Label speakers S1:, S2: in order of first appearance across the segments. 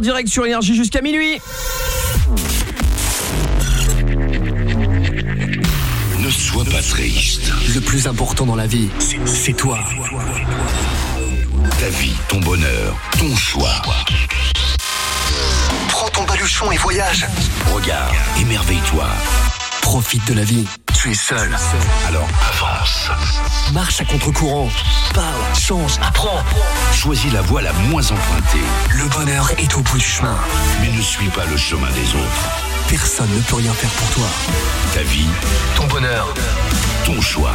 S1: en direct sur Énergie jusqu'à minuit.
S2: Ne sois pas triste.
S3: Le plus important dans la vie, c'est toi.
S2: Ta vie, ton bonheur, ton choix.
S3: Prends ton baluchon et voyage.
S2: Regarde, émerveille-toi.
S3: Profite de la vie. Tu es seul.
S2: Alors avance.
S3: Marche à contre-courant. Parle, change, apprends.
S2: Choisis la voie la moins empruntée.
S3: Le bonheur est au bout du chemin.
S2: Mais ne suis pas le chemin des autres.
S3: Personne ne peut rien faire pour toi.
S2: Ta vie,
S3: Ton bonheur.
S2: ton choix.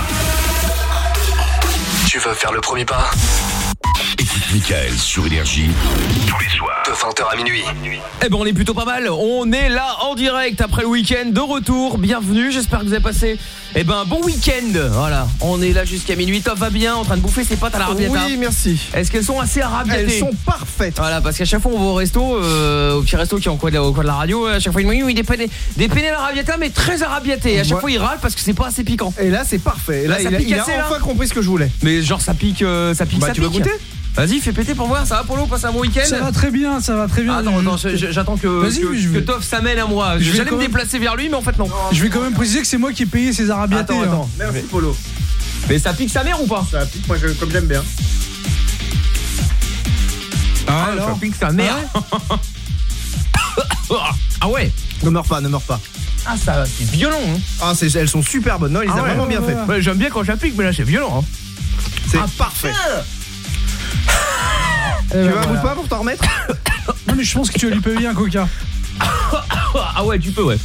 S3: Tu veux faire le premier pas?
S2: Michael sur Énergie tous les soirs.
S3: De 20h à minuit.
S1: Eh ben on est plutôt pas mal, on est là en direct après le week-end de retour, bienvenue, j'espère que vous avez passé eh ben un bon week-end, voilà, on est là jusqu'à minuit, Top va bien, en train de bouffer ses potes à la rabiata.
S4: Oui, merci.
S1: Est-ce qu'elles sont assez arabiatées
S4: Elles sont parfaites.
S1: Voilà, parce qu'à chaque fois on va au resto, euh, au petit resto qui est en coin de la, au coin de la radio, à chaque fois il me dit oui, des penne des penne à la rabiata mais très arabiatés. À chaque
S4: Ouais.
S1: fois il râle parce que c'est pas assez piquant.
S4: Et là, c'est parfait. Et là,
S1: Là,
S4: il a, il a
S1: assez, là.
S4: enfin compris ce que je voulais.
S1: Mais genre ça pique, euh, ça pique,
S4: Bah,
S1: ça
S4: tu veux goûter?
S1: Vas-y, fais péter pour voir. Ça va Polo, passe un bon week-end.
S5: Ça va très bien, ça va très bien.
S1: Attends, attends, je- je- j'attends que, que,
S5: je
S1: Toff s'amène à moi.
S5: Je vais
S1: J'allais me
S5: même-
S1: déplacer vers lui, mais en fait non.
S5: Je vais quand même préciser que c'est moi qui ai payé ces arabiatés.
S1: Attends,
S5: hein.
S1: attends.
S4: Merci, Polo.
S1: Mais ça pique sa mère ou pas
S4: Ça pique, moi, comme j'aime bien.
S5: Ah, alors
S1: Ça pique sa mère. ah ouais
S4: Ne meurs pas, ne meurs pas.
S1: Ah ça, c'est violent. Hein.
S4: Ah, c'est- elles sont super bonnes. Non, il les
S1: Ah
S4: a
S1: ouais,
S4: vraiment bien
S5: ouais. Ouais,
S1: J'aime bien quand ça pique, mais là c'est violent. Hein.
S4: C'est
S1: Ah,
S4: parfait. Tu veux un
S5: voilà.
S4: bout de pain pour t'en remettre
S5: Non, mais je pense que tu vas lui payer un coca.
S1: Ah ouais, tu peux, ouais.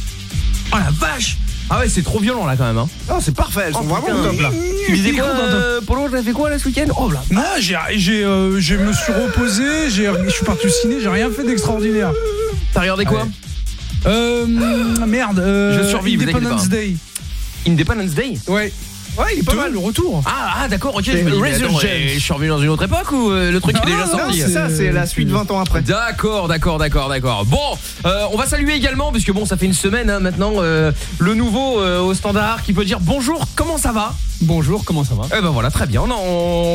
S1: Oh la vache Ah ouais, c'est trop violent là quand même. Hein.
S4: Non, c'est parfait. Elles sont
S1: Oh,
S4: vraiment top là.
S1: Tu disais quoi, euh, Polo T'as fait quoi là ce week-end? Oh là
S5: Moi, j'ai, j'ai, euh, je me suis reposé, j'ai, je suis parti au ciné, j'ai rien fait d'extraordinaire.
S1: T'as regardé quoi?
S5: Euh, merde. Euh,
S1: Je survis, vous inquiétez
S5: Independence. Day.
S1: Independence Day?
S5: Ouais.
S4: Ouais, il est pas
S5: Deux,
S4: mal.
S5: le retour.
S1: Ah, ah d'accord, ok. Je
S4: Razor
S1: je suis revenu dans une autre époque ou euh, le truc est déjà sorti
S4: c'est ça, c'est la suite 20 ans après.
S1: D'accord, d'accord, d'accord, d'accord. Bon, euh, on va saluer également, puisque bon, ça fait une semaine hein, maintenant, euh, le nouveau euh, au standard qui peut dire bonjour, comment ça va?
S6: Bonjour, comment ça va?
S1: Eh ben voilà, très bien, on,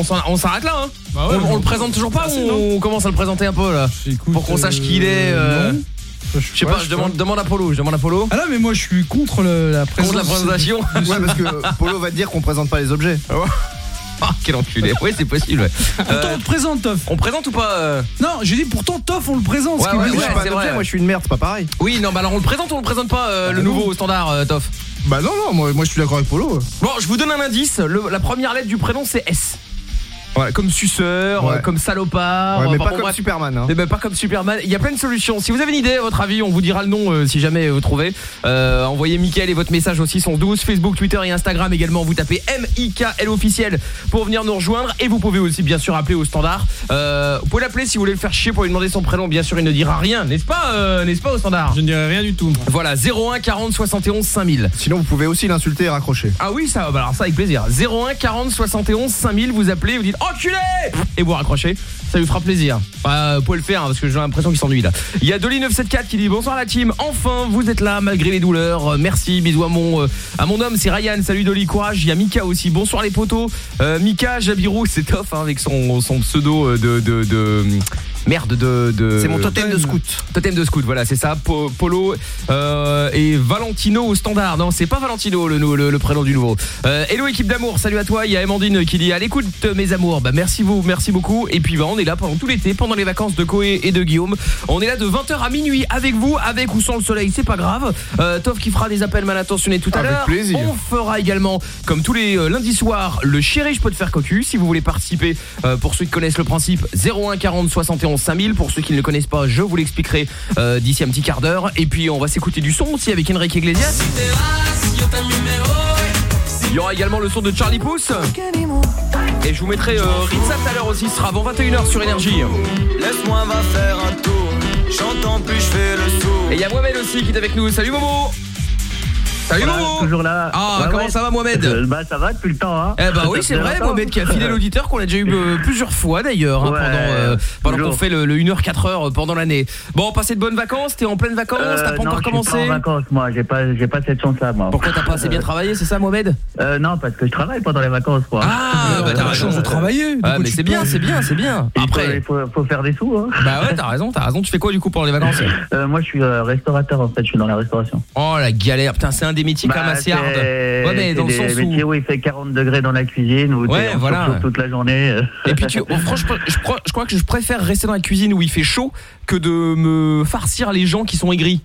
S1: on, s'en- on s'arrête là. Hein.
S6: Bah ouais,
S1: on, le présente toujours pas ou on commence à le présenter un peu là?
S6: Écoute,
S1: Pour qu'on sache
S6: euh,
S1: qui il est. euh,
S6: non.
S1: Je sais pas, je demande, demande à Polo, je demande à Polo.
S5: Ah là, mais moi, je suis contre le- la présence.
S1: Contre la présentation.
S4: Ouais, parce que Polo va te dire qu'on présente pas les objets.
S1: Ah, quel enculé. Oui, c'est possible. ouais.
S5: Pourtant,
S1: Euh,
S5: on te présente, Toff.
S1: on présente ou pas euh
S5: Non, j'ai dit pourtant, Toff, on le présente.
S1: Ouais, ouais,
S4: je pas objet,
S1: vrai.
S4: moi je suis une merde, c'est pas pareil.
S1: Oui, non, bah alors on le présente ou on le présente pas euh, le
S4: non.
S1: nouveau au standard, euh, Toff?
S4: Bah non, non, moi, moi je suis d'accord avec Polo.
S1: Bon, je vous donne un indice. Le- la première lettre du prénom, c'est S. Voilà, comme suceur,
S4: Ouais.
S1: euh, comme salopard.
S4: Ouais, mais
S1: euh,
S4: pas
S1: bon,
S4: comme
S1: bref.
S4: Superman. Hein.
S1: Eh ben, pas comme Superman. Il y a plein de solutions. Si vous avez une idée, à votre avis, on vous dira le nom euh, si jamais vous trouvez. Euh, envoyez Mickaël et votre message aussi sont 12 Facebook, Twitter et Instagram également. Vous tapez M-I-K-L officiel pour venir nous rejoindre. Et vous pouvez aussi bien sûr appeler au standard. Euh, vous pouvez l'appeler si vous voulez le faire chier pour lui demander son prénom. Bien sûr, il ne dira rien, n'est-ce pas, euh, n'est-ce pas au standard
S6: Je ne dirais rien du tout. moi.
S1: Voilà, 01 40 71 5000.
S4: Sinon, vous pouvez aussi l'insulter et raccrocher.
S1: Ah oui, ça, bah alors ça avec plaisir. 01 40 71 5000, vous appelez, vous dites enculé et vous raccrochez. Ça lui fera plaisir. Bah, vous pouvez le faire hein, parce que j'ai l'impression qu'il s'ennuie là. Il y a Dolly 974 qui dit bonsoir la team. Enfin, vous êtes là malgré les douleurs. Euh, merci, bisous à mon euh, à mon homme, c'est Ryan. Salut Dolly, courage. Il y a Mika aussi. Bonsoir les potos. Euh, Mika Jabirou, c'est tough hein, avec son pseudo de, de merde de de
S4: C'est mon totem de scout.
S1: Totem de scout, voilà, c'est ça. Po- Polo euh, et Valentino au standard. Non, c'est pas Valentino le, le, le prénom du nouveau. Euh, hello équipe d'amour, salut à toi. Il y a Amandine qui dit à l'écoute mes amours. Bah merci vous, merci beaucoup. Et puis bah on est là pendant tout l'été, pendant les vacances de Koé et de Guillaume. On est là de 20h à minuit avec vous, avec ou sans le soleil, c'est pas grave. Euh, Toff qui fera des appels mal intentionnés tout à
S4: Avec
S1: l'heure.
S4: plaisir.
S1: On fera également, comme tous les euh, lundis soirs, le chéri je peux te faire cocu. Si vous voulez participer, euh, pour ceux qui connaissent le principe, 01 40 71 5000. Pour ceux qui ne le connaissent pas, je vous l'expliquerai euh, d'ici un petit quart d'heure. Et puis on va s'écouter du son aussi avec Enrique Iglesias. Il y aura également le son de Charlie Pouce. Et je vous mettrai euh, Ritza tout à l'heure aussi, ce sera avant 21h sur Énergie.
S7: Laisse-moi va faire un tour. J'entends plus, je fais le saut.
S1: Et il y a Mohamed aussi qui est avec nous. Salut Momo Salut
S8: Voilà,
S1: Momo
S8: Toujours là.
S1: Ah,
S8: Ouais,
S1: comment
S8: ouais.
S1: ça va Mohamed
S8: Euh, Bah ça va depuis le temps hein.
S1: Eh bah
S8: Ça
S1: oui, c'est vrai. Mohamed qui a fidèle auditeur qu'on a déjà eu euh, plusieurs fois d'ailleurs hein, pendant euh, pendant qu'on fait le, le 1h 4h pendant l'année. Bon, passez de bonnes vacances, t'es en pleine vacances, t'as pas
S8: non,
S1: encore commencé
S8: pas en vacances moi, j'ai pas j'ai pas cette chance là moi.
S1: Pourquoi t'as pas assez bien travaillé, c'est ça Mohamed?
S8: Euh, non, parce que je travaille pendant les vacances moi.
S1: Ah, bah
S5: T'as la chance de travailler.
S1: Ah
S5: quoi
S1: mais c'est bien, c'est bien, c'est bien. Après
S8: il faut, faut faire des sous hein.
S1: Bah ouais, t'as raison, t'as raison. Tu fais quoi du coup pendant les vacances?
S8: Moi je suis restaurateur en fait, je suis dans la restauration.
S1: Oh la galère, putain, c'est un des métiers assez hard.
S8: c'est-
S1: Ouais, mais dans le sens où-
S8: métiers où il fait 40 degrés dans la cuisine où
S1: Ouais, voilà.
S8: toute la journée.
S1: Et puis tu, oh, franchement, je crois que je préfère rester dans la cuisine où il fait chaud que de me farcir les gens qui sont aigris.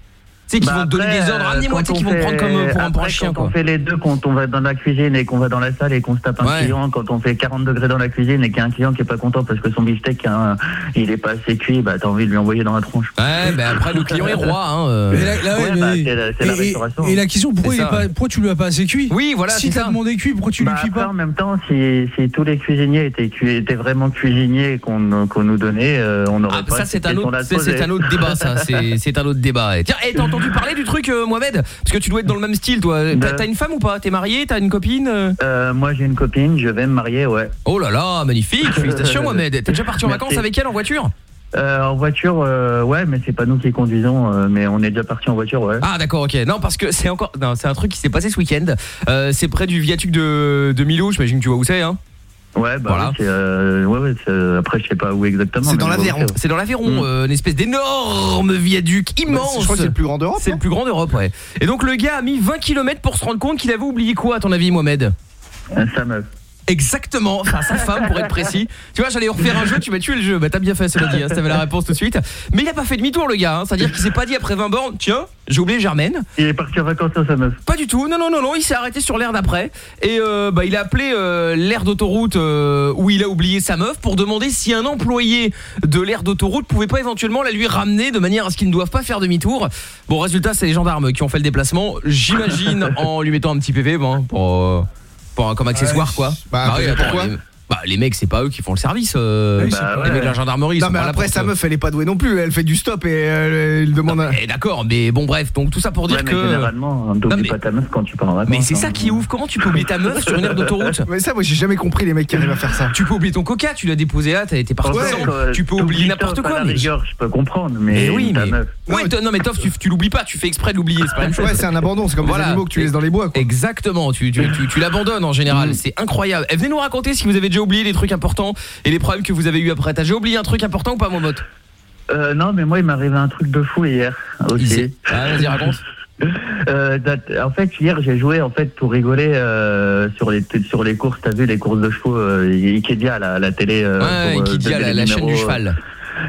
S1: Tu sais, qui
S8: Bah
S1: vont te donner des ordres,
S8: euh,
S1: ramenez-moi, tu sais,
S8: quand
S1: qui
S8: on
S1: vont prendre comme euh, pour un, pour un chien,
S8: quand
S1: quoi.
S8: on fait les deux, quand on va dans la cuisine et qu'on va dans la salle et qu'on se tape un
S1: Ouais.
S8: client, quand on fait 40 degrés dans la cuisine et qu'il y a un client qui est pas content parce que son beefsteak, hein, il est pas assez cuit, bah t'as envie de lui envoyer dans la tronche.
S1: Ouais, bah après, le client est roi, hein. euh.
S5: Et la, ouais,
S8: bah, c'est
S5: et-
S8: restauration.
S5: et la question, pourquoi, il est
S1: ça.
S5: pas, pourquoi tu lui as pas assez cuit?
S1: Oui, voilà,
S5: Si t'as demandé cuit, pourquoi tu
S8: Bah,
S5: lui cuis
S8: après,
S5: pas?
S8: en même temps, si, si tous les cuisiniers étaient, cu- étaient vraiment cuisiniers qu'on qu'on nous donnait, euh, on n'aurait
S1: Ah,
S8: pas
S1: ça c'est un autre débat ça c'est c'est un autre débat. Tiens, t'as entendu parler du truc euh, Mohamed Parce que tu dois être dans le même style toi. T'as t'as une femme ou pas? T'es marié? T'as une copine? Euh
S8: Euh, moi j'ai une copine, je vais me marier, ouais.
S1: Oh là là, magnifique. Félicitations Mohamed. T'es déjà parti en
S8: Merci.
S1: vacances avec elle en voiture?
S8: Euh, en voiture, euh, ouais, mais c'est pas nous qui conduisons, euh, mais on est déjà parti en voiture, ouais.
S1: Ah d'accord ok non parce que c'est encore non c'est un truc qui s'est passé ce week-end Euh, c'est près du viaduc de, de Milo j'imagine que tu vois où c'est hein
S8: Ouais, bah
S1: Voilà.
S8: oui, euh, ouais, ouais, c'est- après je sais pas où exactement.
S4: C'est dans l'Aveyron.
S8: c'est.
S1: dans l'Aveyron
S8: Mm.
S1: euh, une espèce d'énorme viaduc immense
S4: Je crois que c'est le plus grand d'Europe.
S1: C'est le plus grand d'Europe ouais et donc le gars a mis 20 km pour se rendre compte qu'il avait oublié quoi à ton avis Mohamed?
S8: Euh, Ça meuf.
S1: Exactement, enfin sa femme pour être précis. Tu vois, j'allais refaire un jeu, tu m'as tué le jeu. Bah t'as bien fait cela dit, hein, t'avais la réponse tout de suite. Mais il a pas fait demi-tour le gars, hein. c'est-à-dire qu'il s'est pas dit après 20 bornes, tiens, j'ai oublié Germaine.
S8: Il est parti en vacances à sa meuf.
S1: Pas du tout, non non non non, il s'est arrêté sur l'air d'après et euh, bah il a appelé euh, l'aire d'autoroute euh, où il a oublié sa meuf pour demander si un employé de l'aire d'autoroute pouvait pas éventuellement la lui ramener de manière à ce qu'ils ne doivent pas faire demi-tour. Bon résultat, c'est les gendarmes qui ont fait le déplacement, j'imagine en lui mettant un petit PV bon, pour euh, pour comme accessoire
S4: Ouais,
S1: quoi.
S4: bah,
S1: oui,
S4: pourquoi
S1: bah, les mecs, c'est pas eux qui font le service euh,
S5: Oui,
S8: c'est
S1: bah,
S8: pas-
S1: les mecs de la gendarmerie,
S4: Non mais après sa meuf elle est pas douée non plus, elle fait du stop et elle, elle demande un...
S1: Eh, d'accord, mais bon bref, donc tout ça pour dire
S8: Ouais, mais
S1: que
S8: généralement, on
S1: Non,
S8: t'oublie
S1: mais-
S8: pas ta meuf quand tu pars en vacances.
S1: mais c'est
S8: hein.
S1: ça qui est ouf, comment tu peux oublier ta meuf sur une aire d'autoroute
S4: Mais ça moi j'ai jamais compris les mecs qui arrivent à faire ça.
S1: Tu peux oublier ton coca, tu l'as déposé là, t'as été parti
S8: Ouais,
S1: tu peux oublier n'importe quoi mais
S8: rigueur, je peux comprendre,
S1: Mais
S8: mais,
S1: oui,
S8: ta
S1: mais-
S8: meuf.
S1: Ouais, non mais Toff, tu, tu l'oublies pas, tu fais exprès de l'oublier, c'est pas la même chose.
S4: Ouais c'est un abandon, c'est comme les animaux que tu laisses dans les bois.
S1: Exactement, tu, l'abandonnes en général,
S8: Mm.
S1: c'est incroyable. Et venez nous raconter si vous avez déjà oublié des trucs importants et les problèmes que vous avez eu après. T'as déjà oublié un truc important ou pas, mon pote
S8: Euh, non, mais moi, il m'est arrivé un truc de fou hier aussi.
S1: Ah, vas-y, raconte.
S8: Euh, en fait, hier, j'ai joué en fait pour rigoler euh, sur les sur les courses. T'as vu les courses de chevaux euh, Ikedia, la, la télé.
S1: Ouais,
S8: pour, donner
S1: la,
S8: les
S1: la chaîne du cheval.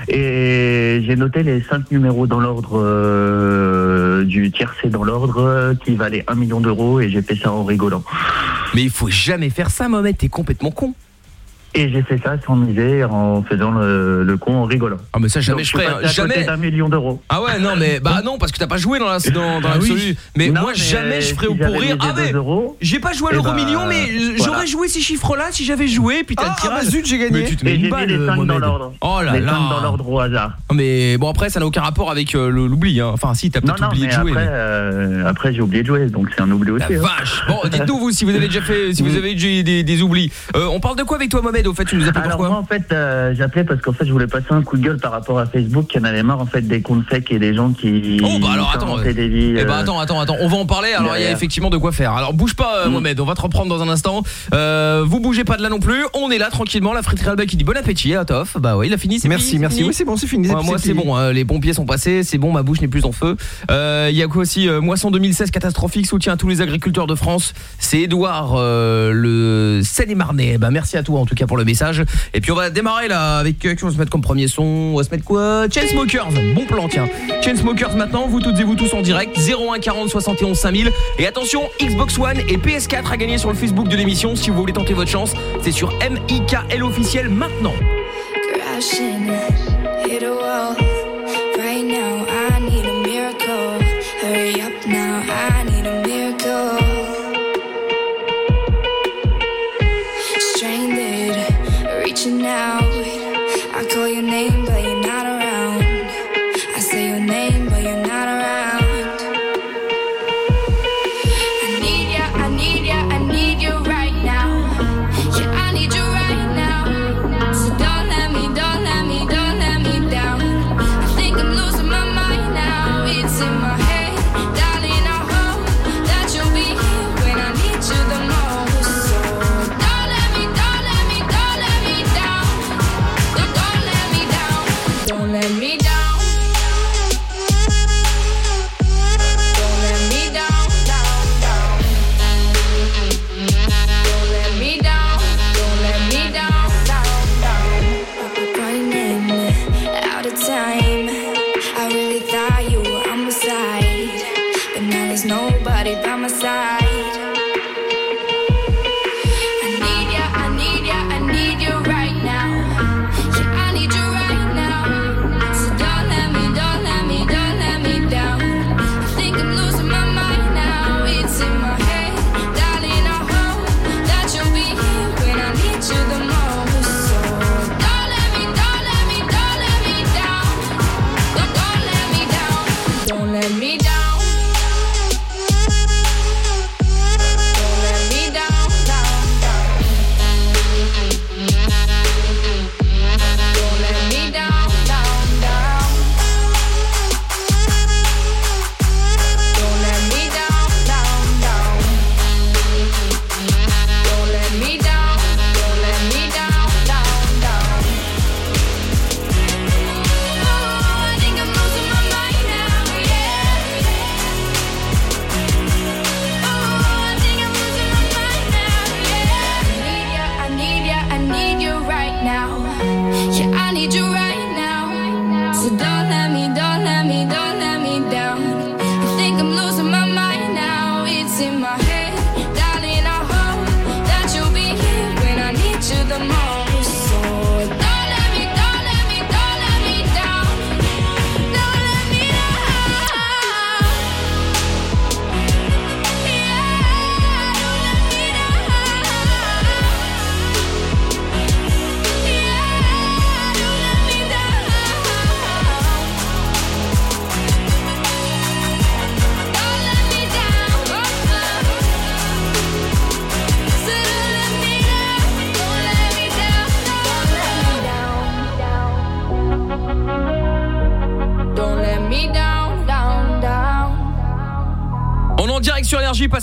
S8: Et j'ai noté les cinq numéros dans l'ordre du tiercé dans l'ordre qui valait un million d'euros et j'ai fait ça en rigolant.
S1: Mais il faut jamais faire ça, Mohamed, t'es complètement con.
S8: Et j'ai fait ça sans miser en faisant le, le con en rigolant.
S1: Ah, mais ça, jamais
S8: Donc,
S1: je ferais. hein. Jamais.
S8: d'un million d'euros.
S1: Ah ouais, non, mais bah non, parce que t'as pas joué dans la dans, dans
S5: Ah oui.
S1: Mais
S8: Non,
S1: moi, jamais je ferais au
S8: si
S1: pour
S8: j'avais
S1: rire.
S8: misé
S1: Ah, mais j'ai pas joué à
S8: Eh
S1: l'euro
S8: ben,
S1: million, mais j'aurais joué ces chiffres-là si j'avais joué. Puis t'as
S4: Ah,
S1: le
S4: ah, bah zut j'ai
S1: mais
S4: gagné.
S1: tu te mets
S8: Et
S1: une balle,
S8: les cinq dans
S1: Mohamed.
S8: l'ordre.
S1: Oh là
S8: les cinq dans
S1: là.
S8: l'ordre au hasard.
S1: Mais bon, après, ça n'a aucun rapport avec euh, l'oubli. Hein. Enfin, si, t'as peut-être oublié
S8: mais
S1: de jouer.
S8: après,
S1: mais-
S8: euh, après j'ai oublié de jouer, donc c'est un oubli aussi. hein.
S1: vache Bon, dites-nous vous si vous avez déjà fait, si vous avez déjà des, des oublis. Euh, on parle de quoi avec toi, Mohamed? Au fait, tu nous appelles
S8: Alors
S1: pourquoi
S8: moi en fait euh, j'appelais parce qu'en fait je voulais passer un coup de gueule par rapport à Facebook qui en avait marre en fait des comptes fake et des gens qui
S1: Oh, bah alors, attends,
S8: des vies.
S1: Eh ben
S8: euh,
S1: attends, attends, attends, on va en parler. Alors il y a effectivement de quoi faire. Alors bouge pas, euh,
S8: Mm.
S1: Mohamed. On va te reprendre dans un instant. Euh, vous bougez pas de là non plus. On est là tranquillement. La friterie Alba qui dit bon appétit à Toff. Bah oui, il a fini. c'est
S4: Merci,
S1: fini,
S4: merci.
S1: fini
S4: Oui, c'est bon, c'est fini.
S1: Ouais, moi c'est bon, euh, les pompiers sont passés, c'est bon, ma bouche n'est plus en feu. Euh, Il y a quoi aussi euh, Moisson 2016 catastrophique, soutien à tous les agriculteurs de France. C'est Edouard euh, le Seine-et-Marnais. Bah merci à toi en tout cas pour le message. Et puis on va démarrer là avec euh, qui on va se mettre comme premier son? On va se mettre quoi? Chainsmokers. Bon plan tiens. Chainsmokers maintenant, vous toutes et vous tous en direct 01 40 71 5000 et attention, Xbox One et PS4 à gagner sur le Facebook de l'émission si vous voulez tenter votre chance. C'est sur MIKL officiel maintenant.
S9: I call your name,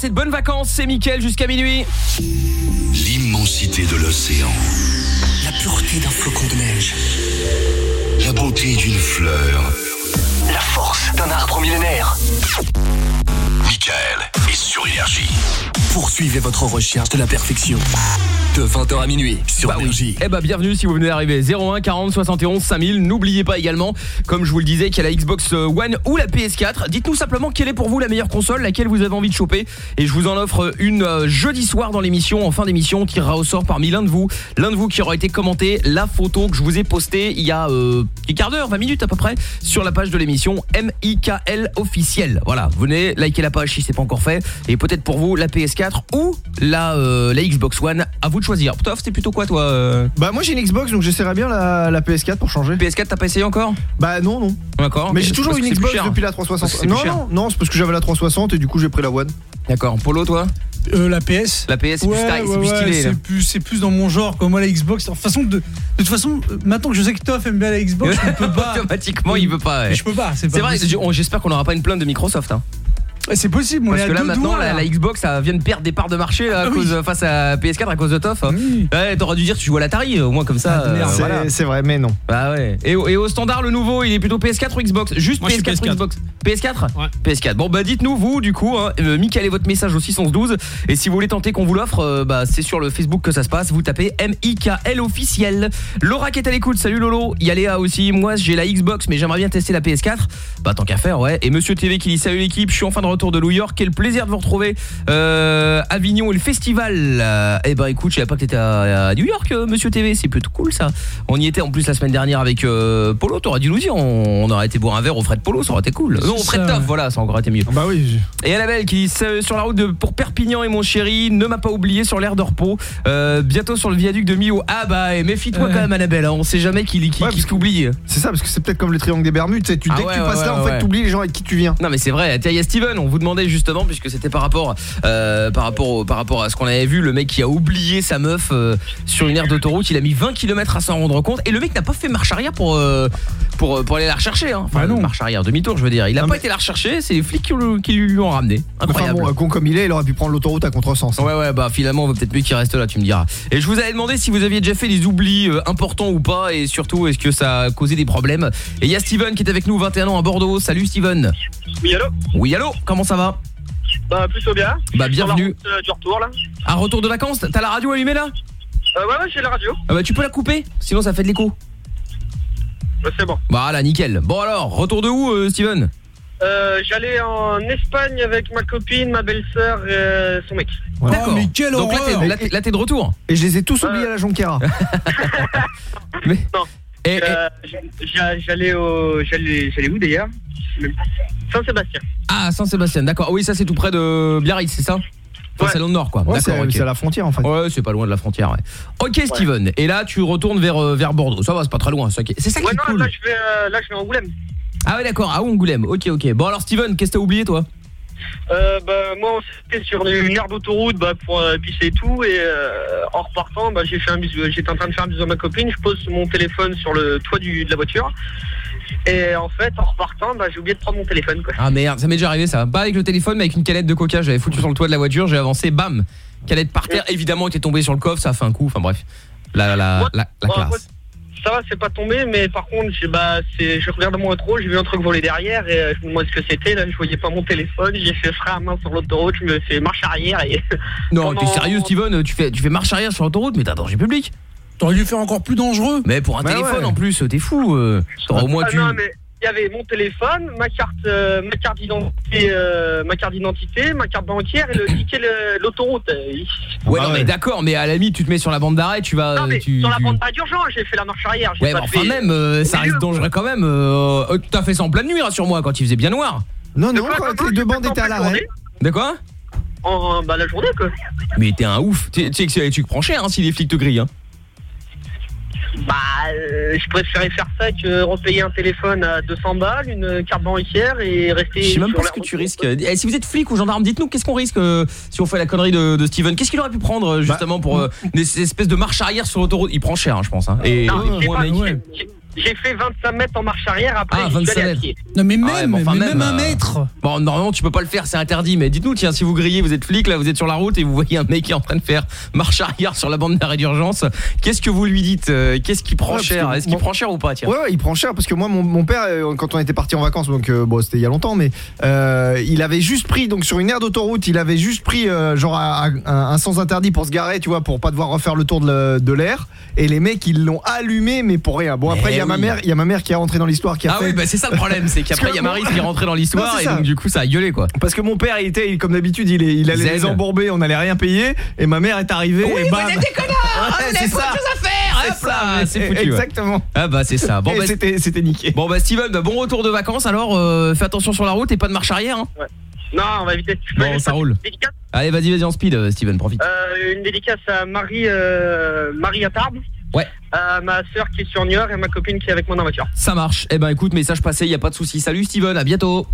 S1: passez de bonnes vacances, c'est Mickaël jusqu'à minuit.
S2: L'immensité de l'océan.
S3: La pureté d'un flocon de neige.
S2: La beauté d'une fleur.
S3: La force d'un arbre millénaire.
S2: Michael est sur énergie.
S3: Poursuivez votre recherche de la perfection. De 20h à minuit sur
S1: Bah oui. Eh bah bienvenue si vous venez d'arriver. 01 40 71 5000 N'oubliez pas également Comme je vous le disais qu'il y a la Xbox One ou la PS4 Dites-nous simplement quelle est pour vous la meilleure console Laquelle vous avez envie de choper. Et je vous en offre une euh, jeudi soir dans l'émission En fin d'émission on tirera au sort parmi l'un de vous. L'un de vous qui aura été commenté La photo que je vous ai postée il y a euh, un quart d'heure 20 minutes à peu près Sur la page de l'émission MIKL officiel. Voilà. Venez liker la page si c'est pas encore fait. Et peut-être pour vous la PS4 ou la, euh, la Xbox One À vous de choisir Toff c'est plutôt quoi toi euh
S4: Bah moi j'ai une Xbox donc j'essaierai bien la, la PS4 pour changer.
S1: PS4 t'as pas essayé encore?
S4: Bah non non.
S1: D'accord.
S4: Mais j'ai toujours une Xbox depuis la
S1: Parce que
S4: 360.
S1: c'est plus
S4: Non non non c'est parce que j'avais la 360 et du coup j'ai pris la One.
S1: D'accord. Polo toi?
S5: Euh, la PS.
S1: La PS c'est plus,
S5: Ouais,
S1: style, c'est
S5: ouais,
S1: plus
S5: ouais,
S1: stylé.
S5: c'est plus, c'est plus dans mon genre. Comme moi, la Xbox. De toute façon, de, de toute façon, euh, maintenant que je sais que Toff aime bien la Xbox, je ne peux pas.
S1: Automatiquement il veut pas. ouais.
S5: Je peux pas. C'est pas
S1: C'est vrai, j'espère qu'on n'aura pas une plainte de Microsoft. Hein.
S5: C'est possible. On
S1: Parce
S5: est à
S1: que là
S5: deux
S1: maintenant,
S5: doigts,
S1: la,
S5: là.
S1: la Xbox ça vient de perdre des parts de marché là, à
S5: Ah oui.
S1: cause, face à PS4 à cause de Toff. hein.
S5: Oui.
S1: Ouais, t'aurais dû dire que tu joues à l'Atari, au moins comme ça.
S5: Ah,
S1: euh,
S4: C'est
S1: voilà.
S4: c'est vrai mais non.
S1: Bah ouais. Et, au- et au standard, le nouveau, il est plutôt PS4 ou Xbox? Juste
S6: Moi, je suis
S1: PS4, ou
S6: PS4.
S1: Xbox? PS4
S6: Ouais.
S1: PS4. Bon bah dites-nous vous du coup, hein, euh, mis quel est votre message au 612 et si vous voulez tenter qu'on vous l'offre, euh, bah c'est sur le Facebook que ça se passe. Vous tapez M I K L officiel. Laura qui est à l'écoute. Salut Lolo. Il y a Léa aussi. Moi j'ai la Xbox mais j'aimerais bien tester la PS4. Bah tant qu'à faire ouais. Et Monsieur TV qui dit salut l'équipe. Je suis en fin de retour de New York. Quel plaisir de vous retrouver. Euh, Avignon et le festival. Euh, eh ben écoute, je savais pas que t'étais à, à New York, euh, Monsieur TV. C'est plutôt cool ça. On y était en plus la semaine dernière avec euh, Polo. T'aurais dû nous dire. On, on aurait été boire un verre au frais de Polo. Ça aurait été cool. Non, au frais de Toff. Voilà, ça aurait été mieux.
S4: Bah oui.
S1: Et Annabelle qui sur la route de, pour Perpignan et mon chéri ne m'a pas oublié sur l'air de repos. Euh, bientôt sur le viaduc de Millau. Ah bah et méfie-toi
S5: Ouais.
S1: quand même Annabelle. hein, on sait jamais qui qui,
S4: Ouais,
S1: qui t'oublie.
S4: C'est ça parce que c'est peut-être comme le triangle des Bermudes. tu
S1: Ah
S4: dès que tu
S1: ouais,
S4: passes là en fait t'oublies les gens avec qui tu viens.
S1: Non mais c'est vrai. Il y a Steven. On vous demandait justement puisque c'était par rapport euh, par rapport au- par rapport à ce qu'on avait vu le mec qui a oublié sa meuf euh, sur une aire d'autoroute. Il a mis 20 km à s'en rendre compte et le mec n'a pas fait marche arrière pour euh, pour euh, pour aller la rechercher. Hein. Enfin
S5: Bah non.
S1: marche arrière demi-tour je veux dire. Il a
S4: Non,
S1: pas
S4: mais-
S1: été la rechercher. C'est les flics qui, lui- qui lui ont ramené.
S4: Enfin
S1: Incroyable.
S4: bon, euh, con comme il est, il aurait pu prendre l'autoroute à contresens. hein.
S1: Ouais ouais bah finalement on va peut-être mieux qu'il reste là tu me diras. Et je vous avais demandé si vous aviez déjà fait des oublis euh, importants ou pas et surtout est-ce que ça a causé des problèmes. Et il y a Steven qui est avec nous 21 ans à Bordeaux. Salut Steven.
S10: Oui, allô?
S1: Oui allô? Comment ça va
S10: Bah, plutôt bien.
S1: Bah bienvenue.
S10: route, euh, du retour, là.
S1: Un retour de vacances T'as la radio allumée là
S10: Euh, ouais, ouais, j'ai la radio.
S1: ah bah tu peux la couper sinon ça fait de l'écho.
S10: Bah, c'est bon.
S1: Voilà nickel. Bon alors retour de où euh, Steven
S10: Euh, J'allais en Espagne avec ma copine, ma belle-sœur et euh, son mec.
S4: Ouais.
S1: D'accord.
S5: Oh, mais quelle
S1: Donc là
S5: horreur
S1: t'es- là, t'es- là, t'es de retour.
S4: Et je les ai tous oubliés à la Jonquera.
S1: Mais
S10: Non.
S1: Et- et-
S10: Euh, j'a- J'allais au. J'allais j'allais où d'ailleurs? Saint-Sébastien.
S1: Ah Saint-Sébastien d'accord. Oui ça c'est tout près de Biarritz c'est ça? Enfin
S10: Ouais.
S1: c'est dans le nord quoi.
S4: Ouais, c'est à la frontière en fait.
S1: Ouais, c'est pas loin de la frontière. Ouais. Ok, Steven. Et là, tu retournes vers euh, vers Bordeaux. Ça va, c'est pas très loin. ça qui est- C'est ça qui
S10: Ouais,
S1: est
S10: non,
S1: cool.
S10: là, je vais, euh, là, je vais en Angoulême.
S1: Ah ouais, d'accord. À Angoulême. Ok, ok. Bon alors, Steven, qu'est-ce que t'as oublié toi?
S10: Euh, bah, moi, on s'était sur une aire d'autoroute bah, pour euh, pisser et tout. Et euh, en repartant, bah, j'ai fait un bisou. J'étais en train de faire un bisou à ma copine. Je pose mon téléphone sur le toit du, de la voiture. Et en fait, en repartant, bah, j'ai oublié de prendre mon téléphone. Quoi.
S1: Ah merde, ça m'est déjà arrivé ça. Pas avec le téléphone, mais avec une canette de coca. J'avais foutu sur le toit de la voiture, j'ai avancé, bam, canette par terre. Évidemment, était tombé sur le coffre, ça a fait un coup. Enfin bref, la la la, la classe.
S10: Ça va, c'est pas tombé, mais par contre, j'ai- bah, je regarde mon rétro, j'ai vu un truc voler derrière et euh, je me demande ce que c'était. Là, je voyais pas mon téléphone, j'ai fait frein à main sur l'autoroute, je me fais marche arrière et
S1: Non, t'es
S10: pendant-
S1: sérieux, Steven? Tu fais tu fais marche arrière sur l'autoroute, mais t'as un danger public.
S5: T'aurais dû faire encore plus dangereux.
S1: Mais pour un
S4: Bah
S1: téléphone
S4: ouais.
S1: en plus, t'es fou. euh. T'auras au moins
S10: Ah
S1: dû.
S10: non, mais il y avait mon téléphone, ma carte, euh, ma carte d'identité, euh, ma carte d'identité, ma carte bancaire et le ticket de l'autoroute. Euh,
S1: Ouais,
S4: Ah
S1: non, mais d'accord, mais à la limite, tu te mets sur la bande d'arrêt, tu vas.
S10: Non, mais
S1: tu,
S10: sur la
S1: tu-
S10: bande pas d'urgence, j'ai fait la marche arrière. j'ai
S1: Ouais,
S10: pas
S1: mais enfin,
S10: fait-
S1: même, euh, ça
S10: milieu.
S1: dangereux quand même. euh, euh, T'as fait ça en pleine nuit, rassure-moi, quand il faisait bien noir.
S4: Non, non,
S10: quoi,
S4: quand
S10: comment
S4: les deux bandes étaient à l'arrêt.
S10: journée
S1: De quoi
S10: En, bah, la journée, quoi.
S1: Mais t'es un ouf. Tu tu sais que tu prends cher hein, si les flics te grillent. Hein.
S10: Bah, euh, je préférais faire ça que repayer un téléphone à 200 balles, une carte bancaire et rester.
S1: Je sais même pas ce que tu risques. Eh, si vous êtes flic ou gendarme, dites-nous qu'est-ce qu'on risque euh, si on fait la connerie de, de Steven? Qu'est-ce qu'il aurait pu prendre euh, justement pour euh, des espèces de marche arrière sur l'autoroute? Il prend cher, hein, je pense. Hein. Et
S10: Non, pas-
S5: ouais.
S10: J'ai- fait 25 mètres en marche arrière, après
S1: Ah,
S10: je suis
S1: 25
S10: allé à
S1: mètres.
S10: pied.
S5: Non, mais même,
S1: Ah ouais, enfin,
S5: mais
S1: même,
S5: même un
S1: euh,
S5: mètre.
S1: Bon, normalement, tu peux pas le faire, c'est interdit. Mais dites-nous, tiens, si vous grillez, vous êtes flic, là, vous êtes sur la route et vous voyez un mec qui est en train de faire marche arrière sur la bande d'arrêt d'urgence. Qu'est-ce que vous lui dites Euh, Qu'est-ce qui prend
S4: Ouais,
S1: cher? Est-ce qu'il
S4: mon-
S1: prend cher ou pas Tiens?
S4: Ouais, ouais, il prend cher parce que moi, mon, mon père, euh, quand on était parti en vacances, donc euh, bon, c'était il y a longtemps, mais euh, il avait juste pris, donc sur une aire d'autoroute, il avait juste pris euh, genre un, sens interdit pour se garer, tu vois, pour pas devoir refaire le tour de l'air. Et les mecs, ils l'ont allumé, mais pour rien. Bon, après, y a ma
S1: oui.
S4: mère, il y a ma mère qui est rentrée dans l'histoire, qui a
S1: Ah
S4: fait.
S1: oui, bah c'est ça le problème, c'est qu'après il y a
S4: mon-
S1: Marie qui est rentrée dans l'histoire et
S4: ça.
S1: donc du coup ça a gueulé quoi.
S4: Parce que mon père, il était, comme d'habitude, il, est- il allait
S1: Zen.
S4: les embourber, on n'allait rien payer, et ma mère est arrivée, et bam.
S1: des connards
S4: Ouais, c'est ça.
S1: à faire
S4: C'est ça,
S1: c'est foutu. ouais.
S4: Exactement.
S1: Ah bah c'est ça. Bon bah,
S4: c'était, c'était niqué.
S1: bon bah Steven, bah, bon retour de vacances alors euh, fais attention sur la route et pas de marche arrière hein.
S10: Non, on va éviter.
S1: Bon, ça
S10: faire
S1: roule.
S10: une dédicace
S1: Allez, vas-y, vas-y en speed euh, Steven, profite.
S10: Euh, une dédicace à Marie, euh, Marie à Tarbes.
S1: Ouais.
S10: À ma soeur qui est sur Niort et à ma copine qui est avec moi dans la voiture.
S1: Ça marche. Eh ben écoute, message passé, y a pas de souci. Salut Steven, à bientôt.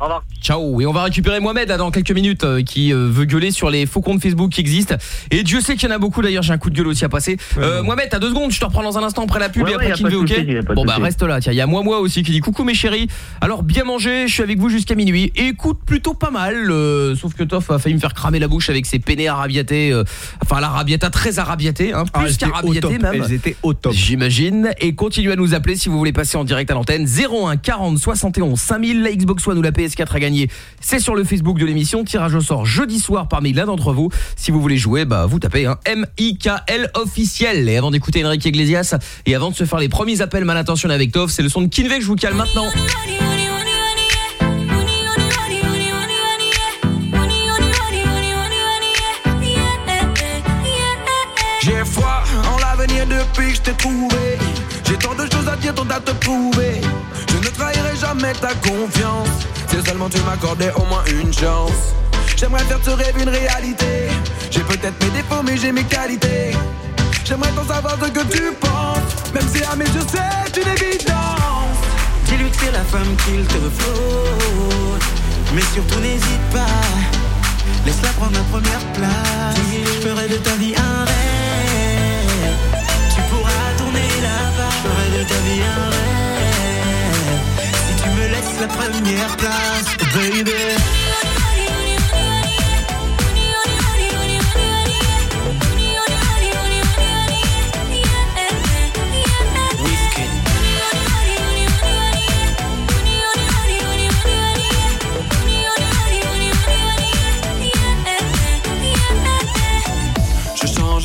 S10: Au revoir.
S1: Ciao. Et on va récupérer Mohamed là, dans quelques minutes euh, qui euh, veut gueuler sur les faux comptes Facebook qui existent. Et Dieu sait qu'il y en a beaucoup d'ailleurs, j'ai un coup de gueule aussi à passer. Euh, Mohamed, t'as deux secondes, je te reprends dans un instant après la pub
S8: Ouais,
S1: et
S8: ouais,
S1: après veut
S8: de
S1: OK Bon bah reste là, tiens, il y a moi moi aussi qui dit coucou mes chéris. Alors bien manger, je suis avec vous jusqu'à minuit. Écoute plutôt pas mal euh, sauf que Toff a failli me faire cramer la bouche avec ses peinés arabiatés euh, enfin l'arabiata très arabiaté hein,
S4: Ah,
S1: plus
S4: top.
S1: même.
S4: Elles étaient au top.
S1: J'imagine. Et continuez à nous appeler si vous voulez passer en direct à l'antenne. 01 40 71 5000. La Xbox One ou la PS4 à gagner. C'est sur le Facebook de l'émission. Tirage au sort jeudi soir parmi l'un d'entre vous. Si vous voulez jouer, bah vous tapez un M-I-K-L officiel. Et avant d'écouter Enrique Iglesias et avant de se faire les premiers appels mal intentionnés avec Tov, c'est le son de Kinvey que je vous cale maintenant.
S7: J'ai foi en l'avenir depuis que je t'ai. J'ai tant de choses à dire, tant à te prouver. Je ne trahirai jamais ta confiance. Si seulement tu m'accordais au moins une chance. J'aimerais faire ce rêve une réalité. J'ai peut-être mes défauts, mais j'ai mes qualités. J'aimerais t'en savoir ce que tu penses. Même si à mes yeux c'est une évidence.
S11: Dis-lui que t'es la femme qu'il te faut. Mais surtout n'hésite pas. Laisse-la prendre la première place. Je ferai de ta vie un la première place, baby.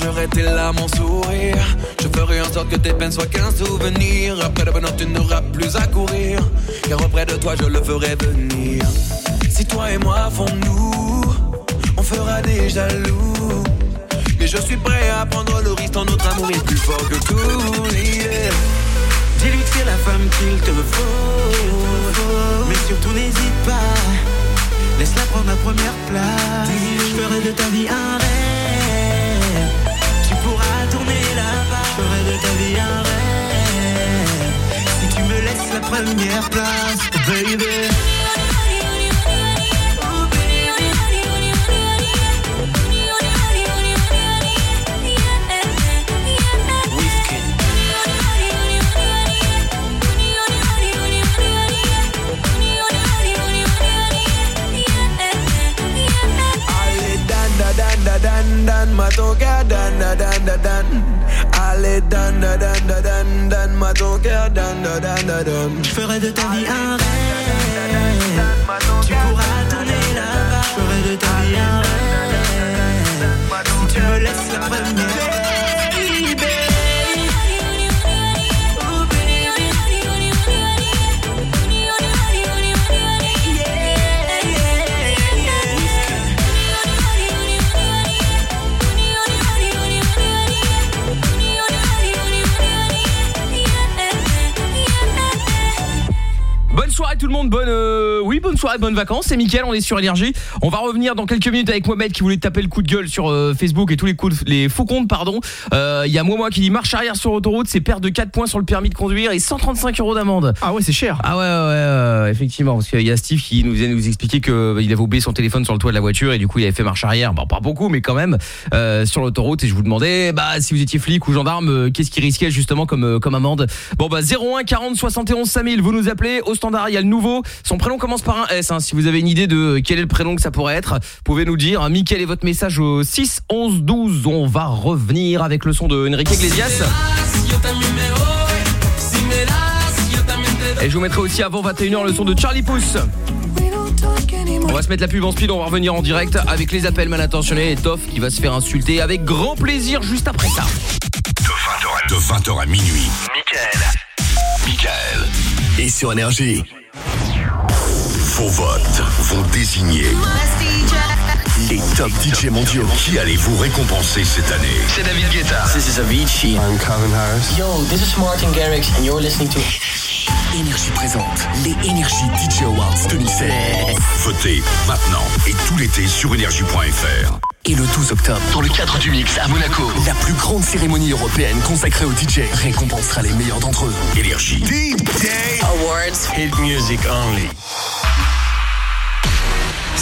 S7: Changerai tes larmes en sourire. Je ferai en sorte que tes peines soient qu'un souvenir. Après le bonheur, tu n'auras plus à courir. Car auprès de toi, je le ferai venir. Si toi et moi font-nous, on fera des jaloux. Mais je suis prêt à prendre le risque, tant notre amour est plus fort que tout. yeah.
S11: Dis-lui que c'est la femme qu'il te faut. Mais surtout n'hésite pas. Laisse-la prendre la première place. Je ferai de ta vie un rêve. Je ferai de ta vie un rêve. Si tu me laisses la première place, baby. Oh,
S7: dan, da, dan, da, dan, dan, ma dan, da, dan, da, dan. Allez, dan, da, dan, da, dan, dan, ma ton cœur, dan, da, dan, da, dan.
S11: Je ferai de ta vie un rêve. Tu pourras tourner la page. Je ferai de ta vie un rêve. Si tu me laisses la première.
S1: Soirée tout le monde, bonne euh, oui, bonne soirée, bonnes vacances. C'est Mickaël, on est sur énergie. On va revenir dans quelques minutes avec Mohamed qui voulait taper le coup de gueule sur euh, Facebook et tous les coups de- les faux comptes pardon. Euh, il y a moi qui dit marche arrière sur autoroute, c'est perte de 4 points sur le permis de conduire et 135 euros d'amende.
S4: Ah ouais, c'est cher.
S1: Ah ouais ouais, ouais euh, effectivement parce qu'il y a Steve qui nous vient nous expliquer que bah, il avait oublié son téléphone sur le toit de la voiture et du coup il avait fait marche arrière. Bon pas beaucoup mais quand même euh, sur l'autoroute et je vous demandais bah si vous étiez flic ou gendarme qu'est-ce qui risquait justement comme comme amende? Bon bah 01 40 71 5000 vous nous appelez au standard, il y a le nouveau. Son prénom commence par un S hein. si vous avez une idée de quel est le prénom que ça pourrait être, pouvez nous dire. Hein, quel est votre message au 6 11 12. On va revenir avec le son de Enrique Iglesias. Et je vous mettrai aussi avant 21h le son de Charlie Puth. On va se mettre la pub en speed, on va revenir en direct avec les appels mal intentionnés et Toff qui va se faire insulter avec grand plaisir juste après ça.
S2: De 20h à minuit. Michael. Michael.
S12: Et sur Énergie.
S2: Vos votes vont désigner
S12: Les top DJ mondiaux.
S2: qui allez-vous récompenser cette année?
S12: C'est David Guetta. This is Avicii. I'm Calvin Harris. Yo, this is Martin Garrix and you're listening to Énergie présente les Énergie DJ Awards 2016.
S2: Votez maintenant et tout l'été sur énergie.fr.
S12: Et le 12 octobre, dans le cadre du Mix à Monaco, la plus grande cérémonie européenne consacrée aux DJ récompensera les meilleurs d'entre eux.
S2: Énergie.
S12: Awards. Hit music only.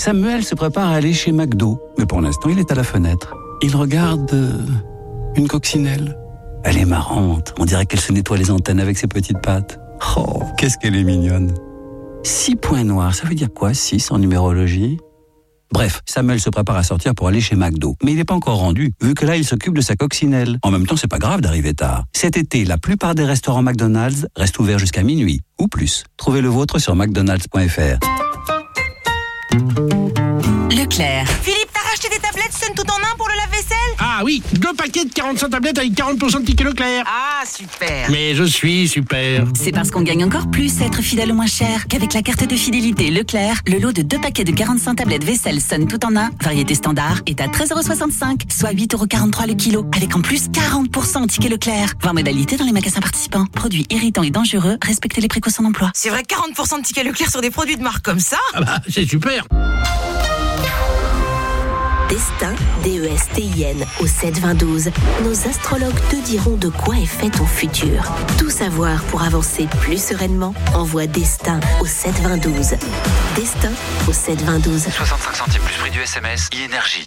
S13: Samuel se prépare à aller chez McDo, mais pour l'instant il est à la fenêtre. Il regarde euh, une coccinelle. Elle est marrante, on dirait qu'elle se nettoie les antennes avec ses petites pattes. Oh, qu'est-ce qu'elle est mignonne. Six points noirs, ça veut dire quoi, six en numérologie? Bref, Samuel se prépare à sortir pour aller chez McDo. Mais il n'est pas encore rendu, vu que là, il s'occupe de sa coccinelle. En même temps, c'est pas grave d'arriver tard. Cet été, la plupart des restaurants McDonald's restent ouverts jusqu'à minuit, ou plus. Trouvez le vôtre sur mcdonalds.fr.
S14: Leclerc. Tablettes Sun tout en un pour le lave-vaisselle?
S5: Ah oui, deux paquets de 45 tablettes avec 40% de tickets Leclerc.
S14: Ah, super.
S5: Mais je suis super.
S14: C'est parce qu'on gagne encore plus à être fidèle au moins cher qu'avec la carte de fidélité Leclerc, le lot de deux paquets de 45 tablettes vaisselle Sun tout en un, variété standard, est à 13,65€, soit 8,43€ le kilo, avec en plus 40% en tickets Leclerc. Voir modalité dans les magasins participants. Produits irritants et dangereux, respectez les précautions d'emploi. C'est vrai, 40% de tickets Leclerc sur des produits de marque comme ça?
S5: Ah bah, c'est super.
S15: Destin, D-E-S-T-I-N, au 7-20-12. Nos astrologues te diront de quoi est fait ton futur. Tout savoir pour avancer plus sereinement, envoie Destin au 7-20-12. Destin au 7-20-12.
S16: 65 centimes plus prix du SMS, e-énergie.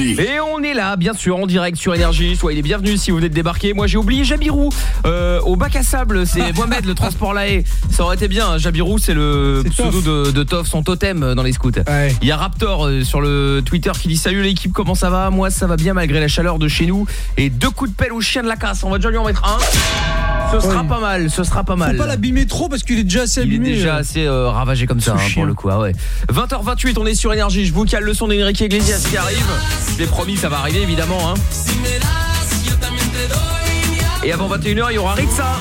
S3: Énergie.
S1: Et on est là, bien sûr, en direct sur Énergie. Soyez les bienvenus si vous venez de débarquer. Moi, j'ai oublié Jabirou euh, au bac à sable. C'est Mohamed, le transport laé. Ça aurait été bien. hein. Jabirou, c'est le pseudo de, de Toff, son totem euh, dans les scouts. Il y a Raptor euh, sur le Twitter qui dit Salut l'équipe, comment ça va? Moi, ça va bien malgré la chaleur de chez nous. Et deux coups de pelle au chien de la casse. On va déjà lui en mettre un. Ce sera pas mal, ce sera pas mal.
S5: Faut pas l'abîmer trop parce qu'il est déjà assez
S1: Il est
S5: abîmé.
S1: déjà assez euh, ravagé comme ça hein, pour le coup. Ah ouais. 20h28, on est sur énergie. Je vous cale le son d'Enrique Iglesias qui arrive. Je l'ai promis, ça va arriver évidemment hein. Et avant 21h, il y aura Ritza.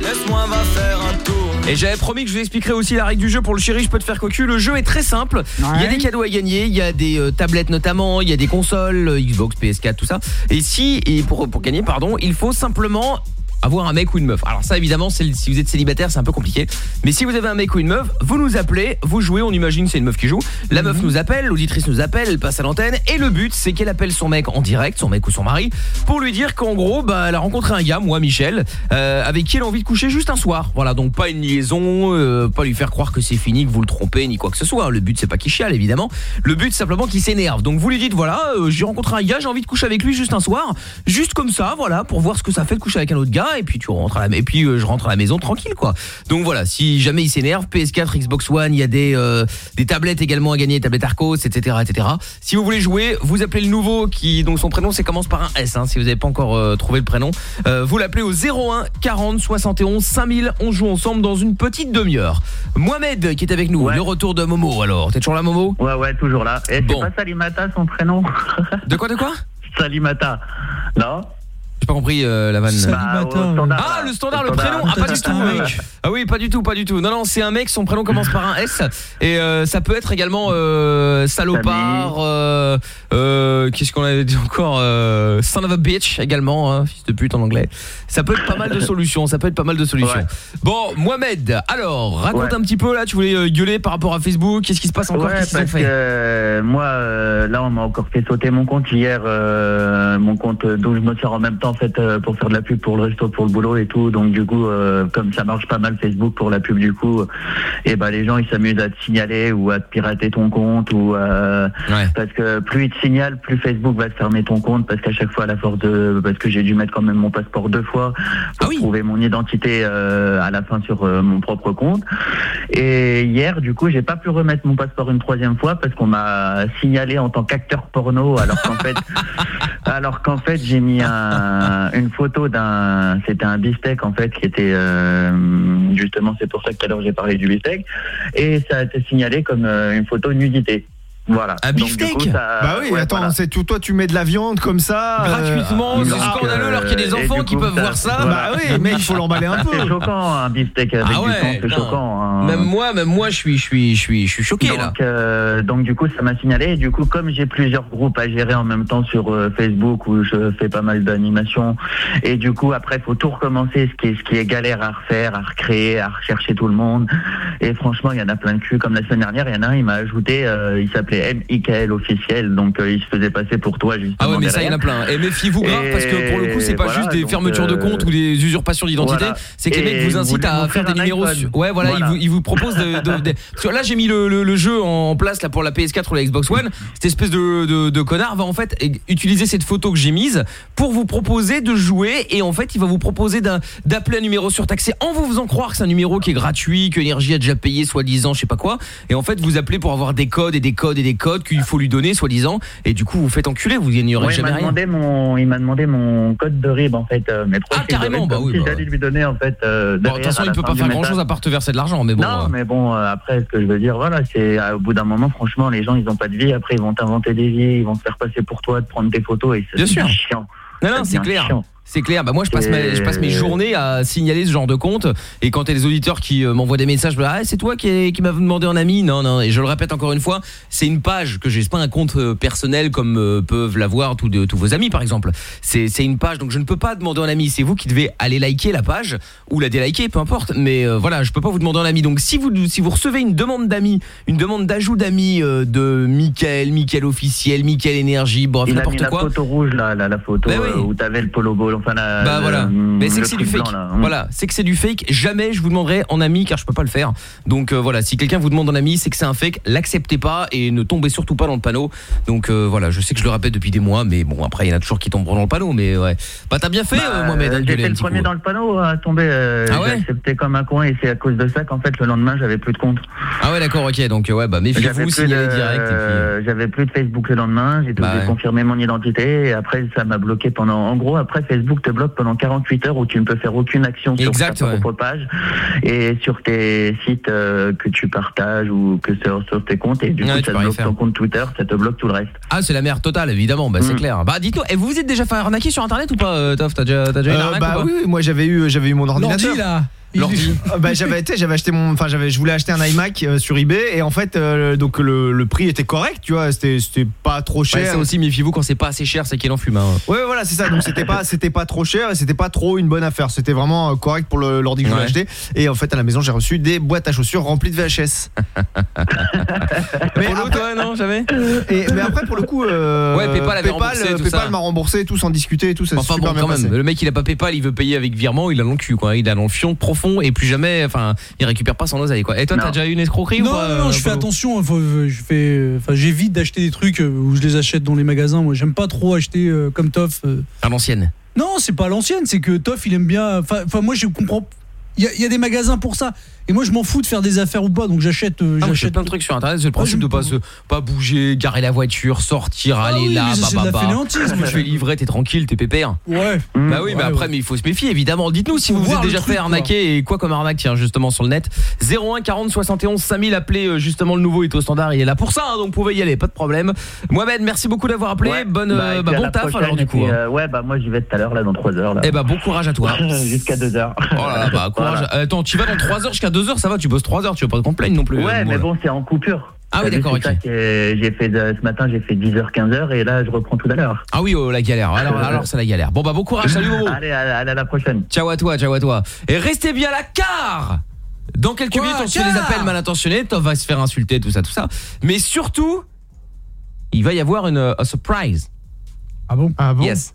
S17: Laisse-moi va faire un tour.
S1: Et j'avais promis que je vous expliquerai aussi la règle du jeu pour le chéri, je peux te faire cocu. Le jeu est très simple. Il y a des cadeaux à gagner, il y a des euh, tablettes notamment, il y a des consoles, euh, Xbox, PS4, tout ça. Et si et pour pour gagner, pardon, il faut simplement avoir un mec ou une meuf. Alors ça évidemment, si vous êtes célibataire, c'est un peu compliqué. Mais si vous avez un mec ou une meuf, vous nous appelez, vous jouez, on imagine c'est une meuf qui joue. La meuf nous appelle, l'auditrice nous appelle, elle passe à l'antenne et le but c'est qu'elle appelle son mec en direct, son mec ou son mari, pour lui dire qu'en gros, bah elle a rencontré un gars, moi Michel, euh, avec qui elle a envie de coucher juste un soir. Voilà, donc pas une liaison, euh, pas lui faire croire que c'est fini, que vous le trompez ni quoi que ce soit. Le but c'est pas qu'il chiale évidemment. Le but c'est simplement qu'il s'énerve. Donc vous lui dites voilà, euh, j'ai rencontré un gars, j'ai envie de coucher avec lui juste un soir, juste comme ça, voilà, pour voir ce que ça fait de coucher avec un autre gars et puis tu rentres à la et puis euh, je rentre à la maison tranquille quoi. Donc voilà, si jamais il s'énerve, PS4, Xbox One, il y a des euh, des tablettes également à gagner, tablettes Arcos, etc., etc. Si vous voulez jouer, vous appelez le nouveau qui donc son prénom c'est commence par un S. hein, si vous n'avez pas encore euh, trouvé le prénom, vous l'appelez au 01 40 71 5000. On joue ensemble dans une petite demi-heure. Mohamed qui est avec nous, le retour de Momo. Alors, t'es toujours là Momo?
S8: Ouais, ouais, toujours là. Et
S1: Bon.
S8: c'est pas Salimata son prénom?
S1: De quoi, de quoi?
S8: Salimata. Non?
S1: J'ai pas compris euh, la vanne.
S8: Bah,
S1: Ah, le standard, le
S8: standard.
S1: prénom. Ah, pas du tout.
S8: mec.
S1: Ah oui, pas du tout, pas du tout. Non, non, c'est un mec. Son prénom commence par un S. Et euh, ça peut être également euh, salopard. Euh, euh, Qu'est-ce qu'on avait dit encore euh, Son of a bitch également, hein, fils de pute en anglais. Ça peut être pas mal de solutions. Ça peut être pas mal de solutions. Bon, Mohamed. Alors, raconte
S8: Ouais.
S1: un petit peu là. Tu voulais gueuler par rapport à Facebook. Qu'est-ce qui se passe encore
S8: Ouais, parce
S1: fait?
S8: moi, euh, là, on m'a encore fait sauter mon compte hier, euh, mon compte d'où je me sers en même temps, en fait, euh, pour faire de la pub pour le resto, pour le boulot et tout. Donc, du coup, euh, comme ça marche pas mal Facebook pour la pub, du coup, et ben les gens, ils s'amusent à te signaler ou à te pirater ton compte ou euh, parce que plus ils te signalent, plus Facebook va te fermer ton compte parce qu'à chaque fois, à la force de, parce que j'ai dû mettre quand même mon passeport deux fois pour trouver mon identité à la fin sur mon propre compte. Et hier, du coup, j'ai pas pu remettre mon passeport une troisième fois parce qu'on m'a signalé en tant qu'acteur porno, alors qu'en fait, alors qu'en fait, j'ai mis un- une photo d'un, c'était un beefsteak en fait qui était euh, justement, c'est pour ça que tout à l'heure j'ai parlé du beefsteak, et ça a été signalé comme euh, une photo nudité. Voilà.
S4: Un
S8: ça-
S4: Bah oui,
S8: ouais,
S4: attends,
S8: voilà.
S4: c'est tout toi tu mets de la viande comme ça euh,
S1: Gratuitement, c'est scandaleux alors qu'il y a des
S8: Et
S1: enfants qui
S8: coup,
S1: peuvent voir ça.
S8: voilà.
S4: Bah oui, mais il faut l'emballer un peu.
S8: C'est choquant un beefsteak avec
S1: Ah
S8: du
S1: ouais,
S8: sang, c'est choquant. hein.
S1: Même moi, même moi, je suis, je suis, je suis, je suis choqué là.
S8: donc, euh, donc du coup, ça m'a signalé. Et du coup, comme j'ai plusieurs groupes à gérer en même temps sur euh, Facebook où je fais pas mal d'animations, et du coup, après, faut tout recommencer, ce qui est, ce qui est galère à refaire, à recréer, à rechercher tout le monde. Et franchement, il y en a plein de culs. Comme la semaine dernière, il y en a un, il m'a ajouté, euh, il s'appelait M. Ikael officiel, donc euh, il se faisait passer pour toi justement.
S1: Ah ouais mais ça il y en a plein. Et méfiez-vous grave parce que pour le coup c'est pas
S8: voilà,
S1: juste des fermetures de
S8: euh,
S1: compte ou des usurpations d'identité,
S8: voilà.
S1: c'est que les mecs vous incitent à faire des numéros. sur- Ouais voilà,
S8: Voilà.
S1: Ils, vous, ils vous proposent de, de- de- parce que là j'ai mis le, le- le jeu en place là pour la PS4 ou la Xbox One. Cette espèce de, connard va en fait utiliser cette photo que j'ai mise pour vous proposer de jouer et en fait il va vous proposer d'appeler un numéro surtaxé en vous faisant croire que c'est un numéro qui est gratuit, que Énergie a déjà payé soi-disant, je sais pas quoi. Et en fait vous appelez pour avoir des codes et des codes et des codes qu'il faut lui donner soi-disant et du coup vous faites enculer, vous gagnerez
S8: Ouais, il
S1: jamais
S8: m'a
S1: rien.
S8: demandé mon, il m'a demandé mon code de RIB en fait, euh, mes
S1: Ah,
S8: de
S1: carrément, bah oui,
S8: si
S1: bah
S8: j'allais lui donner en fait. euh,
S1: Bon, de
S8: derrière,
S1: toute façon,
S8: à
S1: il peut pas faire
S8: message.
S1: grand chose à part te verser de l'argent, mais bon.
S8: Non,
S1: euh,
S8: mais bon, euh, après, ce que je veux dire, voilà, c'est euh, au bout d'un moment, franchement, les gens, ils ont pas de vie. Après, ils vont t'inventer des vies, ils vont te faire passer pour toi, te prendre des photos, et
S1: sûr.
S8: chiant.
S1: Non, non, c'est clair.
S8: chiant.
S1: C'est clair. Bah moi je passe, ma-
S8: Et-
S1: je passe mes journées à signaler ce genre de compte. Et quand il y a des auditeurs qui euh, m'envoient des messages, bah, ah, c'est toi qui, qui m'as demandé en ami. Non, non. Et je le répète encore une fois, c'est une page que j'ai. C'est pas un compte euh, personnel comme euh, peuvent l'avoir tous, de- tous vos amis par exemple. C'est c'est une page, donc je ne peux pas demander en ami. C'est vous qui devez aller liker la page ou la déliker, peu importe. Mais euh, voilà, je peux pas vous demander en ami. Donc si vous si vous recevez une demande d'amis, une demande d'ajout d'amis euh, de Mickaël, Mickaël officiel, Mickaël énergie, bref
S8: Il a mis
S1: n'importe
S8: la
S1: quoi.
S8: photo rouge, là, la, la photo
S1: Ben oui.
S8: euh, où t'avais le polo, enfin la.
S1: Bah voilà. Mais c'est que c'est du fake.
S8: blanc, là.
S1: Voilà, c'est que c'est du fake. Jamais je vous demanderai en ami car je peux pas le faire. Donc euh, voilà, si quelqu'un vous demande en ami, c'est que c'est un fake. L'acceptez pas et ne tombez surtout pas dans le panneau. Donc euh, voilà, je sais que je le répète depuis des mois, mais bon après il y en a toujours qui tomberont dans le panneau. Mais ouais, bah t'as bien fait,
S8: Bah,
S1: euh, Mohamed. un
S8: le premier
S1: coup.
S8: dans le panneau à tomber.
S1: Ah ouais
S8: accepté comme un coin et c'est à cause de ça qu'en fait le lendemain j'avais plus de compte.
S1: Ah ouais, d'accord, ok. Donc ouais, bah méfiez-vous, signalez direct. puis,
S8: j'avais plus de Facebook le lendemain, j'ai
S1: Bah ouais.
S8: confirmer mon identité et après ça m'a bloqué pendant en gros après Facebook te bloque pendant 48 heures où tu ne peux faire aucune action sur
S1: Exact,
S8: ta
S1: ouais.
S8: propre page et sur tes sites euh, que tu partages ou que sur, sur tes comptes et du
S1: Ouais,
S8: coup ça te bloque ton compte Twitter, ça te bloque tout le reste.
S1: Ah, c'est la merde totale, évidemment. Bah c'est
S8: Mm.
S1: clair. Bah dites-nous, et vous vous êtes déjà fait arnaquer sur internet ou pas, euh, Toff? T'as déjà, t'as déjà eu une
S4: Euh,
S1: arnaque
S4: bah
S1: ou pas?
S4: oui, oui, moi j'avais eu j'avais eu mon ordinateur.
S5: L'ordi là.
S1: L'ordi.
S4: Ah, bah j'avais acheté mon enfin j'avais je voulais acheter un iMac euh, sur eBay et en fait euh, donc le, le prix était correct, tu vois, c'était c'était pas trop
S1: Ouais,
S4: cher.
S1: ça aussi, méfiez-vous quand c'est pas assez cher, c'est qu'il en fume. hein.
S4: Ouais voilà c'est ça donc c'était pas c'était pas trop cher et c'était pas trop une bonne affaire c'était vraiment euh, correct pour l'ordi que
S1: Ouais.
S4: acheter et en fait à la maison j'ai reçu des boîtes à chaussures remplies de VHS mais
S1: Polo,
S4: après,
S1: toi, non, jamais
S4: et- mais après pour le coup euh,
S1: Ouais, PayPal avait remboursé, tout
S4: PayPal
S1: ça.
S4: m'a remboursé tout sans discuter et tout ça
S1: Enfin
S4: super
S1: bon,
S4: bien
S1: quand
S4: passé.
S1: même, le mec il a pas PayPal, il veut payer avec virement, il a dans le cul quoi, il a dans le et plus jamais, enfin, il récupère pas son oseille quoi. Et toi, t'as déjà eu une escroquerie
S5: Non,
S1: ou pas
S5: non, non,
S1: euh,
S5: je fais attention. faut- je fais, enfin, j'évite d'acheter des trucs euh, où je les achète dans les magasins. Moi, j'aime pas trop acheter euh, comme Toff. euh.
S1: À l'ancienne.
S5: Non, c'est pas à l'ancienne, c'est que Toff, il aime bien. Enfin, enfin, moi, je comprends. Il y, a- il y a des magasins pour ça. Et moi, je m'en fous de faire des affaires ou pas, donc j'achète. euh,
S1: Ah,
S5: j'achète
S1: plein de trucs sur internet, c'est le principe de pas se pas bouger, garer la voiture, sortir,
S5: Ah
S1: aller
S5: oui,
S1: là,
S5: mais ça,
S1: bah
S5: c'est de
S1: bah
S5: la
S1: bah. Je vais livrer, t'es tranquille, t'es pépère.
S5: Ouais.
S1: Bah oui,
S5: Ouais,
S1: mais après,
S5: ouais.
S1: mais il faut se méfier évidemment. Dites-nous si vous vous êtes déjà
S5: truc,
S1: fait
S5: quoi.
S1: arnaquer et quoi comme arnaque, tiens, justement sur le net. 01 40 71 5000, appelez euh, justement le nouveau est au standard, il est là pour ça, hein, donc vous pouvez y aller, pas de problème. Mohamed, merci beaucoup d'avoir appelé,
S8: Ouais.
S1: bonne, euh, bah,
S8: puis à
S1: bon taf alors du coup. hein.
S8: euh, ouais bah moi j'y vais tout à l'heure là dans 3 heures là.
S1: Eh bah bon courage à toi.
S8: Jusqu'à 2 heures.
S1: Oh là là, bah courage. Euh, Attends, tu vas dans 3 heures jusqu'à 2 heures, ça va, tu bosses 3 heures, tu vas pas te plaindre non plus.
S8: Ouais,
S1: euh,
S8: mais
S1: bon,
S8: bon, c'est en coupure.
S1: Ah oui, d'accord,
S8: c'est ça
S1: ok.
S8: que J'ai fait de- ce matin, j'ai fait 10h, 15h et là je reprends tout à l'heure.
S1: Ah oui, oh, la galère. Alors, alors c'est la galère. Bon bah bon courage, salut Momo.
S8: Allez, à, à la prochaine.
S1: Ciao à toi, ciao à toi. Et restez bien là car dans quelques
S5: Quoi,
S1: minutes on se fait les appels mal intentionnés, Tom va se faire insulter tout ça tout ça. Mais surtout il va y avoir une a surprise.
S5: Ah bon?
S4: Ah bon?
S1: Yes.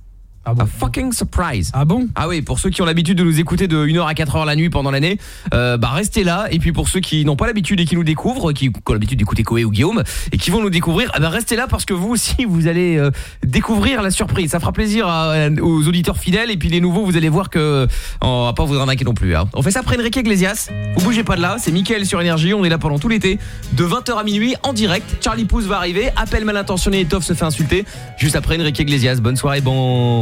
S5: Ah bon
S1: A fucking surprise.
S5: Ah bon
S1: Ah oui, pour ceux qui ont l'habitude de nous écouter de 1h à 4h la nuit pendant l'année, euh, bah restez là. Et puis pour ceux qui n'ont pas l'habitude et qui nous découvrent, qui ont l'habitude d'écouter Koé ou Guillaume, et qui vont nous découvrir, eh ben restez là parce que vous aussi, vous allez euh, découvrir la surprise. Ça fera plaisir à- aux auditeurs fidèles. Et puis les nouveaux, vous allez voir que on va pas vous arnaquer non plus. hein. On fait ça après Enrique Iglesias. Vous bougez pas de là, c'est Mickaël sur Énergie. On est là pendant tout l'été, de 20h à minuit en direct. Charlie Pouce va arriver, appel mal intentionné et Toff se fait insulter. Juste après Enrique Iglesias. Bonne soirée, bon...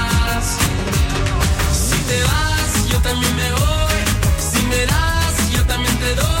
S18: Te vas, yo también me voy. Si me das, yo también te doy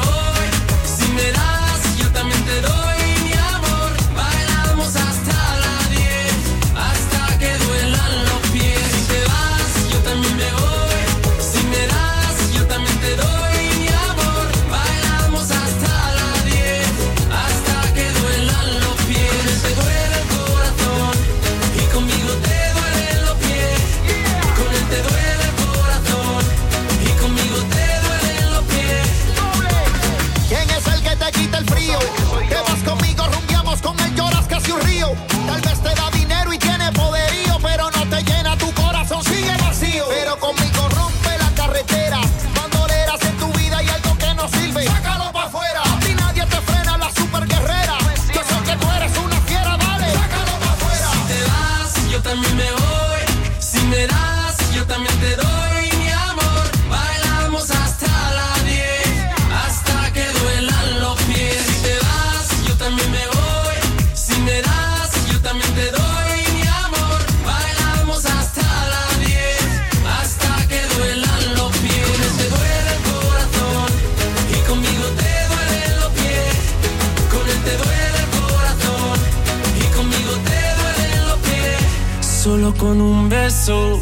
S18: Solo con un beso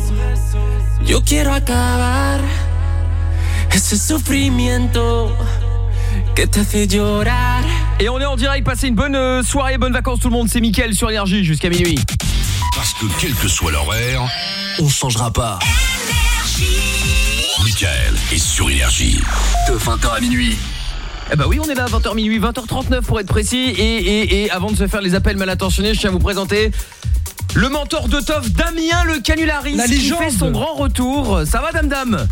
S18: yo quiero acabar ese sufrimiento que te hace llorar.
S1: Et on est en direct, passez une bonne euh, soirée, bonnes vacances tout le monde, c'est Mickaël sur Énergie jusqu'à minuit.
S19: Parce que quel que soit l'horaire, on changera pas. Michael est sur Énergie.
S3: De 20h à minuit.
S1: Eh bah oui, on est là à 20h minuit, 20h39 pour être précis. Et, et, et avant de se faire les appels mal intentionnés, je tiens à vous présenter le mentor de Toff, Damien le canulariste,
S5: La
S1: qui
S5: légende.
S1: fait son grand retour. Ça va, Dame Dame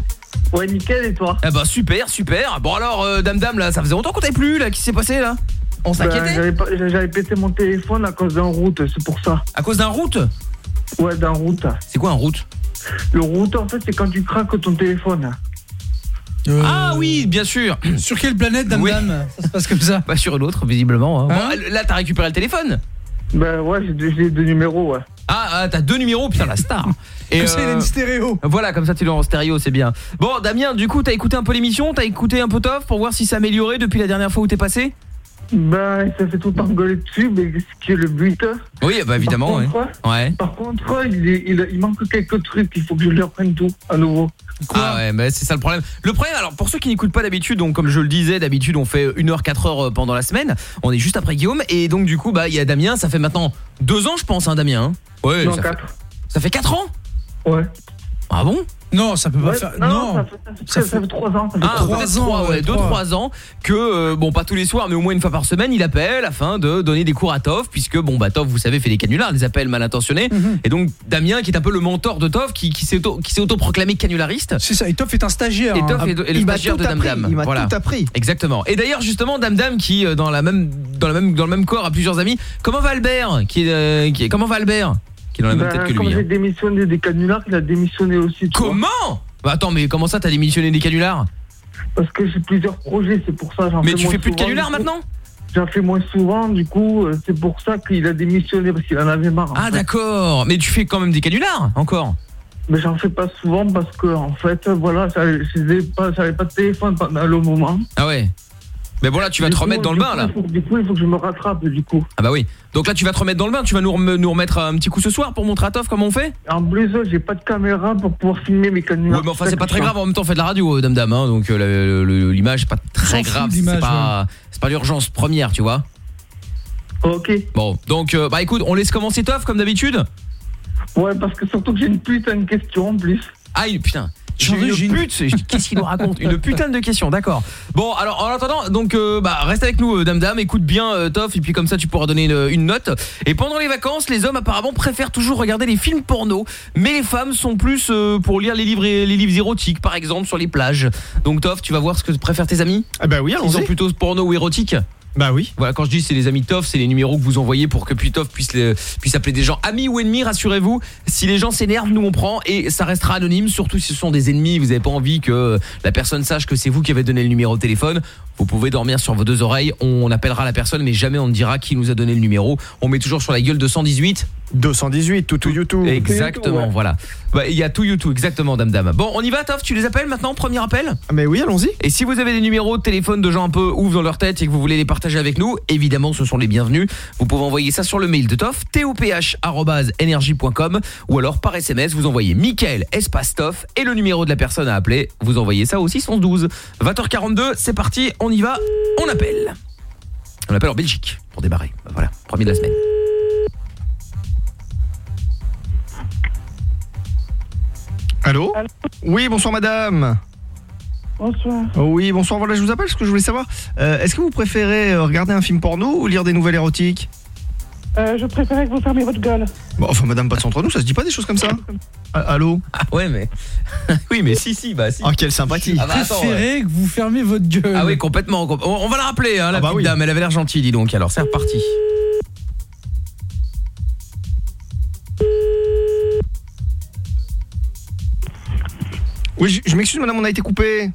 S20: Ouais, nickel, et toi
S1: Eh bah super, super. Bon alors, euh, Dame Dame, là, ça faisait longtemps qu'on t'avait plus, là. Qu'est-ce qui s'est passé, là On
S20: Bah,
S1: s'inquiétait
S20: J'avais pas- J'avais pété mon téléphone à cause d'un route, c'est pour ça.
S1: À cause d'un route
S20: Ouais, d'un route.
S1: C'est quoi un route
S20: Le route, en fait, c'est quand tu craques ton téléphone.
S1: Ah oui, bien sûr.
S5: Sur quelle planète, Dame
S1: Oui.
S5: Dame? Ça se passe comme ça
S1: Bah sur une autre, visiblement. hein.
S5: Hein
S1: Bon, là, t'as récupéré le téléphone
S20: Bah ouais, j'ai deux, j'ai deux numéros, ouais.
S1: Ah, ah, t'as deux numéros, putain la star. Et
S5: Comme ça, il a
S1: euh,
S5: une stéréo.
S1: Voilà, comme ça tu l'as en stéréo, c'est bien. Bon, Damien, du coup, t'as écouté un peu l'émission, t'as écouté un peu Toff pour voir si ça amélioré depuis la dernière fois où t'es passé?
S20: Bah, ça fait tout le temps dessus, mais ce qui est le but.
S1: Oui, bah évidemment,
S20: Par contre,
S1: Ouais.
S20: Par contre, il, est- il, il manque quelques trucs, il faut que je lui reprenne tout, à nouveau.
S1: ah ouais, mais c'est ça le problème. Le problème, alors pour ceux qui n'écoutent pas d'habitude, donc comme je le disais, d'habitude on fait 1h, 4h pendant la semaine, on est juste après Guillaume, et donc du coup, bah il y a Damien, ça fait maintenant deux ans je pense, hein Damien. hein ouais,
S20: Non,
S1: ça fait,
S20: quatre.
S1: ça fait 4 ans
S20: Ouais.
S1: Ah bon
S5: Non, ça peut pas
S20: Ouais,
S5: faire.
S20: non,
S5: Non,
S20: ça fait, ça fait- ça fait trois ans. Ça fait
S1: Ah,
S20: trois
S1: peut-être
S5: ans,
S1: trois,
S5: ouais,
S1: ouais, deux,
S5: trois.
S1: trois ans que euh, bon pas tous les soirs mais au moins une fois par semaine il appelle afin de donner des cours à Toff puisque bon bah Toff vous savez fait des canulars des appels mal intentionnés
S5: Mhm.
S1: et donc Damien qui est un peu le mentor de Toff qui, qui s'est auto qui s'est autoproclamé canulariste
S5: c'est ça. Et Toff est un stagiaire.
S1: et Toff
S5: hein.
S1: est, est le
S4: il
S1: stagiaire de Dame Dame
S4: il m'a
S1: voilà
S4: tout appris.
S1: exactement et d'ailleurs justement Dame Dame qui euh, dans la même dans la même dans le même corps a plusieurs amis comment va Albert qui euh, qui comment va Albert? Qui est dans la même
S20: Bah,
S1: tête que lui
S20: j'ai
S1: hein.
S20: démissionné des canulars, il a démissionné aussi. tu vois.
S1: comment? Bah attends mais comment ça t'as démissionné des canulars?
S20: Parce que j'ai plusieurs projets, c'est pour ça. j'en
S1: mais
S20: fais
S1: tu fais plus de canulars maintenant?
S20: J'en fais moins souvent, du coup, euh, c'est pour ça qu'il a démissionné, parce qu'il en avait marre. en
S1: ah d'accord mais tu fais quand même des canulars encore?
S20: Mais j'en fais pas souvent parce que, en fait, voilà, j'avais pas, j'avais pas de téléphone pendant le moment.
S1: Ah ouais Mais bon là tu vas
S20: Du
S1: te
S20: coup,
S1: remettre dans le bain
S20: coup,
S1: là
S20: il faut- Du coup, il faut que je me rattrape, du coup.
S1: Ah bah oui Donc là tu vas te remettre dans le bain Tu vas nous, rem- nous remettre un petit coup ce soir pour montrer à Toff comment on fait?
S20: En plus, euh, j'ai pas de caméra pour pouvoir filmer mes canulars.
S1: Ouais mais enfin c'est pas très grave En même temps on fait de la radio euh, dame dame hein, Donc euh, l'image c'est pas très grave C'est pas, c'est pas l'urgence première tu vois
S20: Ok.
S1: Bon donc euh, bah écoute on laisse commencer Toff comme d'habitude?
S20: Ouais, parce que surtout que j'ai une putain de question en plus.
S1: Ah une- putain. J'ai une pute Qu'est-ce qu'il nous raconte Une putain de question d'accord. Bon alors en attendant donc euh, bah reste avec nous euh, dame dame Écoute bien euh, Toff Et puis comme ça tu pourras donner une, une note. Et pendant les vacances les hommes apparemment préfèrent toujours regarder les films porno Mais les femmes sont plus pour lire les livres, les livres érotiques par exemple sur les plages. Donc Toff tu vas voir ce que préfèrent tes amis
S4: Ah bah oui,
S1: Ils sont plutôt porno ou érotique
S4: Bah oui.
S1: voilà, quand je dis c'est les amis Toff, c'est les numéros que vous envoyez pour que puis Toff puisse, les- puisse appeler des gens amis ou ennemis, rassurez-vous. Si les gens s'énervent, nous on prend et ça restera anonyme, surtout si ce sont des ennemis, vous n'avez pas envie que la personne sache que c'est vous qui avez donné le numéro de téléphone. Vous pouvez dormir sur vos deux oreilles, on appellera la personne mais jamais on ne dira qui nous a donné le numéro. On met toujours sur la gueule de 118.
S4: 218, tout tout YouTube.
S1: Exactement,
S20: ouais.
S1: voilà. Bah, Il y a tout YouTube, exactement, dame dame. Bon, on y va, Toff, tu les appelles maintenant, premier appel?
S4: Ah, Mais oui, allons-y.
S1: et si vous avez des numéros de téléphone de gens un peu ouf dans leur tête et que vous voulez les partager avec nous, évidemment ce sont les bienvenus. Vous pouvez envoyer ça sur le mail de Toff, toph@energie.com ou alors par SMS, vous envoyez Michael espace Toff et le numéro de la personne à appeler. Vous envoyez ça aussi 112. 20h42, c'est parti, on y va, on appelle. On appelle en Belgique pour démarrer. Voilà, premier de la semaine.
S4: Allô Oui, bonsoir madame.
S20: Bonsoir.
S4: Oui, bonsoir. Voilà, je vous appelle parce que je voulais savoir. euh, Est-ce que vous préférez euh, regarder un film porno ou lire des nouvelles érotiques?
S20: Euh, je préférais que vous fermiez votre gueule.
S4: Bon, enfin, madame, passe entre nous, ça se dit pas des choses comme ça? Ah, Allô?
S1: Ah ouais, mais... oui, mais si, si, bah si.
S4: Oh, quelle sympathie.
S1: Ah bah, attends, ouais.
S5: Préférez que vous fermiez votre gueule.
S1: Ah oui, complètement. com- On on va la rappeler, hein, la
S4: Ah bah
S1: petite
S4: oui.
S1: dame. Elle avait l'air gentille, dis donc. Alors, c'est reparti.
S4: Oui, je, je m'excuse, madame, on a été coupé.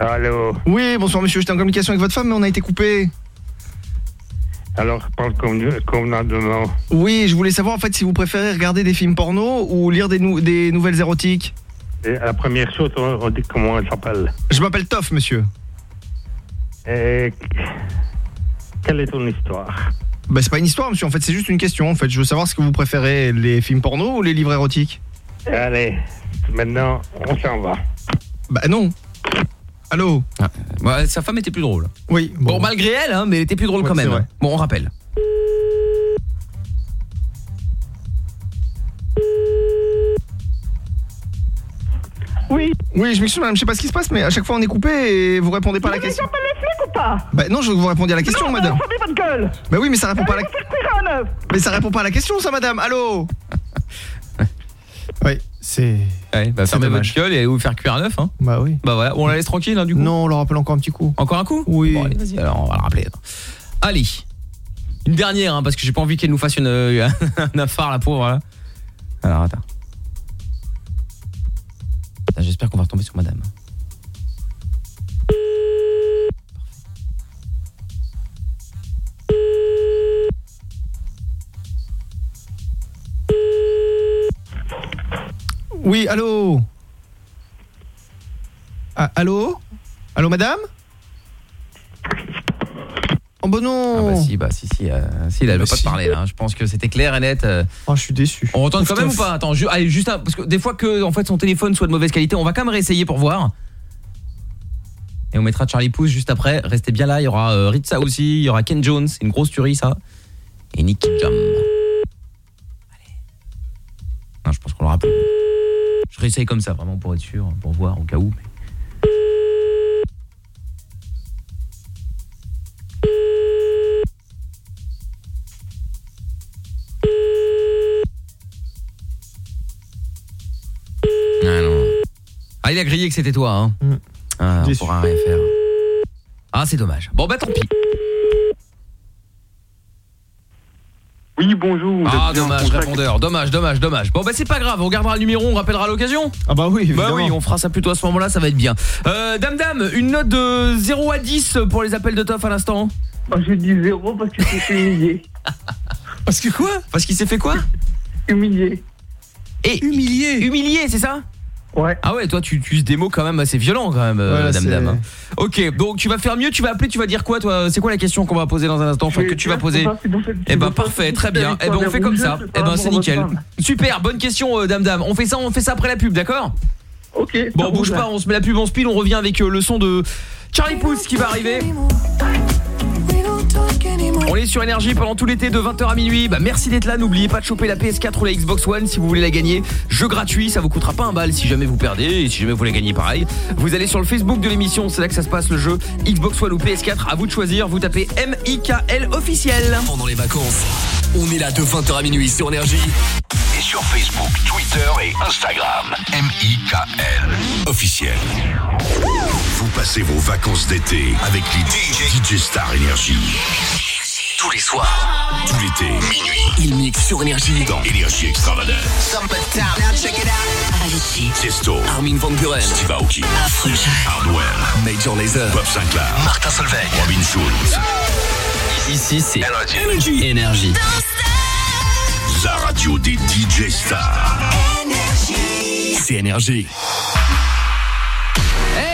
S21: Allô
S4: Oui, bonsoir, monsieur, j'étais en communication avec votre femme, mais on a été coupé.
S21: Alors, parle convenablement.
S4: Oui, je voulais savoir, en fait, si vous préférez regarder des films porno ou lire des, nou- des nouvelles érotiques.
S21: Et la première chose, on, on dit comment elle s'appelle.
S4: Je m'appelle Toff, monsieur.
S21: Et quelle est ton histoire?
S4: Bah, c'est pas une histoire, monsieur, en fait, c'est juste une question, en fait. Je veux savoir ce que vous préférez, les films porno ou les livres érotiques
S21: Allez, maintenant, on s'en va.
S4: Bah, non. Allô
S1: Ouais, sa femme était plus drôle.
S4: Oui.
S1: Bon, malgré elle, hein, mais elle était plus drôle
S4: Ouais,
S1: quand
S4: c'est
S1: même.
S4: vrai.
S1: Bon, on rappelle.
S20: Oui.
S4: Oui, je m'excuse, madame, je sais pas ce qui se passe, mais à chaque fois on est coupé et vous répondez pas à la question.
S20: pas les flics ou pas?
S4: Bah, non, je veux que vous répondiez à la question,
S20: non,
S4: madame.
S20: Fermez votre gueule.
S4: Bah oui, mais ça répond pas à la
S20: à œuf.
S4: Mais ça répond pas à la question, ça, madame. Allô? Oui, c'est.
S1: Ouais, bah,
S4: C'est
S1: fermez votre gueule et vous faire cuire un œuf. Hein.
S4: Bah oui.
S1: Bah voilà, on la laisse tranquille, hein, du coup.
S4: Non, on leur rappelle encore un petit coup.
S1: Encore un coup
S4: Oui.
S1: Bon, allez, vas-y, alors on va le rappeler. Allez. Une dernière, hein, parce que j'ai pas envie qu'elle nous fasse une, euh, un affare, la pauvre. Là. Alors, attends. J'espère qu'on va retomber sur madame.
S4: Oui, allô Ah, Allô Allô, madame Oh bah non
S1: Ah bah si, bah si, si, euh, si, là, elle veut pas te parler là. hein. Je pense que c'était clair et net. euh.
S4: Oh, je suis déçu.
S1: On retourne quand même ou pas? Attends, ju- allez, juste un- parce que des fois que en fait son téléphone soit de mauvaise qualité, on va quand même réessayer pour voir. Et on mettra Charlie Puth juste après. Restez bien là, il y aura euh, Ritza aussi, il y aura Ken Jones, une grosse tuerie ça. Et Nicky Jam. Allez. Non, je pense qu'on l'aura plus. Je réessaye comme ça vraiment pour être sûr, pour voir au cas où. mais- Ah non. Ah, il a grillé que c'était toi, hein. Ah, on pourra rien faire. Ah, c'est dommage. Bon, bah tant pis.
S21: Oui, bonjour.
S1: Ah, dommage, répondeur. Dommage, dommage, dommage. Bon, bah c'est pas grave. On regardera le numéro, on rappellera l'occasion.
S4: Ah bah oui,
S1: Bah oui, on fera ça plutôt à ce moment-là, ça va être bien. Euh, Dame Dame, une note de 0 à 10 pour les appels de Toff à l'instant
S20: Oh, J'ai dit zéro parce que je suis humilié.
S1: Parce que quoi? Parce qu'il s'est fait quoi?
S20: Humilié.
S1: Et humilié Humilié, c'est ça?
S20: Ouais.
S1: Ah ouais, toi tu utilises des mots quand même assez violents quand même, euh,
S4: Ouais,
S1: Dame Dame. Ok, donc tu vas faire mieux, tu vas appeler, tu vas dire quoi toi? C'est quoi la question qu'on va poser dans un instant Enfin, que tu vas poser Eh ben parfait, très bien. Eh ben on fait comme ça.
S20: c'est
S1: Eh ben c'est nickel. Super, bonne question euh, Dame Dame. On fait ça, on fait ça après la pub, d'accord?
S20: Ok.
S1: Bon, bouge pas, on se met la pub en speed, on revient avec euh, le son de Charlie Puth qui va arriver. On est sur énergie pendant tout l'été de 20h à minuit. Bah merci d'être là, n'oubliez pas de choper la PS4 ou la Xbox One si vous voulez la gagner. Jeu gratuit, ça vous coûtera pas un bal si jamais vous perdez et si jamais vous la gagnez pareil. Vous allez sur le Facebook de l'émission, c'est là que ça se passe le jeu Xbox One ou PS4, à vous de choisir, vous tapez MIKL officiel.
S3: Pendant les vacances, on est là de 20h à minuit sur Énergie.
S2: Et sur Facebook, Twitter et Instagram. M-I-K-L. Officiel. Vous passez vos vacances d'été avec les DJ, DJ Star Énergie.
S3: Tous les soirs,
S2: Tout l'été, minuit,
S3: il mixe sur Énergie.
S2: dans Énergie Extravagance.
S3: Avicii,
S2: Tiesto,
S3: Armin Van Buren,
S2: Steve Aoki, Hardwell,
S3: Major Lazer,
S2: Bob Sinclair,
S3: Martin Solveig.
S2: Robin Schulz,
S3: Ici, c'est Énergie. Énergie.
S2: la radio des DJ Stars.
S3: C'est Énergie.
S22: Hey,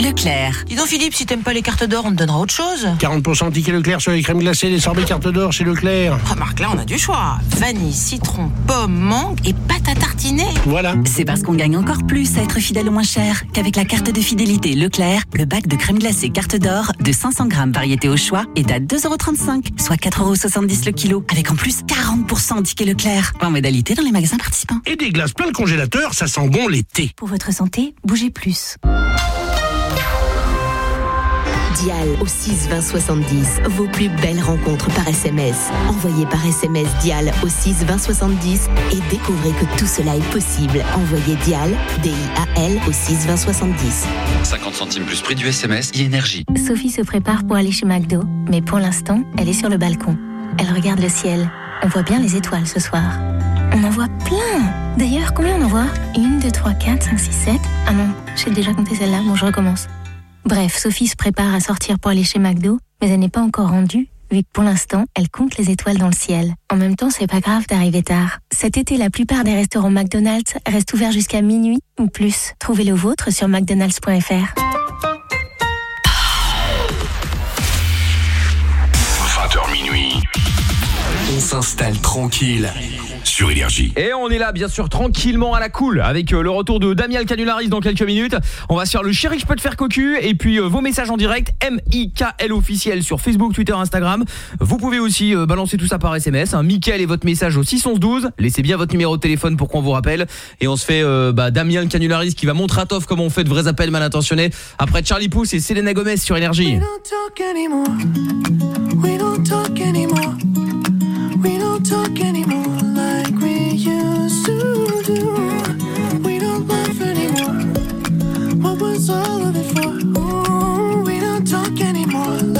S23: Leclerc. Dis donc Philippe, si t'aimes pas les cartes d'or, on te donnera autre chose.
S24: 40% ticket Leclerc sur les crèmes glacées, les sorbets cartes d'or chez Leclerc.
S23: Remarque, là, on a du choix. Vanille, citron, pomme, mangue et pâte à tartiner.
S24: Voilà.
S14: C'est parce qu'on gagne encore plus à être fidèle au moins cher qu'avec la carte de fidélité Leclerc, le bac de crème glacée carte d'or de 500 grammes variété au choix est à 2,35€, soit 4,70€ le kilo, avec en plus 40% en ticket Leclerc. En modalité dans les magasins participants.
S24: Et des glaces plein de congélateur, ça sent bon l'été.
S25: Pour votre santé, bougez plus.
S15: Dial au 6 20 70. Vos plus belles rencontres par SMS. Envoyez par SMS Dial au 6 20 70 et découvrez que tout cela est possible. Envoyez Dial, D-I-A-L au 6 20 70.
S3: 50 centimes plus prix du SMS e-énergie.
S25: Sophie se prépare pour aller chez McDo, mais pour l'instant, elle est sur le balcon. Elle regarde le ciel. On voit bien les étoiles ce soir. On en voit plein D'ailleurs, combien on en voit? 1, 2, 3, 4, 5, 6, 7. Ah non, j'ai déjà compté celle-là, bon je recommence. Bref, Sophie se prépare à sortir pour aller chez McDo, mais elle n'est pas encore rendue, vu que pour l'instant, elle compte les étoiles dans le ciel. En même temps, c'est pas grave d'arriver tard. Cet été, la plupart des restaurants McDonald's restent ouverts jusqu'à minuit ou plus. Trouvez le vôtre sur mcdonalds.fr.
S2: 20h minuit.
S19: On s'installe tranquille sur Énergie.
S1: Et on est là bien sûr tranquillement à la cool avec euh, le retour de Damien Canularis dans quelques minutes. On va se faire le chéri je peux te faire cocu et puis euh, vos messages en direct M-I-K-L officiel sur Facebook, Twitter, Instagram. Vous pouvez aussi euh, balancer tout ça par SMS. Hein. Mickaël et votre message au 612. Laissez bien votre numéro de téléphone pour qu'on vous rappelle. Et on se fait euh, bah, Damien Canularis qui va montrer à Toff comment on fait de vrais appels mal intentionnés. Après Charlie Pouce et Selena Gomez sur Énergie.
S26: talk anymore. We don't talk anymore. We don't talk anymore What was all of it for? Ooh, we don't talk anymore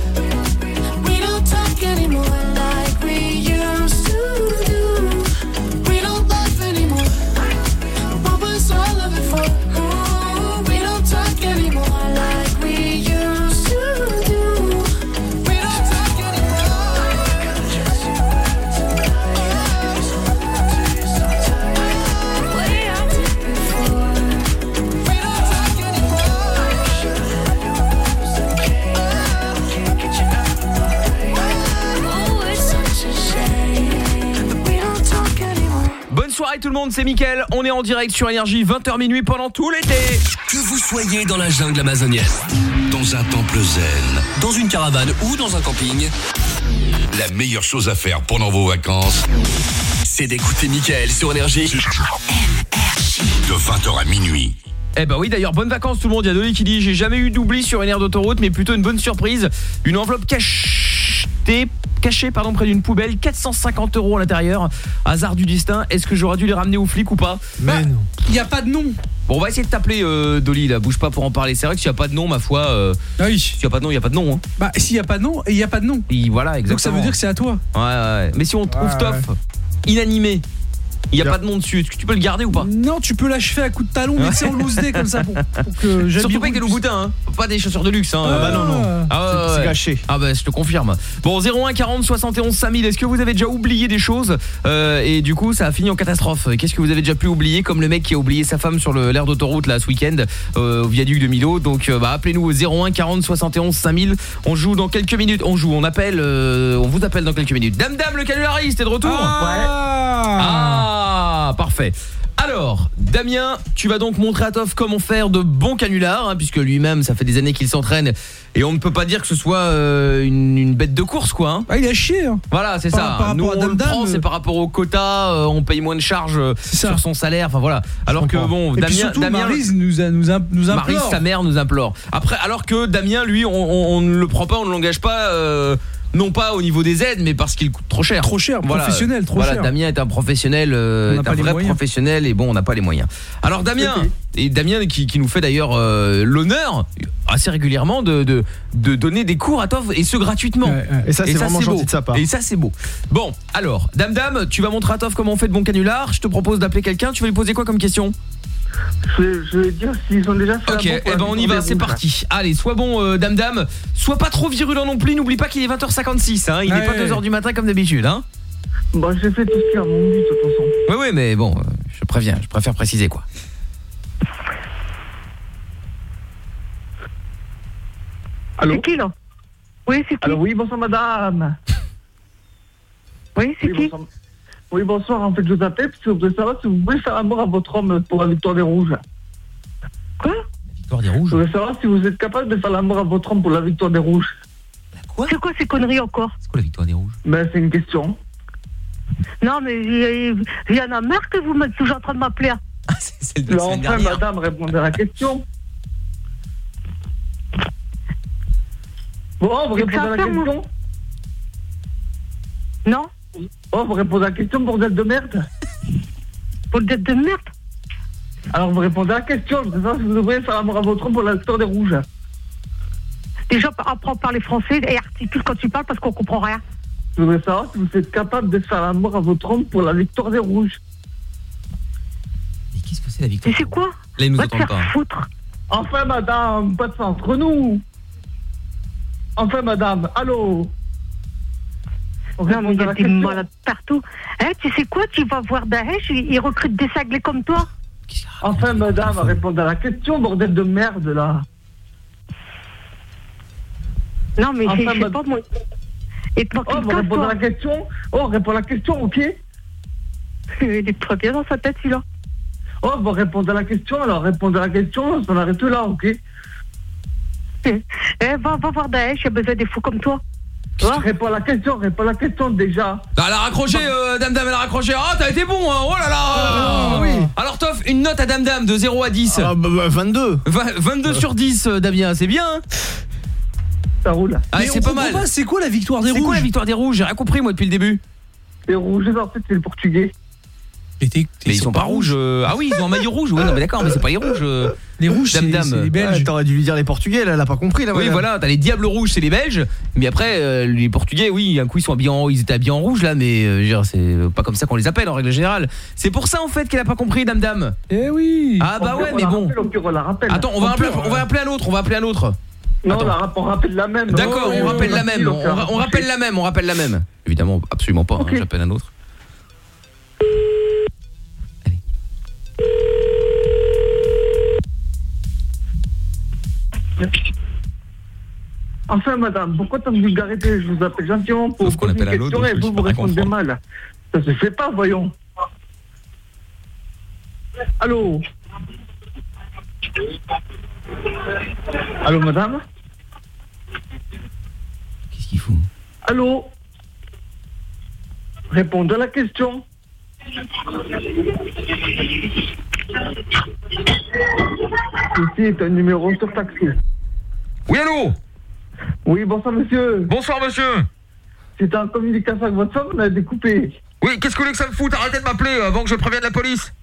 S1: Tout le monde, c'est Mickaël. On est en direct sur Énergie 20h minuit pendant tout l'été.
S3: Que vous soyez dans la jungle amazonienne, dans un temple zen, dans une caravane ou dans un camping, la meilleure chose à faire pendant vos vacances, c'est d'écouter Michael sur Énergie. De 20h à minuit.
S1: Eh bah oui d'ailleurs bonnes vacances tout le monde Il y a Dolly qui dit j'ai jamais eu d'oubli sur une aire d'autoroute Mais plutôt une bonne surprise Une enveloppe Cachée pardon près d'une poubelle 450 euros à l'intérieur Hasard du destin Est-ce que j'aurais dû les ramener aux flics ou pas?
S5: Mais non. Il n'y a pas de nom.
S1: Bon on va essayer de t'appeler euh, Dolly là Bouge pas pour en parler C'est vrai que s'il n'y a pas de nom ma foi euh,
S5: oui.
S1: S'il n'y a pas de nom il n'y a pas de nom hein.
S5: Bah, s'il n'y a pas de nom, il n'y a pas de nom.
S1: Et voilà exactement
S5: Donc ça veut dire que c'est à toi.
S1: Ouais ouais Mais si on trouve
S5: Ouais,
S1: Toff Inanimé Il n'y a pas de nom dessus Est-ce que tu peux le garder ou pas
S5: Non, tu peux l'achever à coup de talon, mais c'est en loose day comme ça pour, pour que
S1: Surtout pas avec des Louboutins, hein. pas des chaussures de luxe. Hein.
S5: Ah, bah non, non.
S1: Ah, ouais,
S5: C'est-
S1: ouais.
S5: gâché.
S1: Ah bah je te confirme. Bon 01 40 71 5000. Est-ce que vous avez déjà oublié des choses Euh, et du coup ça a fini en catastrophe? Qu'est-ce que vous avez déjà pu oublier comme le mec qui a oublié sa femme sur le- l'air d'autoroute là ce week-end euh, au viaduc de Milo? Donc euh, bah, appelez-nous au 01 40 71 5000. On joue dans quelques minutes. On joue, on appelle, euh, on vous appelle dans quelques minutes. Dame Dame le canulariste est de retour. Ah, parfait. Alors, Damien, tu vas donc montrer à Toff comment faire de bons canulars, hein, puisque lui-même, ça fait des années qu'il s'entraîne, et on ne peut pas dire que ce soit euh, une, une bête de course, quoi. hein.
S5: Ah, il a chié. hein.
S1: Voilà, c'est ça.
S5: par
S1: Nous, on le prend, c'est par rapport au quota, euh, on paye moins de charges euh, sur son salaire, enfin voilà. Alors que bon,
S5: Et
S1: Damien,
S5: surtout,
S1: Damien
S5: Maryse nous, a, nous, a, nous implore.
S1: Maryse, sa mère nous implore. Après, alors que Damien, lui, on, on- on ne le prend pas, on ne l'engage pas, non pas au niveau des aides, mais parce qu'il coûte trop cher.
S5: Trop cher, professionnel, trop
S1: voilà,
S5: cher.
S1: Damien est un professionnel, euh, est un vrai
S5: moyens.
S1: professionnel, et bon, on n'a pas les moyens. Alors Damien, et Damien qui, qui nous fait d'ailleurs euh, l'honneur assez régulièrement de, de, de donner des cours à Tov et ce gratuitement.
S4: Et ça, c'est vraiment gentil
S1: beau.
S4: de sa part.
S1: Et ça c'est beau. Bon, alors Dame Dame, tu vas montrer à Tov comment on fait de bons canulars. Je te propose d'appeler quelqu'un. Tu vas lui poser quoi comme question?
S20: Je, vais dire s'ils ont déjà fait
S1: Ok, eh ben on y va, c'est parti. Allez, sois bon euh, dame dame, sois pas trop virulent non plus, n'oublie pas qu'il est 20h56 hein, il
S20: Ouais,
S1: n'est pas
S20: ouais.
S1: 2h du matin comme d'habitude hein.
S20: Bah, j'ai fait tout ce qui est à mon but, de toute façon.
S1: Oui oui, mais bon, euh, je préviens, je préfère préciser quoi.
S20: Allô
S27: C'est qui là? Oui, c'est qui?
S20: Alors oui, bonsoir madame.
S27: Oui, c'est qui?
S20: bonsoir. Oui, bonsoir. En fait, je vous appelle parce que je voudrais savoir si vous pouvez faire amour à votre homme pour la victoire des Rouges.
S27: Quoi?
S1: Victoire des Rouges?
S20: Je voudrais savoir si vous êtes capable de faire l'amour à votre homme pour la victoire des Rouges.
S27: C'est quoi ces conneries encore?
S1: C'est quoi la victoire des Rouges?
S20: Ben, c'est une question.
S27: Non, mais il y en a marre que vous m'êtes toujours en train de m'appeler.
S1: C'est
S20: Mais enfin, madame, répondez à la question. Bon, vous répondez à la question
S27: Non
S20: Oh, vous répondez à la question, bordel de merde
S27: Bordel de merde
S20: Alors, vous répondez à la question. Si vous devriez faire l'amour à votre homme pour la victoire des Rouges.
S27: Déjà, apprends à parler français et articule quand tu parles parce qu'on comprend rien.
S20: Je voudrais savoir si vous êtes capable de faire l'amour à votre homme pour la victoire des Rouges.
S1: Qu'est-ce que c'est la victoire
S27: Mais c'est quoi
S1: Là, ils nous entendent pas.
S27: foutre.
S20: Enfin, madame, pas de ça entre nous. Enfin, madame, allô
S27: Non, mais il y a des malades partout. Hein, tu sais quoi Tu vas voir Daesh, ils recrutent des cinglés comme toi.
S20: Enfin, madame, répondez à la question, bordel de merde, là.
S27: Non, mais
S20: Enfin,
S27: c'est- je sais pas, moi. Et toi,
S20: Oh, vous répondez à la question Oh, répondez à la question, ok
S27: Il est très bien dans sa tête, celui-là.
S20: Oh, vous répondez à la question, alors répondez à la question, on s'en arrête là, ok
S27: Eh, va, va voir Daesh, il a besoin des fous comme toi.
S20: Ah, réponds à la question, réponds à la question déjà.
S1: Ah, Elle a raccroché, euh, Dame Dame, elle a raccroché. Ah, t'as été bon, hein. oh là là
S4: Ah, oui.
S1: Alors, Toff, une note à Dame Dame de 0 à 10.
S4: Ah, bah, bah, 22.
S1: Va- 22 sur 10, euh, Damien, c'est bien. hein
S20: Ça roule.
S1: Ah,
S5: Mais
S1: c'est
S5: on
S1: pas
S5: comprend
S1: mal.
S5: pas, c'est quoi la victoire des
S1: C'est
S5: rouges
S1: quoi la victoire des rouges? J'ai rien compris, moi, depuis le début.
S20: Les rouges, en fait, c'est le portugais.
S5: Mais t'es-
S1: Mais ils sont pas rouges. euh, Ah oui, ils ont un maillot rouge. Ouais, non, mais d'accord, mais c'est pas les rouges. euh.
S5: Les rouges,
S1: Dame
S5: c'est
S1: Dame.
S5: c'est les Belges.
S4: T'aurais dû lui dire les Portugais, là, elle a pas compris. Là,
S1: Oui,
S4: madame.
S1: voilà, t'as les diables rouges, c'est les Belges, mais après euh, les Portugais, oui, un coup ils sont habillés en, ils étaient habillés en rouge là, mais euh, je veux dire, c'est pas comme ça qu'on les appelle en règle générale. C'est pour ça en fait qu'elle a pas compris, Dame Dame.
S5: Eh oui.
S1: Ah bah ouais, mais bon. Attends, on va appeler, on va appeler un autre, on va appeler un autre.
S20: Non, on, la rapp- on rappelle la même.
S1: D'accord,
S20: Oh,
S1: on
S20: oui,
S1: rappelle la même, on, ra- on rappelle la même, on rappelle la même. Évidemment, absolument pas, hein, j'appelle un autre.
S20: Enfin, madame, pourquoi tant de vulgarité Je vous appelle gentiment pour
S1: Sauf qu'on appelle à l'autre,
S20: et vous vous répondez mal. Ça se fait pas, voyons. Allô Allô, madame
S1: Qu'est-ce qu'il fout
S20: Allô Répondez à la question. Ceci est un numéro sur taxi.
S1: Oui, allô
S20: Oui, bonsoir monsieur.
S1: Bonsoir monsieur.
S20: C'était en communication avec votre femme, on a découpé.
S1: Oui, qu'est-ce que vous voulez que ça me foute Arrêtez de m'appeler euh, avant que je prévienne la police.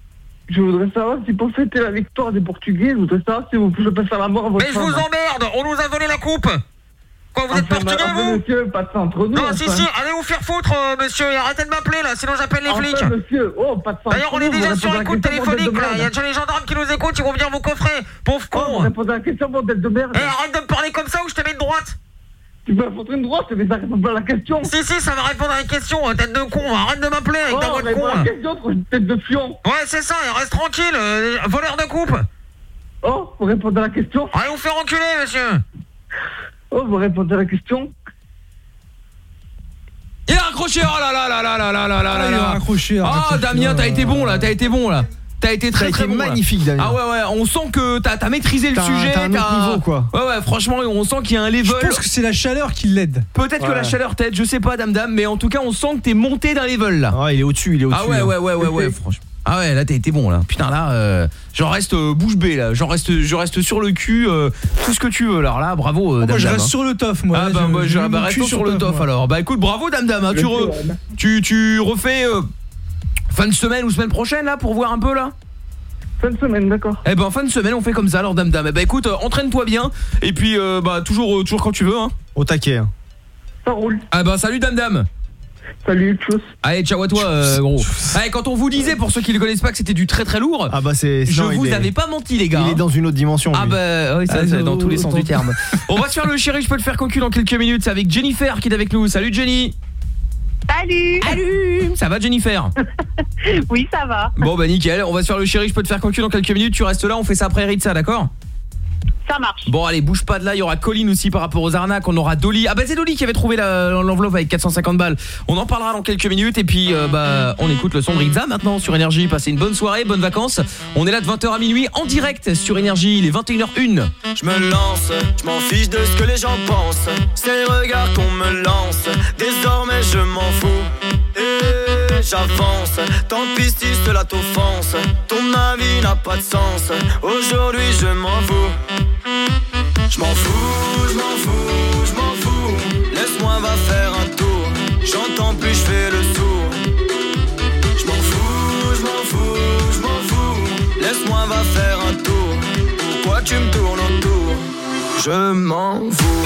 S20: Je voudrais savoir si pour fêter la victoire des Portugais, je voudrais savoir si vous pouvez pas faire la mort à votre
S1: Mais je
S20: femme.
S1: vous emmerde, on nous a volé la coupe. Quoi, vous êtes portugais vous
S20: monsieur, pas de ça entre nous.
S1: Non,
S20: enfin.
S1: si, si, allez vous faire foutre, euh, monsieur, et arrêtez de m'appeler là, sinon j'appelle les
S20: Enfin,
S1: flics.
S20: monsieur, oh, pas de ça
S1: D'ailleurs, on
S20: entre
S1: est
S20: nous,
S1: déjà
S20: vous
S1: sur
S20: répondez à
S1: écoute
S20: bordel
S1: téléphonique
S20: de
S1: là, il y a
S20: merde.
S1: déjà les gendarmes qui nous écoutent, ils vont venir vous coffrer, pauvre
S20: Oh, vous
S1: con.
S20: répondez à la question, bordel de merde.
S1: Eh, arrête de me parler comme ça ou je te mets une droite.
S20: Tu peux foutre une droite, mais ça répond pas à la question.
S1: Si, si, ça va répondre à la question, euh, tête de con, arrête de m'appeler avec ta
S20: Oh,
S1: voix de con. là.
S20: question, trop une tête de fion.
S1: Ouais, c'est ça, et reste tranquille, euh, voleur de coupe.
S20: Oh, vous répondez à la question.
S1: Allez vous faire enculer, monsieur.
S20: Oh, vous répondez à la question.
S1: Il a raccroché, oh là là là là là là là là
S5: Ah,
S1: là
S5: il a
S1: là.
S5: raccroché,
S1: Ah. Damien, t'as été bon là, t'as été bon là. T'as été très très
S4: été
S1: bon, là.
S4: magnifique, Damien.
S1: Ah ouais ouais, on sent que t'as as maîtrisé le sujet,
S4: t'as un autre niveau, quoi.
S1: Ouais ouais, franchement, on sent qu'il y a un level.
S5: Je pense que c'est la chaleur qui l'aide.
S1: Peut-être que
S4: Ouais.
S1: la chaleur t'aide, je sais pas dame dame, mais en tout cas, on sent que t'es monté d'un level là.
S4: Ah, il est au-dessus, il est au-dessus.
S1: Ah ouais
S4: hein.
S1: ouais ouais ouais ouais, franchement. Ah ouais, là t'as été bon là. Putain là, euh, j'en reste euh, bouche bée là. J'en reste, je reste sur le cul, euh, tout ce que tu veux. Alors là, bravo. euh,
S5: Moi,
S1: dame
S5: je
S1: dame,
S5: reste
S1: hein.
S5: sur le tof, moi.
S1: Ah bah
S5: je-
S1: moi
S5: je
S1: je bah,
S5: cul
S1: sur le tof
S5: moi.
S1: alors. Bah écoute, bravo dame dame, hein, tu, re- tu tu refais euh, fin de semaine ou semaine prochaine là pour voir un peu là?
S20: Fin de semaine, d'accord.
S1: Eh ben fin de semaine on fait comme ça alors dame dame. Eh ben écoute, euh, entraîne-toi bien et puis euh, bah toujours euh, toujours quand tu veux hein.
S4: Au taquet. hein.
S20: Ça roule.
S1: Ah bah salut dame dame.
S20: Salut, tchuss.
S1: Allez, ciao à toi euh, gros. Allez, quand on vous disait pour ceux qui ne connaissent pas que c'était du très très lourd,
S4: Ah bah c'est.
S1: je
S4: non, il
S1: vous
S4: est-
S1: avais pas menti les gars.
S4: Il
S1: hein.
S4: est dans une autre dimension.
S1: Ah
S4: lui.
S1: bah oui, ça,
S5: Ah,
S1: c'est dans tous les sens du terme. On va se faire le chéri, je peux le faire cocu dans quelques minutes, c'est avec Jennifer qui est avec nous. Salut Jenny.
S28: Salut
S1: Salut. Ça va Jennifer?
S28: Oui, ça va.
S1: Bon bah nickel, on va se faire le chéri, je peux te faire cocu dans quelques minutes, tu restes là, on fait ça après Ritza, d'accord?
S28: Ça marche.
S1: Bon allez, bouge pas de là, il y aura Colline aussi par rapport aux arnaques, on aura Dolly. Ah bah c'est Dolly qui avait trouvé l'enveloppe avec 450 balles. On en parlera dans quelques minutes et puis euh, bah on écoute le son de Ritza maintenant sur énergie, passez une bonne soirée, bonnes vacances. On est là de 20h à minuit en direct sur énergie, il est 21h01.
S29: Je me lance, je m'en fiche de ce que les gens pensent. C'est les regards qu'on me lance. Désormais je m'en fous. Et j'avance. Tant pis si cela t'offense. Ton avis n'a pas de sens. Aujourd'hui je m'en fous. Je m'en fous, je m'en fous, je m'en fous. Laisse-moi va faire un tour. J'entends plus, je fais le sourd. Je m'en fous, je m'en fous, je m'en fous. Laisse-moi va faire un tour. Pourquoi tu me tournes autour? Je m'en fous.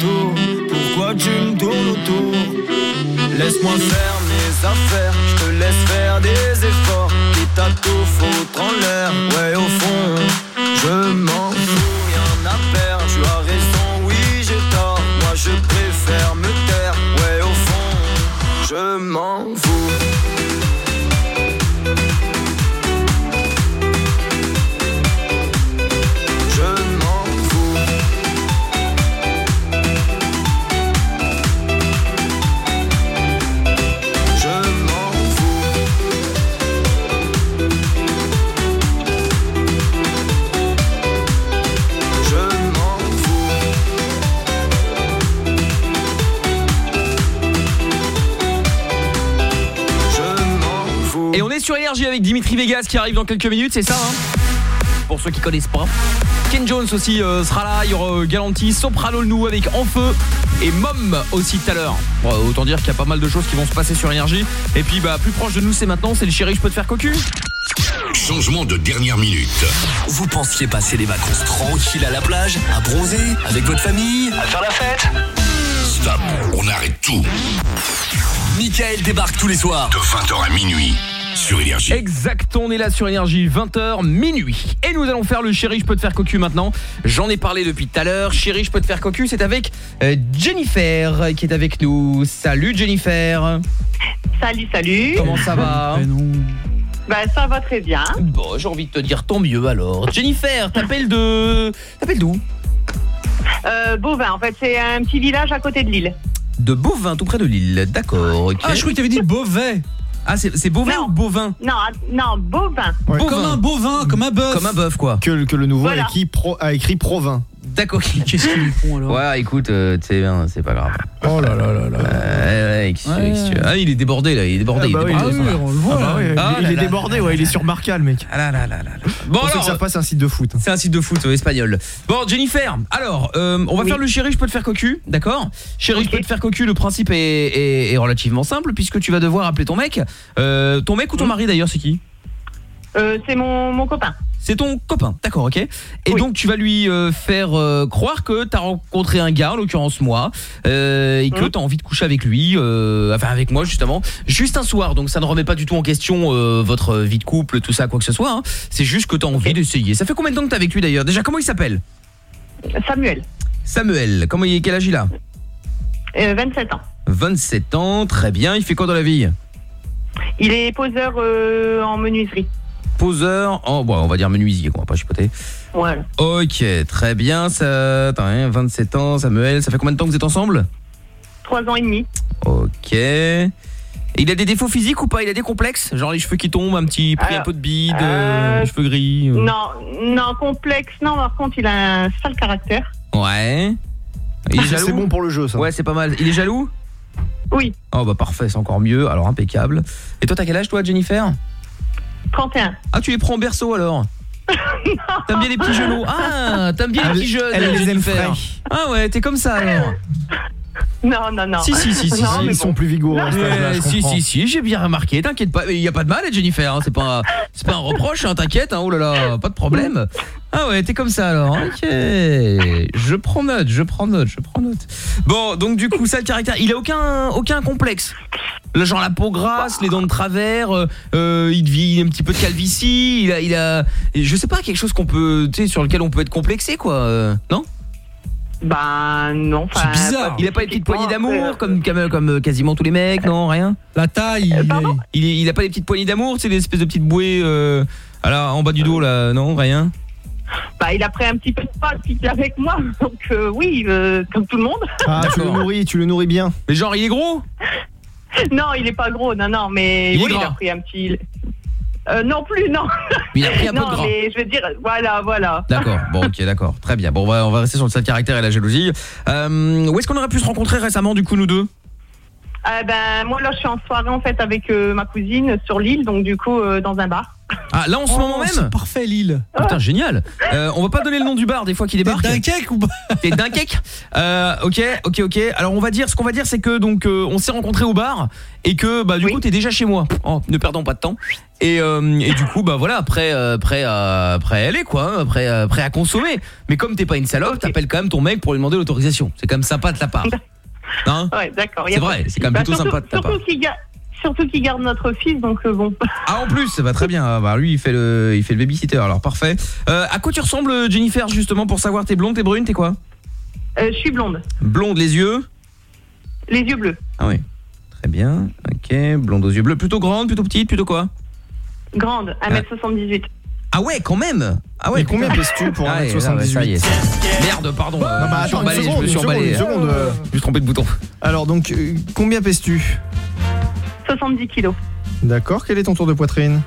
S29: Tu me autour Laisse-moi faire mes affaires. Je te laisse faire des efforts. Quitte à tout foutre en l'air. Ouais, au fond, je m'en
S1: Énergie avec Dimitri Vegas qui arrive dans quelques minutes, c'est ça hein Pour ceux qui connaissent pas. Ken Jones aussi euh, sera là, il y aura euh, Galanti, Soprano le nous avec En Feu et Mom aussi tout à l'heure. Bon, autant dire qu'il y a pas mal de choses qui vont se passer sur Énergie. Et puis bah plus proche de nous c'est maintenant, c'est le chéri, je peux te faire cocu
S19: Changement de dernière minute.
S3: Vous pensiez passer les vacances tranquilles à la plage, à bronzer, avec votre famille, à faire la fête
S19: Stop, on arrête tout.
S3: Michael débarque tous les soirs.
S19: De 20h à minuit sur Énergie.
S1: Exact, on est là sur Énergie, 20h, minuit. Et nous allons faire le chéri, je peux te faire cocu maintenant. J'en ai parlé depuis tout à l'heure. Chéri, je peux te faire cocu, c'est avec euh, Jennifer qui est avec nous. Salut Jennifer.
S30: Salut, salut.
S1: Comment ça va
S30: Bah ça va très bien.
S1: Bon, j'ai envie de te dire tant mieux alors. Jennifer, t'appelles de... T'appelles d'où?
S30: Euh, Beauvin, en fait, c'est un petit village à côté de Lille.
S1: De Beauvin, tout près de Lille. D'accord, ok.
S5: Ah, je croyais que t'avais dit Beauvais.
S1: Ah, c'est c'est Beauvais ou Bovin
S30: Non, ah, non, Beauvin.
S5: Comme un bovin, comme un bœuf.
S1: Comme un bœuf, quoi.
S4: Que, que le nouveau
S30: Voilà.
S4: a, écrit pro, a écrit Provin.
S1: D'accord.
S5: Qu'est-ce qu'ils font alors
S1: Ouais, écoute, euh, tu sais bien, c'est pas grave.
S4: Oh là là là là.
S1: Ouais, ouais, qu'est-ce que tu veux, qu'est-ce que tu veux Ah, il est débordé là, il est débordé.
S4: Ah
S1: il est
S4: oui,
S1: débordé,
S4: ah oui,
S1: ça.
S4: on le voit, là.
S1: oui.
S4: Il-
S1: Ah
S4: il
S1: là
S4: est
S1: là.
S4: débordé, ouais, il est sur Marcal, mec.
S1: Ah là là là là.
S4: Bon,
S1: Bon
S4: que
S1: alors,
S4: ça passe un site de foot.
S1: c'est un site de foot euh, espagnol. Bon, Jennifer, alors, euh, on va faire le chéri, je peux te faire cocu, d'accord? Chéri, je peux te faire cocu, le principe est, est- est relativement simple, puisque tu vas devoir appeler ton mec. Euh, ton mec ou ton mari d'ailleurs, c'est qui?
S30: Euh, c'est mon, mon copain.
S1: C'est ton copain, d'accord, ok. Et donc tu vas lui euh, faire euh, croire que t'as rencontré un gars, en l'occurrence moi, euh, et que t'as envie de coucher avec lui, enfin avec moi justement, juste un soir. Donc ça ne remet pas du tout en question votre vie de couple, tout ça, quoi que ce soit. hein. C'est juste que t'as envie d'essayer. Ça fait combien de temps que t'es avec lui d'ailleurs? Déjà, comment il s'appelle?
S30: Samuel,
S1: Samuel. Comment il quel âge il a?
S30: Euh, 27 ans.
S1: 27 ans, très bien. Il fait quoi dans la vie?
S30: Il est poseur en menuiserie.
S1: Poseur, oh, bon, on va dire menuisier, quoi, on va pas chipoter.
S30: Voilà.
S1: Ok, très bien. Ça, attends, hein, 27 ans, Samuel. Ça fait combien de temps que vous êtes ensemble?
S30: Trois ans et demi.
S1: Ok. Et il a des défauts physiques ou pas? Il a des complexes? Genre les cheveux qui tombent, un petit pris un
S30: Alors,
S1: peu de bide,
S30: euh,
S1: euh, les cheveux gris euh.
S30: Non, non, complexe. Non, par contre, il a un sale caractère.
S1: Ouais. Il est
S4: Ça,
S1: jaloux?
S4: c'est bon pour le jeu, ça.
S1: Ouais, c'est pas mal. Il est jaloux?
S30: Oui.
S1: Oh bah parfait, c'est encore mieux. Alors impeccable. Et toi, t'as quel âge toi, Jennifer?
S30: 31.
S1: Ah, tu les prends en berceau alors T'aimes bien les petits genoux Ah, t'aimes bien les
S4: Elle-
S1: petits jeunes,
S4: elle les aime.
S1: Ah ouais, t'es comme ça alors
S30: Non, non, non.
S1: Si, si, si, si,
S30: Non,
S1: si.
S4: Ils sont
S30: bon.
S4: plus vigoureux à je
S1: si,
S4: comprends.
S1: si, si, j'ai bien remarqué, t'inquiète pas. Il y a pas de mal, Jennifer, hein, c'est pas, c'est pas un reproche, hein, t'inquiète, hein, oh là là, pas de problème. Ah ouais, t'es comme ça alors, ok. Je prends note, je prends note, je prends note. Bon, donc du coup, ça le caractère, il a aucun, aucun complexe. Le genre la peau grasse, les dents de travers, euh, euh, il vit un petit peu de calvitie, il a, il a, je sais pas, quelque chose qu'on peut, tu sais, sur lequel on peut être complexé, quoi, euh, non?
S30: Bah, non.
S1: C'est bizarre. Il a pas les petites poignées d'amour comme, comme comme euh, quasiment tous les mecs, non, rien.
S5: La taille.
S30: Euh,
S1: Il, il, il a pas les petites poignées d'amour, c'est des espèces de petites bouées euh, alors, en bas du dos là, non, rien.
S30: Bah, il a pris un petit peu de est avec moi. Donc, euh, oui, euh, comme tout le monde.
S4: Ah, tu le nourris, tu le nourris bien.
S1: Mais genre, il est gros?
S30: Non, il est pas gros, non, non, mais
S1: Il
S30: oui, il a pris un petit. Euh, non plus, non.
S1: Mais il a pris un peu de gras.
S30: mais je veux dire, voilà, voilà.
S1: D'accord, bon ok d'accord, très bien. Bon on va, on va rester sur le sale caractère et la jalousie. Euh, où est-ce qu'on aurait pu se rencontrer récemment du coup nous deux?
S30: Euh, ben, moi, là, je suis en soirée, en fait, avec euh, ma cousine sur l'île, donc du coup, euh, dans un bar.
S1: Ah là en ce
S5: Oh,
S1: moment même
S5: c'est parfait Lille.
S1: Putain génial euh, On va pas donner le nom du bar des fois qu'il débarque
S5: Dunkerque ou pas?
S1: T'es Dunkerque? Euh, Ok, ok, ok. Alors on va dire, ce qu'on va dire c'est que donc euh, on s'est rencontrés au bar et que bah du coup t'es déjà chez moi. Oh, ne perdons pas de temps. Et, euh, et du coup bah voilà après euh, prêt à prêt à aller quoi, hein, prêt à, prêt à consommer. Mais comme t'es pas une salope, t'appelles quand même ton mec pour lui demander l'autorisation. C'est quand même sympa de ta part. Hein
S30: Ouais, d'accord.
S1: C'est vrai, c'est quand même
S30: Bah,
S1: plutôt
S30: surtout-
S1: sympa de ta part.
S30: Surtout qu'il ga- surtout qu'il garde notre fils, donc euh, bon.
S1: Ah en plus, ça va très bien. Ah, Bah lui il fait le il fait le babysitter. Alors parfait. Euh, à quoi tu ressembles Jennifer justement pour savoir t'es blonde, t'es brune, t'es quoi?
S30: Euh, je suis blonde,
S1: Blonde les yeux?
S30: Les yeux bleus,
S1: Ah oui. Très bien. OK, blonde aux yeux bleus, plutôt grande, plutôt petite, plutôt quoi?
S30: Grande, 1m78.
S1: Ah ouais, quand même. Ah ouais.
S4: Mais combien pèses-tu pour
S1: Ah ouais,
S4: 1m78?
S1: là, ouais, ça y est. Merde, pardon. euh,
S4: Non, bah,
S1: je me suis emballé, je me suis
S4: une seconde,
S1: emballé.
S4: une seconde, euh.
S1: Je me suis trompé de bouton.
S4: Alors donc, euh, combien pèses-tu?
S30: 70 kilos,
S4: D'accord, quel est ton tour de poitrine?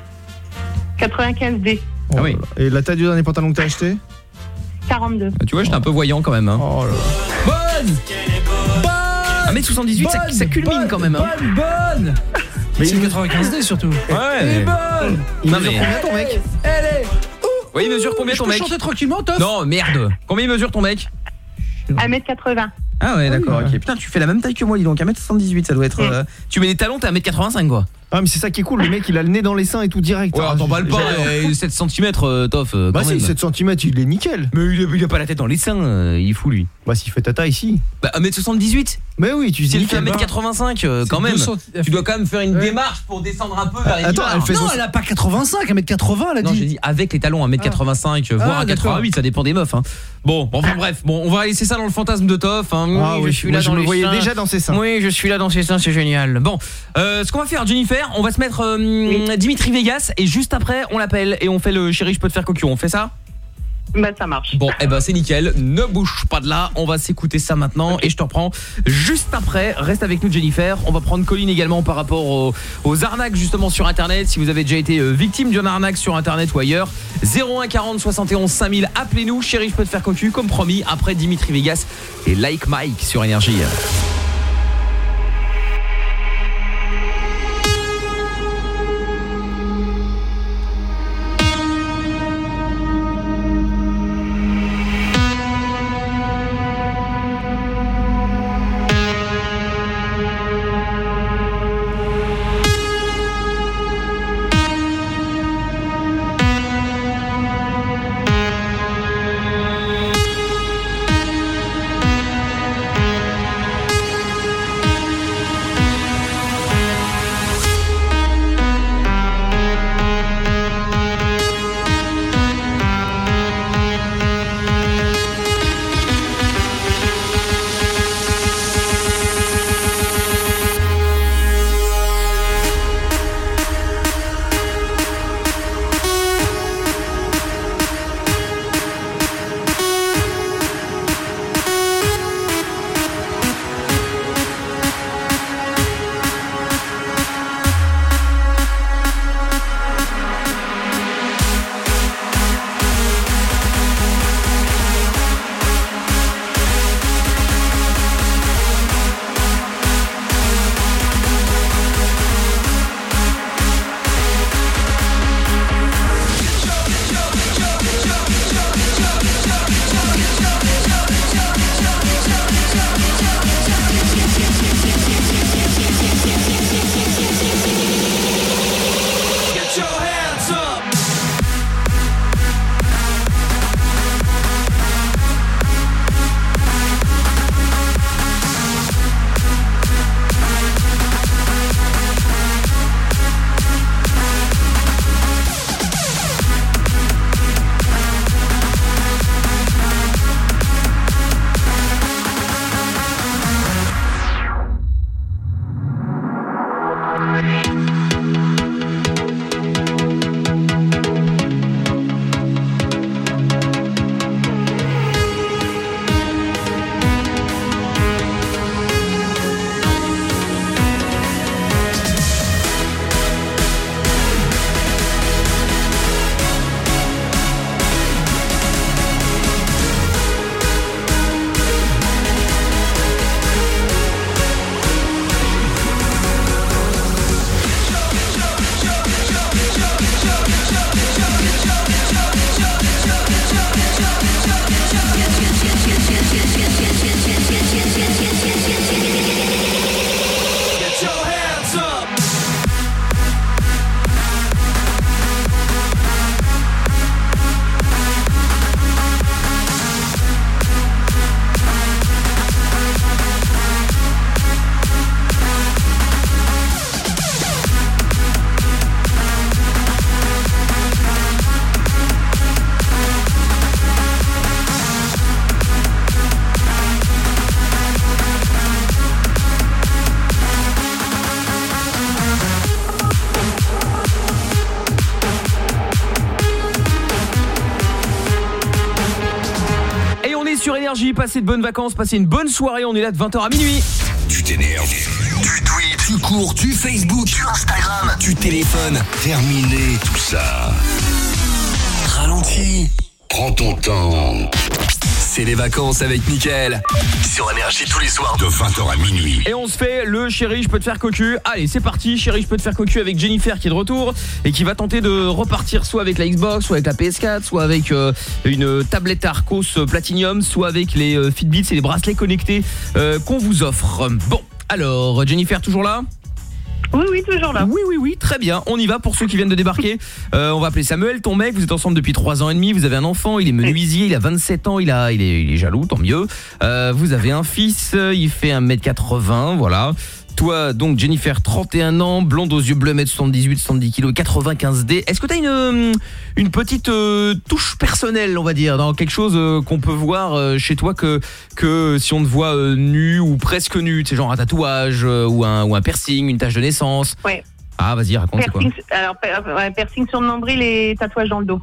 S30: 95 D,
S1: Ah oui.
S4: Et la taille du dernier pantalon que t'as acheté?
S30: 42.
S1: Tu vois, j'étais un peu voyant quand même. Hein.
S4: Oh là là.
S5: Bonne
S1: 1m78, ça, ça culmine quand même. Hein.
S5: Bonne, bonne
S4: Mais
S5: C'est
S4: il-
S5: 95D surtout.
S1: Ouais,
S5: Elle est
S1: mais-
S5: bonne
S4: Il
S1: Non,
S4: mesure
S1: mais-
S4: combien ton mec
S5: Elle est
S1: Oui, il mesure combien
S5: Je
S1: ton
S5: peux
S1: mec
S5: chanter tranquillement, Toff
S1: Non, merde. Combien il mesure ton mec
S30: 1m80.
S1: Ah ouais, d'accord,
S4: ouais.
S1: ok. Putain, tu fais la même taille que moi, dis donc. 1m78, ça doit être.
S30: Mm.
S1: euh, Tu mets des talons, t'es 1m85 quoi.
S4: Ah mais c'est ça qui est cool, le mec il a le nez dans les seins et tout direct.
S1: Ouais,
S4: Ah,
S1: t'en parles pas,
S4: j'adore.
S1: euh, 7 cm, euh, Toff. euh,
S4: Bah
S1: quand
S4: si,
S1: même.
S4: 7 cm, il est nickel.
S1: Mais il a, il a pas la tête dans les seins, euh, il est fou lui.
S4: Bah s'il fait ta taille, si.
S1: Bah 1m78
S4: Mais oui, tu dis
S1: Si elle fait
S4: nickel.
S1: 1m85 euh, quand même,
S5: 200
S1: tu dois quand même faire une
S5: Ouais.
S1: démarche pour descendre un peu vers les
S4: Attends, elle fait
S5: Non,
S4: son-
S5: elle a pas 85, 1m80, elle a
S1: Non, j'ai
S5: dit.
S1: dit avec les talons 1m85 euh, voire
S5: Ah,
S1: à 88, ça dépend des meufs hein. Bon, enfin bref, bon, on va laisser ça dans le fantasme de Toff hein.
S4: Ah oui, moi, je
S1: dans
S4: me
S1: les
S4: voyais
S1: seins.
S4: déjà dans ses seins.
S1: Oui, je suis là dans ses seins, c'est génial. Bon, euh, ce qu'on va faire Jennifer, on va se mettre euh, Dimitri Vegas et juste après on l'appelle et on fait le chéri je peux te faire cocu, on fait ça?
S30: Bah, ça marche.
S1: Bon, eh ben c'est nickel, ne bouge pas de là, on va s'écouter ça maintenant et je te reprends juste après. Reste avec nous Jennifer, on va prendre Colline également par rapport aux, arnaques justement sur internet, si vous avez déjà été euh, victime d'une arnaque sur internet ou ailleurs. 01 40 71 5000, appelez-nous, chérie je peux te faire cocu comme promis après Dimitri Vegas et Like Mike sur énergie. Passez de bonnes vacances, passez une bonne soirée, on est là de 20h à minuit.
S19: Tu t'énerves, tu tweets, tu cours, tu Facebook, tu Instagram, tu téléphones. Terminé tout ça. Ralentis, prends ton temps. C'est les vacances avec Mickaël. Sur Énergie tous les soirs de 20h à minuit.
S1: Et on se fait le chéri, je peux te faire cocu. Allez, c'est parti, chéri, je peux te faire cocu avec Jennifer qui est de retour et qui va tenter de repartir soit avec la Xbox, soit avec la PS4, soit avec euh, une tablette Arcos Platinum, soit avec les euh, Fitbits et les bracelets connectés euh, qu'on vous offre. Bon, alors, Jennifer toujours là?
S30: Oui, oui, toujours là.
S1: Oui, oui, oui, très bien. On y va pour ceux qui viennent de débarquer. Euh, on va appeler Samuel, ton mec. Vous êtes ensemble depuis 3 ans et demi. Vous avez un enfant. Il est menuisier. Il a 27 ans. Il, a, il, est, il est jaloux, tant mieux. Euh, vous avez un fils. Il fait 1m80. Voilà. Toi, donc, Jennifer, 31 ans, blonde aux yeux bleus, 1m78, 70 kg, 95D. Est-ce que tu as une, euh, une petite euh, touche personnelle, on va dire, dans quelque chose euh, qu'on peut voir euh, chez toi que, que si on te voit euh, nu ou presque nu, c'est genre un tatouage euh, ou, un, ou un piercing, une tache de naissance?
S30: Ouais.
S1: Ah, vas-y, raconte quoi?
S30: Piercing, alors, per- piercing sur le nombril et tatouage dans le dos.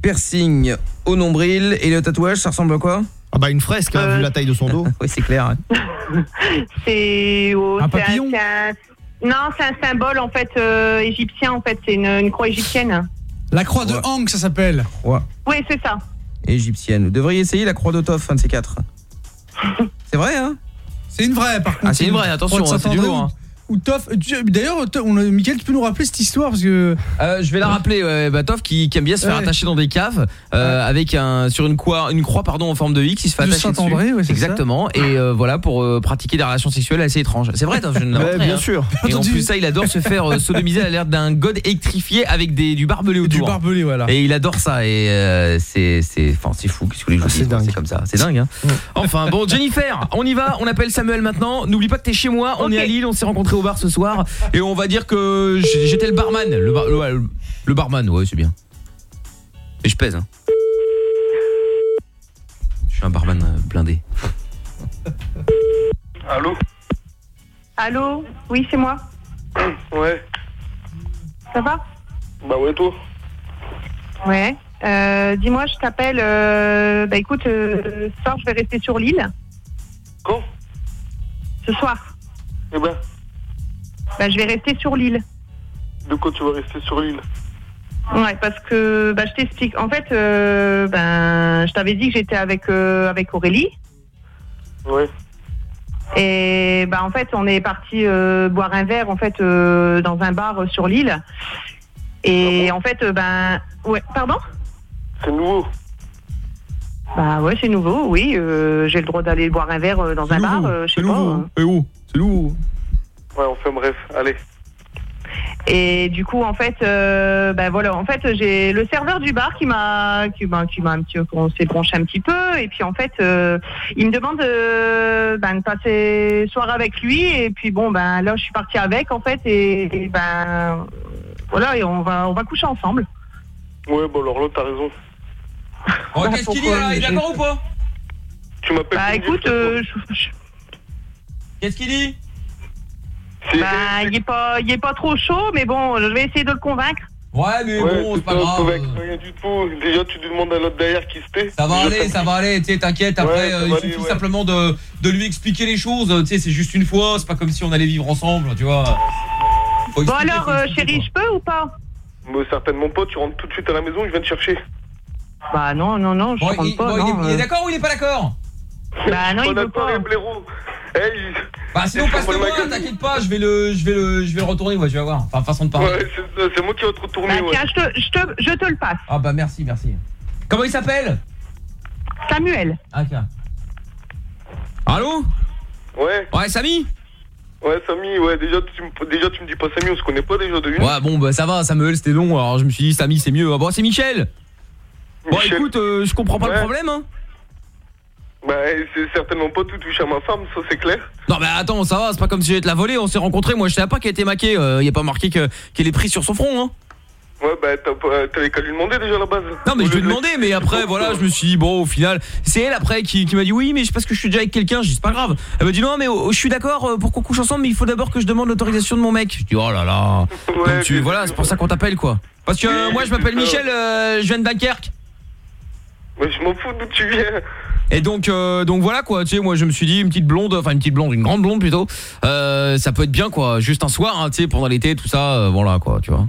S1: Piercing au nombril et le tatouage, ça ressemble à quoi?
S4: Ah bah une fresque, hein, vu la taille de son dos.
S1: oui, c'est clair.
S30: C'est au-
S4: Un
S30: c'est
S4: papillon
S30: c'est un- Non, c'est un symbole en fait euh, égyptien en fait, c'est une, une croix égyptienne.
S5: La croix de Hang, ça s'appelle.
S1: Croix
S30: Oui, c'est ça.
S1: égyptienne. Vous devriez essayer la croix d'Otof, un de ces quatre. C'est vrai, hein?
S5: C'est une vraie, par contre.
S1: Ah, c'est une vraie, attention, hein, c'est du lourd, hein.
S5: Ou, Toff. D'ailleurs, to- on a- Mickaël, tu peux nous rappeler cette histoire parce que.
S1: Euh, je vais la rappeler, ouais, bah, Toff qui, qui aime bien se faire
S5: Ouais.
S1: attacher dans des caves euh, avec un sur une croix, une croix pardon en forme de X, il se fait
S5: De
S1: attacher dessus.
S5: ouais, c'est
S1: Exactement. Et euh, voilà pour euh, pratiquer des relations sexuelles assez étranges. C'est vrai, Toff, je ne
S4: bien sûr.
S1: Et en plus ça, il adore se faire euh, sodomiser à l'air d'un god électrifié avec des du barbelé autour.
S5: Du barbelé, voilà.
S1: Et il adore ça et euh, c'est c'est enfin c'est fou qu'est-ce que vous voulez que je vous dise, c'est comme ça, c'est dingue hein. Enfin bon Jennifer, on y va, on appelle Samuel maintenant. N'oublie pas que t'es chez moi, on est à Lille, on s'est rencontrés au bar ce soir et on va dire que j'étais le barman, le, bar- le, ouais, le barman, ouais, c'est bien. Et je pèse hein. Je suis un barman euh, blindé.
S31: Allô?
S30: Allô? Oui, c'est moi.
S31: Ouais.
S30: Ça va?
S31: Bah ouais, toi?
S30: Ouais. Euh, Dis-moi, je t'appelle. euh, bah écoute, euh, ce soir, je vais rester sur l'île.
S31: Quand?
S30: Ce soir.
S31: Eh ben,
S30: Bah, je vais rester sur l'île.
S31: de quoi tu vas rester sur l'île
S30: Ouais, parce que bah, je t'explique. En fait, euh, ben, je t'avais dit que j'étais avec euh, avec Aurélie.
S31: Ouais.
S30: Et bah, en fait, on est parti euh, boire un verre en fait euh, dans un bar sur l'île. Et en fait, euh, ben, ouais, pardon?
S31: C'est nouveau.
S30: Bah ouais, c'est nouveau. Oui, euh, j'ai le droit d'aller boire un verre dans un bar. euh, je sais pas. euh.
S1: Et où? C'est où
S31: Ouais, enfin bref, allez.
S30: Et du coup, en fait, euh, ben voilà, en fait, j'ai le serveur du bar qui m'a, qui m'a, qui m'a un petit, on s'est branché un petit peu, et puis en fait, euh, il me demande euh, ben, de passer soir avec lui, et puis bon, ben là, je suis partie avec, en fait, et, et ben voilà, et on va, on va coucher ensemble.
S31: Ouais, bon alors là, t'as raison.
S1: Oh, qu'est-ce qu'il dit là Il est d'accord ou pas?
S31: Tu m'appelles
S30: Bah écoute, euh, je-
S1: Qu'est-ce qu'il dit?
S30: Ben, il est pas, il est pas trop chaud, mais bon, je vais essayer de le convaincre.
S1: Ouais, mais
S31: Ouais,
S1: bon, c'est pas grave.
S31: Avec rien du tout. Déjà, tu lui demandes à l'autre derrière qui c'était.
S1: Ça va aller, ça va aller, tu sais, t'inquiète, après
S31: Ouais,
S1: euh, il
S31: aller,
S1: suffit
S31: ouais.
S1: simplement de, de lui expliquer les choses, tu sais, c'est juste une fois, c'est pas comme si on allait vivre ensemble, tu vois. Faut
S30: Bon alors, euh, chérie, je peux ou pas?
S31: Mais certainement pas, tu rentres tout de suite à la maison, je viens te chercher.
S30: Bah non, non, non, je
S1: Bon,
S30: rentre
S1: il-
S30: pas.
S1: bon, il est-
S30: non,
S1: il est
S30: euh.
S1: d'accord ou il est pas d'accord?
S30: Bah non, il veut pas.
S31: Hey,
S1: Bah sinon
S31: il se
S1: passe-le
S31: prend
S1: moi, t'inquiète pas, je vais le je vais le je vais le retourner, ouais, tu vas voir. Enfin façon de parler.
S31: Ouais, c'est c'est moi qui vais te retourner,
S30: Bah
S31: ouais.
S30: tiens, je te, je, te, je te le passe.
S1: Ah bah merci, merci. Comment il s'appelle?
S30: Samuel.
S1: Ah, ok. Allô?
S31: Ouais.
S1: Ouais, Samy?
S31: Ouais, Samy, ouais, déjà tu, me- déjà tu me dis pas Samy, on se connaît pas déjà de une.
S1: Ouais, bon bah ça va, Samuel, c'était long, alors je me suis dit Samy, c'est mieux. Ah, bon, c'est Michel. Bon, écoute, euh, je comprends pas le problème hein.
S31: Bah, c'est certainement pas tout touché à ma femme, ça c'est clair.
S1: Non mais attends, ça va, c'est pas comme si j'allais te la voler, on s'est rencontrés, moi je savais pas qu'elle était maquée, euh, y a pas marqué que qu'elle est prise sur son front hein.
S31: Ouais, bah t'as pas- t'avais qu'à lui demander déjà à la base.
S1: Non mais
S31: Au
S1: je lui ai demandé mais après voilà je me suis dit bon au final c'est elle après qui, qui m'a dit oui mais c'est parce que je suis déjà avec quelqu'un je dis c'est pas grave elle m'a dit non mais oh, je suis d'accord euh, pour qu'on couche ensemble mais il faut d'abord que je demande l'autorisation de mon mec je dis oh là là Donc tu voilà c'est pour ça qu'on t'appelle quoi parce que euh, moi je m'appelle Michel euh, je viens de Dunkerque
S31: Mais je m'en fous d'où tu viens.
S1: Et donc euh, donc voilà quoi, tu sais moi je me suis dit une petite blonde, enfin une petite blonde, une grande blonde plutôt. Euh, ça peut être bien quoi, juste un soir hein, tu sais pendant l'été tout ça euh, voilà quoi, tu vois.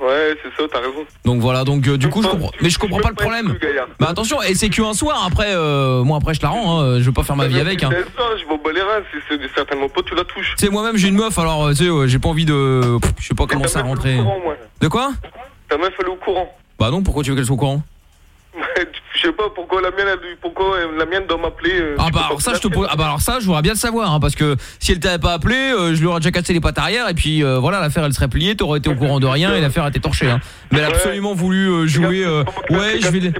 S31: Ouais, c'est ça, t'as raison.
S1: Donc voilà, donc euh, du coup je comprends mais je comprends pas le problème. Bah attention, et c'est qu'un soir après euh, moi après je la rends hein, je veux pas faire ma vie avec hein.
S31: C'est ça, je m'en bats les reins, c'est c'est certainement pas tu la touches.
S1: Tu sais moi-même j'ai une meuf alors tu sais j'ai pas envie de je sais pas comment ça rentrer. De quoi?
S31: Ta meuf elle est au courant.
S1: Bah non, pourquoi tu veux qu'elle soit au courant?
S31: Je sais pas pourquoi la mienne, pourquoi la mienne doit m'appeler. euh,
S1: Ah bah alors ça je te pose- ah bah alors ça je voudrais bien le savoir hein, parce que si elle t'avait pas appelé euh, je lui aurais déjà cassé les pattes arrière et puis euh, voilà l'affaire elle serait pliée t'aurais été au courant de rien et l'affaire était torchée hein. mais elle a absolument voulu euh, jouer ouais je vais les-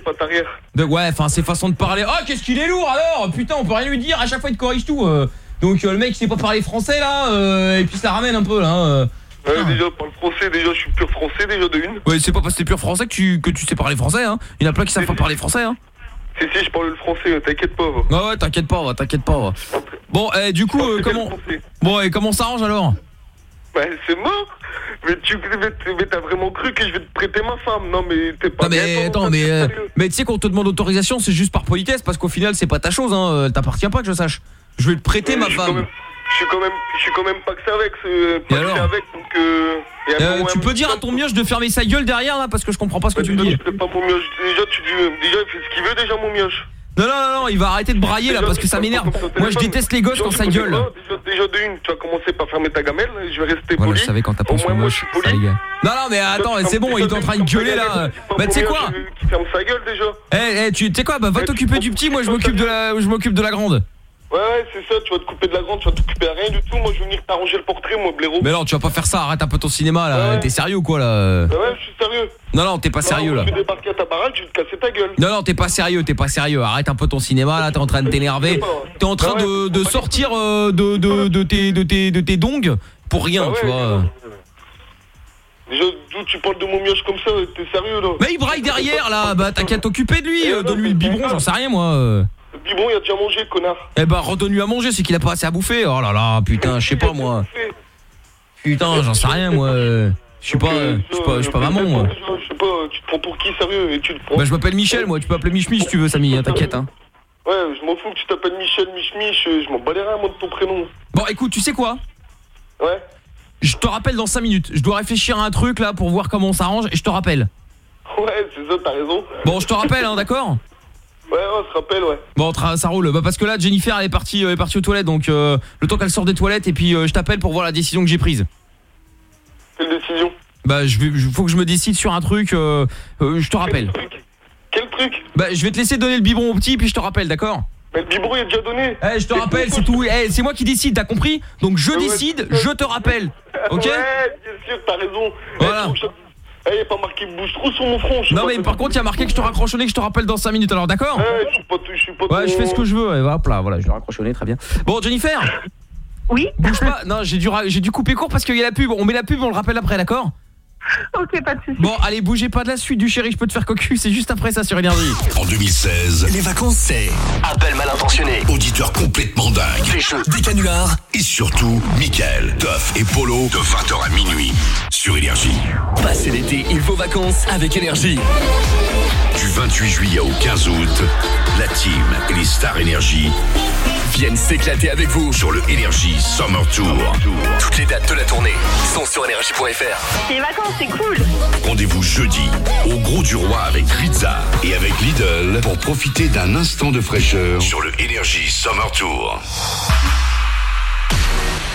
S1: de, ouais enfin ses façons de parler oh qu'est-ce qu'il est lourd alors putain on peut rien lui dire à chaque fois il te corrige tout euh. donc le mec il sait pas parler français là et puis ça ramène un peu là euh.
S31: Ouais, déjà, par le français, déjà, je suis pur français, déjà, de une.
S1: ouais c'est pas parce que t'es pur français que tu, que tu sais parler français hein. il y en a plein qui savent pas parler français hein.
S31: Si, si, je parle le français, euh, t'inquiète pas. va.
S1: Ouais ouais t'inquiète pas va, t'inquiète pas va. Bon eh, du coup euh, comment Bon et comment ça arrange alors?
S31: Bah, c'est mort. Mais tu mais t'as vraiment cru que je vais te prêter ma femme Non, mais t'es pas
S1: Non mais
S31: bien,
S1: attends mais euh, mais tu sais qu'on te demande autorisation c'est juste par politesse parce qu'au final c'est pas ta chose hein elle t'appartient pas que je sache. Je vais te prêter ma
S31: je
S1: femme.
S31: Je suis quand même, je suis quand même pas que ça avec, ce, pas que avec, donc euh,
S1: Euh, tu peux dire à ton mioche de fermer sa gueule derrière là parce que je comprends pas ce que tu me dis.
S31: pas mon mioche. Déjà, tu dis, euh, déjà, il fait ce qu'il veut, déjà, mon mioche.
S1: Non non non non, il va arrêter de brailler là parce que ça m'énerve. Moi je déteste les gosses quand ça gueule.
S31: Déjà, déjà de une, tu vas commencer par fermer ta gamelle, je vais rester
S1: Voilà,
S31: poli.
S1: je savais quand t'as les gars. Non non mais attends, c'est bon, il est en train de gueuler là. Bah tu sais quoi
S31: Qui ferme sa gueule, déjà.
S1: Eh eh, tu sais quoi Bah va t'occuper du petit, moi je m'occupe de la grande.
S31: Ouais, ouais, c'est ça, tu vas te couper de la grande, tu vas t'occuper à rien du tout. Moi, je vais venir t'arranger le portrait, moi, blaireau.
S1: Mais non, tu vas pas faire ça, arrête un peu ton cinéma là. T'es sérieux ou quoi là
S31: Ouais, ouais, je suis sérieux.
S1: Non non, t'es pas sérieux là.
S31: Je vais débarquer à ta baraque, je vais te casser ta gueule.
S1: Non non t'es pas sérieux, t'es pas sérieux. Arrête un peu ton cinéma là, t'es en train de t'énerver. T'es en train de, de sortir euh, de, de, de tes de tes de tes dongs pour rien, tu vois.
S31: Déjà, d'où tu parles de mon mioche comme ça, t'es sérieux là
S1: Mais il braille derrière là, bah t'as qu'à t'occuper de lui, euh, donne-lui le biberon, j'en sais rien moi.
S31: Biberon, il a déjà mangé, connard.
S1: Eh bah redonne-lui à manger, c'est qu'il a pas assez à bouffer. Oh là là, putain, je sais pas moi. Putain, j'en sais rien moi. Je suis pas euh, je suis pas je suis pas maman moi.
S31: Je sais pas, tu te prends pour qui, sérieux Et tu te prends.
S1: Bah je m'appelle Michel moi, tu peux appeler Michmi si tu veux Samy, hein, t'inquiète hein.
S31: Ouais, je m'en fous que tu t'appelles Michel, Mich Mich, euh, je m'en bats les reins, moi, de ton prénom.
S1: Bon écoute, tu sais quoi?
S31: Ouais.
S1: Je te rappelle dans 5 minutes. Je dois réfléchir à un truc là pour voir comment on s'arrange et je te rappelle.
S31: Ouais, c'est ça, t'as raison.
S1: Bon, je te rappelle hein, d'accord?
S31: Ouais, on se rappelle, ouais.
S1: Bon, ça roule. Bah parce que là Jennifer elle est partie elle est partie aux toilettes donc euh, le temps qu'elle sort des toilettes et puis euh, je t'appelle pour voir la décision que j'ai prise.
S31: Quelle décision?
S1: Bah je vais je- faut que je me décide sur un truc euh, euh, je te rappelle.
S31: Quel truc?
S1: Bah je vais te laisser donner le biberon au petit puis je te rappelle, d'accord?
S31: Mais le biberon, il est déjà donné.
S1: Eh, je te rappelle, c'est tout. Eh, c'est moi qui décide, t'as compris? Donc je décide, je te rappelle. OK?
S31: Ouais, bien sûr, t'as raison.
S1: Voilà.
S31: Eh, faut que je- Eh, y a pas marqué bouge trop sur mon front.
S1: Non mais par contre, il y a marqué que je te raccroche au nez, que je te rappelle dans 5 minutes alors, d'accord
S31: Ouais, je suis pas, je suis pas
S1: Ouais, je fais ce que je veux. ouais, hop là, voilà, je le raccroche au nez, très bien. Bon, Jennifer
S28: Oui
S1: Bouge pas. Non, j'ai dû dû couper court parce qu'il y a la pub. On met la pub, on le rappelle après, d'accord
S28: Ok, pas de soucis.
S1: Bon, allez, bougez pas de la suite du chéri, je peux te faire cocu, c'est juste après ça sur énergie.
S19: En 2016, les vacances c'est appel mal intentionné, auditeur complètement dingue, des canulars et surtout Mickaël, Toff et Polo de 20h à minuit sur Énergie.
S3: Passez l'été et vos vacances avec énergie.
S19: Du 28 juillet au 15 août, la team et les stars Énergie
S3: Viennent s'éclater avec vous
S19: sur le Énergie Summer Tour.
S3: Toutes les dates de la tournée sont sur énergie.fr.
S28: Les vacances, c'est cool.
S19: Rendez-vous jeudi au Gros du Roi avec Rizza et avec Lidl pour profiter d'un instant de fraîcheur sur le Énergie Summer Tour.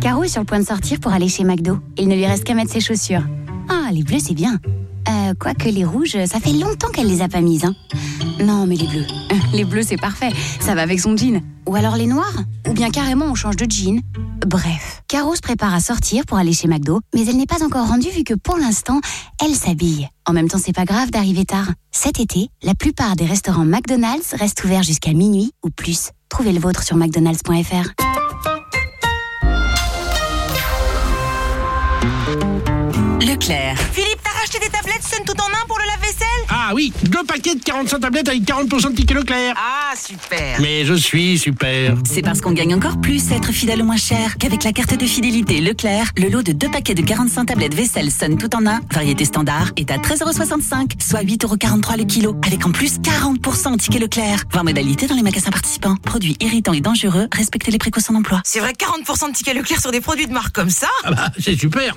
S25: Caro est sur le point de sortir pour aller chez McDo. Il ne lui reste qu'à mettre ses chaussures. Ah, les bleus, c'est bien. Euh, quoique les rouges, ça fait longtemps qu'elle les a pas mises. Hein. Non, mais les bleus. Euh, Les bleus, c'est parfait. Ça va avec son jean. Ou alors les noirs Ou bien carrément, on change de jean. Bref, Caro se prépare à sortir pour aller chez McDo, mais elle n'est pas encore rendue vu que pour l'instant, elle s'habille. En même temps, c'est pas grave d'arriver tard. Cet été, la plupart des restaurants McDonald's restent ouverts jusqu'à minuit ou plus.
S14: Trouvez le vôtre sur mcdonalds.fr. Leclerc.
S24: Philippe, t'as racheté des tablettes Sun tout en un pour le lave-vaisselle? Ah oui, deux paquets de 45 tablettes avec 40% de tickets Leclerc.
S14: Ah, super.
S24: Mais je suis super.
S14: C'est parce qu'on gagne encore plus à être fidèle au moins cher qu'avec la carte de fidélité Leclerc, le lot de deux paquets de 45 tablettes vaisselle Sun tout en un, variété standard, est à 13,65€, soit 8,43€ le kilo, avec en plus 40% en tickets Leclerc. Voir modalité dans les magasins participants. Produits irritants et dangereux, respectez les précautions d'emploi.
S24: C'est vrai, 40% de tickets Leclerc sur des produits de marque comme ça? Ah bah, c'est super.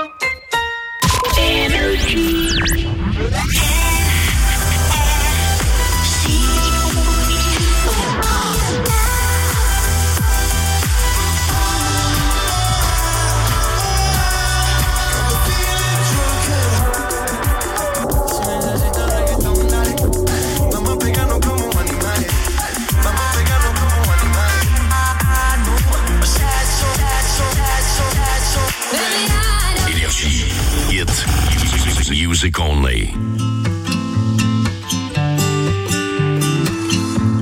S19: Music only.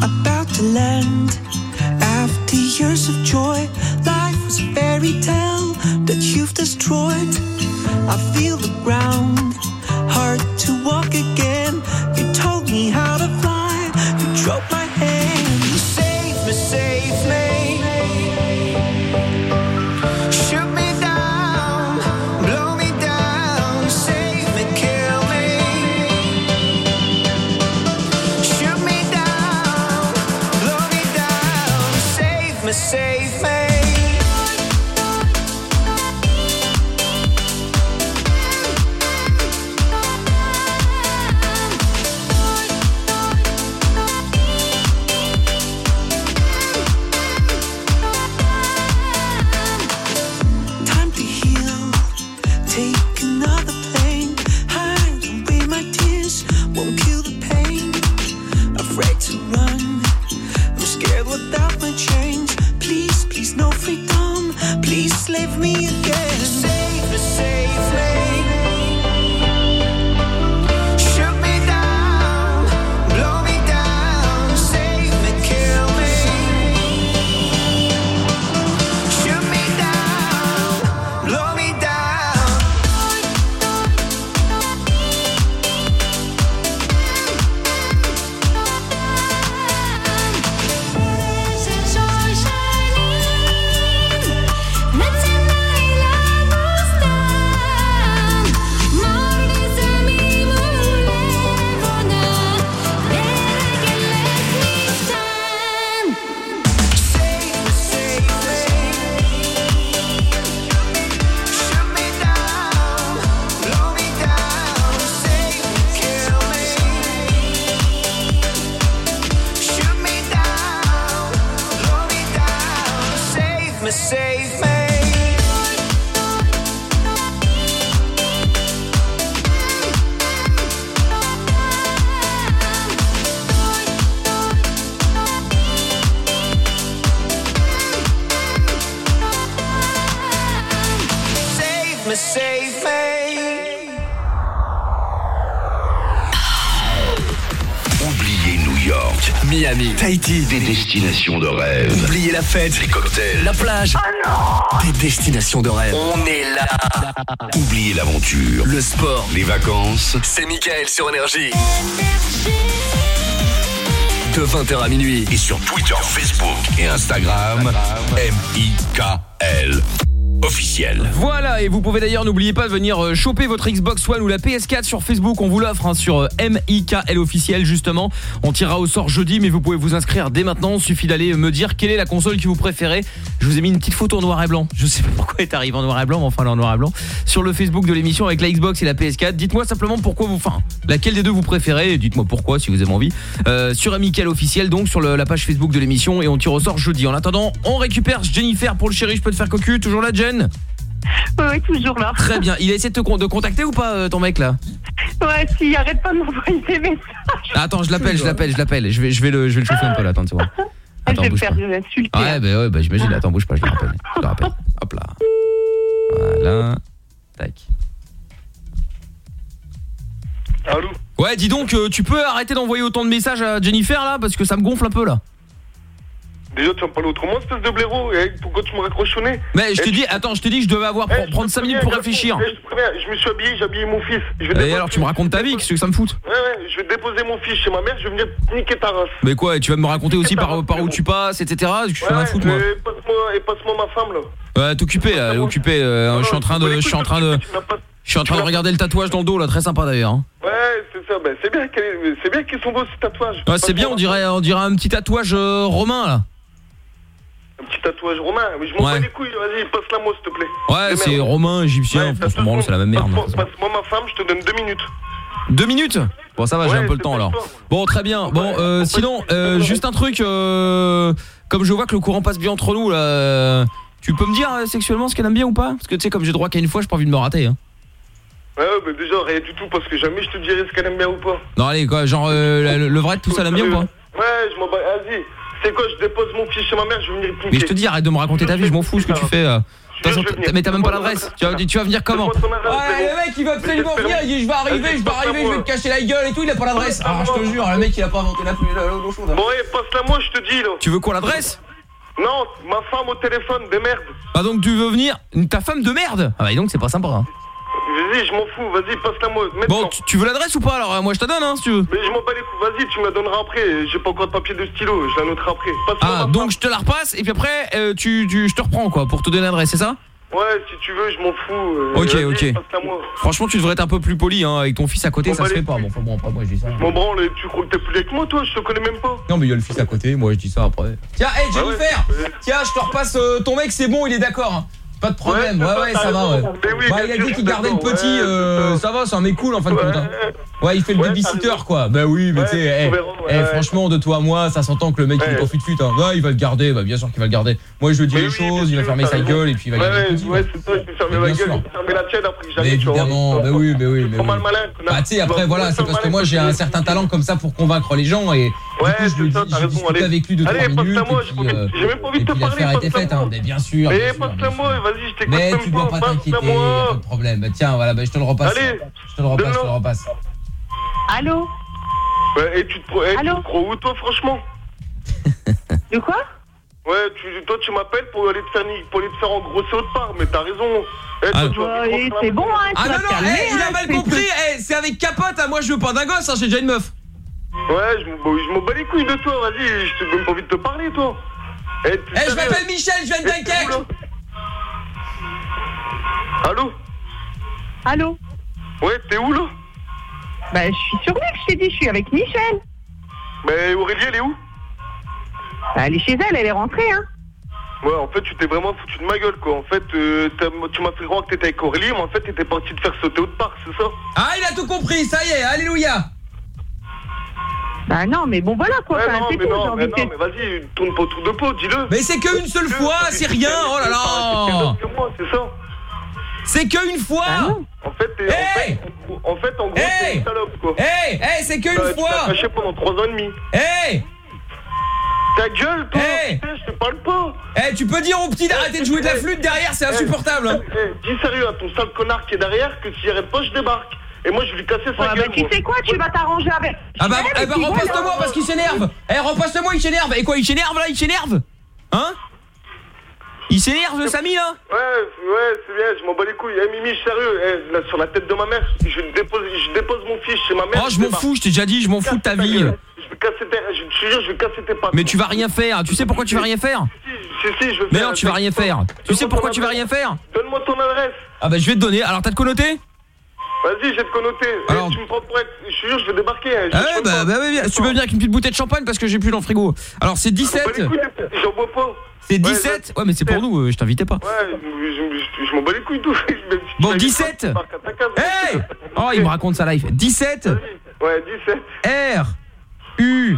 S32: about to land. After years of joy, life was a fairy tale that you've destroyed. I feel the ground, hard to walk again. You told me how to fly, you drove my
S19: destinations de rêve.
S3: Oubliez la fête,
S19: les cocktails,
S3: la plage. Des destinations de rêve. On est là.
S19: Oubliez l'aventure,
S3: Le sport.
S19: les vacances.
S3: C'est Michael sur Énergie. De 20h à minuit.
S19: Et sur Twitter, Facebook et Instagram, M-I-K-L. Officiel.
S1: Voilà, et vous pouvez d'ailleurs, n'oubliez pas de venir euh, choper votre Xbox One ou la PS4 sur Facebook. On vous l'offre hein, sur euh, MIKL officiel, justement. On tirera au sort jeudi, mais vous pouvez vous inscrire dès maintenant. Il suffit d'aller me dire quelle est la console que vous préférez. Je vous ai mis une petite photo en noir et blanc. Je sais pas pourquoi elle est arrivée en noir et blanc, mais enfin, en noir et blanc. Sur le Facebook de l'émission avec la Xbox et la PS4. Dites-moi simplement pourquoi vous. Enfin, laquelle des deux vous préférez. Dites-moi pourquoi si vous avez envie. Euh, sur MIKL officiel, donc sur la page Facebook de l'émission. Et on tire au sort jeudi. En attendant, on récupère Jennifer pour le chéri. Je peux te faire cocu. Toujours là, Jen
S30: Ouais, toujours là.
S1: Très bien. Il a essayé de te con- de contacter ou pas euh, ton mec là
S30: Ouais, si, arrête pas de m'envoyer des messages.
S1: Ah, Attends, je l'appelle, je l'appelle, je l'appelle. Je vais je vais le je vais le chauffer un peu là, attends, c'est bon.
S30: je vais me
S1: bouge
S30: faire
S1: pas.
S30: insulter.
S1: Ouais, bah ouais, bah j'imagine. Attends, bouge pas, je le rappelle. Je le rappelle. Hop là. Voilà. Tac.
S31: Allô?
S1: Ouais, dis donc, euh, tu peux arrêter d'envoyer autant de messages à Jennifer là parce que ça me gonfle un peu là.
S31: Déjà, tu vas me parler autrement, espèce de blaireau. Et pourquoi tu me raccroches au nez
S1: Mais je te dis, attends, je te dis que je devais avoir
S31: eh,
S1: prendre
S31: te
S1: 5 minutes pour réfléchir.
S31: eh, Je, te préviens, je me suis habillé, j'ai habillé mon fils. Je vais
S1: Et alors, tu me racontes ta vie, qu'est-ce que ça me fout?
S31: Ouais, ouais, je vais déposer mon fils chez ma mère, je vais venir niquer ta race.
S1: Mais quoi, et tu vas me raconter aussi par, par où tu passes, etc. Je suis rien à foutre moi?
S31: Et passe-moi ma femme, là.
S1: Ouais, t'occuper, là, occupé. euh, je suis en train de, je suis en train de, je suis en train de regarder le tatouage dans le dos là, très sympa d'ailleurs. hein.
S31: Ouais, c'est ça. Ben, c'est bien qu'ils sont beaux, ces tatouages.
S1: Ouais, c'est bien, on dirait, on dirait un petit tatouage euh, romain là.
S31: Un petit tatouage romain. Mais je m'en
S1: Ouais.
S31: bats les couilles, vas-y, passe-la moi, s'il te plaît.
S1: Ouais, c'est romain, égyptien, franchement, c'est la même merde.
S31: Passe- Passe-moi ma femme, je te donne deux minutes.
S1: Deux minutes Bon ça va, j'ai
S31: Ouais,
S1: un peu le temps alors. Bon très bien. Bon euh, sinon euh, juste un truc euh, comme je vois que le courant passe bien entre nous là, euh, tu peux me dire sexuellement ce qu'elle aime bien ou pas? Parce que tu sais comme j'ai droit qu'à une fois, j'ai pas envie de me rater hein.
S31: Ouais, mais déjà, rien du tout, parce que jamais je te dirai ce qu'elle aime bien ou pas.
S1: Non allez quoi, genre euh, le, le vrai tout ça elle aime bien ou pas?
S31: Ouais, je m'en bats. Vas-y. C'est quoi, je dépose mon fils chez ma mère, je vais venir te
S1: Mais je te dis arrête de me raconter ta vie, je m'en fous ce que tu fais. euh. De toute façon, t'as- mais t'as même pas l'adresse. Tu vas, tu vas venir comment Ouais, le mec il va absolument venir, il dit je vais arriver, je vais arriver, je vais te cacher la gueule et tout, il a pas l'adresse. Ah, je te jure, le mec il a pas inventé la l'eau chaude. hein.
S31: Bon, ouais, passe-la moi, je te dis, là.
S1: Tu veux quoi l'adresse?
S31: Non, ma femme au téléphone, des merdes.
S1: Ah donc tu veux venir ta femme de merde? Ah bah dis donc c'est pas sympa. Hein.
S31: Vas-y, je m'en fous, vas-y, passe-la moi.
S1: Bon, tu, tu veux l'adresse ou pas alors euh, Moi je te donne hein si tu veux.
S31: Mais je m'en bats les couilles, vas-y, tu me la donneras après. J'ai pas encore de papier de stylo, je la noterai après.
S1: Ah donc je te la repasse et puis après euh, tu, tu je te reprends quoi pour te donner l'adresse, c'est ça?
S31: Ouais, si tu veux, je m'en fous. euh,
S1: Ok, ok. Franchement, tu devrais être un peu plus poli hein avec ton fils à côté,
S31: Bon,
S1: ça
S31: bah,
S1: se fait pas. Bon, enfin bon, après moi je dis ça.
S31: M'en branle, tu crois que t'es plus avec moi, toi Je te connais même pas.
S1: Non mais il y a le fils à côté, moi je dis ça après. Tiens, hey
S31: ouais,
S1: Jennifer, tiens, je te repasse euh, ton mec, c'est bon, il est d'accord. Pas de problème.
S31: Ouais,
S1: Ouais
S31: ça,
S1: va ouais.
S31: Oui,
S1: Bah, il a dit qu'il gardait le petit
S31: ouais,
S1: euh, ça va, c'est un mec cool en fin de compte. hein. Ouais, il fait le babysitter quoi. Bah oui, mais tu sais,
S31: tu
S1: eh, eh, franchement de toi à moi, ça s'entend que le mec il est pas fut fut hein. Ouais, il va le garder, bah bien sûr qu'il va le garder. Moi je lui dis
S31: Mais
S1: les
S31: oui,
S1: choses, il va fermer sa gueule et puis il va garder le
S31: ouais,
S1: petit.
S31: ouais, c'est ça, je fermer ma gueule, fermer la tienne après que
S1: évidemment, bah oui, mais oui, mais oui. Bah tu sais après voilà, c'est parce que moi j'ai un certain talent comme ça pour convaincre les gens et
S31: Ouais, c'est ça,
S1: dis,
S31: t'as raison, allez.
S1: avec lui de
S31: Allez,
S1: 3 minutes
S31: passe-la-moi,
S1: et
S31: j'ai
S1: puis,
S31: pas-
S1: euh,
S31: j'ai même pas envie de te parler,
S1: l'affaire était faite hein.
S31: moi.
S1: Mais bien sûr.
S31: Mais
S1: bien sûr, bien
S31: passe-la
S1: sûr.
S31: moi, vas-y, je t'écoute
S1: Mais tu dois pas t'inquiéter, pas de problème. Bah tiens, voilà, bah je te le repasse.
S31: Allez,
S1: Je te le repasse, je te le repasse.
S30: Allô
S31: Ouais, et tu te crois eh, tu te crois où, toi, franchement?
S30: De quoi?
S31: Ouais, tu, toi, tu m'appelles pour aller te faire, pour aller te faire engrosser autre part, mais t'as raison. Eh, toi,
S1: Ah.
S30: Ouais, c'est bon, hein, tu
S1: Ah non,
S30: te
S1: non, eh, il a mal compris, eh, c'est avec capote, hein, moi je veux pas d'un gosse, hein, j'ai déjà une meuf.
S31: Ouais, je m'en bats les couilles de toi, vas-y, je t'ai même pas envie de te parler, toi. Eh,
S1: Eh, je m'appelle Michel, je viens de
S31: eh,
S1: Dunkerque.
S31: Allô
S30: Allô
S31: Ouais, t'es où, là
S30: Bah, je suis sur Nick, je t'ai dit, je suis avec Michel.
S31: Mais Aurélie, elle est où
S30: Bah, elle est chez elle, elle est rentrée, hein.
S31: Ouais, en fait, tu t'es vraiment foutu de ma gueule, quoi. En fait, euh, tu m'as fait croire que t'étais avec Aurélie, mais en fait, t'étais parti te faire sauter autre part, c'est ça
S1: Ah, il a tout compris, ça y est, alléluia.
S30: Bah, non, mais bon, voilà, quoi.
S31: Ouais, non,
S30: c'est
S31: mais
S30: tout,
S31: non, mais
S30: envie de
S31: non,
S30: te-
S31: mais vas-y, tourne pas autour de pot, dis-le.
S1: Mais c'est qu'une seule fois, c'est rien, oh là là.
S31: C'est c'est ça.
S1: C'est qu'une fois.
S31: En fait, t'es- en fait, en fait, en gros, t'es une salope, quoi.
S1: Hey, hey, c'est qu'une
S31: T'as- Tu
S1: fois.
S31: m'as caché pendant trois ans et demi.
S1: Hey
S31: Ta gueule, toi
S1: Hey
S31: putain, je te parle pas
S1: Eh, tu peux dire au petit d'arrêter de jouer de la flûte derrière, c'est insupportable. hein.
S31: Eh, dis sérieux à ton sale connard qui est derrière que s'il arrête pas, je débarque. Et moi, je vais lui casser sa
S30: Ouais,
S31: gueule.
S30: bah, tu
S31: moi.
S30: sais quoi, tu vas t'arranger avec.
S1: Ah bah, eh bah repasse-le-moi
S30: voilà.
S1: parce qu'il s'énerve. Eh, repasse-le-moi, il s'énerve. Et quoi, il s'énerve là, il s'énerve Hein Il s'énerve le Samy là
S31: Ouais, ouais, c'est bien, je m'en bats les couilles. Eh, Mimi, sérieux, eh, là, sur la tête de ma mère, je dépose, je dépose mon fils chez ma mère.
S1: Oh, je m'en fous, je t'ai déjà dit, je m'en fous de ta vie.
S31: Je vais casser tes, je te jure, je vais casser tes pattes.
S1: Mais tu vas rien faire, tu sais pourquoi tu vas rien faire
S31: si, si, je veux
S1: Mais
S31: faire
S1: non, tu vas rien faire. Tu sais pourquoi tu vas rien faire
S31: Donne-moi ton adresse.
S1: Ah bah je vais te donner. Alors t'as de connoté
S31: Vas-y, je vais te connoter. Eh, tu me prends pour être. Je te jure, je vais débarquer. hein. Je-
S1: Ah ouais,
S31: peux
S1: bah, bah bien. Tu veux venir avec une petite bouteille de champagne parce que j'ai plus dans le frigo. Alors c'est 17.
S31: J'en bats les couilles, J'en bois pas.
S1: C'est 17 Ouais, mais c'est pour nous, euh, je t'invitais pas.
S31: Ouais, je, je- je- je m'en bats les couilles tout.
S1: Bon,
S31: m'as dit
S1: 17
S31: pas, tu marques à ta case.
S1: Hey Oh, il me raconte sa life. 17
S31: Ouais, 17.
S1: R U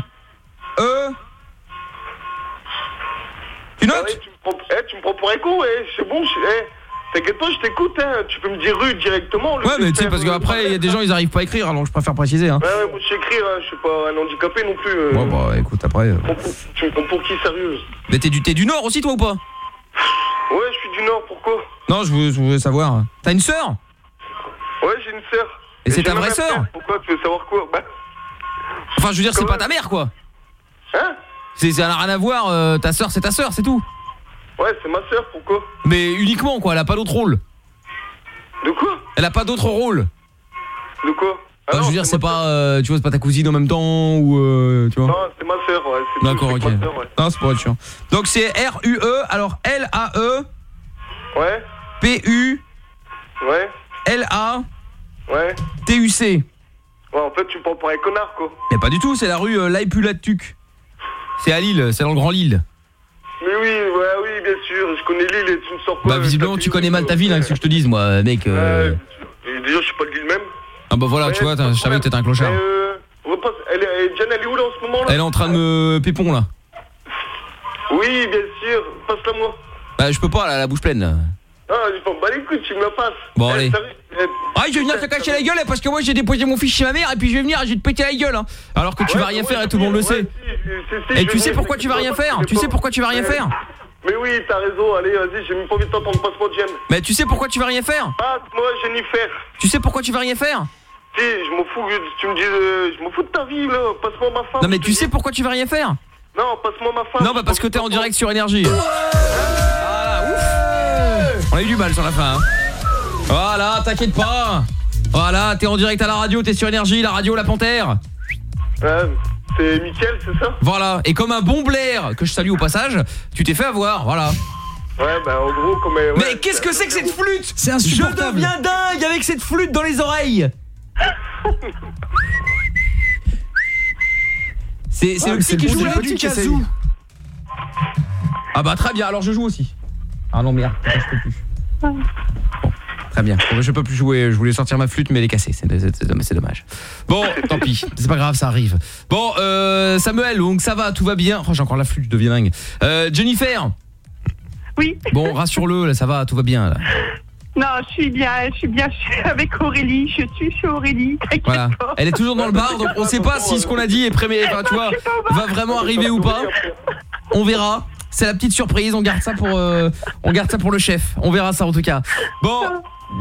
S1: E Tu notes
S31: Ah tu, me prends, eh, pour un con, eh, c'est bon, je- eh, t'inquiète pas, je t'écoute, hein. tu peux me dire rue directement. le
S1: Ouais, mais tu sais, parce qu'après, il y a des gens, ils arrivent pas à écrire, alors je préfère préciser. Hein.
S31: Ouais, ouais, moi je sais écrire, hein, je suis pas un handicapé non plus. euh.
S1: Bon, bah écoute, après. euh,
S31: Tu me prends pour qui, sérieux
S1: Mais t'es du, t'es du Nord aussi, toi ou pas?
S31: Ouais, je suis du Nord, pourquoi?
S1: Non, je veux savoir. T'as une sœur?
S31: Ouais, j'ai une sœur.
S1: Et c'est ta vraie sœur?
S31: Pourquoi Tu veux savoir quoi? Bah,
S1: Enfin, je veux dire, c'est pas ta mère, quoi.
S31: Hein?
S1: C'est, ça n'a rien à voir, euh, ta sœur, c'est ta sœur, c'est tout.
S31: Ouais, c'est ma sœur, pourquoi
S1: Mais uniquement, quoi, elle a pas d'autre rôle.
S31: De quoi
S1: Elle a pas d'autre rôle.
S31: De quoi
S1: Bah, je veux dire, c'est pas, euh, tu vois, c'est pas ta cousine en même temps, ou, euh, tu vois.
S31: Non, c'est ma sœur, ouais.
S1: D'accord, ok.
S31: sœur, ouais.
S1: Non, c'est pour être sûr. Donc c'est R-U-E, alors L-A-E.
S31: Ouais.
S1: P-U.
S31: Ouais.
S1: L-A.
S31: Ouais.
S1: T-U-C.
S31: Ouais, en fait, tu me prends pour un connard, quoi.
S1: Mais pas du tout, c'est la rue euh, Laipulatuc. C'est à Lille, c'est dans le Grand Lille.
S31: Mais oui, ouais, oui, bien sûr, je connais l'île et tu me sors quoi
S1: Bah visiblement tu connais mal ta ville, hein, qu'est-ce que je te dise moi, mec. euh.
S31: Déjà, je suis pas de l'île même.
S1: Ah bah voilà, tu vois, je savais que t'étais un clochard.
S31: Euh, repasse- elle, est- elle, Diane, elle est où là en ce moment là?
S1: Elle est en train de me pépon là.
S31: Oui, bien sûr, passe-la moi.
S1: Bah je peux pas, là, la bouche pleine. là.
S31: Ah, je m'en bats les couilles, tu me la passes.
S1: Bon,
S31: Eh,
S1: allez.
S31: eh,
S1: Ah, je vais venir te cacher la gueule parce que moi j'ai déposé mon fils chez ma mère et puis je vais venir et je vais te péter la gueule. hein. Alors que tu vas rien faire et tout le monde le sait. Et tu sais pourquoi tu vas rien faire Tu sais pourquoi tu vas rien faire
S31: Mais oui, t'as raison, allez, vas-y, j'ai même pas envie de t'entendre, passe-moi Diane.
S1: Mais tu sais pourquoi tu vas rien faire
S31: Passe-moi Jennifer.
S1: Tu sais pourquoi tu vas rien faire
S31: Si, je m'en fous, que tu me dis, euh, je m'en fous de ta vie là, passe-moi ma femme.
S1: Non mais tu sais pourquoi tu vas rien faire
S31: Non, passe-moi ma femme.
S1: Non bah parce que t'es en direct sur énergie. On a eu du mal sur la fin. hein. Voilà, t'inquiète pas. Voilà, t'es en direct à la radio, t'es sur énergie, la radio La Panthère.
S31: Ouais, c'est Mickaël, c'est ça?
S1: Voilà, et comme un bon Blair que je salue au passage, tu t'es fait avoir, voilà.
S31: Ouais, bah en gros, comme. euh,
S1: Mais qu'est-ce que c'est que cette flûte?
S5: C'est
S1: Je
S5: insupportable.
S1: deviens dingue avec cette flûte dans les oreilles. C'est c'est
S5: Ah,
S1: le
S5: c'est
S1: petit qui joue là?
S5: kazoo.
S1: Ah bah très bien, alors je joue aussi. Ah non merde, je peux plus. Bon, très bien. Bon, je peux plus jouer, je voulais sortir ma flûte mais elle est cassée, c'est dommage. Bon, tant pis, c'est pas grave, ça arrive. Bon, euh, Samuel, donc ça va, tout va bien. Oh, j'ai encore la flûte, je deviens dingue. Euh, Jennifer
S30: Oui.
S1: Bon, rassure-le, là ça va, tout va bien là.
S30: Non, je suis bien, je suis bien, je suis avec Aurélie, je suis chez Aurélie.
S1: Voilà. Elle est toujours dans le bar, donc on sait pas si ce qu'on a dit est prémé, enfin, tu vois, va vraiment arriver ou pas. On verra. C'est la petite surprise. On garde ça pour, euh, on garde ça pour le chef. On verra ça en tout cas. Bon,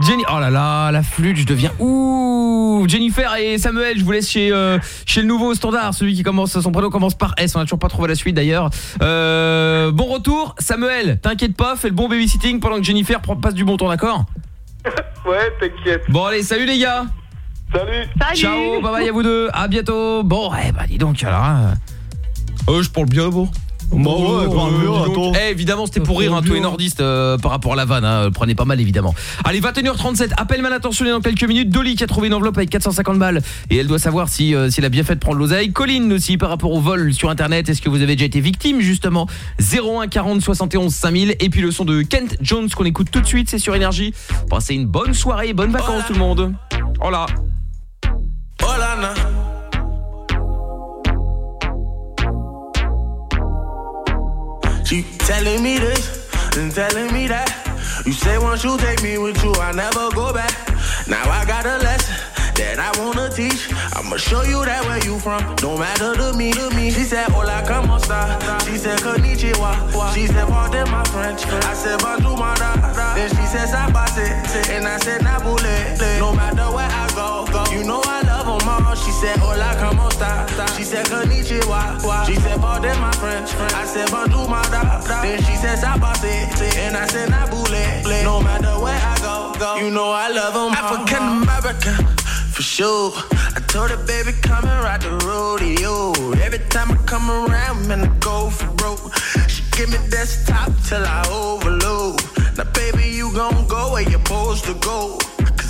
S1: Jenny. Oh là là, la flûte, je deviens ouh. Jennifer et Samuel, je vous laisse chez, euh, chez le nouveau standard, celui qui commence, son prénom commence par S. On a toujours pas trouvé la suite d'ailleurs. Euh, bon retour, Samuel. T'inquiète pas, fais le bon babysitting pendant que Jennifer prend- passe du bon temps, d'accord?
S31: Ouais, t'inquiète.
S1: Bon allez, salut les gars.
S31: Salut.
S1: Ciao, bye bye à vous deux, à bientôt. Bon, eh bah dis donc alors. hein. Euh, je parle bien bon.
S4: Bah ouais, attends.
S1: Eh, évidemment, c'était pour rire, hein, toi et nordiste euh, par rapport à la vanne. Hein, prenez pas mal, évidemment. Allez, 21h37, appel mal intentionné dans quelques minutes. Dolly qui a trouvé une enveloppe avec 450 balles et elle doit savoir si, euh, si elle a bien fait de prendre l'oseille. Colline aussi par rapport au vol sur Internet. Est-ce que vous avez déjà été victime, justement? 01 40 71 5000. Et puis le son de Kent Jones qu'on écoute tout de suite, c'est sur Énergie. Passez une bonne soirée, bonnes vacances tout le monde. Oh là.
S17: Hola, na. She telling me this and telling me that. You say once you take me with you, I never go back. Now I got a lesson that I wanna teach. I'ma show you that where you from. No matter to me, to me. She said, Hola, como esta? She said, Konnichiwa. She said, Pardon my French. I said, Bonjour, my da. Then she said, Sabase. And I said, Nabule. No matter where I go, go. You know I them. She said, Hola, como esta? She said, Konnichiwa. She said, Pardon my French. I said, Bonjour, my da. Then she said, Sabase. And I said, Nabule. No matter where I go, go. You know I love them African American. for sure. I told her, baby, come and ride the rodeo. Every time I come around, man, I go for broke. She give me desktop till I overload. Now, baby, you gon' go where you're supposed to go.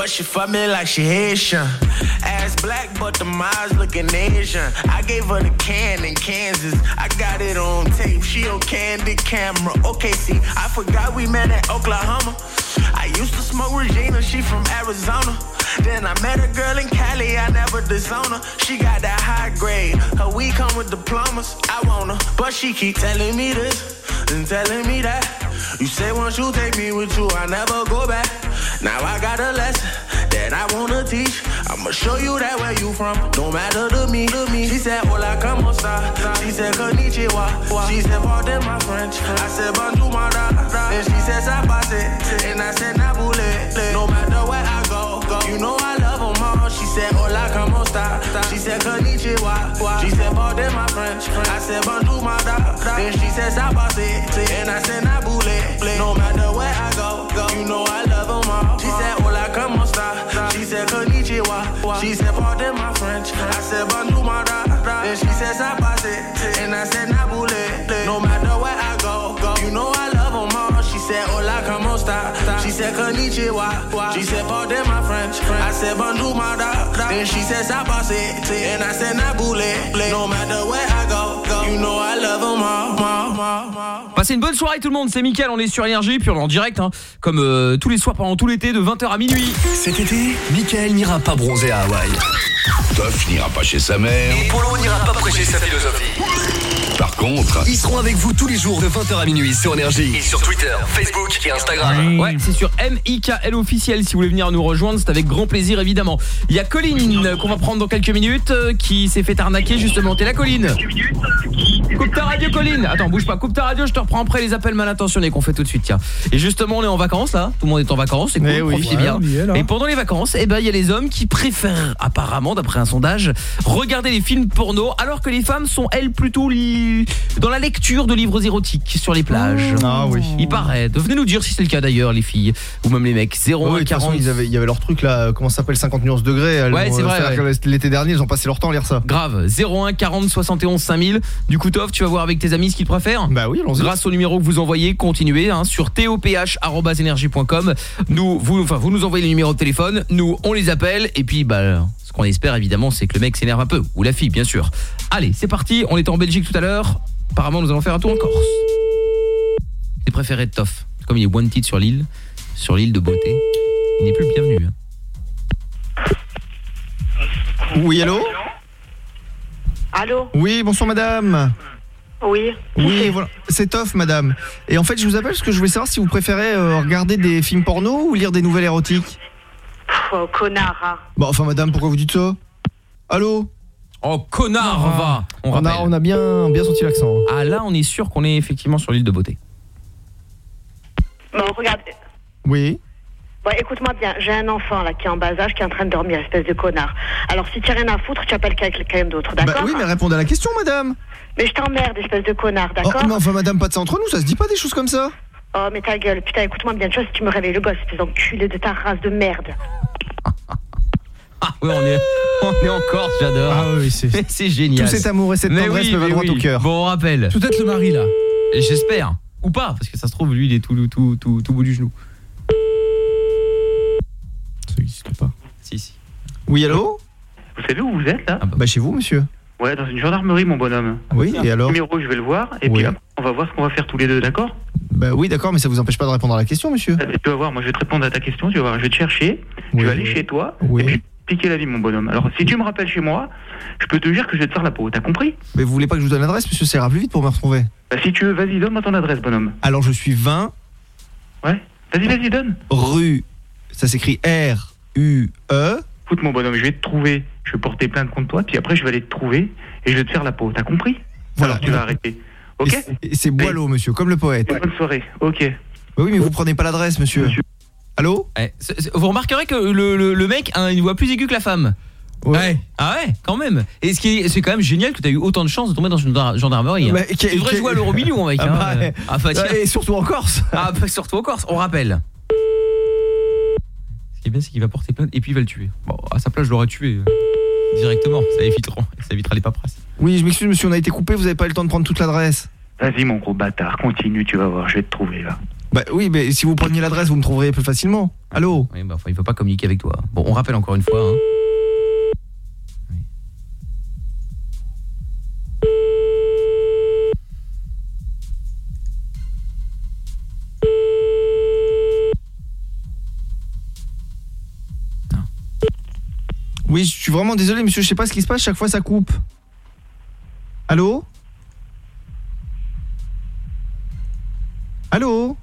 S17: But she fuck me like she Haitian. Ass black, but the eyes looking Asian. I gave her the can in Kansas. I got it on tape. She on candid camera. Okay, see, I forgot we met at Oklahoma. I used to smoke Regina. She from Arizona. Then I met a girl in Cali. I never disown her. She got that high grade. Her weed come with diplomas. I want her, but she keep telling me this and telling me that. You say once you take me with you, I never go back. Now I got a lesson that I wanna teach. I'ma show you that where you from. Don't matter to me, to me. She said, Hola, como esta? She said, Konnichiwa. She said, Pardon my French. I said, Bonjour, my da. Then she said, Sabase. And I said, Nabule. No matter go. You know I love them all. She said, Hola, como esta? She said, Konnichiwa. She said, Pardon my French. I said, Bonjour, my da. Then she said, Sabase. And I said, Nabule. No matter where I go, go. You know I love them all. She said, Hola, como esta? She said, Konnichiwa. She said, Pardon my French. I said, Bonjour, my da. Then she said, Sabase. And I said, Nabule. No matter said, Hola, como esta? She said, Konnichiwa. She said, Pardon my French. I said, Bonjour, my da. Then she said, Sabase. And I said, Nabule. No matter where I go, go. You know I love them all. all, all, all.
S1: Passez une bonne soirée tout le monde, c'est Mickaël, on est sur Énergie, puis on est en direct, hein, comme euh, tous les soirs pendant tout l'été, de 20h à minuit.
S19: Cet été, Michael n'ira pas bronzer à Hawaï. Toff n'ira pas chez sa mère.
S3: Et Polo n'ira pas prêcher sa philosophie.
S19: Par contre, ils seront avec vous tous les jours de 20h à minuit sur Énergie.
S3: Et sur Twitter, Facebook et Instagram.
S1: Ouais, c'est sur MIKL officiel si vous voulez venir nous rejoindre, c'est avec grand plaisir évidemment. Il y a Colline euh, qu'on va prendre dans quelques minutes euh, qui s'est fait arnaquer justement. T'es là Colline Coupe ta radio Colline Attends, bouge pas, coupe ta radio, je te reprends après les appels mal intentionnés qu'on fait tout de suite, tiens. Et justement, on est en vacances là, tout le monde est en vacances, c'est cool,
S4: Eh oui.
S1: profitez
S4: Ouais,
S1: bien.
S4: est, là.
S1: Et pendant les vacances, eh ben il y a les hommes qui préfèrent apparemment d'après un sondage regarder les films porno alors que les femmes sont elles plutôt li- dans la lecture de livres érotiques sur les plages.
S4: Ah oui.
S1: Il paraît. Venez nous dire si c'est le cas d'ailleurs les filles ou même les mecs. 01
S4: Ouais, de toute façon,
S1: 40
S4: ils avaient, il y avait leur truc là, comment ça s'appelle 50 nuances degrés.
S1: Ouais, c'est vrai, ouais.
S4: L'été dernier, ils ont passé leur temps à lire ça.
S1: Grave, 01 40 71 5000. Du coup, tu vas voir avec tes amis ce qu'ils préfèrent
S4: Bah oui, allons-y.
S1: Grâce au numéro que vous envoyez, continuez hein, sur toph@energie.com. Nous vous enfin vous nous envoyez les numéros de téléphone, nous on les appelle et puis bah ce qu'on espère évidemment, c'est que le mec s'énerve un peu ou la fille bien sûr. Allez, c'est parti, on était en Belgique tout à l'heure. Apparemment, nous allons faire un tour en Corse. C'est préféré de Toff. Comme il est wanted sur l'île, sur l'île de beauté, il n'est plus le bienvenu. hein.
S4: Oui, allô
S28: Allô
S4: Oui, bonsoir madame.
S28: Oui.
S4: Oui, voilà. C'est Toff, madame. Et en fait, je vous appelle parce que je voulais savoir si vous préférez euh, regarder des films porno ou lire des nouvelles érotiques.
S28: Pff, oh, connard. hein.
S4: Bon, enfin, madame, pourquoi vous dites ça? Allô?
S1: Oh connard, va. On,
S4: On a, on a bien, bien senti l'accent.
S1: Ah là, on est sûr qu'on est effectivement sur l'île de beauté.
S28: Bon, regarde.
S4: Oui.
S28: Bon, écoute-moi bien, j'ai un enfant là qui est en bas âge, qui est en train de dormir, espèce de connard. Alors si tu rien à foutre, tu appelles quelqu'un d'autre,
S4: Bah
S28: d'accord?
S4: oui, mais répondez à la question, madame.
S28: Mais je t'emmerde, espèce de connard,
S4: Oh,
S28: d'accord
S4: mais enfin, madame, pas de ça entre nous, ça se dit pas des choses comme ça.
S28: Oh, mais ta gueule, putain, écoute-moi bien, tu vois, si tu me réveilles le gosse, espèce d'enculé de ta race de merde.
S1: Ah oui, on est, on est en Corse, j'adore.
S4: Ah oui, c'est.
S1: Mais c'est génial.
S4: Tout cet amour et cette
S1: Mais
S4: tendresse
S1: oui,
S4: me va
S1: mais
S4: droit
S1: oui.
S4: au cœur.
S1: Bon, on rappelle.
S5: Peut-être le mari là.
S1: Et J'espère. Ou pas, parce que ça se trouve, lui, il est tout, tout, tout, tout bout du genou.
S4: Ça n'existe pas.
S1: Si, si.
S4: Oui, allô
S33: Vous savez où vous êtes là
S4: Bah chez vous, monsieur.
S33: Ouais, dans une gendarmerie, mon bonhomme.
S4: Oui, et alors
S33: Numéro, je vais le voir, et
S4: Oui.
S33: puis après, on va voir ce qu'on va faire tous les deux, d'accord?
S4: Bah oui, d'accord, mais ça vous empêche pas de répondre à la question, monsieur.
S33: Ah, Tu vas voir, moi je vais te répondre à ta question, tu vas voir, je vais te chercher,
S4: Oui.
S33: je vais aller chez toi,
S4: Oui.
S33: et puis piquer la vie, mon bonhomme. Alors, si tu me rappelles chez moi, je peux te dire que je vais te faire la peau, t'as compris?
S4: Mais vous voulez pas que je vous donne l'adresse, monsieur? Ça ira plus vite pour me retrouver.
S33: Bah, si tu veux, vas-y, donne-moi ton adresse, bonhomme.
S4: Alors, je suis 20
S33: Ouais Vas-y, vas-y, donne.
S4: rue. Ça s'écrit R-U-E.
S33: Écoute, mon bonhomme, je vais te trouver, je vais porter plainte contre toi, puis après, je vais aller te trouver, et je vais te faire la peau, t'as compris?
S4: Voilà.
S33: Alors, tu vas arrêter. Ok?
S4: C'est Boileau, monsieur, comme le poète.
S33: Bonne soirée, ok.
S4: Bah oui, mais vous prenez pas l'adresse, monsieur. Allô?
S1: Eh, Vous remarquerez que le, le- le mec a une voix plus aiguë que la femme.
S4: Ouais.
S1: Ah ouais, quand même. Et ce qui est, c'est quand même génial que tu as eu autant de chance de tomber dans une dar- gendarmerie. hein.
S4: Bah,
S1: tu devrais jouer à l'euro million, mec.
S4: Ah
S1: hein.
S4: bah, ouais.
S1: Ah, bah.
S4: Et surtout en Corse.
S1: Ah, bah, surtout en Corse, on rappelle. Ce qui est bien, c'est qu'il va porter plainte et puis il va le tuer. Bon, à sa place, je l'aurais tué euh, directement. Ça évitera, ça évitera les paperasses.
S4: Oui, je m'excuse, monsieur, on a été coupé, vous avez pas eu le temps de prendre toute l'adresse.
S33: Vas-y, mon gros bâtard, continue, tu vas voir, je vais te trouver, là.
S4: Bah oui, mais si vous preniez l'adresse, vous me trouverez plus facilement. Allô?
S1: Oui, bah, enfin, il faut pas communiquer avec toi. Bon, on rappelle encore une fois. hein.
S4: Oui, je suis vraiment désolé, monsieur, je sais pas ce qui se passe, chaque fois ça coupe. Allô? Allô?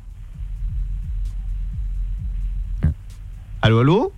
S4: Allô, allô?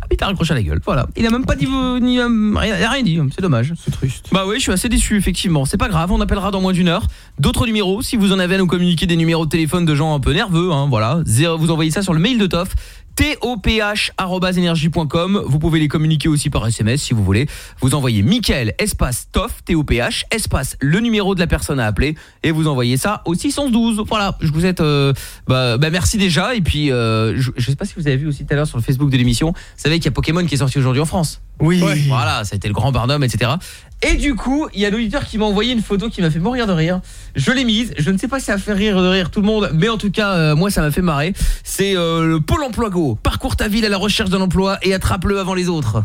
S1: Ah, il t'a raccroché à la gueule, voilà. Il a même pas dit ni euh, rien, il a rien dit, c'est dommage. C'est triste. Bah oui, je suis assez déçu effectivement. C'est pas grave, on appellera dans moins d'une heure. D'autres numéros, si vous en avez à nous communiquer des numéros de téléphone de gens un peu nerveux, hein, voilà. Zéro- Vous envoyez ça sur le mail de Toff toph@energie.com. Vous pouvez les communiquer aussi par SMS si vous voulez. Vous envoyez Mickaël espace Toff TOPH espace le numéro de la personne à appeler et vous envoyez ça au 612. Voilà, je vous souhaite euh, bah, bah, merci déjà et puis euh, je, je sais pas si vous avez vu aussi tout à l'heure sur le Facebook de l'émission, vous savez qu'il y a Pokémon qui est sorti aujourd'hui en France.
S4: Oui.
S1: Voilà, ça a été le grand Barnum, etc. Et du coup, il y a l'auditeur qui m'a envoyé une photo qui m'a fait mourir de rire. Je l'ai mise. Je ne sais pas si ça a fait rire de rire tout le monde, mais en tout cas, euh, moi, ça m'a fait marrer. C'est euh, le Pôle Emploi Go. Parcours ta ville à la recherche d'un emploi et attrape-le avant les autres.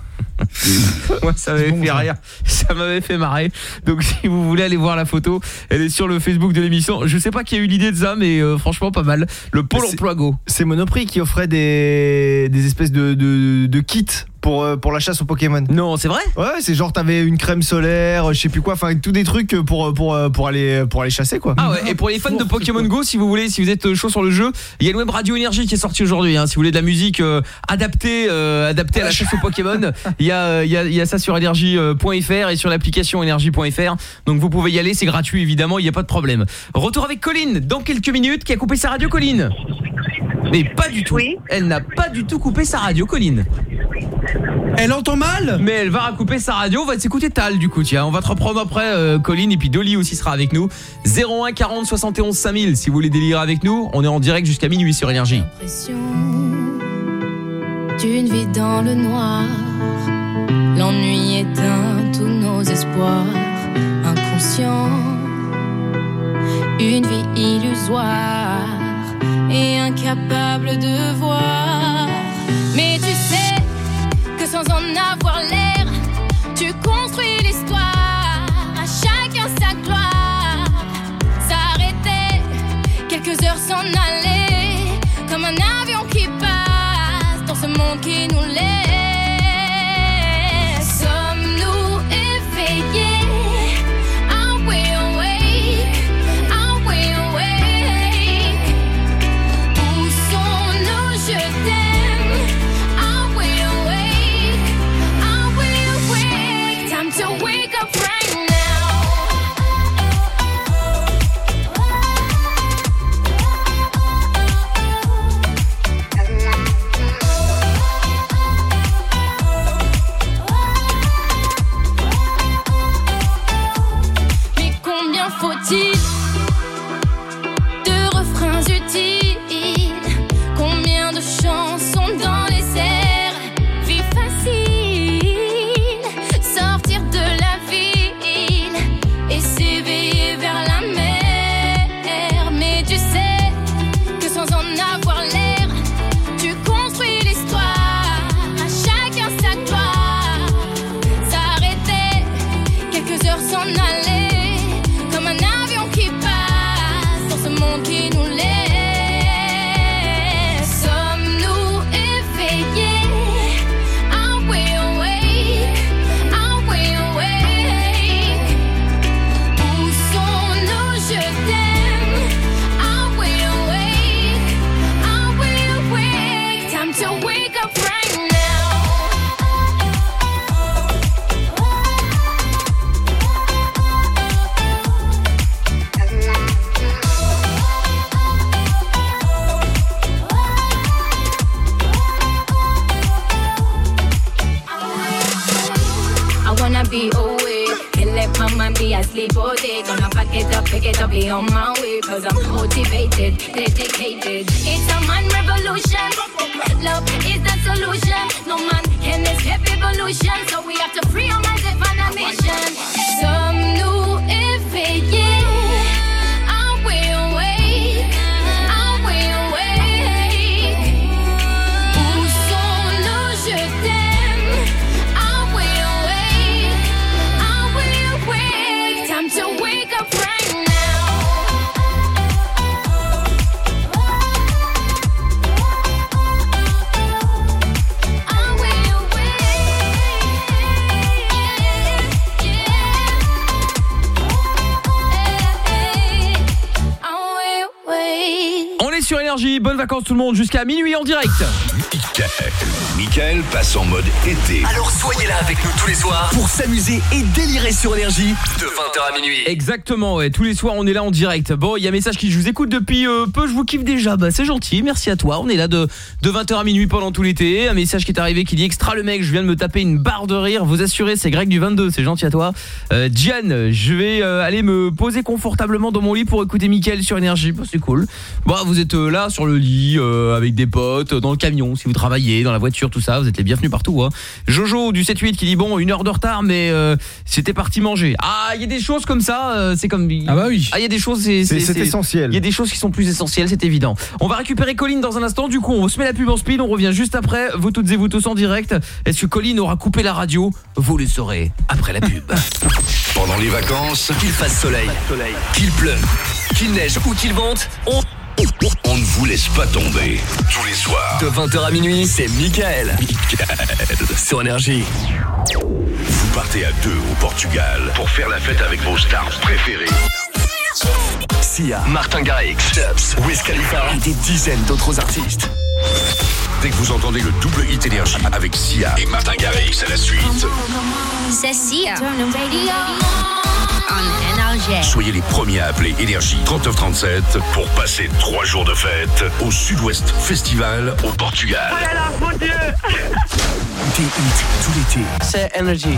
S1: Moi, ça m'avait fait rire. Ça m'avait fait marrer. Donc, si vous voulez aller voir la photo, elle est sur le Facebook de l'émission. Je sais pas qui a eu l'idée de ça, mais euh, franchement, pas mal. Le Pôle Emploi Go.
S4: C'est Monoprix qui offrait des, des espèces de, de, de kits pour, euh, pour la chasse aux Pokémon.
S1: Non, c'est vrai?
S4: Ouais, c'est genre t'avais une crème solaire, je sais plus quoi, enfin tous des trucs pour, pour, pour, aller, pour aller chasser quoi.
S1: Ah ouais, et pour les fans de Pokémon Go, si vous voulez, si vous êtes chaud sur le jeu, il y a le web Radio Énergie qui est sorti aujourd'hui. Hein, si vous voulez de la musique euh, adaptée, euh, adaptée à la chasse aux Pokémon, il y a, euh, il y, a, il y a ça sur énergie.fr et sur l'application énergie.fr. Donc vous pouvez y aller, c'est gratuit évidemment, il n'y a pas de problème. Retour avec Colline dans quelques minutes, qui a coupé sa radio, Colline. Mais pas du tout. Elle n'a pas du tout coupé sa radio, Colline.
S5: Elle entend mal?
S1: Mais elle va recouper sa radio, on va s'écouter Tal du coup, tiens. On va te reprendre après euh, Colline et puis Dolly aussi sera avec nous. 01 40 71 5000 si vous voulez délirer avec nous. On est en direct jusqu'à minuit sur Énergie.
S34: D'une vie dans le noir. L'ennui éteint tous nos espoirs. Inconscient, une vie illusoire et incapable de voir. Mais tu sais que sans en avoir l'air, tu construis l'histoire. À chacun sa gloire. S'arrêter, quelques heures s'en aller, comme un avion qui passe dans ce monde qui nous laisse. Honestly put it. Gonna pack it up, pick it up, be on my way. Cause I'm motivated, dedicated. It's a man revolution. Love is the solution. No man can escape evolution. So we have to free our minds and find a mission. Some
S1: énergie, bonnes vacances tout le monde jusqu'à minuit en direct.
S19: Michael. Michael passe en mode été.
S3: Alors soyez là avec nous tous les soirs pour s'amuser et délirer sur énergie de 20h à minuit.
S1: Exactement, ouais. Tous les soirs, on est là en direct. Bon, il y a un message qui je vous écoute depuis euh, peu, je vous kiffe déjà. Bah, c'est gentil, merci à toi. On est là de, de 20h à minuit pendant tout l'été. Un message qui est arrivé qui dit extra le mec, je viens de me taper une barre de rire. Vous assurez, c'est Greg du 22, c'est gentil à toi. Euh, Diane, je vais euh, aller me poser confortablement dans mon lit pour écouter Mickaël sur énergie. Bah, c'est cool. Bon, vous êtes euh, là sur le lit euh, avec des potes, dans le camion, si vous travaillez, dans la voiture, tout ça, vous êtes les bienvenus partout. Hein. Jojo du 7-8 qui dit bon, une heure de retard, mais euh, c'était parti manger. Ah, il y a des choses comme ça, euh, c'est comme. Ah bah oui. Ah, il y a des choses, c'est
S4: C'est- c'est essentiel.
S1: Il y a des choses qui sont plus essentielles, c'est évident. On va récupérer Colline dans un instant. Du coup, on se met la pub en speed. On revient juste après. Vous toutes et vous tous en direct. Est-ce que Colline aura coupé la radio? Vous le saurez après la pub.
S19: Pendant les vacances,
S3: Qu'il fasse soleil, qu'il pleuve, qu'il neige ou qu'il vente, on...
S19: on ne vous laisse pas tomber. Tous les soirs.
S3: De 20h à minuit, c'est Michael. Sur énergie.
S19: Vous partez à deux au Portugal pour faire la fête avec vos stars préférées.
S3: Sia, Martin Garrix, Tubbs, Wiz Khalifa et des dizaines d'autres artistes.
S19: Dès que vous entendez le double hit énergie avec Sia et Martin Garrix à la suite,
S34: C'est Sia. Turn the radio on
S19: soyez les premiers à appeler Énergie 3937 pour passer trois jours de fête au Sud-Ouest Festival au Portugal.
S3: Oh là là, mon Dieu Des hits tout l'été.
S35: C'est Energy.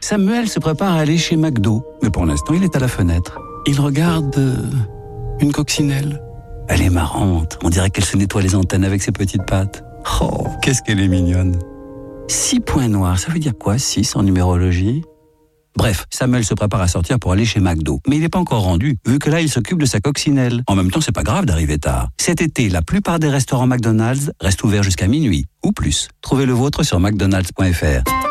S13: Samuel se prépare à aller chez McDo, mais pour l'instant il est à la fenêtre. Il regarde euh, une coccinelle. Elle est marrante, on dirait qu'elle se nettoie les antennes avec ses petites pattes. Oh, qu'est-ce qu'elle est mignonne. Six points noirs, ça veut dire quoi, six en numérologie? Bref, Samuel se prépare à sortir pour aller chez McDo. Mais il n'est pas encore rendu, vu que là, il s'occupe de sa coccinelle. En même temps, c'est pas grave d'arriver tard. Cet été, la plupart des restaurants McDonald's restent ouverts jusqu'à minuit, ou plus. Trouvez le vôtre sur mcdonalds.fr.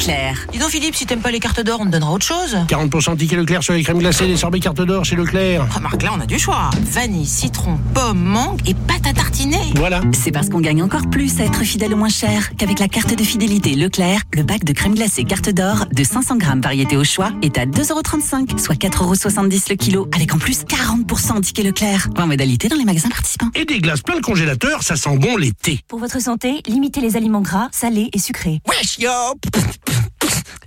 S36: Leclerc. Dis donc Philippe, si t'aimes pas les cartes d'or, on te donnera autre chose.
S24: 40% ticket Leclerc sur les crèmes glacées, les sorbets carte d'or chez Leclerc.
S36: Remarque là, on a du choix. Vanille, citron, pomme, mangue et pâte à tartiner.
S24: Voilà.
S14: C'est parce qu'on gagne encore plus à être fidèle au moins cher qu'avec la carte de fidélité Leclerc, le bac de crème glacée carte d'or de 500 grammes variété au choix est à 2,35€, soit 4,70€ le kilo, avec en plus 40% en ticket Leclerc. En modalité dans les magasins participants.
S24: Et des glaces plein le congélateur, ça sent bon l'été.
S37: Pour votre santé, limitez les aliments gras, salés et sucrés.
S24: Wesh yo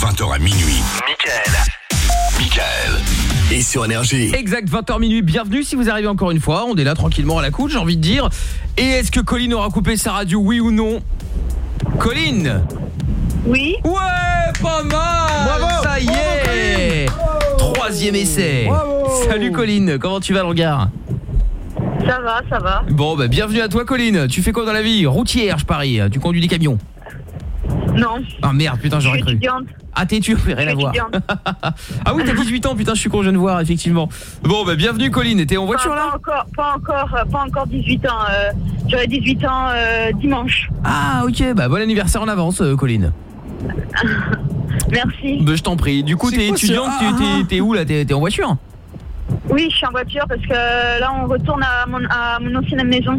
S19: 20h à minuit. Michael. Michael.
S3: Et sur énergie.
S1: Exact, 20h minuit, bienvenue si vous arrivez encore une fois, on est là tranquillement à la cool, j'ai envie de dire. Et est-ce que Colline aura coupé sa radio, oui ou non? Colline?
S28: Oui
S1: Ouais, pas mal Ça y est Troisième essai Salut Colline, comment tu vas le regard
S28: Ça va, ça va.
S1: Bon, bah bienvenue à toi Colline. Tu fais quoi dans la vie? Routière, je parie. Tu conduis des camions.
S28: Non.
S1: Ah merde, putain,
S28: Je
S1: j'aurais
S28: suis
S1: cru.
S28: étudiante.
S1: Ah, t'es tu rien à voir. ah oui, t'as 18 ans, putain, je suis con, je viens de voir, effectivement. Bon, bah bienvenue Colline. T'es en voiture
S28: Pas-
S1: là
S28: pas encore, pas encore, euh, pas encore 18 ans. euh, J'aurai 18 ans euh, dimanche.
S1: Ah, ok, bah bon anniversaire en avance, euh, Colline.
S28: Merci.
S1: Bah, je t'en prie. Du coup, t'es étudiante,
S28: ah,
S1: t'es- t'es- où là T'es en voiture
S28: Oui, je suis en voiture parce que là, on retourne à mon, à mon ancienne maison.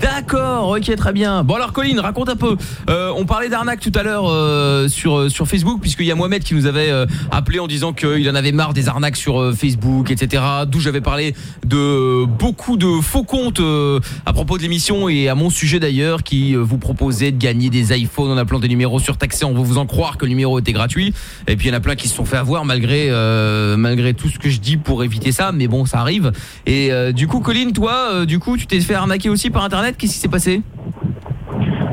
S1: D'accord, ok, très bien. Bon alors Colline, raconte un peu. Euh, on parlait d'arnaque tout à l'heure euh, sur euh, sur Facebook puisqu'il y a Mohamed qui nous avait euh, appelé en disant qu'il en avait marre des arnaques sur euh, Facebook, etc. D'où j'avais parlé de beaucoup de faux comptes euh, à propos de l'émission et à mon sujet d'ailleurs qui vous proposait de gagner des iPhones en appelant des numéros surtaxés en vous faisant croire que le numéro était gratuit. Et puis il y en a plein qui se sont fait avoir malgré malgré tout ce que je dis pour éviter ça, mais bon ça arrive. Et du coup Colline, toi, du coup tu t'es fait arnaquer aussi par internet. Qu'est-ce qui s'est passé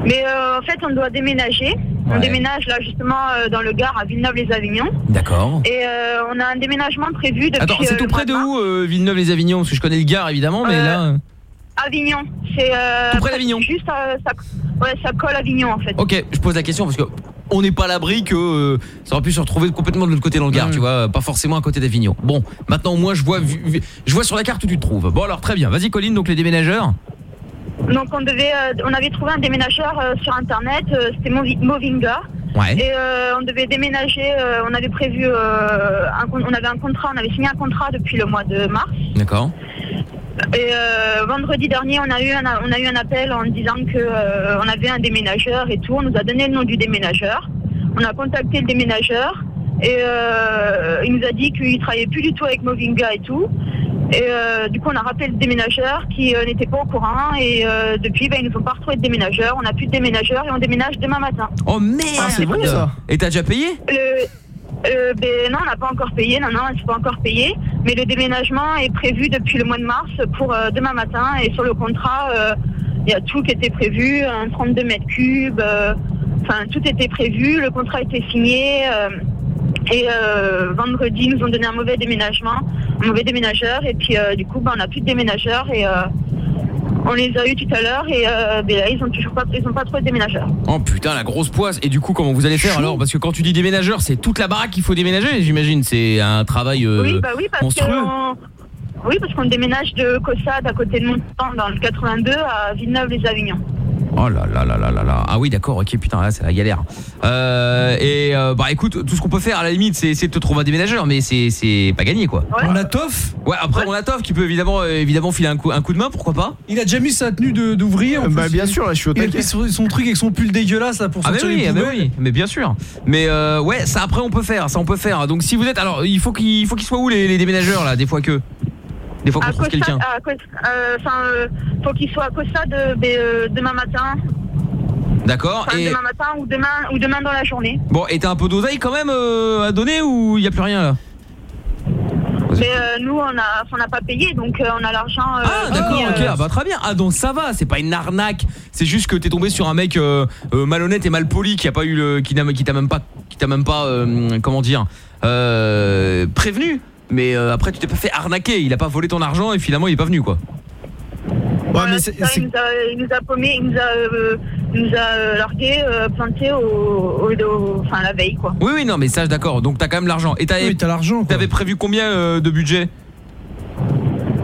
S28: Mais euh, en fait, on doit déménager. On
S1: Ouais.
S28: déménage là justement euh, dans le Gard à Villeneuve-les-Avignon.
S1: D'accord.
S28: Et euh, on a un déménagement prévu depuis.
S1: Attends, c'est tout près de où Villeneuve-les-Avignon Parce que je connais le Gard évidemment, mais là.
S28: Avignon. C'est euh,
S1: Tout près d'Avignon.
S28: Juste, à- ça, ouais, ça colle Avignon en fait.
S1: Ok, je pose la question parce que on n'est pas à l'abri que euh, ça aurait pu se retrouver complètement de l'autre côté dans le Gard, tu vois, pas forcément à côté d'Avignon. Bon, maintenant moins je vois, je vois sur la carte où tu te trouves. Bon alors très bien, vas-y Colline, donc les déménageurs.
S28: Donc on devait, euh, on avait trouvé un déménageur euh, sur internet. euh, C'était Movi- Movinga.
S1: Ouais.
S28: Et on devait déménager. on avait prévu, un, on avait un contrat, on avait signé un contrat depuis le mois de mars.
S1: D'accord.
S28: Et vendredi dernier, on a eu un, on a eu un appel en disant que on avait un déménageur et tout. On nous a donné le nom du déménageur. On a contacté le déménageur et il nous a dit qu'il travaillait plus du tout avec Movinga et tout. Et euh, du coup, on a rappelé le déménageur qui euh, n'était pas au courant. Et euh, depuis, ben, ils nous ont pas retrouvé de déménageur. On n'a plus de déménageur et on déménage demain matin.
S1: Oh merde
S28: Ah, c'est bon, ça.
S1: Et t'as déjà payé?
S28: Le- euh, ben, non, on n'a pas encore payé. Non, non, c'est pas encore payé. Mais le déménagement est prévu depuis le mois de mars pour euh, demain matin. Et sur le contrat, euh, il y a tout qui était prévu, un 32 mètres cubes. euh, Enfin, tout était prévu. Le contrat était signé. Et euh, vendredi, ils nous ont donné un mauvais déménagement, un mauvais déménageur. Et puis, euh, du coup, ben, on n'a plus de déménageur. Et euh, on les a eu tout à l'heure. Et ben, là, ils ont toujours pas, ils ont pas trouvé de déménageur.
S1: Oh putain la grosse poisse Et du coup comment vous allez faire alors? Parce que quand tu dis déménageur c'est toute la baraque qu'il faut déménager j'imagine C'est un travail
S28: Oui, bah oui, parce
S1: monstrueux
S28: qu'on oui, parce qu'on déménage de Cossade à côté de Montant dans le 82 à Villeneuve-les-Avignon.
S1: Oh là là là là là là. Ah oui, d'accord, ok, putain, là, c'est la galère. Euh, et euh, bah écoute, tout ce qu'on peut faire à la limite, c'est essayer de te trouver un déménageur, mais c'est c'est pas gagné quoi.
S5: On a Toff
S1: Ouais, après on a Toff qui peut évidemment euh, évidemment filer un coup un coup de main, pourquoi pas
S5: Il a déjà mis sa tenue de- d'ouvrier. en
S4: Bah,
S5: plus.
S4: bien sûr, là, je suis au
S5: Il a
S4: taquet.
S5: pris son, son truc avec son pull dégueulasse là pour
S1: Ah mais
S5: sortir
S1: oui,
S5: les
S1: ah, mais
S5: poubelles.
S1: oui, mais bien sûr. Mais euh, ouais, ça après on peut faire, ça on peut faire. Donc si vous êtes alors, il faut qu'il faut qu'ils soient où les, les déménageurs là, des fois que? Des fois qu'on
S28: À
S1: trouve quelqu'un.
S28: Euh, enfin, euh, faut qu'il soit à ben, euh, demain matin,
S1: D'accord
S28: enfin,
S1: et
S28: demain matin ou demain ou demain dans la journée.
S1: bon, et t'as un peu d'oseille quand même euh, à donner ou il y a plus rien là
S28: Mais euh, nous, on a, on n'a pas payé, donc euh, on a l'argent. euh,
S1: Ah d'accord, ok, ah bah très bien. Ah donc ça va, c'est pas une arnaque. C'est juste que t'es tombé sur un mec malhonnête et mal poli qui a pas eu le, qui t'a même pas, qui t'a même pas, comment dire, euh, prévenu. Mais euh, après tu t'es pas fait arnaquer. Il a pas volé ton argent et finalement il est pas venu quoi.
S28: voilà, c'est ça, il, nous a, il nous a paumé, il nous a, euh, il nous a euh, largué, euh, planté au, au- au- enfin la veille quoi.
S1: Oui oui non mais ça d'accord. Donc t'as quand même l'argent. Et t'avais,
S5: t'as l'argent.
S1: T'avais prévu combien euh, de budget?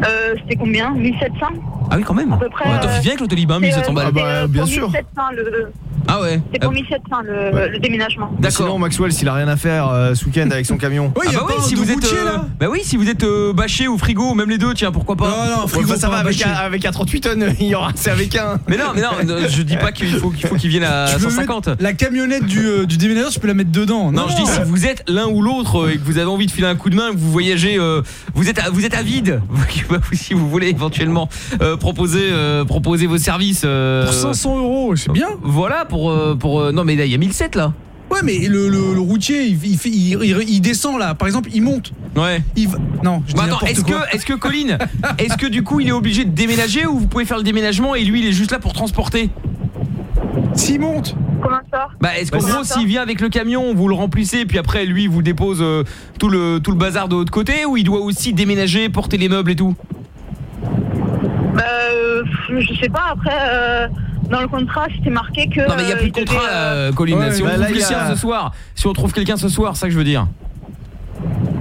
S28: Euh, C'était combien? 1700
S1: Ah oui quand même.
S28: À peu près.
S1: Ouais, Attends,
S28: euh,
S1: tu viens avec l'Autolib, hein,
S28: c'est,
S1: 1700
S28: euh,
S1: balles.
S28: c'est, euh, pour 1700 le,
S1: Ah ouais.
S28: c'est pour 1700 le, le déménagement.
S4: Sinon, Maxwell, s'il a rien à faire euh, ce week-end avec son camion.
S1: ah bah oui, si vous êtes euh, bah oui, si vous êtes euh, bâché ou frigo, même les deux, tiens, pourquoi pas
S4: non, frigo, ça va avec un, avec un 38 tonnes, il y aura, c'est avec un.
S1: Mais non, mais non, non, je dis pas qu'il faut qu'il faut qu'il vienne à
S5: Tu veux
S1: 150.
S5: mettre La camionnette du, euh, du déménageur, je peux la mettre dedans.
S1: Non, je dis si vous êtes l'un ou l'autre euh, et que vous avez envie de filer un coup de main, que vous voyagez, euh, vous êtes vous êtes avide, si vous voulez éventuellement euh, proposer euh, proposer vos services. euh,
S5: Pour 500 euros, c'est bien.
S1: Voilà pour euh, pour euh, non mais là il y a 1007 là.
S5: Ouais, mais le, le- le routier, il, il fait- il- il- il descend là. Par exemple, il monte.
S1: Ouais.
S5: Il va- Non, je dis
S1: attends,
S5: n'importe
S1: est-ce que est-ce que Colline, est-ce que du coup il est obligé de déménager ou vous pouvez faire le déménagement et lui il est juste là pour transporter?
S5: S'il monte
S28: Comment ça?
S1: Bah est-ce qu'en gros s'il vient avec le camion, vous le remplissez puis après lui il vous dépose euh, tout le tout le bazar de l'autre côté ou il doit aussi déménager, porter les meubles et tout?
S28: Bah, je sais pas, après, euh, dans le contrat, c'était marqué que.
S1: Non mais il y a plus de
S28: euh,
S1: contrat
S28: euh,
S1: euh, Colline.
S4: Ouais,
S1: si on
S4: bah
S1: trouve
S4: y a-
S1: quelqu'un ce soir, si on trouve quelqu'un ce soir, c'est ça que je veux dire.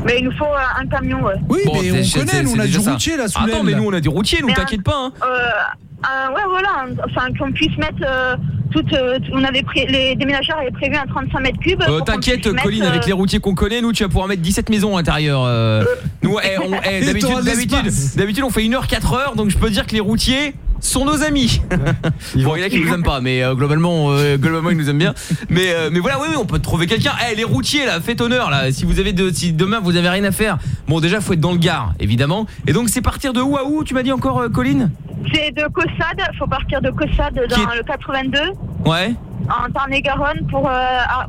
S28: Mais il nous faut euh, un camion, ouais.
S5: Oui,
S1: Bon,
S5: mais on connaît, nous on a du
S1: ça.
S5: routier là sous
S1: Attends, mais nous on a des routiers, nous t'inquiète pas hein.
S28: Euh, ouais, voilà, enfin qu'on puisse mettre euh, toute. euh, on avait pris, les déménageurs avaient prévu un 35 mètres cubes.
S1: Euh, T'inquiète Colline, avec les routiers qu'on connaît, nous tu vas pouvoir mettre 17 maisons à l'intérieur. euh. Nous, eh, on- eh, d'habitude,
S5: l'espace.
S1: d'habitude on fait 1h 4h, donc je peux dire que les routiers sont nos amis. bon, il y en a qui nous aiment pas, mais euh, globalement, euh, globalement ils nous aiment bien. Mais, euh, mais voilà, oui, oui, on peut trouver quelqu'un. Eh, les routiers là, faites honneur là. Si vous avez de, si demain vous avez rien à faire, bon déjà faut être dans le Gard, évidemment. Et donc c'est partir de où à où Tu m'as dit encore, euh, Colline?
S28: C'est de Caussade, faut partir de Caussade dans
S1: est-
S28: le 82
S1: Ouais.
S28: En Tarn-et-Garonne pour, euh,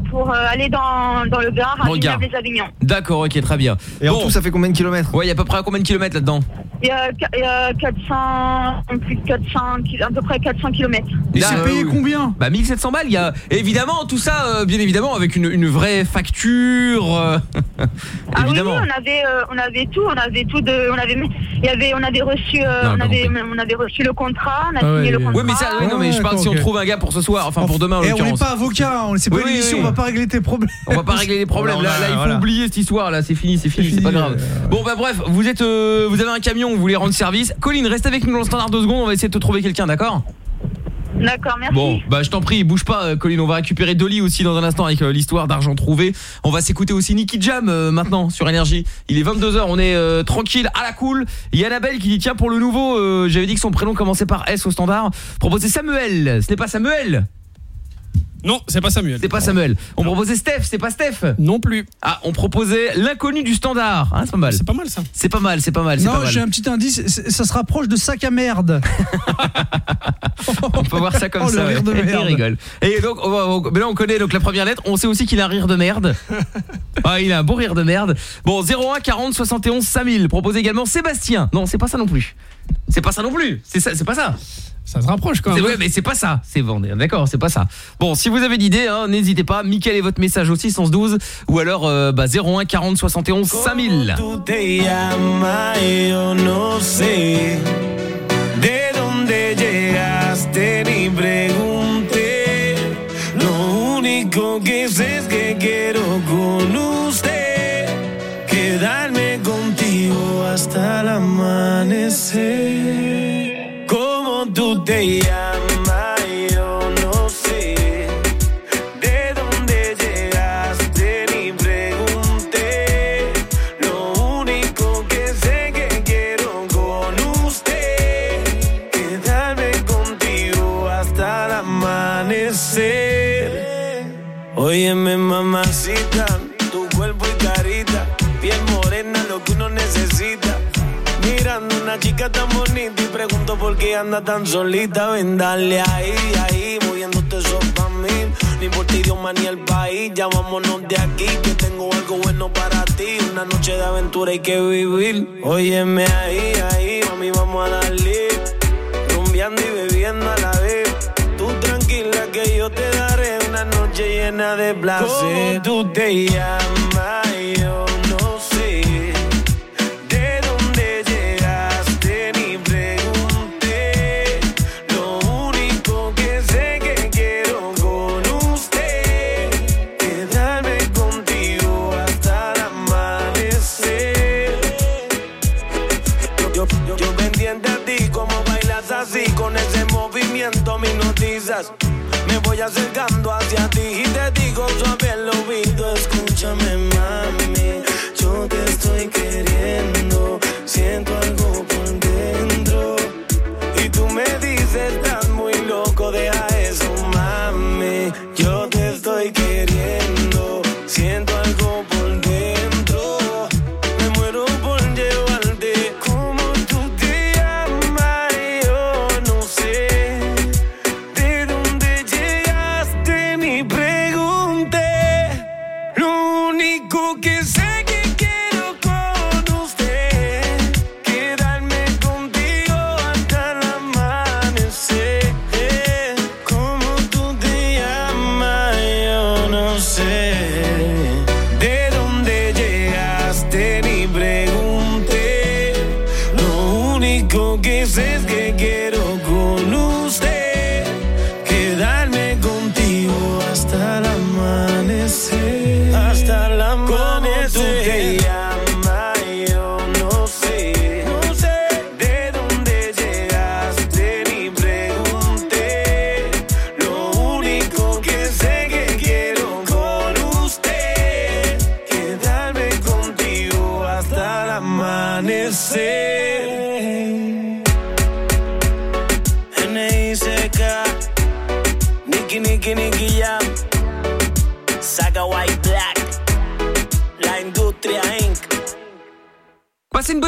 S28: pour euh, aller dans, dans le Gard, à
S1: Gard.
S28: des Avignons.
S1: D'accord, ok, très bien.
S4: Et en tout, ça fait combien de kilomètres?
S1: Ouais, il y a à peu près à combien de kilomètres là-dedans?
S28: Il y a, il y a 400, plus de 400, ki- à peu près 400 km.
S1: Et c'est
S5: payé combien?
S1: Bah 1700 balles, il y a évidemment tout ça euh, bien évidemment avec une, une vraie facture euh,
S28: Ah oui, oui,
S1: évidemment.
S28: on avait, euh, on avait tout, on avait tout de, on avait, il y avait, on avait reçu, euh,
S1: Non,
S28: on avait, on avait reçu le contrat, on a
S5: Ah
S28: signé le contrat.
S1: Oui, mais ça oui, non mais je parle
S5: d'accord,
S1: si on trouve un gars pour ce soir, enfin pour demain
S5: Et on n'est pas avocat, on c'est pas
S1: Oui,
S5: une
S1: oui,
S5: émission,
S1: oui.
S5: on va pas régler tes problèmes.
S1: On va pas régler les problèmes. Là, là, il faut
S5: voilà.
S1: oublier cette histoire là, c'est fini, c'est fini, c'est pas grave. Bon bah bref, vous êtes euh, vous avez un camion, vous voulez rendre service. Colline, reste avec nous dans le standard deux secondes, on va essayer de te trouver quelqu'un, d'accord?
S28: D'accord, merci.
S1: Bon, bah je t'en prie, bouge pas euh, Colline, on va récupérer Dolly aussi dans un instant avec euh, l'histoire d'argent trouvé. On va s'écouter aussi Nicky Jam euh, maintenant sur énergie. Il est 22h, on est euh, tranquille, à la cool. Il y a Annabelle qui dit tiens pour le nouveau, euh, j'avais dit que son prénom commençait par S au standard. Proposez Samuel, ce n'est pas Samuel?
S38: Non, c'est pas Samuel.
S1: C'est pas Samuel. On proposait Steph, c'est pas Steph.
S38: Non plus.
S1: Ah, on proposait l'inconnu du standard. Hein, c'est pas mal.
S38: C'est pas mal ça.
S1: C'est pas mal, c'est pas mal,
S5: Non, j'ai un petit indice, ça se rapproche de sac à merde.
S1: On peut voir ça comme
S5: Oh, le
S1: ça.
S5: rire de merde.
S1: Il rigole. Et donc, on on- mais là, on connaît donc la première lettre. On sait aussi qu'il a un rire de merde. Ah, il a un beau rire de merde. Bon, 01 40 71 5000. Propose également Sébastien. Non, c'est pas ça non plus. C'est pas ça non plus. C'est ça, c'est pas ça.
S38: Ça se rapproche quand
S1: C'est
S38: même.
S1: vrai, mais c'est pas ça. C'est bon, d'accord, c'est pas ça. Bon, si vous avez d'idées, hein, n'hésitez pas. Mickaël est votre message aussi 612 ou alors euh, bah, 01 40 71 5000.
S17: Tú te llamas, yo no sé de dónde llegaste ni pregunté. Lo único que sé es que quiero con usted quedarme contigo hasta el amanecer. Como tú tan bonita y pregunto por qué anda tan solita. Ven, dale ahí, ahí, moviéndote eso pa' mí. No importa idioma ni el país, ya vámonos de aquí. Que tengo algo bueno para ti. Una noche de aventura hay que vivir. Óyeme ahí, ahí, mami, vamos a darle. Rumbeando y bebiendo a la vez. Tú tranquila que yo te daré una noche llena de placer. Tú te llamas, Me voy acercando hacia ti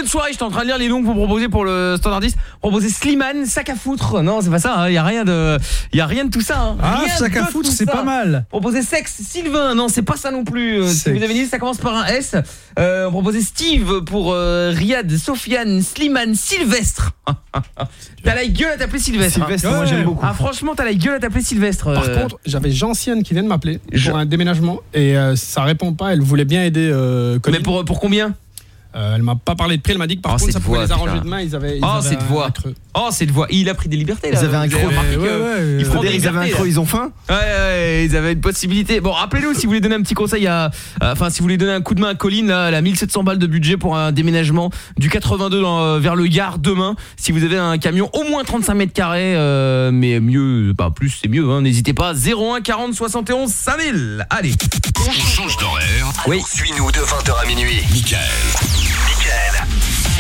S1: bonne soirée, j'étais en train de lire les noms que vous proposez pour le standardiste. Proposez Slimane, sac à foutre. Non, c'est pas ça, il y a rien de il y a rien de tout ça hein.
S5: Ah,
S1: Rien
S5: sac à foutre, c'est pas mal.
S1: Proposez Sex, Sylvain. Non, c'est pas ça non plus. Euh, Si vous avez dit ça commence par un S. Euh, on proposait Steve pour euh, Riyad, Sofiane, Slimane, Sylvestre. t'as la gueule à t'appeler Sylvestre. hein.
S38: Moi, j'aime beaucoup.
S1: Ah franchement, t'as la gueule à t'appeler Sylvestre.
S38: Par
S1: euh.
S38: contre, j'avais Gentiane qui vient de m'appeler pour un déménagement et euh, ça répond pas. Elle voulait bien aider.
S1: Mais pour pour combien?
S38: Euh, Elle m'a pas parlé de prix. Elle m'a dit que par
S1: Oh,
S38: contre ça pouvait
S1: voix,
S38: les arranger
S1: putain.
S38: demain. Ils avaient. ils
S1: Oh,
S38: avaient
S1: cette
S38: un-
S1: voix. Oh, cette voix. Il a pris des libertés là.
S4: Ils avaient un creux. Ouais,
S1: que-
S4: ouais,
S1: ils
S4: avaient un creux, ont faim
S1: Ouais, ouais, ils avaient une possibilité. Bon, rappelez-nous si vous voulez donner un petit conseil à enfin si vous voulez donner un coup de main à Colline là, elle a 1700 balles de budget pour un déménagement du 82 dans, euh, vers le Gard demain. Si vous avez un camion au moins 35 mètres carrés euh, mais mieux pas plus, c'est mieux hein, n'hésitez pas 01 40 71 5000. Allez.
S3: On change d'horaire. Alors suis-nous de 20h à minuit. Michael.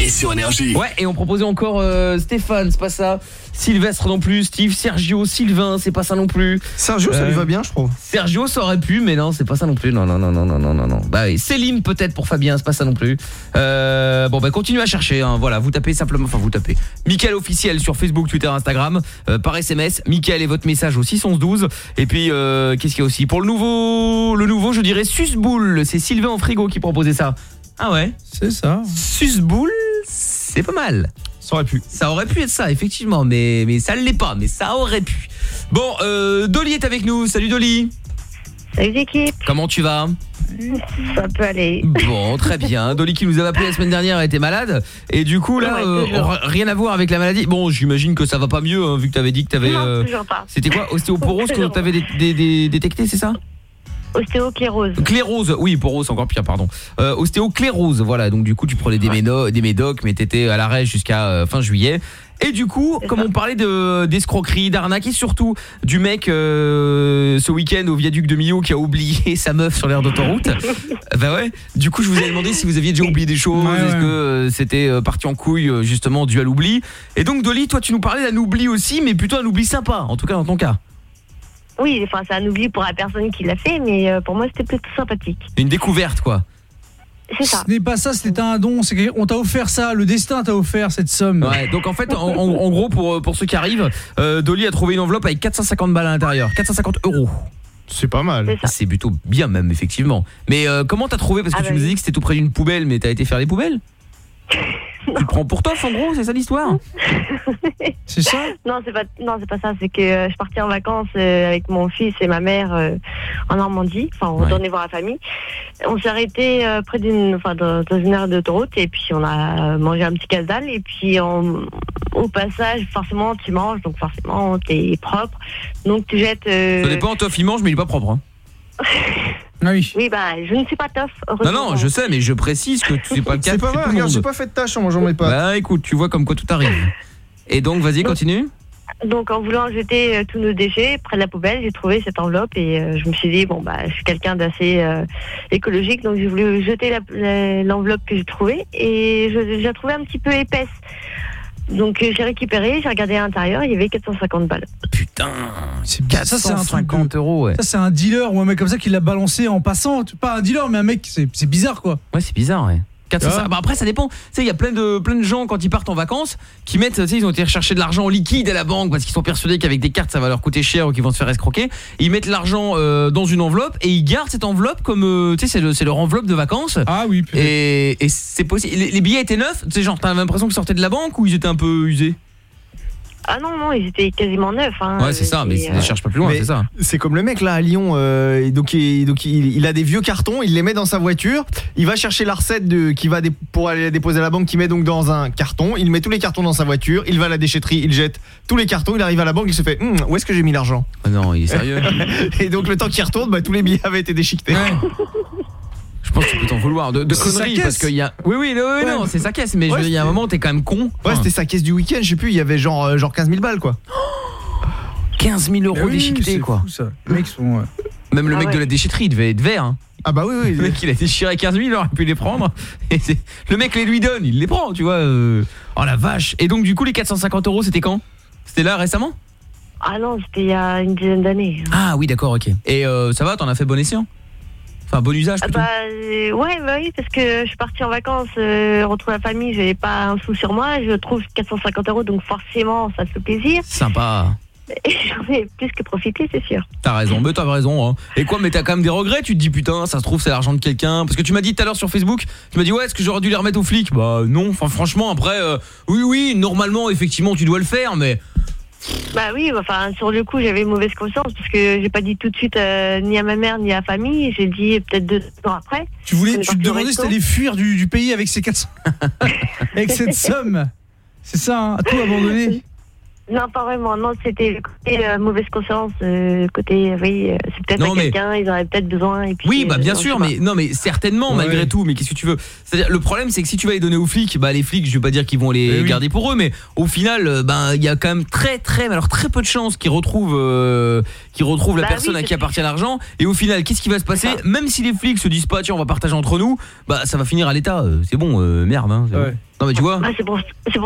S3: Et sur Énergie.
S1: Ouais, et on proposait encore euh, Stéphane, c'est pas ça. Sylvestre non plus, Steve, Sergio, Sylvain, c'est pas ça non plus.
S4: Sergio, ça lui va bien, je trouve.
S1: Sergio, ça aurait pu, mais non, c'est pas ça non plus. Non, non, non, non, non, non, non. Bah oui, Céline peut-être pour Fabien, c'est pas ça non plus. Euh, bon, bah continuez à chercher. Hein, voilà, vous tapez simplement, enfin vous tapez. Michael officiel sur Facebook, Twitter, Instagram, euh, par SMS. Michael et votre message au 612. Et puis euh, qu'est-ce qu'il y a aussi? Pour le nouveau, le nouveau, je dirais Susboule. C'est Sylvain en frigo qui proposait ça. Ah ouais.
S5: C'est ça.
S1: Susboule, c'est pas mal.
S38: Ça aurait pu.
S1: Ça aurait pu être ça, effectivement, mais, mais ça ne l'est pas, mais ça aurait pu. Bon, euh, Dolly est avec nous. Salut Dolly.
S39: Salut l'équipe,
S1: Comment tu vas?
S39: Ça peut aller.
S1: Bon, très bien. Dolly qui nous avait appelé la semaine dernière était malade. Et du coup, là,
S39: Ouais,
S1: euh, rien à voir avec la maladie. Bon, j'imagine que ça va pas mieux, hein, vu que tu avais dit que tu avais...
S39: Non, toujours pas.
S1: C'était quoi Ostéoporose que tu avais détecté, c'est ça?
S39: Ostéoclérose.
S1: Clérose, oui, porose, c'est encore pire, pardon. Euh, ostéoclérose, voilà. Donc du coup, tu prenais des, médocs, mais t'étais à l'arrêt jusqu'à euh, fin juillet. Et du coup, comme on parlait de d'escroquerie, d'arnaque et surtout du mec euh, ce week-end au viaduc de Millau qui a oublié sa meuf sur l'aire d'autoroute. bah ouais. Du coup, je vous ai demandé si vous aviez déjà oublié des choses,
S5: Ouais,
S1: est-ce
S5: ouais.
S1: que euh, c'était euh, parti en couille justement dû à l'oubli. Et donc Dolly, toi tu nous parlais d'un oubli aussi, mais plutôt un oubli sympa, en tout cas dans ton cas.
S39: Oui, enfin, c'est un oubli pour la personne qui l'a fait, mais euh, pour moi, c'était plutôt sympathique.
S1: Une découverte quoi.
S39: C'est ça.
S5: Ce n'est pas ça, c'était un don. C'est qu'on t'a offert ça. Le destin t'a offert cette somme.
S1: Ouais, donc en fait, en, en- en gros, pour, pour ceux qui arrivent, euh, Dolly a trouvé une enveloppe avec 450 balles à l'intérieur. 450 euros.
S4: C'est pas mal.
S1: C'est plutôt bien même, effectivement. Mais euh, comment t'as trouvé? Parce que
S39: Ah
S1: tu nous as dit que c'était tout près d'une poubelle, mais t'as été faire les poubelles? Tu prends pour tof, en gros, c'est ça l'histoire
S5: C'est ça
S39: Non, c'est pas, non, pas ça. C'est que euh, je partais en vacances euh, avec mon fils et ma mère euh, en Normandie. Enfin, on
S1: Ouais.
S39: tournait voir la famille. On s'est arrêté près d'une, enfin, dans, dans une aire d'autoroute et puis on a mangé un petit casse-dalle et puis on- au passage, forcément, tu manges, donc forcément, t'es propre, donc tu jettes.
S1: Ça dépend, tof, il mange, mais il est pas propre. hein.
S5: oui.
S39: Oui, bah, je ne suis pas tof.
S1: Non, non, je sais, mais je précise que c'est pas le cas.
S4: C'est pas
S1: le
S4: regarde, j'ai pas fait de tâche en mangeant mes pâtes.
S1: Bah écoute, tu vois comme quoi tout arrive. Et donc, vas-y, continue.
S39: Donc en voulant jeter euh, tous nos déchets près de la poubelle, j'ai trouvé cette enveloppe et euh, je me suis dit bon bah je suis quelqu'un d'assez euh, écologique donc j'ai voulu jeter la- la- l'enveloppe que j'ai trouvée et je, j'ai trouvé un petit peu épaisse. Donc euh, j'ai récupéré, j'ai regardé à l'intérieur, il y avait 450 balles.
S1: Putain,
S5: c'est. Ça, c'est un truc
S1: 450
S5: de-
S1: euros, ouais.
S5: Ça, c'est un dealer ou un mec comme ça qui l'a balancé en passant. Pas un dealer, mais un mec, c'est c'est bizarre quoi.
S1: Ouais, c'est bizarre, ouais. 400,
S5: Ah.
S1: bah après ça dépend. Tu sais il y a plein de plein de gens quand ils partent en vacances qui mettent tu sais ils ont été rechercher de l'argent liquide à la banque parce qu'ils sont persuadés qu'avec des cartes ça va leur coûter cher ou qu'ils vont se faire escroquer. Ils mettent l'argent euh, dans une enveloppe et ils gardent cette enveloppe comme euh, tu sais c'est le- c'est leur enveloppe de vacances.
S5: Ah oui.
S1: Et, et c'est possible les, les billets étaient neufs, tu sais genre t'as l'impression qu'ils sortaient de la banque ou ils étaient un peu usés?
S39: Ah non non, ils étaient quasiment neufs. Hein,
S1: Ouais, c'est ça, mais
S39: Et,
S1: ne
S39: euh,
S1: cherche pas plus loin, c'est ça.
S4: C'est comme le mec là à Lyon, euh, donc, il, donc il, il a des vieux cartons, il les met dans sa voiture, il va chercher la recette de, qui va pour aller la déposer à la banque, qui met donc dans un carton, il met tous les cartons dans sa voiture, il va à la déchetterie, il jette tous les cartons, il arrive à la banque, il se fait Hum, où est-ce que j'ai mis l'argent?
S1: Ah Non, il est sérieux.
S4: Et donc le temps qu'il retourne, bah, tous les billets avaient été déchiquetés.
S1: Je pense que tu peux t'en vouloir de, de
S4: C'est sa
S1: conneries
S4: caisse.
S1: parce qu'il y a Oui oui, non, oui, non, c'est sa caisse mais je veux il y a un moment t'es quand même con.
S4: Ouais, c'était sa caisse du week-end, je sais plus, il y avait genre, euh, genre 15 000 balles quoi.
S1: 15 000 euros
S5: oui,
S1: déchiquetés
S5: c'est
S1: quoi.
S5: fou, ça. Les mecs sont. euh,
S1: Même le
S39: Ah
S1: mec
S39: ouais.
S1: de la déchetterie il devait être vert. Hein.
S4: Ah bah oui, oui.
S1: Le mec il a déchiré 15 000, il aurait pu les prendre. Et le mec les lui donne, il les prend, tu vois. euh. Oh la vache. Et donc du coup les 450 euros c'était quand? C'était là récemment?
S39: Ah non, c'était il y a une dizaine d'années.
S1: Ah oui, d'accord, ok. Et euh, ça va, t'en as fait bon escient? Enfin, bon usage
S39: Ah
S1: plutôt
S39: bah euh, ouais, bah oui, parce que je suis partie en vacances, euh, retrouver la famille, j'avais pas un sou sur moi, je trouve 450 euros, donc forcément, ça fait plaisir.
S1: Sympa.
S39: Et j'en ai plus que profité, c'est sûr.
S1: T'as raison, mais t'as raison. Hein. Et quoi, mais t'as quand même des regrets Tu te dis putain, ça se trouve c'est l'argent de quelqu'un. Parce que tu m'as dit tout à l'heure sur Facebook, tu m'as dit ouais, est-ce que j'aurais dû les remettre aux flics Bah non. Enfin franchement, après, euh, oui, oui, normalement, effectivement, tu dois le faire, mais
S39: Bah oui, enfin sur le coup, j'avais mauvaise conscience parce que j'ai pas dit tout de suite euh, ni à ma mère ni à la famille, j'ai dit peut-être deux ans après.
S5: Tu voulais, tu te demandais si t'allais fuir du, du pays avec ces 400 avec cette somme. C'est ça, hein, tout abandonné.
S39: Non, pas vraiment. Non, c'était le côté euh, mauvaise conscience, euh, côté oui, euh, c'est peut-être
S1: mais-
S39: quelqu'un, ils auraient peut-être besoin et puis
S1: Oui, bah
S39: euh,
S1: bien
S39: non,
S1: sûr, mais non, mais certainement malgré tout. Mais qu'est-ce que tu veux? C'est-à-dire, le problème, c'est que si tu vas les donner aux flics, bah les flics, je vais pas dire qu'ils vont les
S5: Eh oui.
S1: garder pour eux, mais au final, euh, ben il y a quand même très, très, alors très peu de chances qu'ils retrouvent, euh, qu'ils retrouvent la
S39: Bah
S1: personne
S39: oui,
S1: à qui appartient l'argent. Et au final, qu'est-ce qui va se passer? Même si les flics se disent pas, tiens, on va partager entre nous, bah ça va finir à l'État. Euh, C'est bon, euh, merde. Hein. Non mais tu vois.
S39: Ah, c'est pour,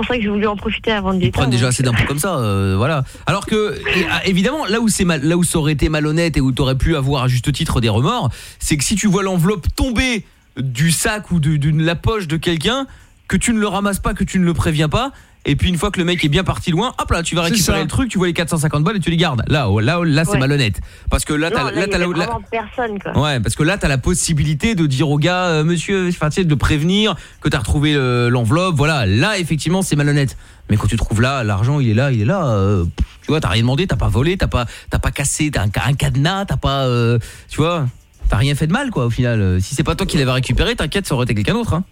S39: ça que j'ai voulu en profiter avant de
S1: Ils prennent déjà assez d'impôts comme ça, euh, voilà. Alors que et, ah, évidemment, là où c'est mal, là où ça aurait été malhonnête et où t'aurais pu avoir à juste titre des remords, c'est que si tu vois l'enveloppe tomber du sac ou de, de la poche de quelqu'un, que tu ne le ramasses pas, que tu ne le préviens pas. Et puis une fois que le mec est bien parti loin, hop là, tu vas récupérer le truc, tu vois les 450 balles et tu les gardes. Là, oh, là, oh, là, c'est
S39: Ouais.
S1: malhonnête. Parce que là,
S39: Non,
S1: t'as,
S39: là,
S1: t'as la- la-
S39: vraiment personne quoi.
S1: Ouais, parce que là, t'as la possibilité de dire au gars, euh, monsieur, enfin, tu sais, de prévenir que t'as retrouvé euh, l'enveloppe. Voilà, là, effectivement, c'est malhonnête. Mais quand tu trouves là, l'argent, il est là, il est là. euh, tu vois, t'as rien demandé, t'as pas volé, t'as pas, t'as pas cassé, t'as un, un cadenas, t'as pas, euh, tu vois, t'as rien fait de mal, quoi, au final. Si c'est pas toi qui l'avais récupéré, t'inquiète, ça aurait été quelqu'un d'autre. Hein.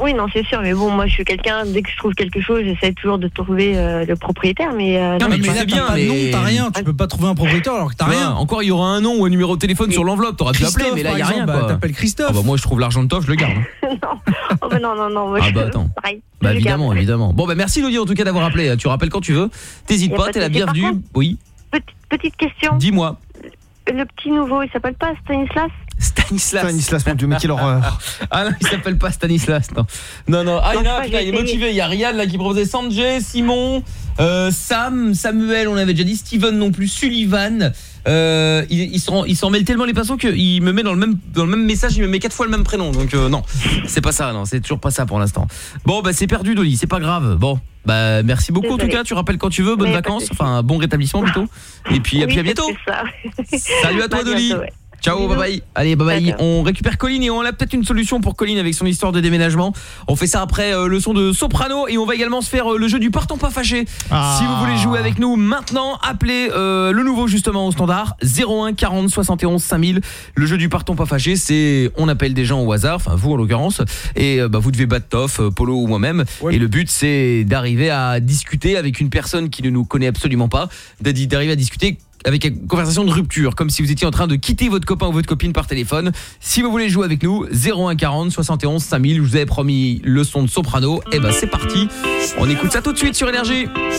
S39: Oui, non, c'est sûr, mais bon, moi je suis quelqu'un, dès que je trouve quelque chose, j'essaie toujours de trouver euh, le propriétaire, mais. euh,
S1: Non, mais sais
S5: t'as
S1: bien, mais-
S5: nom, t'as rien, tu peux pas trouver un propriétaire alors que t'as rien.
S1: Encore, il y aura un nom ou un numéro de téléphone sur l'enveloppe, t'aurais pu appeler, mais là, il y a rien,
S5: bah, t'appelles Christophe.
S1: Ah bah, moi, je trouve l'argent de Toff, je le garde. hein.
S39: Oh, bah non, non, non, moi
S1: Ah
S39: je
S1: bah, attends.
S39: pareil.
S1: Bah évidemment,
S39: garde.
S1: évidemment. Bon bah merci Lodi en tout cas d'avoir appelé. Tu rappelles quand tu veux. T'hésites pas, t'es la bienvenue. Oui.
S39: Petite, petite question.
S1: Dis-moi.
S39: Le petit nouveau, il s'appelle pas Stanislas?
S1: Stanislas.
S4: Stanislas, mon Dieu, mais quelle horreur.
S1: Ah non, il s'appelle pas Stanislas, non. Non, non. Ah, il y en a putain, il est motivé. Il y a Riyad là qui proposait Sanjay, Simon, euh, Sam, Samuel, on avait déjà dit, Steven non plus, Sullivan. Euh, il, il s'en il s'en mêle tellement les pinceaux qu'il me met dans le même dans le même message, il me met quatre fois le même prénom. Donc euh, non, c'est pas ça, non, c'est toujours pas ça pour l'instant. Bon bah c'est perdu Dolly, c'est pas grave. Bon, bah merci beaucoup en tout cas, tu rappelles quand tu veux, bonnes
S39: Mais
S1: vacances, enfin bon rétablissement plutôt. Et puis, et puis à bientôt.
S39: ça.
S1: Salut à toi
S39: Bah,
S1: Dolly.
S39: bientôt, ouais.
S1: Ciao, bye bye. Allez, bye bye. On récupère Colline et on a peut-être une solution pour Colline avec son histoire de déménagement. On fait ça après euh, le son de Soprano et on va également se faire euh, le jeu du partant pas fâché.
S4: Ah.
S1: Si vous voulez jouer avec nous maintenant, appelez euh, le nouveau justement au standard 01 40 71 5000. Le jeu du partant pas fâché, c'est on appelle des gens au hasard, enfin vous en l'occurrence et euh, bah, vous devez battre Toff, euh, Polo ou moi-même et le but c'est d'arriver à discuter avec une personne qui ne nous connaît absolument pas, d'arri- d'arriver à discuter avec une conversation de rupture, comme si vous étiez en train de quitter votre copain ou votre copine par téléphone. Si vous voulez jouer avec nous, 01 40 71 5000, je vous avais promis le son de soprano. Et ben c'est parti, on écoute ça tout de suite sur Énergie.
S17: Je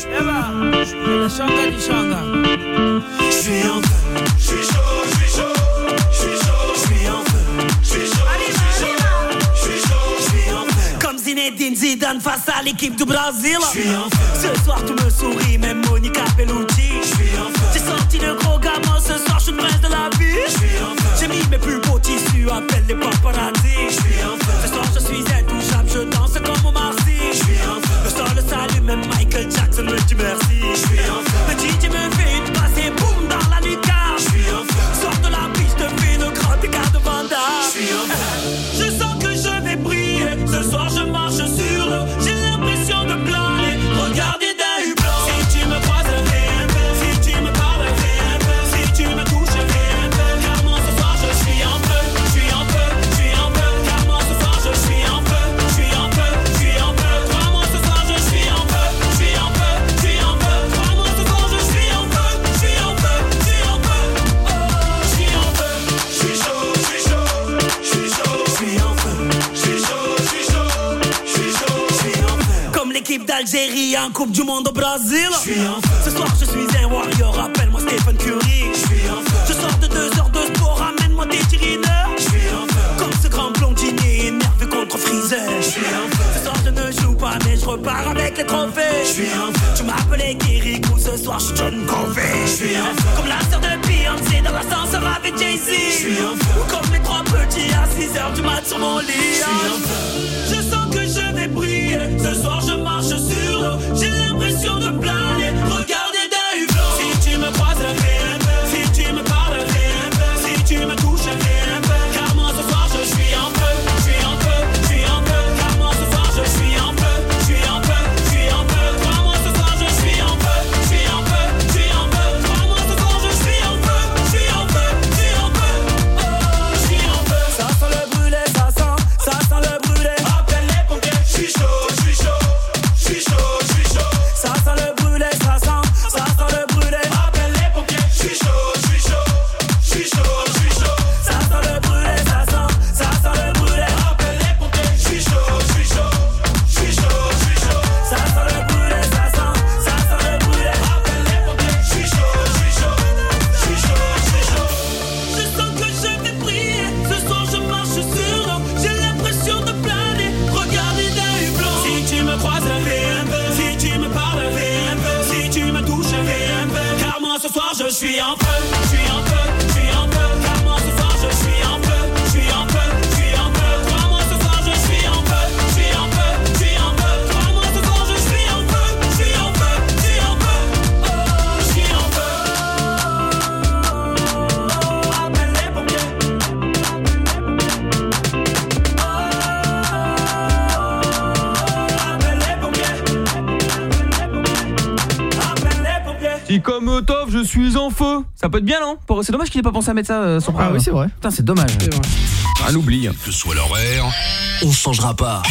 S17: suis en feu, je suis chaud, je suis chaud, je suis chaud, je suis en feu, je suis chaud, je suis chaud, je suis chaud, je suis en feu.
S40: Comme Zinedine Zidane face à l'équipe du Brésil.
S17: Je suis en feu.
S40: Ce soir tu me souris, même Monica Bellucci.
S17: Je suis en feu.
S40: J'ai sorti le gros gamin, ce soir je suis le prince de la vie. J'ai mis mes plus beaux tissus, appelle les paparazzi. Ce soir je suis intouchable, je danse comme au Marcy. Le sol le salue, même Michael Jackson me dit merci.
S17: Je suis en feu.
S40: L'équipe d'Algérie en Coupe du Monde au Brésil. Ce soir je suis un warrior, appelle-moi Stephen Curry.
S17: Je
S40: sors de deux heures de sport, amène-moi des tirineurs.
S17: Je.
S40: Comme ce grand blondinier énervé contre Freezer. Ce soir je ne joue pas, mais je repars avec les trophées. Tu m'appeler Kirikou. Ce soir je suis un feu. Comme la sœur de Beyoncé Dans l'ascenseur avec Jay-Z. Je suis Ou comme les trois petits à 6h du mat sur mon lit. Je sens que Ce soir je marche sur l'eau. J'ai l'impression de planer suis en feu Si
S1: comme Toff, je suis en feu. Ça peut être bien, non Pour- C'est dommage qu'il ait pas pensé à mettre ça euh, sur
S4: Ah oui, c'est vrai.
S1: Putain, c'est dommage. Un oubli.
S19: Que soit l'horaire, on changera pas.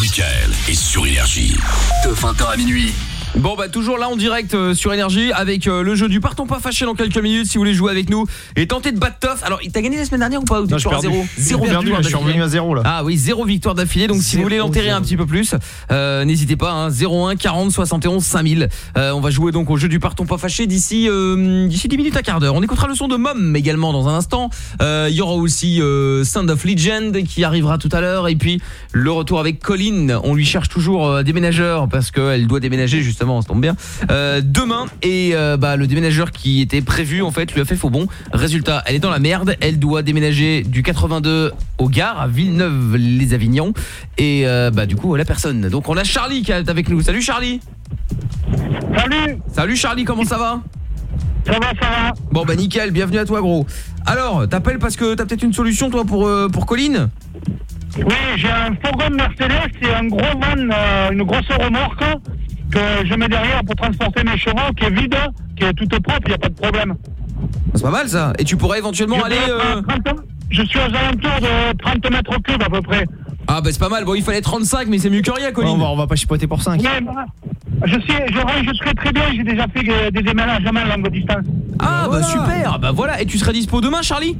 S19: Michael est sur Énergie.
S35: De 20h à minuit.
S1: Bon bah toujours là en direct euh, sur énergie avec euh, le jeu du partons pas fâché dans quelques minutes si vous voulez jouer avec nous et tenter de battre Toff. Alors, t'as gagné la semaine dernière ou pas ou
S4: Non, j'ai
S1: victoire à
S4: perdu.
S1: zéro?
S4: J'ai
S1: Zéro
S4: perdu,
S1: victoire
S4: là, je suis
S1: d'affilée.
S4: revenu à zéro, là.
S1: Ah oui, zéro victoire d'affilée. Donc si vous voulez l'enterrer un petit peu plus, euh, n'hésitez pas hein, 01 40 71 5000. Euh, on va jouer donc au jeu du partons pas fâché d'ici euh, d'ici 10 minutes à quart d'heure. On écoutera le son de Mom également dans un instant. Euh, Il y aura aussi euh, Sound of Legend qui arrivera tout à l'heure et puis le retour avec Colline. On lui cherche toujours euh, des ménageurs parce qu'elle doit déménager justement, ça tombe bien. Euh, demain et euh, bah, le déménageur qui était prévu en fait lui a fait faux bon. Résultat, elle est dans la merde. Elle doit déménager du 82 au Gard à Villeneuve-les-Avignon et euh, bah du coup la personne. Donc on a Charlie qui est avec nous. Salut Charlie.
S41: Salut.
S1: Salut Charlie, comment ça va?
S41: Ça va, ça va.
S1: Bon bah nickel, bienvenue à toi gros. Alors, t'appelles parce que t'as peut-être une solution toi pour pour Colline?
S41: Oui, j'ai un fourgon de Mercedes et un gros van, euh, une grosse remorque que je mets derrière pour transporter mes chevaux, qui est vide, qui est toute propre, il n'y a pas de problème.
S1: C'est pas mal ça. Et tu pourrais éventuellement
S41: Je
S1: aller euh,
S41: à 30 je suis aux alentours de 30 mètres cubes à peu près.
S1: Ah bah c'est pas mal. Bon, il fallait 35 mais c'est mieux que rien Colline.
S4: on, va, on va pas chipoter pour 5.
S41: Ouais, bah, je sais, je range très très bien, j'ai déjà fait des déménagements à longue distance.
S1: Ah bah super. Bah voilà, et tu serais dispo demain Charlie?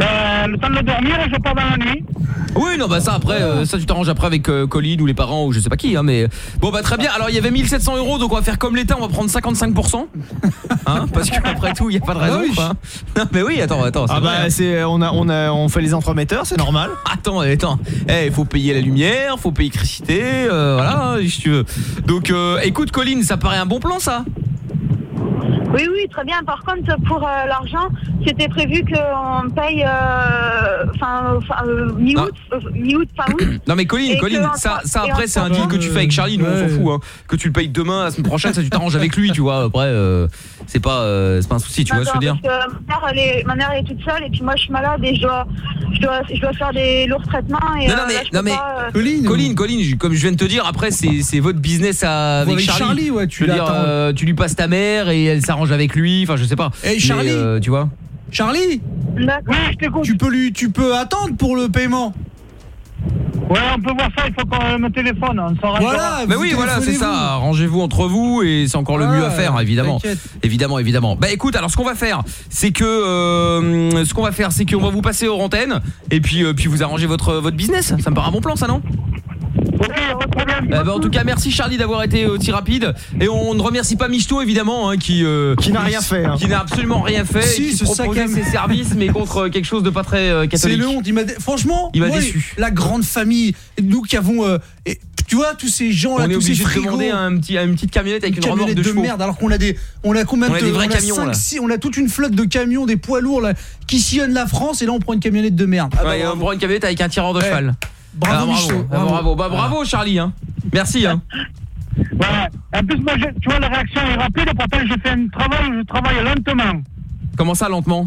S41: Euh, le temps de dormir et je pars dans la nuit.
S1: Oui, non, bah ça après, euh, ça tu t'arranges après avec euh, Colline ou les parents ou je sais pas qui, hein, mais bon bah très bien. Alors il y avait 1700 euros, donc on va faire comme l'État, on va prendre 55%, hein, parce qu'après tout, il y a pas de raison.
S4: Ah oui.
S1: quoi. Non mais oui, attends, attends.
S4: Ah
S1: vrai,
S4: bah c'est on a on a on fait les entremetteurs, c'est normal.
S1: Attends, attends. Eh, il faut payer la lumière, faut payer l'électricité, euh, voilà, si tu veux. Donc euh, écoute Colline, ça paraît un bon plan ça
S28: Oui, oui, très bien. Par contre, pour euh, l'argent, c'était prévu qu'on paye euh, fin, fin, euh, mi-août, euh, mi-août, fin août.
S1: Non mais Colline, Colline, ça, ça après c'est un deal que tu fais avec Charlie, nous on s'en fout hein. Que tu le payes demain, la semaine prochaine, ça tu t'arranges avec lui, tu vois. Après euh, c'est pas euh, c'est pas un souci, tu vois ce que je veux dire
S28: Parce que ma mère, elle est, ma mère elle est toute seule et puis moi je suis malade et je dois, je dois, je dois faire des lourds traitements et
S1: Non, non,
S28: euh,
S1: mais,
S28: là, je
S1: non,
S28: peux
S1: mais
S28: pas, euh,
S1: Colline, Colline, je- comme je viens de te dire, après c'est c'est votre business à, avec,
S5: avec
S1: Charlie.
S5: Charlie, ouais, tu
S1: Je veux dire,
S5: l'attends.
S1: euh, tu lui passes ta mère et elle s'arrange avec lui, enfin je sais pas.
S5: Hey,
S1: Mais,
S5: Charlie
S1: euh, tu vois
S5: Charlie Tu peux lui tu peux attendre pour le paiement.
S41: Ouais, on peut voir ça, il faut qu'on me téléphone, on s'en
S5: Voilà,
S1: Mais oui, voilà, c'est ça. Arrangez-vous entre vous et c'est encore le mieux à faire, évidemment. Évidemment, évidemment. Bah écoute, alors ce qu'on va faire, c'est que euh, ce qu'on va faire, c'est qu'on va vous passer aux antennes et puis euh, puis vous arrangez votre votre business. Ça me paraît un bon plan, ça non?
S41: A de.
S1: Eh ben, en tout cas, merci Charlie d'avoir été aussi rapide. Et on ne remercie pas Michto évidemment, hein, qui euh,
S4: Qui n'a rien fait, hein.
S1: qui n'a absolument rien fait,
S5: Si,
S1: et qui
S5: ce
S1: proposait ses services, mais contre quelque chose de pas très euh,
S5: C'est
S1: catholique.
S5: le honte. Il dé- Franchement,
S1: Il m'a déçu.
S5: La grande famille, nous qui avons, euh, et, tu vois, tous ces gens là,
S1: On est
S5: tous ces
S1: obligé de
S5: frigos,
S1: demander un petit, une petite camionnette avec une,
S5: camionnette
S1: remorque de,
S5: de, merde alors qu'on a des on a combien
S1: On a
S5: de
S1: des vrais
S5: on
S1: camions, là.
S5: on a toute une flotte de camions des poids lourds là, qui sillonnent la France et là on prend une camionnette de merde Ah bah,
S1: Ouais, on prend une camionnette avec un tireur de cheval.
S5: Bravo,
S1: Ah, bravo,
S5: bravo.
S1: bravo, Bah, bravo Charlie. Hein. Merci. Hein.
S41: Voilà. En plus, moi, je- tu vois, la réaction est rapide. Pourtant, je fais un travail, je travaille lentement.
S1: Comment ça lentement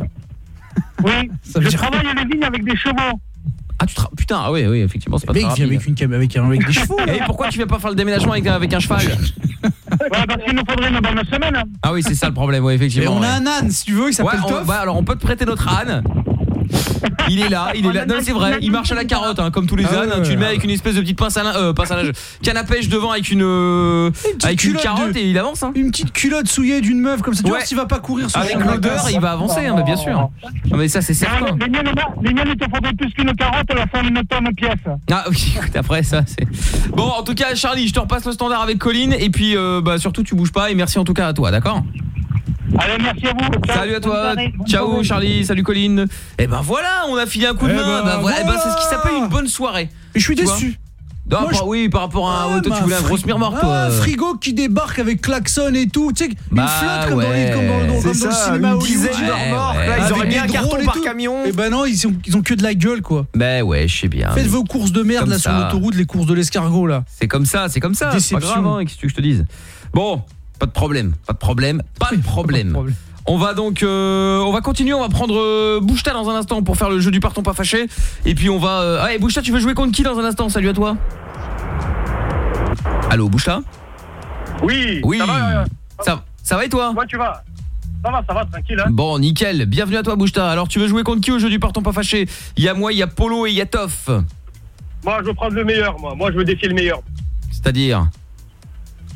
S41: Oui,
S5: Ça
S41: je travaille les lignes avec des chevaux.
S1: Ah tu putain ah oui oui effectivement c'est pas
S5: mec vient
S1: rapide.
S5: avec une cam avec, un- avec des chevaux.
S1: Et pourquoi tu viens pas faire le déménagement avec, avec un cheval
S41: Ouais, parce qu'il nous faudrait une bonne semaine. hein.
S1: Ah oui c'est ça le problème ouais
S5: Et
S1: effectivement.
S5: on
S1: ouais.
S5: a un âne si tu veux il s'appelle
S1: Ouais, on- bah, alors on peut te prêter notre âne. Il est là, il est là. Non, c'est vrai, il marche à la carotte, hein, comme tous les
S5: Ah
S1: ânes.
S5: ouais,
S1: tu le mets avec une espèce de petite pince à, euh, pince à linge, canne à pêche devant avec une, euh, avec une carotte
S5: de-
S1: et il avance. Hein.
S5: une petite culotte souillée d'une meuf comme ça tu
S1: Ouais.
S5: vois s'il va pas courir sur
S1: Avec l'odeur, il va avancer, hein, bah, bien sûr. Non, mais ça, c'est certain.
S41: Non, Les miennes, les miennes, il te faudrait plus qu'une carotte, la femme une tonne pièce.
S1: Ah oui, écoute, après ça, c'est. Bon, en tout cas, Charlie, je te repasse le standard avec Colline et puis euh, bah surtout tu bouges pas et merci en tout cas à toi, d'accord?
S41: Allez, merci à vous. Ciao.
S1: Salut à toi. Ciao. Charlie, salut Colline. Et ben voilà, on a filé un coup de
S5: Eh
S1: main.
S5: ben,
S1: Bah, voilà, eh ben, c'est ce qui
S5: voilà.
S1: s'appelle une bonne soirée.
S5: Et je suis
S1: Tu
S5: déçu
S1: Non,
S5: Moi,
S1: par-
S5: je-
S1: oui, par rapport à
S5: Ah,
S1: ouais, toi tu voulais un gros
S5: fri-
S1: smirmorque
S5: Ah,
S1: toi.
S5: frigo qui débarque avec klaxon et tout, tu sais, une
S1: Bah,
S5: flotte comme, dans,
S1: ouais.
S5: les, comme, dans, dans-
S4: C'est
S5: comme dans le
S4: ça,
S5: cinéma
S4: une
S5: Hollywood.
S4: dizaine
S1: Ouais, ouais.
S4: là, ils
S5: Avec
S4: auraient mis un carton par
S5: tout.
S4: camion.
S5: Et ben non, ils ont, ils ont que de la gueule quoi.
S1: Ben ouais, je sais bien.
S5: Faites vos courses de merde
S1: Comme
S5: là sur l'autoroute, les courses de l'escargot là.
S1: C'est comme ça, c'est comme ça. C'est grave, hein, qu'est-ce que je te dise? Bon, pas de problème, pas de problème, pas de problème. On va donc, euh, on va continuer, on va prendre euh, Bouchta dans un instant pour faire le jeu du parton pas fâché. Et puis on va, euh... ah, et Bouchta, tu veux jouer contre qui dans un instant? Salut à toi. Allô, Bouchta?
S41: Oui,
S1: Oui.
S41: ça va euh,
S1: Ça, ça va et toi?
S41: Comment tu vas Ça va, ça va, tranquille. Hein.
S1: Bon, nickel. Bienvenue à toi, Bouchta. Alors, tu veux jouer contre qui au jeu du parton pas fâché? Il y a moi, il y a Polo et il y a Toff.
S41: Moi, je veux prendre le meilleur, moi. Moi, je veux défier le meilleur.
S1: C'est-à-dire?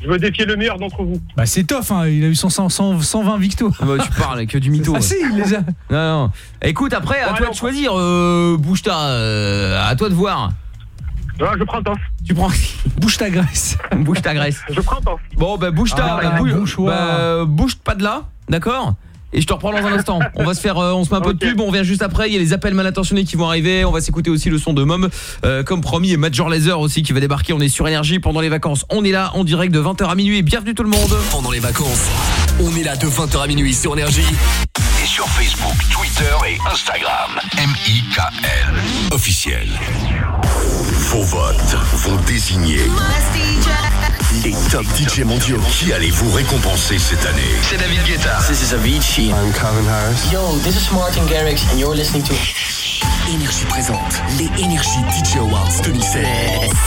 S41: Je veux défier le meilleur d'entre vous.
S5: Bah c'est tough hein, il a eu son 100 100 120 victos.
S1: Ah bah, Tu parles que du mytho.
S5: Ah si, il les a.
S1: Non, non. Écoute, après, à toi de choisir, euh, Bouchta. euh, à toi de voir.
S41: Ouais, je prends Toff.
S1: Tu prends.
S5: Bouge ta graisse.
S1: bouge ta graisse.
S41: Je prends Toff.
S1: Bon, bah, bouge ta.
S5: Ah,
S1: bah, bouge,
S5: bon choix.
S1: bah, bouge pas de là, d'accord? Et je te reprends dans un instant. On va se faire, euh, on se met un peu de pub, on revient juste après. Il y a les appels mal intentionnés qui vont arriver. On va s'écouter aussi le son de Mom, euh, comme promis, et Major Laser aussi qui va débarquer. On est sur énergie pendant les vacances. On est là en direct de 20h à minuit. Bienvenue tout le monde.
S3: Pendant les vacances, on est là de 20h à minuit sur Énergie.
S19: Et sur Facebook, Twitter et Instagram. M-I-K-L. Officiel. Vos votes vont désigner les top DJ mondiaux. Qui allez-vous récompenser cette année
S3: C'est David Guetta. This is Avicii.
S42: I'm Calvin Harris.
S3: Yo, this is Martin Garrix and you're listening to Énergie présente les Énergie DJ Awards 2016.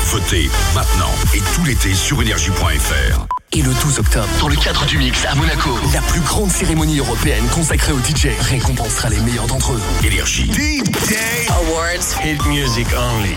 S19: Votez maintenant et tout l'été sur énergie.fr.
S3: Et le 12 octobre, dans le cadre du Mix à Monaco, la plus grande cérémonie européenne consacrée aux DJ récompensera les meilleurs d'entre eux.
S19: Énergie. DJ
S3: Awards.
S19: Hit music only.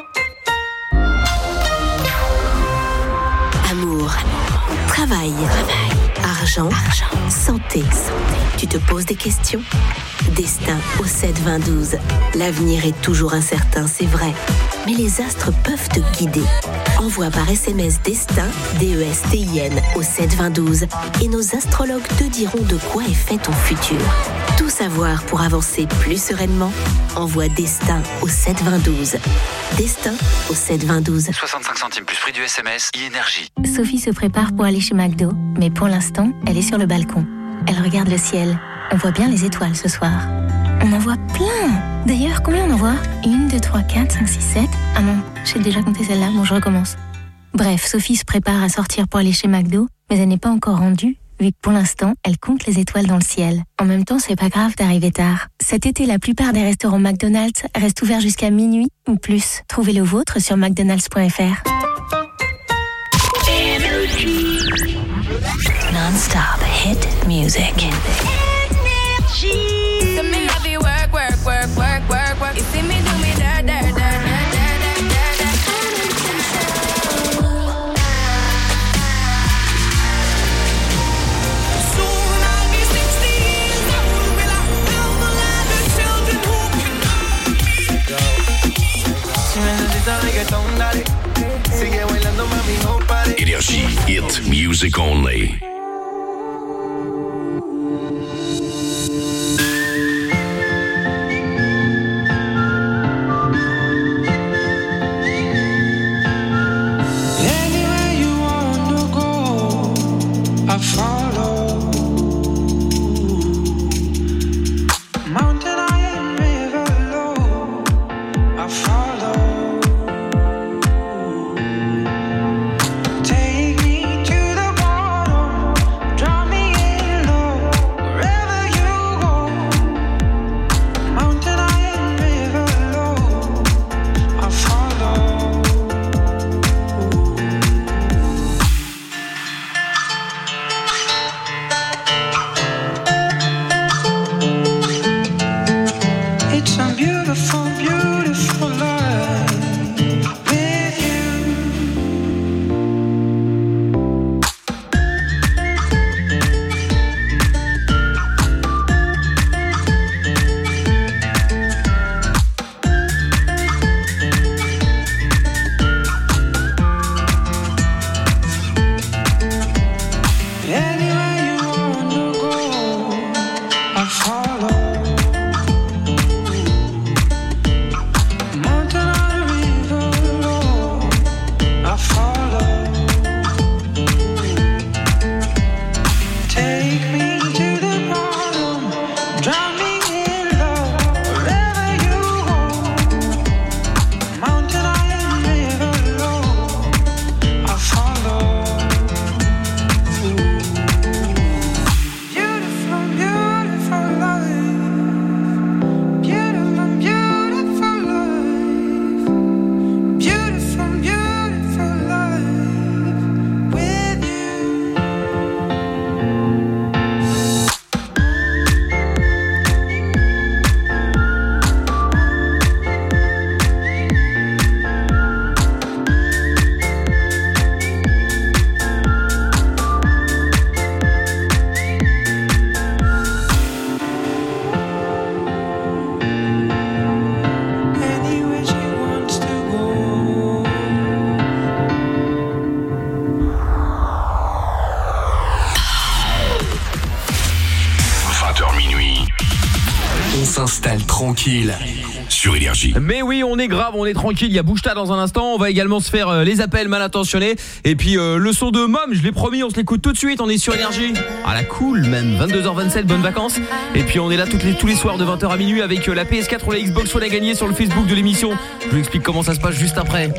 S15: Travail, argent, santé. Tu te poses des questions? Destin au 7 20 12. L'avenir est toujours incertain, c'est vrai. Mais les astres peuvent te guider. Envoie par SMS Destin, D-E-S-T-I-N, au 7 20 12 et nos astrologues te diront de quoi est fait ton futur.
S43: Tout savoir pour avancer plus sereinement? Envoie Destin au 72012. Destin au 72012.
S44: 65 centimes plus prix du SMS, e-énergie.
S15: Sophie se prépare pour aller chez McDo, mais pour l'instant, elle est sur le balcon. Elle regarde le ciel. On voit bien les étoiles ce soir. On en voit plein D'ailleurs, combien on en voit? 1, 2, 3, 4, 5, 6, 7. Ah non, j'ai déjà compté celle-là, bon je recommence. Bref, Sophie se prépare à sortir pour aller chez McDo, mais elle n'est pas encore rendue, vu que pour l'instant, elle compte les étoiles dans le ciel. En même temps, c'est pas grave d'arriver tard. Cet été, la plupart des restaurants McDonald's restent ouverts jusqu'à minuit ou plus. Trouvez le vôtre sur mcdonalds.fr.
S43: Non-stop hit music.
S34: Some me
S19: Energy, it music only.
S3: I
S19: tranquille sur Énergie.
S36: Mais oui, on est grave, on est tranquille. Il y a Boucheta dans un instant. On va également se faire euh, les appels mal intentionnés. Et puis euh, le son de Mom, je l'ai promis, on se l'écoute tout de suite. On est sur Énergie. Ah la cool, même 22h27, bonnes vacances. Et puis on est là toutes les, tous les soirs de 20h à minuit avec euh, la PS4 ou la Xbox One à gagner sur le Facebook de l'émission. Je vous explique comment ça se passe juste après.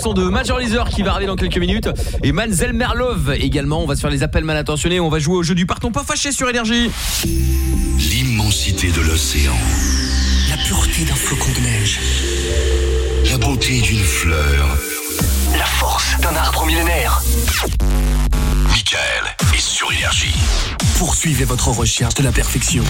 S1: Son de Major Lazer qui va arriver dans quelques minutes et Manzel Merlove également. On va se faire les appels mal intentionnés, on va jouer au jeu du partons pas fâché sur énergie.
S19: L'immensité de l'océan. La pureté d'un flocon de neige. La beauté d'une fleur.
S3: La force d'un arbre millénaire.
S19: Michael est sur énergie.
S3: Poursuivez votre recherche de la perfection.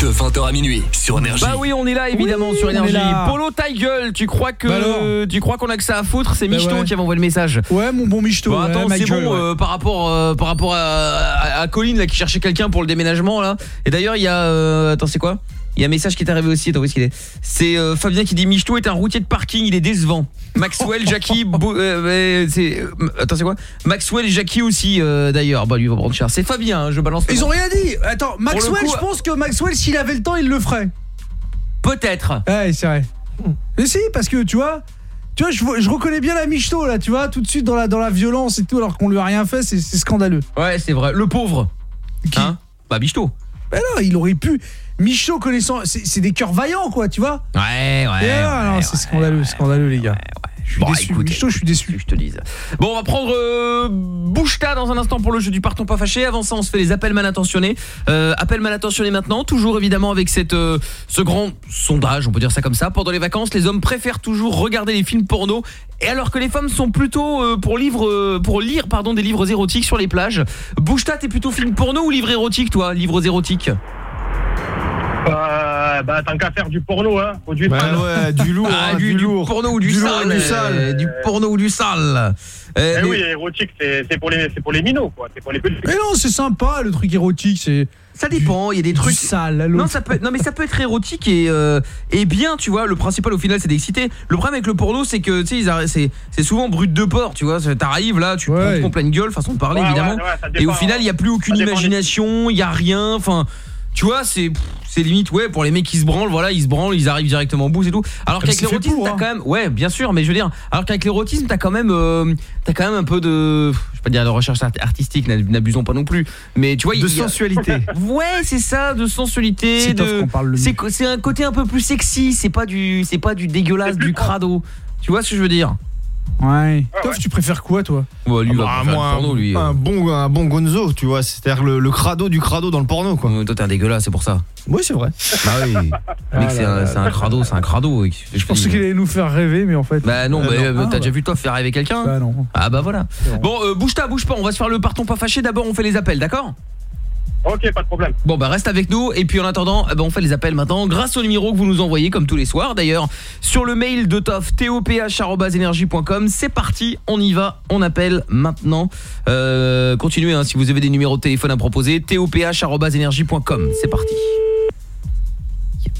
S3: De 20h à minuit sur énergie.
S1: Bah oui, on est là évidemment sur énergie. Polo ta gueule, tu crois que
S5: Bah
S1: tu crois qu'on a que ça à foutre, c'est
S5: Bah
S1: Michto
S5: ouais.
S1: qui avait envoyé le message.
S5: Ouais, mon bon Michto.
S1: Bon, attends,
S5: ouais,
S1: c'est bon
S5: ouais.
S1: euh, par rapport euh, par rapport à, à, à Colline là qui cherchait quelqu'un pour le déménagement là. Et d'ailleurs, il y a euh, attends, c'est quoi? Il y a un message qui est arrivé aussi, attends, où est-ce qu'il est? C'est euh, Fabien qui dit Michto est un routier de parking, il est décevant. Maxwell, Jackie, euh, euh, c'est attends, c'est quoi? Maxwell et Jackie aussi euh, d'ailleurs. Bah lui va prendre cher. C'est Fabien, hein, je balance.
S5: Ils
S1: nom.
S5: ont rien dit. Attends, Maxwell,
S1: coup,
S5: je pense que Maxwell, s'il avait le temps, il le ferait.
S1: Peut-être.
S5: Ouais, c'est vrai. Mais si, parce que tu vois, tu vois, je, reconnais bien la Michto là, tu vois, tout de suite dans la dans la violence et tout, alors qu'on lui a rien fait, c'est scandaleux.
S1: Ouais, c'est vrai. Le pauvre. Hein? Bah Michto.
S5: Ben non, il aurait pu. Michto connaissant, c'est des cœurs vaillants quoi, tu vois.
S1: Ouais, ouais.
S5: Ah, non, c'est scandaleux, scandaleux les gars. Je suis
S1: Bon,
S5: déçu.
S1: écoute,
S5: Michto, je suis déçu.
S1: je te dise. Bon, on va prendre euh, Boucheta dans un instant pour le jeu du partons pas fâché. Avant ça, on se fait les appels mal intentionnés. Euh, appels mal intentionnés maintenant, toujours évidemment avec cette euh, ce grand sondage, on peut dire ça comme ça. Pendant les vacances, les hommes préfèrent toujours regarder les films porno et alors que les femmes sont plutôt euh, pour livre euh, pour lire pardon des livres érotiques sur les plages. Boucheta, t'es plutôt film porno ou livre érotique toi, livres érotiques?
S41: Euh, bah, tant qu'à faire du porno, hein. Faut du
S4: Bah ouais, du lourd,
S1: Ah,
S4: hein,
S1: du,
S4: du
S1: du
S4: lourd.
S1: porno ou du,
S4: Du lourd
S1: sale,
S4: du sale.
S1: euh, Du porno ou du sale. Euh,
S41: Eh
S1: mais-
S41: oui, érotique, c'est c'est pour les, c'est pour les minots, quoi. C'est pour les petits.
S5: Mais non, c'est sympa le truc érotique, c'est
S1: Ça dépend, il y a des trucs
S5: sales.
S1: Non, ça peut non mais ça peut être érotique et euh, et bien, tu vois, le principal au final c'est d'exciter. Le problème avec le porno, c'est que tu sais c'est c'est souvent brut de porc, tu vois, t'arrives là, tu prends te prends pleine gueule façon de parler
S41: Ouais,
S1: évidemment.
S41: ouais, ouais,
S1: et au final, il y a plus aucune imagination, il y a rien, enfin tu vois, c'est c'est limite ouais pour les mecs qui se branlent, voilà, ils se branlent, ils arrivent directement au bout et tout. Alors qu'avec l'érotisme, t'as
S5: hein.
S1: quand même ouais, bien sûr, mais je veux dire, alors qu'avec l'érotisme, t'as quand même euh, t'as quand même un peu de je vais pas dire de recherche art- artistique, n'ab- n'abusons pas non plus, mais tu vois, il
S4: De
S1: y a-
S4: sensualité.
S1: Ouais, c'est ça, de sensualité, de c'est un côté un peu plus sexy, c'est pas du c'est pas du dégueulasse du crado. Tu vois ce que je veux dire?
S5: Ouais. Toff, tu préfères quoi toi
S1: Ouais, lui, il va
S4: Bah,
S1: faire
S4: moi,
S1: le porno, lui.
S4: un bon un bon gonzo, tu vois, c'est-à-dire le, le crado du crado dans le porno quoi.
S1: Euh, Toi t'es un dégueulasse, c'est pour ça.
S4: Oui, c'est vrai.
S1: Bah oui. Mec c'est un, un crado, c'est un crado.
S5: Je pensais qu'il allait nous faire rêver, mais en fait.
S1: Bah non,
S5: Euh,
S1: bah, euh,
S5: Ah,
S1: t'as
S5: bah.
S1: déjà vu toi faire rêver quelqu'un
S5: Bah non.
S1: Ah bah voilà. Bon, euh, bouge ta, bouge pas, on va se faire le partons pas fâché. D'abord, on fait les appels, d'accord?
S41: Ok, pas de problème.
S1: Bon bah reste avec nous. Et puis en attendant ben, on fait les appels maintenant grâce au numéro que vous nous envoyez comme tous les soirs d'ailleurs sur le mail de Toff toph@energie.com c'est parti on y va on appelle maintenant. Euh, continuez hein, si vous avez des numéros de téléphone à proposer toph@energie.com c'est parti. Yep.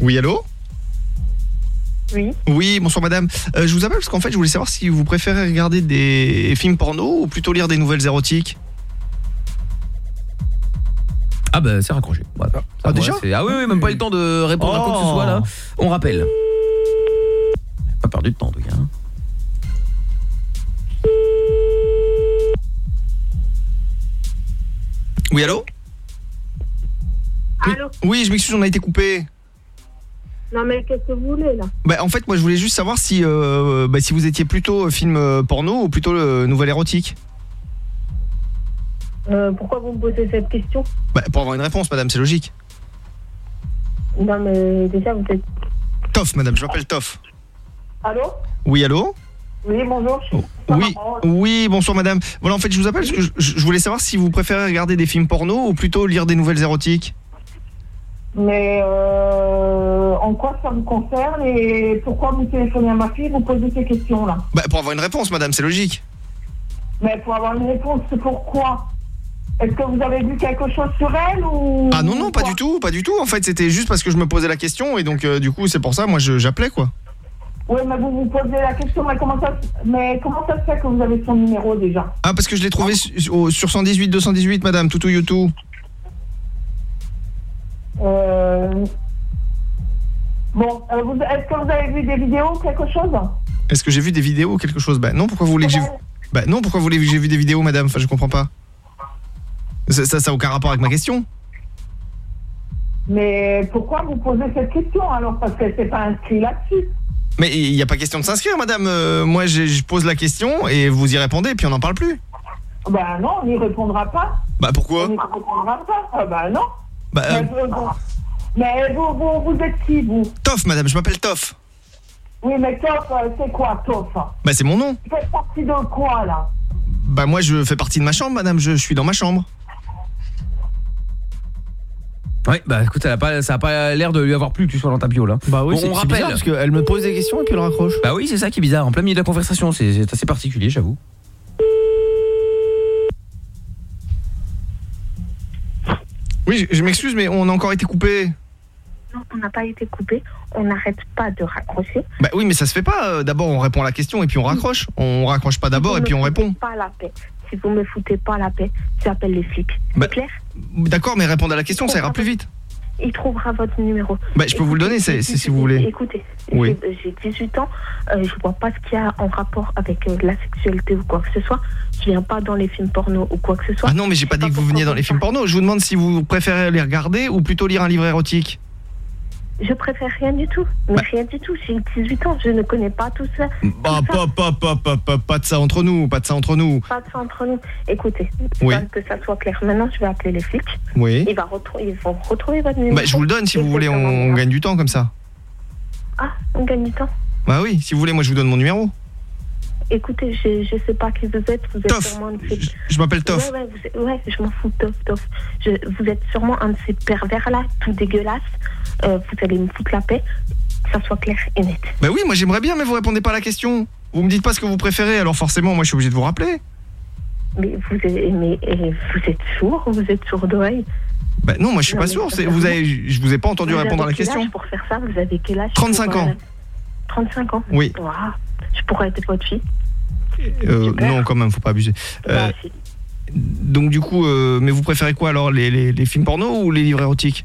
S4: Oui, allô?
S28: Oui.
S4: Oui, bonsoir madame. Euh, je vous appelle parce qu'en fait, je voulais savoir si vous préférez regarder des films porno ou plutôt lire des nouvelles érotiques.
S1: Ah bah c'est raccroché voilà. Ça,
S4: Ah, déjà
S1: c'est- Ah oui, oui même pas eu le temps de répondre à quoi que ce
S4: Oh.
S1: soit là on rappelle pas perdu de temps en tout cas hein.
S4: Oui, allô?
S28: Allô?
S4: Oui, je m'excuse, on a été coupé.
S28: Non, mais qu'est-ce que vous voulez, là?
S4: Bah, en fait, moi, je voulais juste savoir si, euh, bah, si vous étiez plutôt euh, film euh, porno ou plutôt euh, nouvelle érotique.
S28: Euh, Pourquoi vous me posez cette question?
S4: Bah, pour avoir une réponse, madame, c'est logique.
S28: Non, mais déjà, vous êtes...
S4: Toff, madame, je m'appelle Toff.
S28: Allô?
S4: Oui, allô?
S28: Oui, bonjour. je suis-
S4: Oui, oui, bonsoir madame. Voilà, en fait, je vous appelle parce que je, je voulais savoir si vous préférez regarder des films porno ou plutôt lire des nouvelles érotiques.
S28: Mais euh, en quoi ça vous concerne et pourquoi vous téléphonez à ma fille vous posez ces questions-là?
S4: Bah, pour avoir une réponse, madame, c'est logique.
S28: Mais pour avoir une réponse, c'est pourquoi Est-ce que vous avez vu quelque chose sur elle ou
S4: Ah non, non, pas du tout, pas du tout. En fait, c'était juste parce que je me posais la question et donc, euh, du coup, c'est pour ça, moi, j'appelais, quoi.
S28: Oui, mais vous vous posez la question, mais comment ça, mais comment ça se fait que vous avez son numéro déjà?
S4: Ah, parce que je l'ai trouvé sur 118 218, madame, toutou youtou.
S28: Euh, Bon, euh, est-ce que vous avez vu des vidéos ou quelque chose
S4: Est-ce que j'ai vu des vidéos ou quelque chose? Bah non, pourquoi vous voulez que j'ai... Bah non, pourquoi vous voulez que j'ai vu des vidéos, madame? Enfin, je comprends pas. Ça, ça, ça a aucun rapport avec ma question.
S45: Mais pourquoi vous posez cette question alors? Parce qu'elle s'est pas inscrite là-dessus.
S4: Mais il n'y a pas question de s'inscrire, madame. Euh, moi, je pose la question et vous y répondez, puis on n'en parle plus.
S45: Ben non, on n'y répondra pas.
S4: Bah pourquoi?
S45: On n'y répondra pas. Ah ben non.
S4: Bah, euh,
S45: Mais, vous, mais vous, vous, vous êtes qui, vous
S4: Toff, madame, je m'appelle Toff.
S45: Oui, mais Toff, euh, c'est quoi, Toff
S4: Bah c'est mon nom.
S45: Vous faites partie de quoi, là
S4: Bah moi, je fais partie de ma chambre, madame. Je, je suis dans ma chambre.
S1: Ouais, bah écoute, ça a pas, ça a pas l'air de lui avoir plu que tu sois dans ta bio là.
S4: Bah
S1: Bon,
S4: c'est-
S1: on rappelle.
S4: bizarre, parce qu'elle me pose des questions et puis elle raccroche.
S1: Bah oui, c'est ça qui est bizarre. En plein milieu de la conversation, c'est assez particulier, j'avoue.
S4: Oui, je, je m'excuse, mais on a encore été coupé.
S46: Non, on n'a pas été coupé. On n'arrête pas de raccrocher.
S4: Bah oui, mais ça se fait pas. euh, D'abord, on répond à la question et puis on raccroche. On raccroche pas d'abord et puis on répond.
S46: Pas la paix. Si vous me foutez pas la paix, j'appelle les flics.
S4: Bah,
S46: C'est clair?
S4: D'accord, mais répondre à la question, ça ira plus vite.
S46: Il trouvera votre numéro.
S4: Bah, je peux vous le donner, si vous voulez.
S46: Écoutez,
S4: Oui.
S46: j'ai j'ai 18 ans, euh, je vois pas ce qu'il y a en rapport avec euh, la sexualité ou quoi que ce soit. Je viens pas dans les films porno ou quoi que ce soit.
S4: Ah non, mais j'ai pas dit que vous veniez dans les films porno. Je vous demande si vous préférez les regarder ou plutôt lire un livre érotique.
S46: Je préfère rien du tout. Mais
S4: Bah.
S46: rien du tout. J'ai 18 ans, je ne connais pas tout ça.
S4: Bah, pas, pas, pas, pas, pas, pas de ça entre nous, pas de ça entre nous.
S46: Pas de ça entre nous. Écoutez,
S4: Oui.
S46: que ça soit clair. Maintenant, je vais appeler les flics.
S4: Oui.
S46: Ils vont retrouver votre numéro.
S4: Bah, je vous le donne si vous voulez, on gagne du temps comme ça.
S46: Ah, on gagne du temps.
S4: Bah oui, si vous voulez, moi je vous donne mon numéro.
S46: Écoutez, je, je sais pas qui vous êtes. Vous êtes sûrement un de ces...
S4: Je m'appelle Toff.
S46: Ouais, ouais, je m'en fous, Toff, Toff. Je, vous êtes sûrement un de ces pervers-là, tout dégueulasse. Euh, vous allez me foutre la paix. Que ça soit clair et net.
S4: Bah oui, moi j'aimerais bien, mais vous répondez pas à la question. Vous me dites pas ce que vous préférez, alors forcément, moi je suis obligé de vous rappeler.
S46: Mais vous êtes, mais, vous êtes sourd Vous êtes sourd d'oreille
S4: Bah non, moi je suis
S46: Non,
S4: pas sourd. Vous avez, je vous ai pas entendu
S46: Vous
S4: répondre à la question.
S46: pour faire ça? Vous avez quel âge
S4: 35
S46: pour, euh,
S4: ans.
S46: 35 ans?
S4: Oui.
S46: Waouh. Je pourrais être votre fille
S4: Euh, non, quand même, faut pas abuser. Euh,
S46: Bah,
S4: donc du coup, euh, mais vous préférez quoi alors, les, les- les films porno ou les livres érotiques?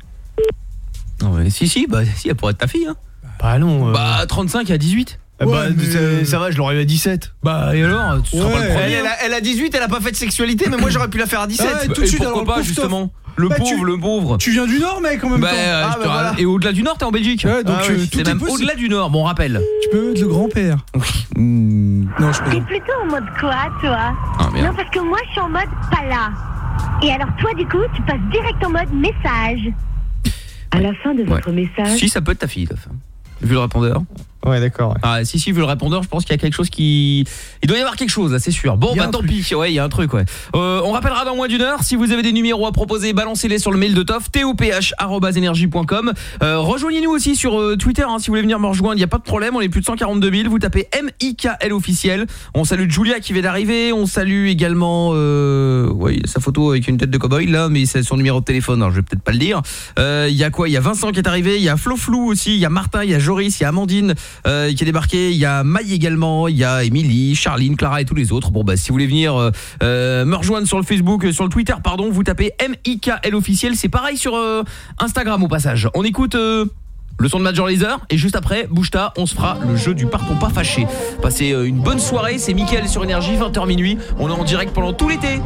S1: Non, mais si, si, bah si, elle pourrait être ta fille. Hein.
S4: Bah non.
S1: Bah 35 à 18.
S4: bah, ça, ça va, je l'aurais eu à 17.
S1: Bah et alors Tu seras pas le premier.
S4: Elle, elle a, elle a 18, elle a pas fait de sexualité, mais moi j'aurais pu la faire à 17.
S5: Ouais,
S1: Bah,
S5: tout de
S1: et
S5: suite,
S1: pourquoi
S5: alors,
S1: pas justement. Le
S5: Bah,
S1: pauvre,
S5: tu-
S1: le pauvre.
S5: Tu viens du Nord, mec, en même
S1: Bah,
S5: temps.
S1: euh,
S5: Ah, bah, voilà.
S1: Et au-delà du Nord, t'es en Belgique.
S5: Ouais, donc,
S1: Ah
S5: euh,
S1: oui, c'est même au-delà du Nord, bon rappel.
S5: Tu peux être le grand-père.
S1: Hmm.
S5: Non, je
S47: T'es
S5: peux
S47: plutôt en mode quoi, toi
S1: Ah, merde.
S47: Non, parce que moi, je suis en mode pas là. Et alors, toi, du coup, tu passes direct en mode message.
S48: À la fin de votre message,
S1: Si, ça peut être ta fille, Toff. Vu le répondeur.
S4: Ouais, d'accord. ouais.
S1: Ah, si, si, vu le répondeur, je pense qu'il y a quelque chose qui... Il doit y avoir quelque chose, là, c'est sûr. Bon, bah tant
S5: truc.
S1: pis, ouais, il y a un truc, ouais. Euh, on rappellera dans moins d'une heure. Si vous avez des numéros à proposer, balancez-les sur le mail de Toff, toph.energie.com. Euh, Rejoignez-nous aussi sur euh, Twitter, hein, si vous voulez venir me rejoindre, il n'y a pas de problème, on est plus de 142 000. Vous tapez MIKL officiel. On salue Julia qui vient d'arriver, on salue également... Euh, ouais, sa photo avec une tête de cowboy, là, mais c'est son numéro de téléphone, alors je vais peut-être pas le dire. Euh, Il y a quoi Il y a Vincent qui est arrivé, il y a Flo Flou aussi, il y a Martin, il y a Joris, il y a Amandine euh, qui est débarqué, il y a Maï également, il y a Émilie, Charline, Clara et tous les autres. Bon bah si vous voulez venir euh, euh, me rejoindre sur le Facebook, sur le Twitter pardon, vous tapez MIKL officiel, c'est pareil sur Instagram au passage. On écoute le son de Major Laser et juste après, bouge ta, on se fera le jeu du partons pas fâché. Passez une bonne soirée, c'est Mickaël sur énergie 20h minuit. On est en direct pendant tout l'été.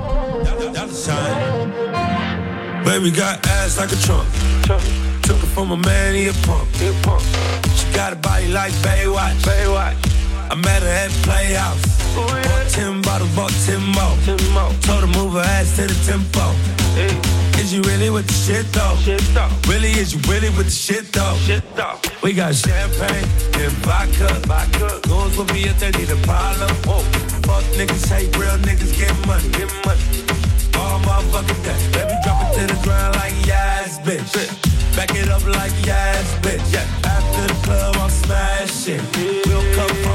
S49: Took it from a man, he a punk. He a punk. She got a body like Baywatch. Baywatch. I met her at Playhouse. Bought ten bottles, bought ten more. Told her move her ass to the tempo. Is you really with the shit though? Really, is you really with the shit though? We got champagne and vodka. vodka. Goons with me if they need a problem. Whoa. Fuck niggas, hate real niggas, get money. Get money. All motherfucking day. Baby, drop it to the ground like yes, bitch. Back it up like yes, bitch. Yeah. After the club, I'm smashing. We'll come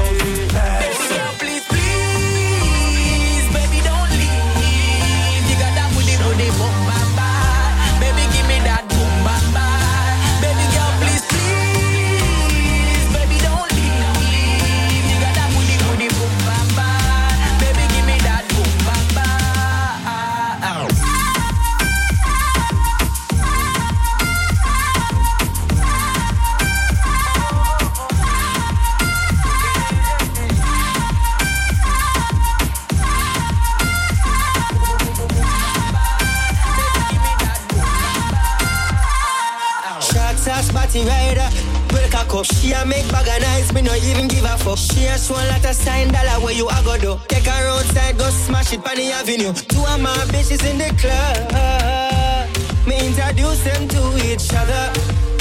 S17: party rider. Well, cock up. She a make bag of nice, me no even give a fuck. She a show a lot sign dollar where you a go do. Take her outside, go smash it on the avenue. Two of my bitches in the club. Me introduce them to each other.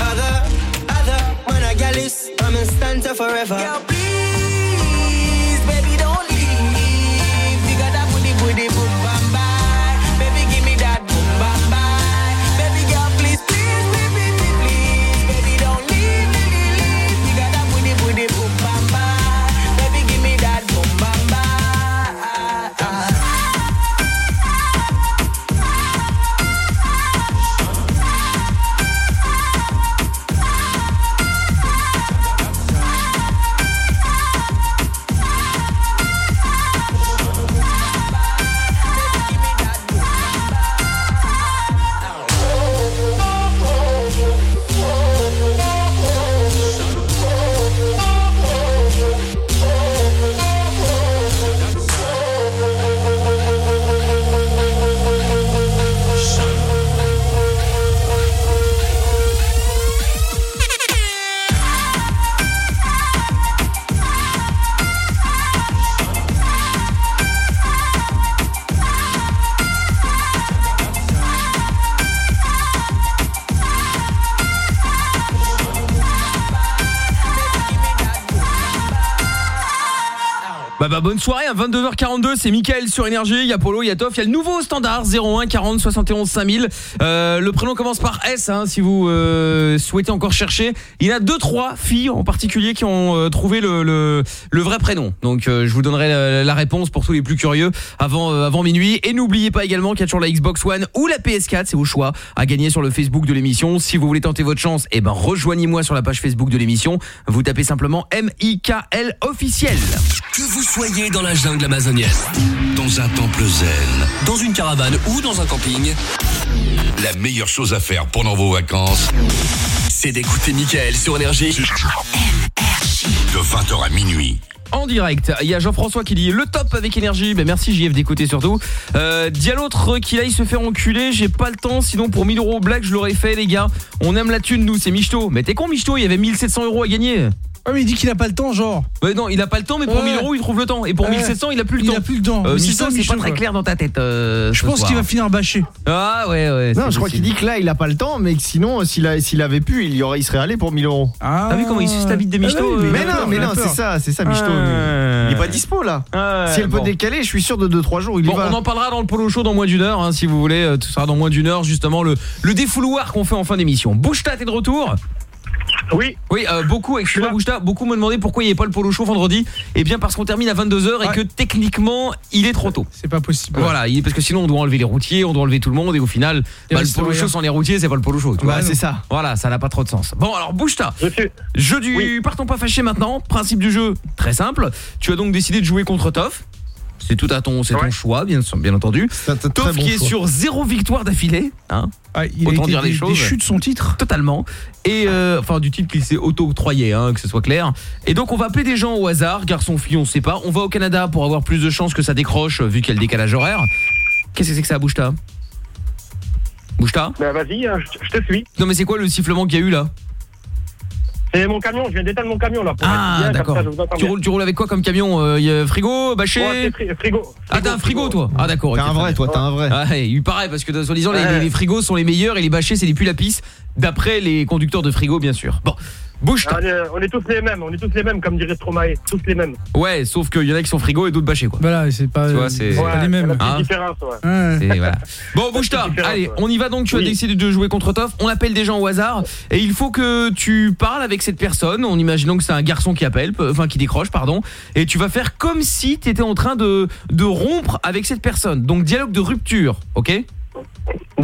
S17: Other, other. Man, a gal is, I'm in stanza forever. Girl, please,
S1: bonne soirée à 22h42 c'est Mickaël sur énergie il y a Polo il y a Toff il y a le nouveau standard 01 40 71 5000 euh, le prénom commence par S hein, si vous euh, souhaitez encore chercher. Il y a deux trois filles en particulier qui ont euh, trouvé le, vrai prénom. Donc euh, je vous donnerai la, réponse pour tous les plus curieux avant minuit. Et n'oubliez pas également qu'il y a toujours la Xbox One ou la PS4 c'est vos choix à gagner sur le Facebook de l'émission. Si vous voulez tenter votre chance et ben rejoignez-moi sur la page Facebook de l'émission. Vous tapez simplement M-I-K-L officiel.
S19: Que vous soyez dans la jungle amazonienne, dans un temple zen, dans une caravane ou dans un camping, la meilleure chose à faire pendant vos vacances, c'est d'écouter Michael sur Énergie. De 20h à minuit.
S1: en direct. Il y a Jean-François qui dit le top avec énergie. Ben merci JF d'écouter surtout. Euh, dit à l'autre qu'il aille se faire enculer. J'ai pas le temps. Sinon pour 1000 euros black je l'aurais fait les gars. On aime la thune nous c'est Michto. Mais t'es con Michto Il y avait 1700 euros à gagner.
S5: Ah mais il dit qu'il a pas le temps genre.
S1: Ouais non il a pas le temps mais pour
S5: Ouais.
S1: 1000 euros il trouve le temps et pour
S5: Ouais.
S1: 1700 il a plus le
S5: Il
S1: temps.
S5: a plus le temps.
S1: Euh,
S5: Mais c'est
S1: Michto
S5: ça,
S1: c'est
S5: Michto,
S1: pas très
S5: quoi.
S1: clair dans ta tête. euh,
S5: Je
S1: ce
S5: pense
S1: soir.
S5: qu'il va finir bâché.
S1: Ah ouais ouais.
S4: Non,
S1: c'est
S4: je crois qu'il
S1: possible.
S4: dit que là, il a pas le temps, mais que sinon, euh, s'il a- s'il avait pu, il, y aurait, il serait allé pour 1000 euros.
S5: Ah.
S1: T'as vu comment il suce la bite de Michto
S5: Ah oui,
S1: euh,
S4: Mais non, mais non, c'est ça, c'est ça, Michto.
S1: Ouais.
S4: Il est pas dispo là.
S1: Ouais,
S4: si elle peut
S1: bon.
S4: décaler, je suis sûr de 2-3 jours, il y
S1: Bon,
S4: va.
S1: on en parlera dans le polo show dans moins d'une heure, hein, si vous voulez. euh, Tout sera dans moins d'une heure, justement, le, le défouloir qu'on fait en fin d'émission. Bouchta, t'es de retour
S41: Oui.
S1: Oui, euh, beaucoup, excuse-moi Bouchta, beaucoup me demandaient pourquoi il n'y avait pas le polo show vendredi. Eh bien, parce qu'on termine à 22h et
S5: Ouais.
S1: que techniquement, il est trop tôt.
S5: C'est pas possible.
S1: Voilà, il- parce que sinon on doit enlever les routiers, on doit enlever tout le monde et au final, bah, le polo show sans les routiers, c'est pas le polo show. tu
S4: Bah, c'est ça.
S1: Voilà, ça n'a pas trop de sens. Bon, alors Bouchta,
S41: Je suis.
S1: jeu du partons pas fâché maintenant. Principe du jeu, très simple. Tu as donc décidé de jouer contre Toff. C'est tout à ton, c'est ton choix, bien, bien entendu. Toff
S4: bon
S1: qui est
S4: choix.
S1: sur zéro victoire d'affilée, hein,
S5: Ah, il
S1: Autant dire les choses.
S5: déchu de son titre.
S1: totalement. Et euh, enfin du titre qu'il s'est auto-octroyé, hein, que ce soit clair. Et donc on va appeler des gens au hasard, garçon, fille, on sait pas. On va au Canada pour avoir plus de chances que ça décroche, vu qu'il y a le décalage horaire. Qu'est-ce que c'est que ça, Bouchta? Bouchta?
S41: Ben vas-y, hein, je te suis.
S1: Non mais c'est quoi le sifflement qu'il y a eu là?
S41: C'est mon camion, je viens d'éteindre mon camion là. Pour
S1: Ah d'accord. Tu roules, tu roules avec quoi comme camion Euh, y a Frigo, bâché
S41: Ouais, c'est fri- frigo.
S1: Ah t'as un frigo toi Ah d'accord.
S4: T'es
S1: ok,
S4: un vrai, toi, t'es un vrai.
S1: Ah, ouais, il paraît parce que soi-disant les,
S41: Ouais.
S1: les frigos sont les meilleurs et les bâchés c'est les plus lapis d'après les conducteurs de frigo bien sûr. Bon, bouge
S41: Ah, on, est, on est tous les mêmes, on est tous les mêmes, comme dirait Stromae, tous les mêmes.
S1: Ouais, sauf qu'il y en a qui sont frigo et d'autres bâchés quoi.
S5: Voilà, c'est pas,
S1: Tu vois, c'est-
S5: c'est pas les mêmes.
S1: Hein
S41: différence, ouais.
S5: Ouais.
S1: Voilà. Bon,
S41: différence,
S1: Allez,
S41: ouais.
S1: on y va donc. Tu as
S41: Oui.
S1: décidé de jouer contre Toff. On appelle des gens au hasard et il faut que tu parles avec cette personne en imaginant que c'est un garçon qui appelle, enfin qui décroche, pardon. Et tu vas faire comme si tu étais en train de, de rompre avec cette personne. Donc dialogue de rupture, ok?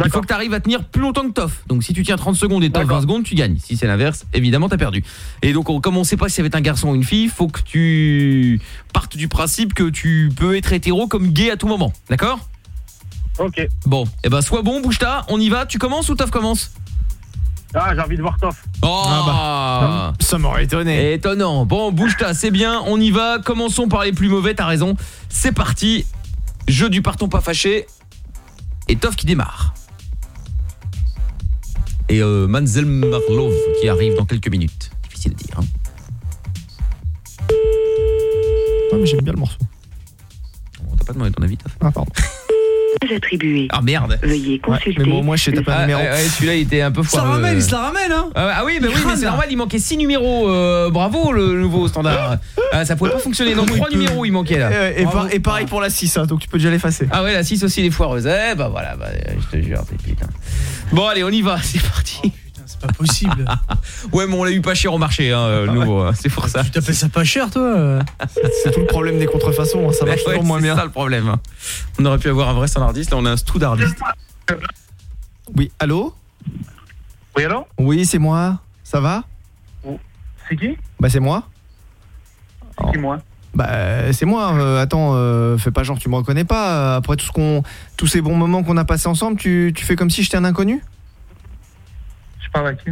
S1: Il faut que tu arrives à tenir plus longtemps que Toff. Donc si tu tiens 30 secondes et Toff
S41: D'accord.
S1: 20 secondes, tu gagnes. Si c'est l'inverse, évidemment, t'as perdu. Et donc on- comme on sait pas si ça va être un garçon ou une fille, faut que tu partes du principe que tu peux être hétéro comme gay à tout moment. D'accord?
S41: Ok.
S1: Bon, et ben sois bon, bouge ta, on y va. Tu commences ou Toff commence?
S41: Ah, j'ai envie de voir Toff.
S1: Oh
S4: Ah Ça m'aurait étonné.
S1: Étonnant. Bon, bouge ta, c'est bien, on y va. Commençons par les plus mauvais, t'as raison. C'est parti. Jeu du partons pas fâché. Et Toff qui démarre. et euh, Manzel Marlov qui arrive dans quelques minutes. Difficile à dire. hein.
S4: Ouais, mais j'aime bien le morceau.
S1: On t'a pas demandé ton avis, Taf
S4: Ah, pardon.
S47: Attribué.
S1: Ah merde.
S47: Veuillez consulter.
S4: mais bon, moi, je sais un
S1: Ah,
S4: numéro.
S1: ouais, celui-là il était un peu
S5: Ça
S1: foireux.
S5: ramène, il se la ramène, hein
S1: Ah, ah oui, mais
S5: Il
S1: oui, mais c'est normal, il manquait 6 numéros. euh, bravo le nouveau standard. Ah, ça pouvait pas fonctionner. Donc 3 numéros il manquait là.
S4: Et, et par- et pareil pour la 6, hein, donc tu peux déjà l'effacer.
S1: Ah ouais, la 6 aussi, les foireuses. Eh bah voilà, bah, je te jure, t'es putain. Bon, allez, on y va, c'est parti.
S5: C'est pas possible.
S1: ouais, mais on l'a eu pas cher au marché, hein, euh, le nouveau, c'est pour ça.
S5: Tu t'as fait ça pas cher, toi
S4: C'est tout le problème des contrefaçons, hein, ça marche
S1: Ouais,
S4: toujours moins
S1: c'est
S4: bien.
S1: ça le problème. On aurait pu avoir un vrai standardiste, là on a un stoudardiste.
S4: Oui, allô?
S41: Oui, alors
S4: Oui, c'est moi. Ça va?
S41: C'est qui?
S4: Bah c'est moi.
S41: C'est moi?
S4: Bah euh, c'est moi. euh, attends, euh, fais pas genre tu me reconnais pas. Après tout ce qu'on, tous ces bons moments qu'on a passés ensemble, tu, tu fais comme si j'étais un inconnu?
S41: Parle à qui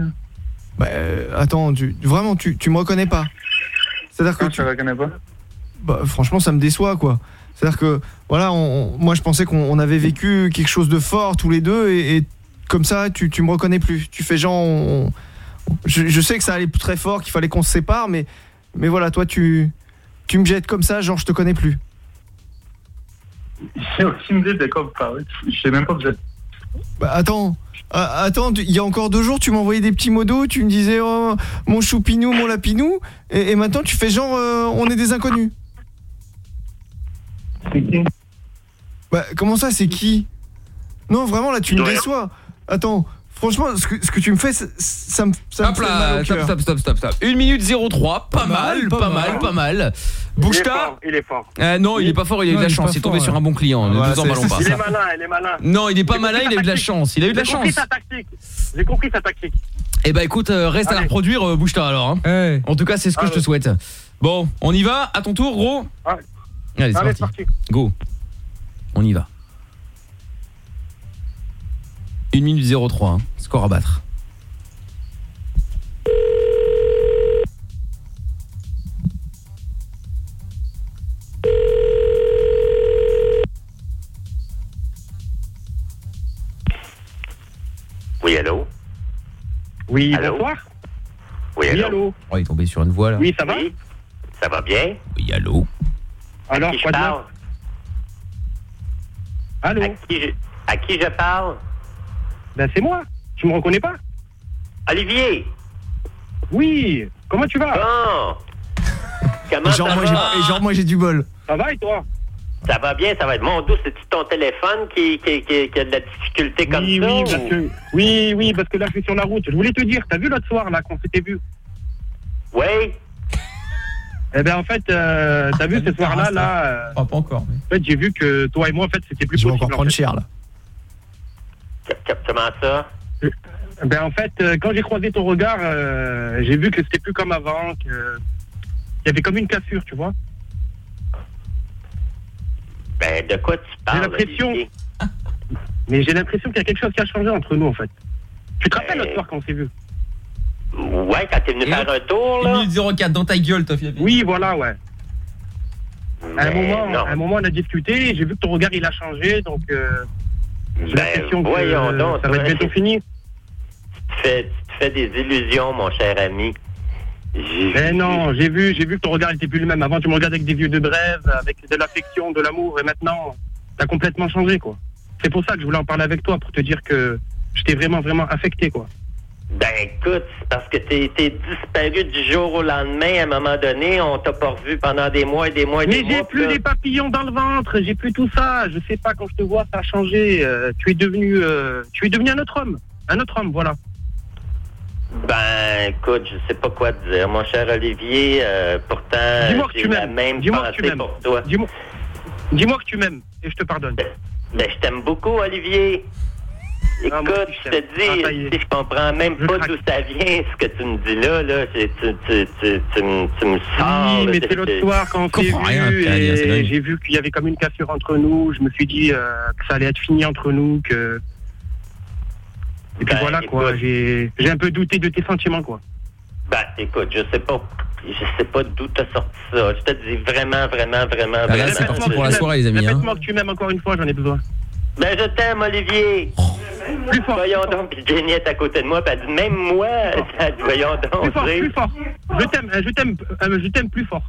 S4: Bah euh, attends, tu, vraiment tu, tu me reconnais pas. C'est-à-dire que
S41: Non,
S4: tu,
S41: reconnais pas.
S4: bah, franchement ça me déçoit quoi. C'est-à-dire que voilà, on- on- moi je pensais qu'on on avait vécu quelque chose de fort tous les deux et, et comme ça tu, tu me reconnais plus. Tu fais genre, on- je, je sais que ça allait très fort, qu'il fallait qu'on se sépare, mais mais voilà, toi tu tu me jettes comme ça, genre je te connais plus.
S41: J'ai aucune idée de quoi vous parlez. Je sais même pas que vous êtes.
S4: Bah, attends, ah, attends, il y a encore deux jours, tu m'envoyais des petits modos, tu me disais oh, mon choupinou, mon lapinou, et, et maintenant tu fais genre euh, on est des inconnus.
S41: C'est qui?
S4: Bah, comment ça, c'est qui? Non, vraiment là, tu me déçois. Attends, franchement, ce que, ce que tu me fais, ça, ça me, ça me
S1: Hop
S4: fait mal
S1: là,
S4: au
S1: stop,
S4: cœur.
S1: stop, stop, stop, stop. 1 minute 03, pas, mal, pas mal, pas mal. Bouge-ta.
S41: Il est fort.
S1: Euh, non, il est pas fort, il a eu de la
S5: il est
S1: chance,
S5: pas
S1: il est tombé
S5: fort,
S1: sur
S5: ouais.
S1: un bon client, ne
S4: Voilà,
S1: nous emballons pas.
S41: Il est malin, il est malin.
S1: Non, il est pas malin, il a eu de la chance, il a eu de la
S41: J'ai compris
S1: chance.
S41: sa tactique. J'ai compris sa tactique.
S1: Eh bah écoute, euh, reste à la
S41: Allez.
S1: reproduire, euh, bouge-ta alors. hein.
S5: Ouais.
S1: En tout cas, c'est ce que je te
S41: Allez.
S1: souhaite. Bon, on y va, à ton tour, gros
S41: Allez.
S1: Allez, c'est
S41: Allez,
S1: parti.
S41: c'est parti.
S1: Go. On y va. 1 minute 03, hein. score à battre.
S50: Oui, allô?
S41: Oui,
S50: Allô?
S41: bonsoir.
S50: Oui,
S41: Oui,
S50: allô?
S41: allô?
S1: Oh, il est tombé sur une voie là.
S41: Oui, ça va?
S50: Oui? Ça va bien?
S1: Oui, allô?
S41: Alors, quoi de neuf? Allô?
S50: À qui je, à qui je parle?
S41: Ben, c'est moi. Tu me reconnais pas
S50: Olivier!
S41: Oui. Comment tu vas?
S50: Bon! Comment
S4: Et genre,
S50: ça
S4: moi,
S50: va?
S4: j'ai- et genre, moi j'ai du bol.
S41: Ça va et toi?
S50: Ça va bien, ça va être mon dos. C'est-tu ton téléphone qui, qui, qui, qui a de la difficulté comme
S41: oui,
S50: ça?
S41: oui,
S50: ou-
S41: parce que, oui, oui, parce que là, je suis sur la route. Je voulais te dire, t'as vu l'autre soir, là, qu'on s'était vu?
S50: Oui?
S41: Eh ben, en fait, euh, t'as vu ce soir-là, là, euh,
S1: Oh, pas encore. mais-
S41: en fait, j'ai vu que toi et moi, en fait, c'était plus
S4: Je vais
S41: possible.
S4: encore
S41: en
S4: prendre
S41: fait.
S4: cher là.
S50: Comment ça?
S41: Ben, en fait, euh, quand j'ai croisé ton regard, euh, j'ai vu que c'était plus comme avant, que il y avait comme une cassure, tu vois.
S50: Ben, de quoi tu parles?
S41: l'impression-
S50: Olivier?
S41: Mais j'ai l'impression qu'il y a quelque chose qui a changé entre nous, en fait. Tu te rappelles
S50: Ben,
S41: l'autre soir quand on s'est vu?
S50: Ouais, quand t'es venu
S1: Et
S50: faire un tour,
S1: 1
S50: là?
S1: minute 04, dans ta gueule, fait.
S41: Oui, voilà, ouais. À un moment, à un moment, on a discuté, j'ai vu que ton regard, il a changé, donc euh, j'ai
S50: Ben,
S41: que
S50: voyons
S41: euh,
S50: donc,
S41: ça va être bientôt fini.
S50: Tu te fais, fais des illusions, mon cher ami.
S41: Mais non, j'ai vu, j'ai vu que ton regard n'était plus le même. Avant, tu me regardais avec des yeux de brève, avec de l'affection, de l'amour, et maintenant, t'as complètement changé, quoi. C'est pour ça que je voulais en parler avec toi, pour te dire que je t'ai vraiment, vraiment affecté, quoi.
S50: Ben écoute, c'est parce que t'es t'es disparu du jour au lendemain, à un moment donné, on t'a pas revu pendant des mois et des mois et
S41: Mais
S50: des
S41: j'ai
S50: mois.
S41: plus
S50: là-
S41: les papillons dans le ventre, j'ai plus tout ça. Je sais pas, quand je te vois, ça a changé. Euh, tu es devenu, euh, tu es devenu un autre homme. Un autre homme, voilà.
S50: Ben écoute, je sais pas quoi te dire, mon cher Olivier. euh, pourtant, j'ai la même
S41: Dis-moi que tu
S50: pour toi.
S41: Dis-moi, dis-moi que tu m'aimes et je te pardonne.
S50: Ben je t'aime beaucoup, Olivier.
S41: Ah,
S50: Écoute,
S41: aussi,
S50: je
S41: je
S50: te.
S41: Ah,
S50: dis, je comprends même
S41: Je
S50: pas d'où ça vient, ce que tu me dis là, là, c'est- tu, tu, tu, tu, me- tu me sors.
S41: Oui, mais c'est l'autre soir quand on s'est
S1: comprends rien,
S41: vu et j'ai vu qu'il y avait comme une cassure entre nous. Je me suis dit euh, que ça allait être fini entre nous, que. Et puis
S50: Ben,
S41: voilà quoi.
S50: écoute.
S41: J'ai j'ai un peu douté de tes sentiments quoi.
S50: Ben, écoute, je sais pas. Je sais pas d'où t'as sorti ça. Je te dis vraiment, vraiment, vraiment,
S1: Ah, là,
S50: vraiment.
S1: c'est parti
S41: Répète-moi
S1: pour la soirée, les amis,
S41: m'aimes.
S1: hein.
S41: Répète-moi que tu m'aimes encore une fois, j'en ai besoin.
S50: Ben, je t'aime, Olivier.
S51: Voyons donc, puis Jenny est à côté de moi, puis elle dit, même moi, ça voyons donc.
S41: Plus fort, plus fort. Je t'aime, je t'aime, euh, je t'aime plus fort.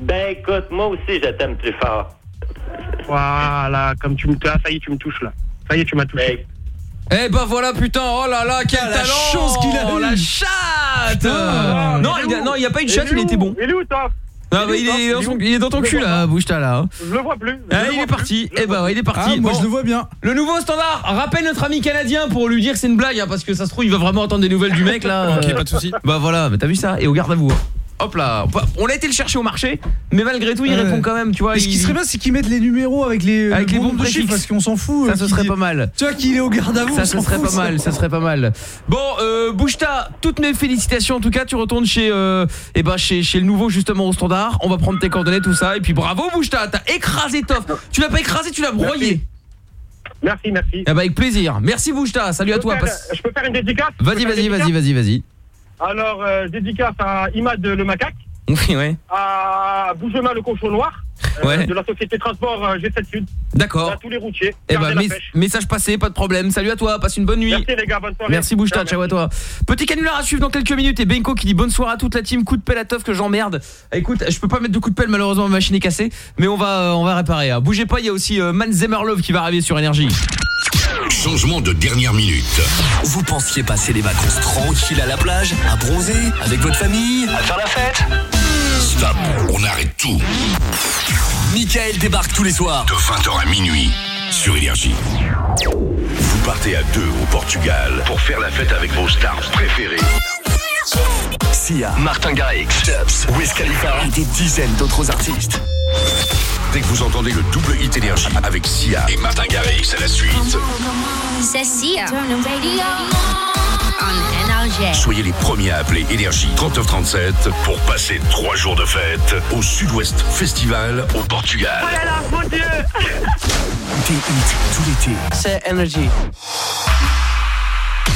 S51: Ben écoute, moi aussi, je t'aime plus fort.
S41: Voilà, comme tu me... Ah, ça y est, tu me touches là. Ça y est, tu m'as touché.
S1: Eh ben voilà putain, oh là là, quel
S41: Ah, la
S1: talent
S41: chance qu'il a
S1: Oh
S41: eu.
S1: la chatte
S41: Putain.
S1: Non,
S41: Il est
S1: a,
S41: où
S1: non, il y a pas eu de
S41: Il
S1: chatte, il était bon.
S41: Il est où, toi
S1: Ah bah il est dans, son- il est dans ton cul là, bouge-ta là. hein.
S41: Je le vois plus.
S1: Ah, il est parti. Eh ben ouais, il est parti.
S5: Ah, moi, je le vois bien.
S1: Le nouveau standard, rappelle notre ami canadien pour lui dire que c'est une blague hein, parce que ça se trouve il va vraiment attendre des nouvelles du mec là.
S52: Ok, pas de souci.
S1: Bah voilà, mais t'as vu ça Et au garde à vous. hein. Hop là, on a été le chercher au marché, mais malgré tout il
S5: Ouais.
S1: répond quand même, tu vois.
S5: Mais ce
S1: il-
S5: qui serait bien, c'est qu'ils mettent les numéros avec les,
S1: Avec
S5: le
S1: les
S5: bon
S1: bons
S5: nombre de chiffres, parce qu'on s'en fout.
S1: Ça
S5: euh,
S1: ce serait pas mal.
S5: Tu vois qu'il est au garde à vous.
S1: Ça ce serait
S5: fout,
S1: pas
S5: ça.
S1: mal, ça serait pas mal. Bon, euh, Bouchta, toutes mes félicitations en tout cas, tu retournes chez euh, eh ben chez chez le nouveau justement au standard. On va prendre tes coordonnées tout ça et puis bravo Bouchta, t'as écrasé Toff. Tu l'as pas écrasé, tu l'as broyé.
S41: Merci, merci.
S1: Eh ben avec plaisir. Merci Bouchta, salut à
S41: Je
S1: toi.
S41: faire-
S1: passe-
S41: Je peux faire une dédicace
S1: Vas-y, vas-y, vas-y, vas-y, vas-y.
S41: Alors, euh, dédicace à Imad le macaque,
S1: Oui, ouais.
S41: à Bougema le cochon noir, euh,
S1: Ouais.
S41: de la société transport euh, G7 Sud,
S1: D'accord.
S41: à tous les routiers.
S1: Eh
S41: Gardez
S1: ben
S41: la
S1: mes-
S41: pêche.
S1: message passé, pas de problème. Salut à toi, passe une bonne nuit.
S41: Merci les gars, bonne soirée.
S1: Merci Bouchta,
S41: Ciao,
S1: ciao à toi. Petit canular à suivre dans quelques minutes et Benko qui dit bonne soirée à toute la team, coup de pelle à teuf que j'emmerde. Écoute, je peux pas mettre de coup de pelle malheureusement ma machine est cassée, mais on va on va réparer. hein. Bougez pas, il y a aussi Man Zemerlove qui va arriver sur énergie.
S19: Changement de dernière minute.
S3: Vous pensiez passer les vacances tranquilles à la plage, à bronzer, avec votre famille, à faire la fête
S19: Stop, on arrête tout.
S3: Michael débarque tous les soirs.
S19: De 20h à minuit sur Énergie. Vous partez à deux au Portugal pour faire la fête avec vos stars préférées.
S3: Sia, Martin Garrix, Stubbs, Wiz Khalifa et des dizaines d'autres artistes.
S19: Dès que vous entendez le double hit Énergie avec Sia et Martin Garrix à la suite,
S43: C'est Sia.
S19: Soyez les premiers à appeler Énergie 3937 pour passer trois jours de fête au Sud-Ouest Festival au Portugal.
S41: Oh là là, mon Dieu
S3: Des hits tout l'été.
S53: C'est Energy.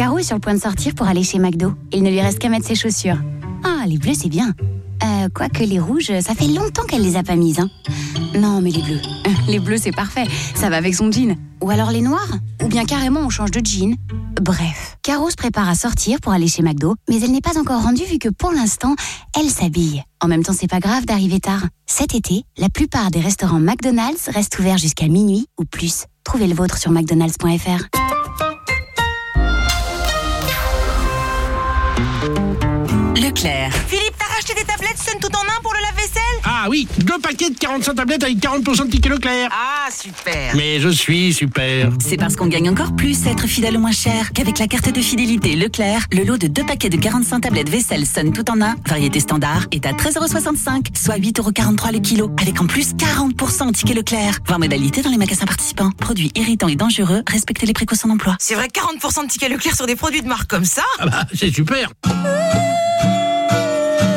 S37: Caro est sur le point de sortir pour aller chez McDo. Il ne lui reste qu'à mettre ses chaussures. Ah, les bleus, c'est bien. Euh, quoique les rouges, ça fait longtemps qu'elle les a pas mises. Hein. Non, mais les bleus. Euh, Les bleus, c'est parfait. Ça va avec son jean. Ou alors les noirs Ou bien carrément, on change de jean. Bref, Caro se prépare à sortir pour aller chez McDo, mais elle n'est pas encore rendue vu que pour l'instant, elle s'habille. En même temps, c'est pas grave d'arriver tard. Cet été, la plupart des restaurants McDonald's restent ouverts jusqu'à minuit ou plus. Trouvez le vôtre sur mcdonalds.fr.
S54: Leclerc. Racheté des tablettes Sun tout en un pour le lave-vaisselle
S55: Ah oui, deux paquets de 45 tablettes avec 40% de tickets Leclerc.
S54: Ah, super.
S55: Mais je suis super.
S54: C'est parce qu'on gagne encore plus à être fidèle au moins cher qu'avec la carte de fidélité Leclerc, le lot de deux paquets de 45 tablettes vaisselle Sun tout en un, variété standard, est à 13,65€, soit 8,43€ le kilo, avec en plus 40% en tickets Leclerc. 20 modalités dans les magasins participants. Produits irritants et dangereux, respectez les précautions d'emploi. C'est vrai, 40% de tickets Leclerc sur des produits de marque comme ça
S55: Ah bah, c'est super.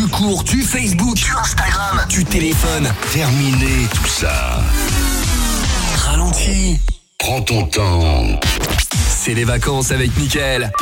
S19: Tu cours. Tu Facebook. Tu Instagram. Tu téléphones. Terminé tout ça. Ralentis. Prends ton temps.
S3: C'est les vacances avec Mickaël.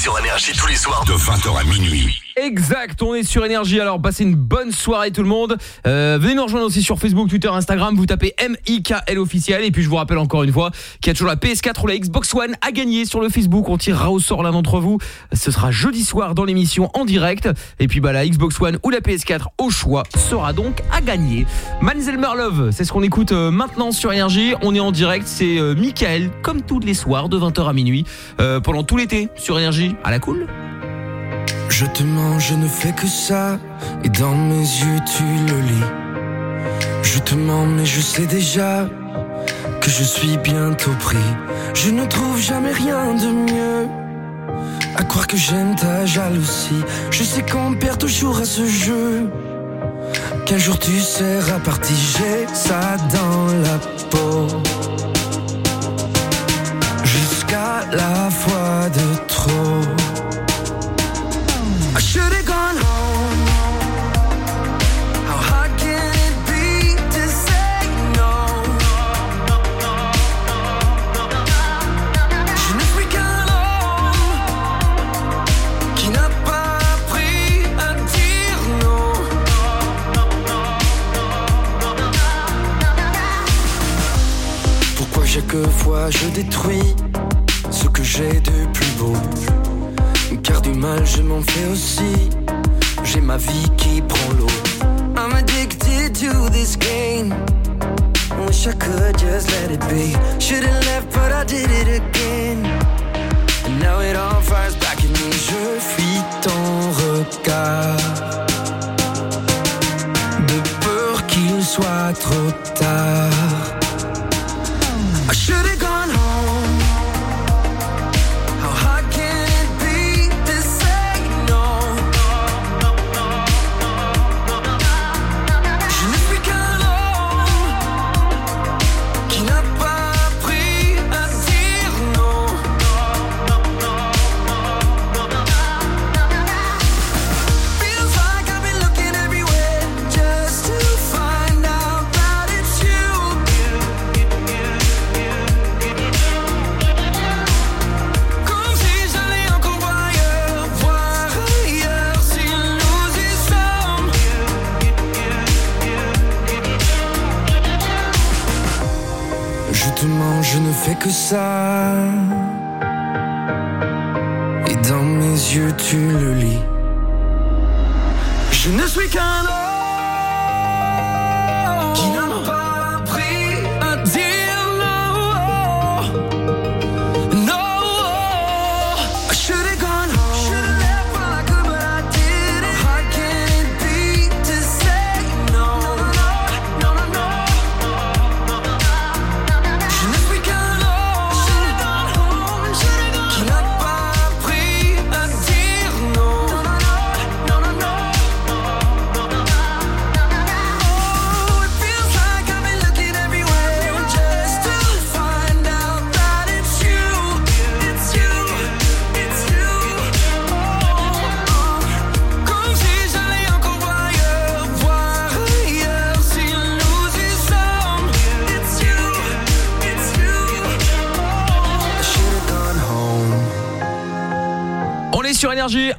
S3: Sur Énergie tous les soirs.
S19: De 20h à minuit.
S1: Exact, on est sur énergie alors passez une bonne soirée tout le monde. Euh, Venez nous rejoindre aussi sur Facebook, Twitter, Instagram Vous tapez M-I-K-L officiel Et puis je vous rappelle encore une fois qu'il y a toujours la PS4 ou la Xbox One à gagner sur le Facebook On tirera au sort l'un d'entre vous. Ce sera jeudi soir dans l'émission en direct Et puis bah la Xbox One ou la PS4 au choix Sera donc à gagner. Manzel Love, c'est ce qu'on écoute euh, maintenant sur énergie. On est en direct, c'est euh, Michael Comme tous les soirs de 20h à minuit Pendant tout l'été sur énergie. À la cool
S56: Je te mens, je ne fais que ça. Et dans mes yeux, tu le lis. Je te mens, mais je sais déjà que je suis bientôt pris. Je ne trouve jamais rien de mieux. À croire que j'aime ta jalousie. Je sais qu'on perd toujours à ce jeu. Qu'un jour tu seras parti, j'ai ça dans la peau. Jusqu'à la fois de trop. Je ne suis qu'un homme qui n'a pas appris à dire non. Pourquoi chaque fois je détruis ce que j'ai de plus beau? Car du mal je m'en fais aussi. J'ai ma vie qui prend l'eau. I'm addicted to this game. Wish I could just let it be. Should've left but I did it again. And now it all fires back at me. Je fuis ton regard. De peur qu'il soit trop tard je ne fais que ça. Et dans mes yeux, tu le lis. Je ne suis qu'un homme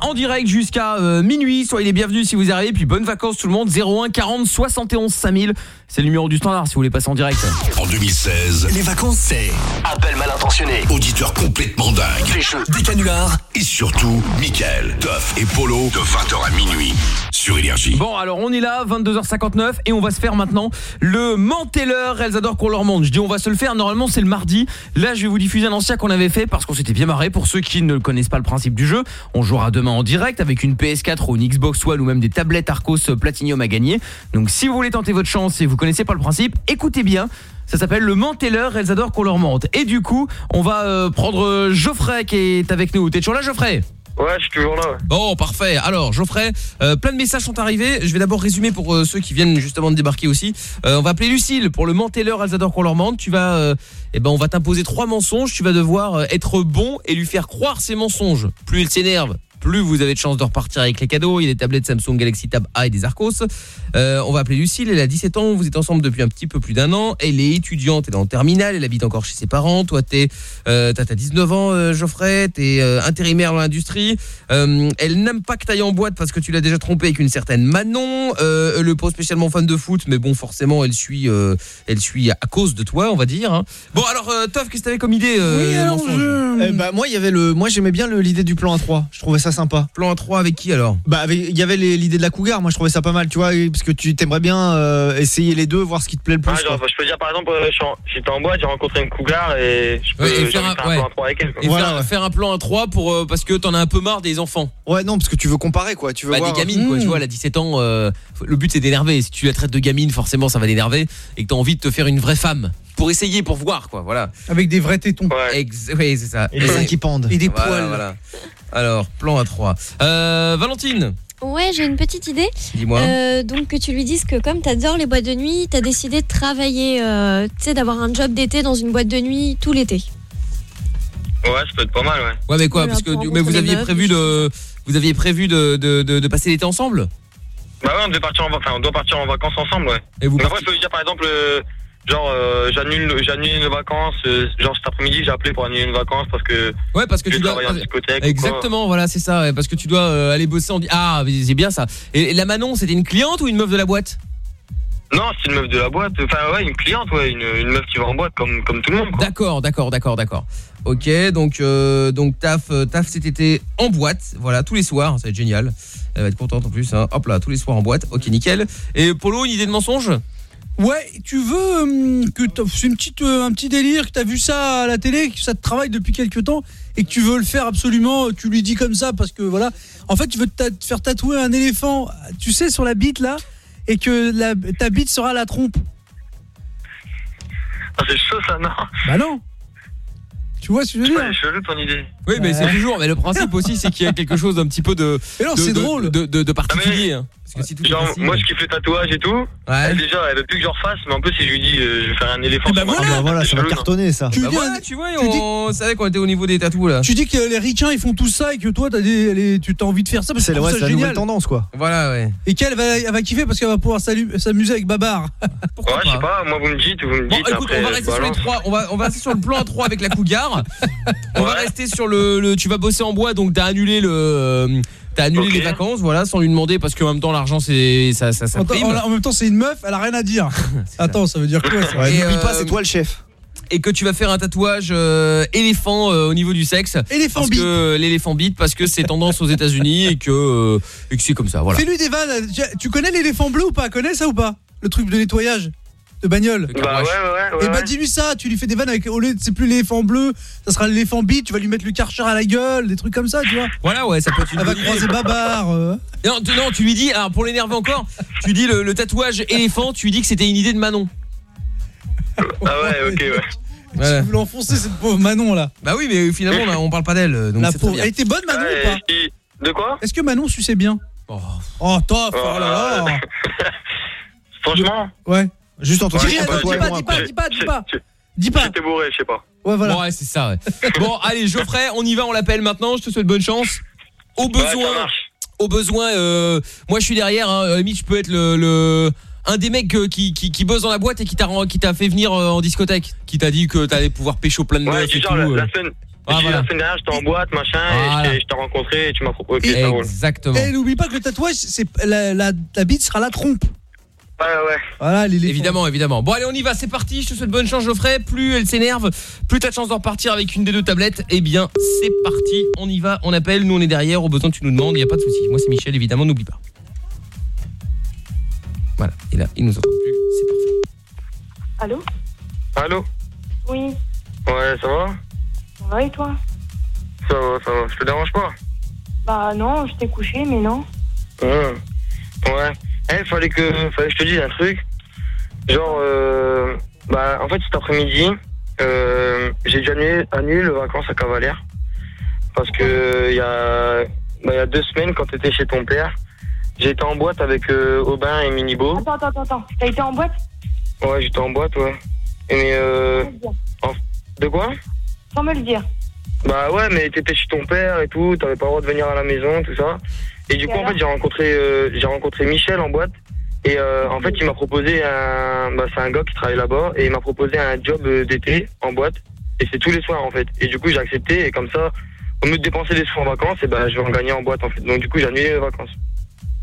S1: En direct jusqu'à euh, minuit. Soyez les bienvenus si vous arrivez. Puis bonnes vacances tout le monde. 01 40 71 5000. C'est le numéro du standard si vous voulez passer en direct.
S19: En 2016, les vacances c'est appel mal intentionné, auditeur complètement dingue, des jeux, des canulars et surtout Mickaël, Toff et Polo de 20h à minuit sur Énergie.
S1: Bon, alors on est là, 22h59 et on va se faire maintenant le Manteller. Elles adorent qu'on leur montre. Je dis on va se le faire. Normalement, c'est le mardi. Là, je vais vous diffuser un ancien qu'on avait fait parce qu'on s'était bien marré. Pour ceux qui ne connaissent pas le principe du jeu, on jouera demain en direct avec une PS4 ou une Xbox One ou même des tablettes Arcos Platinum à gagner. Donc si vous voulez tenter votre chance et vous connaissez pas le principe, écoutez bien. Ça s'appelle le Manteller, elles adorent qu'on leur monte. Et du coup, on va euh, prendre euh, Geoffrey qui est avec nous. T'es toujours là Geoffrey?
S52: Ouais, je suis toujours là.
S1: Bon, parfait. Alors, Geoffrey, euh, plein de messages sont arrivés. Je vais d'abord résumer pour euh, ceux qui viennent justement de débarquer aussi. Euh, on va appeler Lucille pour le Manteller, elles adorent qu'on leur mente. Tu vas, euh, eh ben, on va t'imposer trois mensonges. Tu vas devoir être bon et lui faire croire ces mensonges. Plus elle s'énerve, plus vous avez de chances de repartir avec les cadeaux. Il y a des tablettes Samsung Galaxy Tab A et des Arcos. Euh, on va appeler Lucille, elle a 17 ans, vous êtes ensemble depuis un petit peu plus d'un an. Elle est étudiante, elle est en terminale, elle habite encore chez ses parents. Toi, t'es, euh, t'as t'as 19 ans, euh, Geoffrey, t'es euh, intérimaire dans l'industrie. Euh, elle n'aime pas que t'ailles en boîte parce que tu l'as déjà trompé avec une certaine Manon. Euh, elle le pas spécialement fan de foot, mais bon, forcément, elle suit, euh, elle suit à cause de toi, on va dire. hein. Bon, alors, euh, Toff, qu'est-ce que t'avais comme idée euh, mensonge?
S4: Eh bah moi il y avait le moi j'aimais bien l'idée du plan A3. Je trouvais ça sympa.
S1: Plan A3 avec qui alors?
S4: Bah avec- il y avait les- l'idée de la cougar, moi je trouvais ça pas mal, tu vois, parce que tu t'aimerais bien euh, essayer les deux, voir ce qui te plaît le plus.
S51: Ah, genre, je peux dire par exemple, euh, je suis en- j'étais en boîte, j'ai rencontré une cougar et je peux
S1: Ouais, et faire un-
S51: de faire un
S1: ouais.
S51: plan à trois avec elle. quoi.
S1: Et faire, faire un plan A3 pour, euh, parce que t'en as un peu marre des enfants.
S4: Ouais, non, parce que tu veux comparer quoi, tu veux
S1: Bah,
S4: voir.
S1: des gamines quoi,
S4: Mmh.
S1: tu vois, elle a 17 ans, euh, le but c'est d'énerver. Si tu la traites de gamine, forcément ça va l'énerver et que t'as envie de te faire une vraie femme pour essayer, pour voir quoi, voilà.
S5: Avec des vrais tétons.
S1: Ex- oui, c'est ça.
S4: Et les seins qui pendent.
S5: Et des
S1: Voilà,
S5: poils.
S1: voilà. Alors, plan A3. Euh, Valentine,
S52: Ouais, j'ai une petite idée.
S1: Dis-moi.
S52: Euh, donc que tu lui dises que comme t'adores les boîtes de nuit, t'as décidé de travailler, euh, tu sais, d'avoir un job d'été dans une boîte de nuit tout l'été.
S51: Ouais, ça peut être pas mal, ouais.
S1: ouais mais quoi,
S52: Voilà,
S1: parce que
S52: pour
S1: du- mais vous aviez prévu de, vous aviez prévu de, de, de, de passer l'été ensemble?
S51: Bah ouais, on devait partir en, enfin, on doit partir en vacances ensemble, ouais.
S1: Et vous
S51: Mais après, je peux lui dire par exemple, euh, genre, euh, j'annule, j'annule une vacance, euh, genre cet après-midi, j'ai appelé pour annuler une vacance parce que.
S1: Ouais, parce que tu dois
S51: en discothèque. ou quoi.
S1: Exactement, voilà, c'est ça, ouais, parce que tu dois euh, aller bosser en di- Ah, c'est bien ça. Et, et la Manon, c'était une cliente ou une meuf de la boîte?
S51: Non, c'est une meuf de la boîte, enfin ouais, une cliente, ouais, une, une meuf qui va en boîte comme, comme tout le monde.
S1: D'accord, d'accord, d'accord, d'accord. Ok, donc euh, donc taf, euh, taf cet été en boîte, voilà, tous les soirs, ça va être génial. Elle va être contente en plus, hein. hop là, tous les soirs en boîte, ok, nickel. Et Polo, une idée de mensonge?
S5: Ouais, tu veux hum, que t'as- c'est une petite euh, un petit délire que t'as vu ça à la télé, que ça te travaille depuis quelques temps et que tu veux le faire absolument, tu lui dis comme ça parce que voilà. En fait, tu veux te, ta- faire tatouer un éléphant, tu sais sur la bite là et que la, ta bite sera la trompe.
S51: Ah, c'est chaud ça, non?
S5: Bah non. Tu vois ce que je veux dire?
S51: C'est chelou ton idée.
S1: Oui, mais c'est toujours. Mais le principe aussi, c'est qu'il y a quelque chose d'un petit peu de.
S5: Mais non,
S1: de-
S5: c'est
S1: de-
S5: drôle.
S1: De, de, de particulier. hein. Parce que si tout
S51: Genre,
S1: facile-
S51: moi je kiffe le tatouage et tout. Elle, déjà, elle veut plus que j'en refasse, mais en plus, si je lui dis, euh, je vais faire un éléphant.
S5: bah voilà.
S51: tête,
S5: Ah bah voilà,
S51: c'est
S5: ça va
S51: non
S4: cartonner ça.
S5: Tu
S1: Bah
S5: dis-
S1: voilà, tu vois,
S5: tu dis-
S1: on savait qu'on était au niveau des tatous là.
S5: Tu dis que les ricains ils font tout ça et que toi t'as des, les- tu t'as envie de faire ça parce que
S4: C'est ouais, la nouvelle tendance quoi.
S1: Voilà, ouais.
S5: Et qu'elle va, elle va kiffer parce qu'elle va pouvoir s'amuser avec Babar.
S51: Ouais, je sais pas, moi vous me dites, vous me
S1: Bon,
S51: dites.
S1: écoute,
S51: après,
S1: on va rester sur les trois. On va, on va rester sur le plan 3 avec la cougar. On va rester sur le, le- Tu vas bosser en bois, donc t'as annulé le. T'as annulé les vacances, voilà, sans lui demander parce qu'en même temps l'argent c'est ça, ça, ça
S5: Attends,
S1: prime.
S5: en, même temps, c'est une meuf, elle a rien à dire. Attends, ça veut dire quoi ça
S4: n'oublie pas,
S1: euh,
S4: c'est toi le chef.
S1: et que tu vas faire un tatouage euh, éléphant euh, au niveau du sexe.
S5: Éléphant
S1: parce
S5: bite.
S1: que l'éléphant bite parce que c'est tendance aux États-Unis et que euh, et que c'est comme ça. Voilà.
S5: Fais-lui des vannes. Tu- Tu connais l'éléphant bleu ou pas? Connais ça ou pas? Le truc de nettoyage de bagnole.
S51: Bah ouais, ouais, ouais.
S5: Et bah
S51: ouais.
S5: dis-lui ça, tu lui fais des vannes avec au lieu de c'est plus l'éléphant bleu, ça sera l'éléphant bite, tu vas lui mettre le karcher à la gueule, des trucs comme ça, tu vois.
S1: Voilà, ouais, ça peut être une
S5: Elle va croiser. Babar. euh.
S1: Non, tu, non, tu lui dis, alors pour l'énerver encore, tu dis le, le tatouage éléphant, tu lui dis que c'était une idée de Manon.
S51: Ah ouais, ok, ouais.
S1: Voilà.
S5: Tu veux l'enfoncer cette pauvre Manon là.
S1: Bah oui, mais finalement on, parle pas d'elle, donc c'est.
S5: Elle était bonne Manon ou pas
S51: et- De quoi
S5: Est-ce que Manon suçait bien Oh, tof, oh là là.
S51: Franchement
S5: Ouais.
S4: Juste entre
S5: Dis
S51: pas,
S5: dis pas, dis pas, dis pas. Dis pas.
S51: J'étais bourré, je sais pas.
S5: Ouais, voilà.
S1: Ouais, c'est ça. Ouais. bon, allez, Geoffrey, on y va, on l'appelle maintenant. Je te souhaite bonne chance. Au besoin,
S51: marche.
S1: au besoin, euh, moi je suis derrière. Hein, limite, je peux être le, le- un des mecs euh, qui, qui, qui bosse dans la boîte et qui t'a ren- qui t'a fait venir euh, en discothèque, qui t'a dit que t'allais pouvoir pécho plein de
S51: Ouais,
S1: meufs et
S51: genre,
S1: tout.
S51: la,
S1: euh.
S51: la semaine.
S1: Ah, voilà.
S51: La semaine dernière, j'étais en boîte, machin, et
S1: Voilà.
S51: je t'ai- je t'ai rencontré et tu m'as proposé.
S1: Exactement.
S5: Et n'oublie pas que le tatouage, c'est la, la, la bite sera la trompe.
S51: Ouais, ouais.
S5: Voilà.
S1: Évidemment, évidemment. Bon allez, on y va, c'est parti. Je te souhaite bonne chance, Geoffrey. Plus elle s'énerve, plus t'as de chance de repartir avec une des deux tablettes. Eh bien, c'est parti. On y va, on appelle. Nous, on est derrière. Au besoin, tu nous demandes. Il y a pas de souci. Moi, c'est Michel, évidemment. N'oublie pas. Voilà. Et là, il nous entend plus. C'est parfait.
S46: Allô?
S51: Allô?
S46: Oui,
S51: Ouais, ça va?
S46: Ça va et toi?
S51: Ça va, ça va. Je te dérange pas?
S46: Bah non, je t'ai couché, mais non.
S51: Ouais. Ouais. Eh, fallait que, fallait que je te dise un truc. Genre, euh, bah, en fait, cet après-midi, euh, j'ai déjà annulé, annulé le vacances à Cavalère. Parce que il y a, bah, y a deux semaines, quand t'étais chez ton père, j'étais en boîte avec euh, Aubin et Minibo.
S46: Attends, attends, attends, attends. T'as été en boîte?
S51: Ouais, j'étais en boîte, ouais. Et mais, euh, en- de quoi?
S46: Sans me le dire.
S51: Bah ouais, mais t'étais chez ton père et tout, t'avais pas le droit de venir à la maison, tout ça. Et du
S57: Et
S51: coup, en fait, j'ai rencontré, euh, j'ai rencontré Michel en boîte. Et euh, en fait, il m'a proposé un, bah, c'est un gars qui travaille là-bas, et il m'a proposé un job euh, d'été en boîte. Et c'est tous les soirs en fait. Et du coup, j'ai accepté, et comme ça, au lieu de dépenser des sous en vacances, et ben, je vais en gagner en boîte en fait. Donc du coup, j'ai annulé les vacances.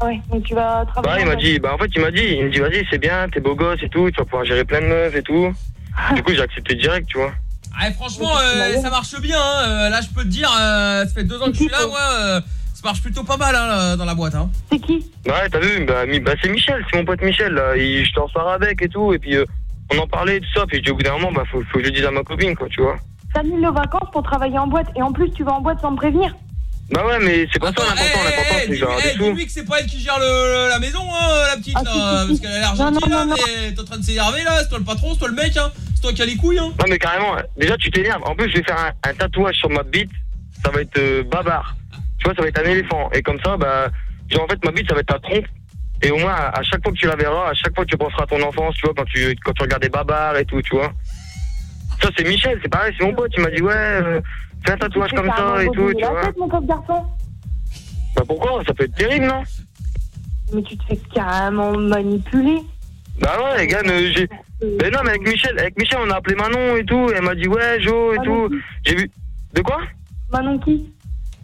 S57: Ouais, donc tu vas
S51: Bah,
S57: travailler.
S51: il m'a dit, bah en fait, il m'a dit, il me dit, vas-y, c'est bien, t'es beau gosse et tout, tu vas pouvoir gérer plein de meufs et tout. du coup, j'ai accepté direct, tu vois.
S1: Ah, franchement, euh, ça marche bien. hein. Là, je peux te dire, euh, ça fait deux ans que je suis là, moi. Ça marche plutôt pas mal hein, là, dans la boîte. Hein.
S57: C'est qui?
S51: Bah ouais, t'as vu, bah, bah, c'est Michel, c'est mon pote Michel, là. Il, je t'en sors avec et tout, et puis euh, on en parlait et tout ça, puis au bout d'un moment, bah, faut, faut que je le dise à ma copine, quoi, tu vois.
S57: T'annules nos vacances pour travailler en boîte et en plus tu vas en boîte sans me prévenir.
S51: Bah ouais, mais c'est pas ça l'important, l'important, c'est que j'ai
S1: Eh,
S51: sous.
S1: dis-lui que c'est pas elle qui gère le, le- la maison, hein, la petite, là, parce qu'elle a l'air gentille, là, mais t'es en train de s'énerver, là, c'est toi le patron, c'est toi le mec, hein, c'est toi qui as les couilles, hein.
S51: Non, mais carrément, déjà, tu t'énerves. En plus, je vais faire un, un tatouage sur ma bite, ça va être euh, babar. Tu vois, ça va être un éléphant. Et comme ça, bah, genre, en fait, ma bite, ça va être ta trompe. Et au moins, à, à chaque fois que tu la verras, à chaque fois que tu penseras à ton enfance, tu vois, quand tu, quand tu regardais Babar et tout, tu vois. Ça, c'est Michel, c'est pareil, c'est mon pote, il m'a dit, ouais, euh, fais un tatouage comme ça et tout, tu vois.
S57: tête, mon pauvre garçon.
S51: Bah pourquoi? Ça peut être terrible, non?
S57: Mais tu te fais carrément manipuler.
S51: Bah ouais, gars, euh, j'ai. Mais non, mais avec Michel, avec Michel, on a appelé Manon et tout, et elle m'a dit, ouais, Jo et tout. J'ai vu. De quoi?
S57: Manon qui?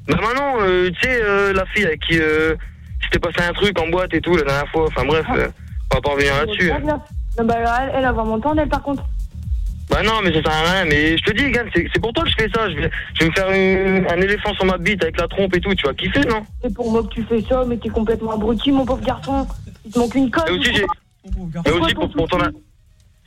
S51: Bah Manon, euh, tu sais, euh, la fille avec qui euh, s'était passé un truc en boîte et tout la dernière fois. Enfin bref, euh, on va pas revenir là-dessus.
S57: Bien. Non, bah, alors, elle, elle, va m'entendre, elle, par contre.
S51: Bah non, mais ça sert à rien. Mais je te dis, gars, c'est c'est pour toi que je fais ça. Je vais, je vais me faire une- un éléphant sur ma bite avec la trompe et tout. Tu vas kiffer, non?
S57: C'est pour moi que tu fais ça, mais t'es complètement abruti, mon pauvre garçon. Il te manque une colle.
S51: Et aussi, j'ai. Et aussi pour, pour ton, a-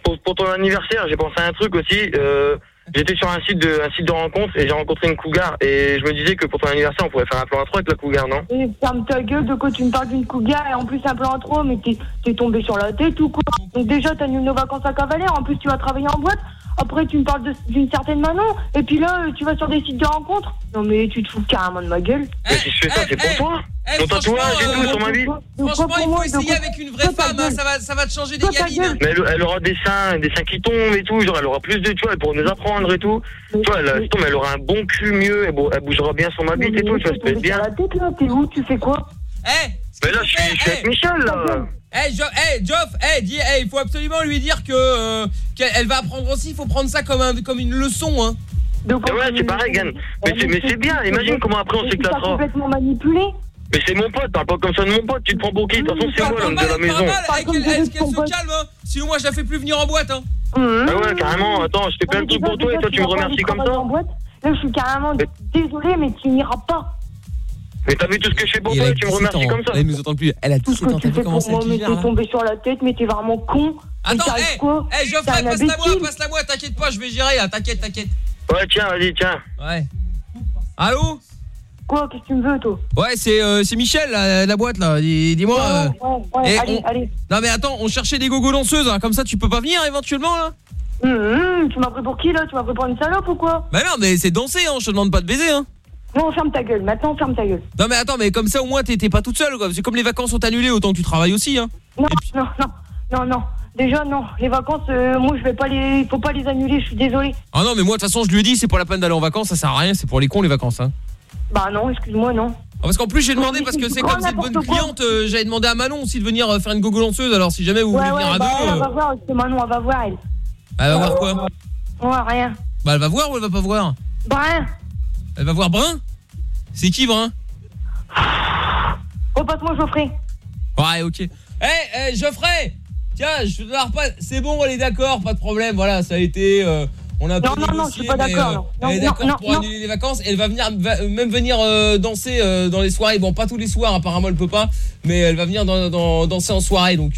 S51: pour, pour ton anniversaire, j'ai pensé à un truc aussi. Euh, J'étais sur un site de un site de rencontre et j'ai rencontré une cougar. Et je me disais que pour ton anniversaire, on pourrait faire un plan trois avec la cougar, non?
S57: Et ferme ta gueule de quoi tu me parles d'une cougar? Et en plus un plan en trop, mais t'es t'es tombé sur la tête ou quoi? Donc déjà t'annules nos vacances à Cavalier, en plus tu vas travailler en boîte, après tu me parles de- d'une certaine Manon, et puis là tu vas sur des sites de rencontres. Non mais tu te fous carrément de ma gueule.
S51: Mais si je fais ça, c'est pour toi.
S1: Eh,
S51: Mon tatouage et tout sur ma bite
S1: Franchement, il faut essayer avec une vraie femme, hein, ça va, ça va te changer des gamines.
S51: Mais elle, elle aura des seins, des seins qui tombent et tout, genre elle aura plus de, tu vois, elle pourra nous apprendre et tout. Tu vois, elle, si tombe, elle aura un bon cul mieux, elle, elle bougera bien sur ma bite et tout, tu vois, ça peut être bien.
S57: la tête là, t'es où? Tu fais quoi?
S1: Eh
S51: Mais là, je suis, je suis avec Michel, là.
S1: Eh, Jo- eh, Geoff, eh, dis, eh, il faut absolument lui dire que euh, qu'elle elle va apprendre aussi, il faut prendre ça comme, un, comme une leçon, hein.
S51: Mais ouais, c'est pareil, Gann. Mais c'est, mais c'est bien, imagine comment après on s'éclatera.
S57: complètement manipulé.
S51: Mais c'est mon pote, parle pas comme ça de mon pote, tu te prends pour qui? De toute façon, c'est moi l'homme de la maison.
S1: Eh, qu'elle se calme, hein. Sinon, moi, je la fais plus venir en boîte, hein.
S51: Ah ouais, carrément, attends, je t'ai plein de trucs pour toi et toi, tu me remercies comme ça.
S57: Là, je suis carrément désolée, mais tu n'iras pas.
S51: Mais t'as vu tout ce que je fais pour toi et tu me remercies comme ça.
S1: Elle nous entend plus. Elle a tout ce
S57: Tu fais pour moi, mais t'es tombé sur la tête, mais t'es vraiment con.
S1: Attends, eh,
S57: quoi
S1: eh, Geoffrey, passe-la moi, passe-la moi, t'inquiète pas, je vais gérer, là, t'inquiète, t'inquiète.
S51: Ouais, tiens, vas-y, tiens.
S1: Ouais. Allô
S57: Quoi, qu'est-ce que tu me veux, toi
S1: Ouais, c'est euh, c'est Michel, la, la boîte, là. Dis- Dis-moi. euh,
S57: Ouais, ouais,
S1: eh,
S57: allez,
S1: on-
S57: allez.
S1: Non, mais attends, on cherchait des gogo danseuses, hein, comme ça, tu peux pas venir éventuellement, là
S57: Hum, hum, tu m'as pris pour qui, là? Tu m'as pris pour une salope ou quoi?
S1: Bah non, mais c'est danser, hein, je te demande pas de baiser, hein.
S57: Non, ferme ta gueule, maintenant, ferme ta gueule.
S1: Non, mais attends, mais comme ça, au moins, t'es t'es pas toute seule, quoi. C'est comme les vacances sont annulées, autant que tu travailles aussi, hein.
S57: Non, non, non, non, non. Déjà, non. Les vacances, euh, moi, je vais pas les... Faut pas les annuler, je suis désolée.
S1: Ah non, mais moi, de toute façon, je lui ai dit, c'est pour la peine d'aller en vacances, ça sert à rien, c'est pour les cons, les vacances, hein.
S57: Bah non, excuse-moi, non.
S1: Ah, parce qu'en plus, j'ai demandé, parce que c'est comme c'est une bonne cliente, euh, j'avais demandé à Manon aussi de venir euh, faire une gogo lanceuse, alors si jamais vous
S57: Ouais,
S1: voulez venir à
S57: bah,
S1: deux.
S57: elle, va voir, Manon, elle va voir, elle.
S1: Elle va voir quoi?
S57: Ouais, rien.
S1: Bah, elle va voir ou elle va pas voir?
S57: Bah, rien.
S1: Elle va voir Brun? C'est qui Brun?
S57: Repasse-moi Geoffrey.
S1: Ouais, ok. Eh, eh, Geoffrey Tiens, je te la repasse. C'est bon, elle est d'accord, pas de problème. Voilà, ça a été. euh, on a un peu
S57: Non, non, non,
S1: négocié,
S57: je suis pas d'accord,
S1: euh,
S57: non.
S1: Elle est
S57: Non,
S1: d'accord
S57: non,
S1: pour
S57: non.
S1: annuler les vacances. Elle va venir, va même venir euh, danser euh, dans les soirées. Bon, pas tous les soirs, apparemment, elle peut pas. Mais elle va venir dans, dans- danser en soirée. Donc,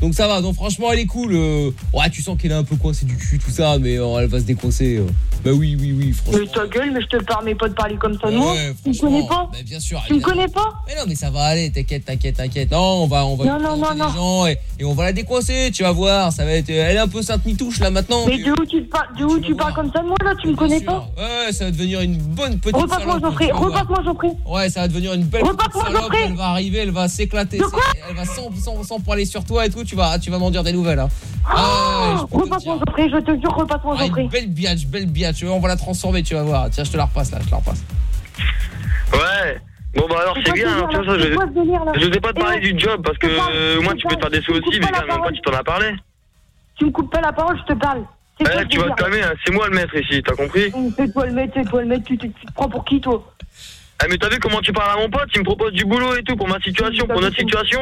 S1: donc ça va. Donc, franchement, elle est cool. Ouais, tu sens qu'elle est un peu coincée du cul, tout ça. Mais elle va se décoincer. Bah oui, oui, oui, franchement.
S57: Mais ta gueule, mais je te permets pas de parler comme ça moi.
S1: Ouais,
S57: tu me connais pas
S1: Bah, bien sûr.
S57: Tu me connais pas
S1: Mais non, mais ça va aller, t'inquiète, t'inquiète, t'inquiète. Non, on va, on va
S57: Non, non, non,
S1: les gens et, et on va la décoincer, tu vas voir. Ça va être, elle est un peu sainte nitouche là maintenant.
S57: Mais de où tu te parles De où tu parles comme ça de moi là Tu me connais pas
S1: Ouais, ça va devenir une bonne petite
S57: Repasse-moi
S1: salope,
S57: Geoffrey, repasse-moi Geoffrey.
S1: Ouais, ça va devenir une belle petite
S57: Repasse-moi,
S1: salope,
S57: Geoffrey.
S1: elle va arriver, elle va s'éclater, elle va sans, sans, sans poiler sur toi et tout, tu vas, tu vas m'en dire des nouvelles. Hein. Ah,
S57: Repasse-moi Geoffrey, je te jure, repasse-moi
S1: Ah,
S57: Geoffrey.
S1: belle biatch, belle biatch, on va la transformer, tu vas voir. Tiens, je te la repasse là, je te la repasse.
S51: Ouais. Bon bah alors c'est bien, hein, tu vois ça, je,
S57: délire, là
S51: je sais pas te parler
S57: Eh,
S51: du job parce que
S57: parle,
S51: euh, au moins tu peux te faire des sous aussi, mais
S57: pas
S51: quand même quand tu t'en as parlé.
S57: Tu me coupes pas la parole, je te parle.
S51: Eh, tu vas te calmer, hein, c'est moi le maître ici, t'as compris
S57: C'est toi le maître, c'est toi le maître, tu, te prends pour qui toi
S51: Eh mais t'as vu comment tu parles à mon pote Il me propose du boulot et tout pour ma situation, pour notre situation.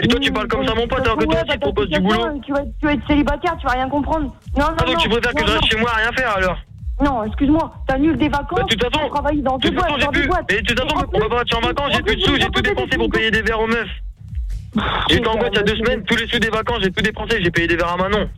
S51: Et toi tu parles comme ça à mon pote alors que toi aussi tu proposes du boulot.
S57: Tu vas, tu vas être célibataire, tu vas rien comprendre. Non, non,
S51: Ah donc
S57: non,
S51: tu préfères que
S57: non,
S51: je reste chez moi à rien faire alors
S57: Non, excuse-moi, t'annules des vacances.
S51: Bah, de toute façon,
S57: tu travailles dans
S51: de toute
S57: boîtes,
S51: j'ai
S57: dans des
S51: plus.
S57: boîtes.
S51: Et de toute façon
S57: en
S51: on va partir en vacances, j'ai plus de sous, j'ai tout dépensé pour payer des verres aux meufs. J'étais en boîte il y a deux semaines, tous les sous des vacances j'ai tout dépensé, j'ai payé des verres à Manon.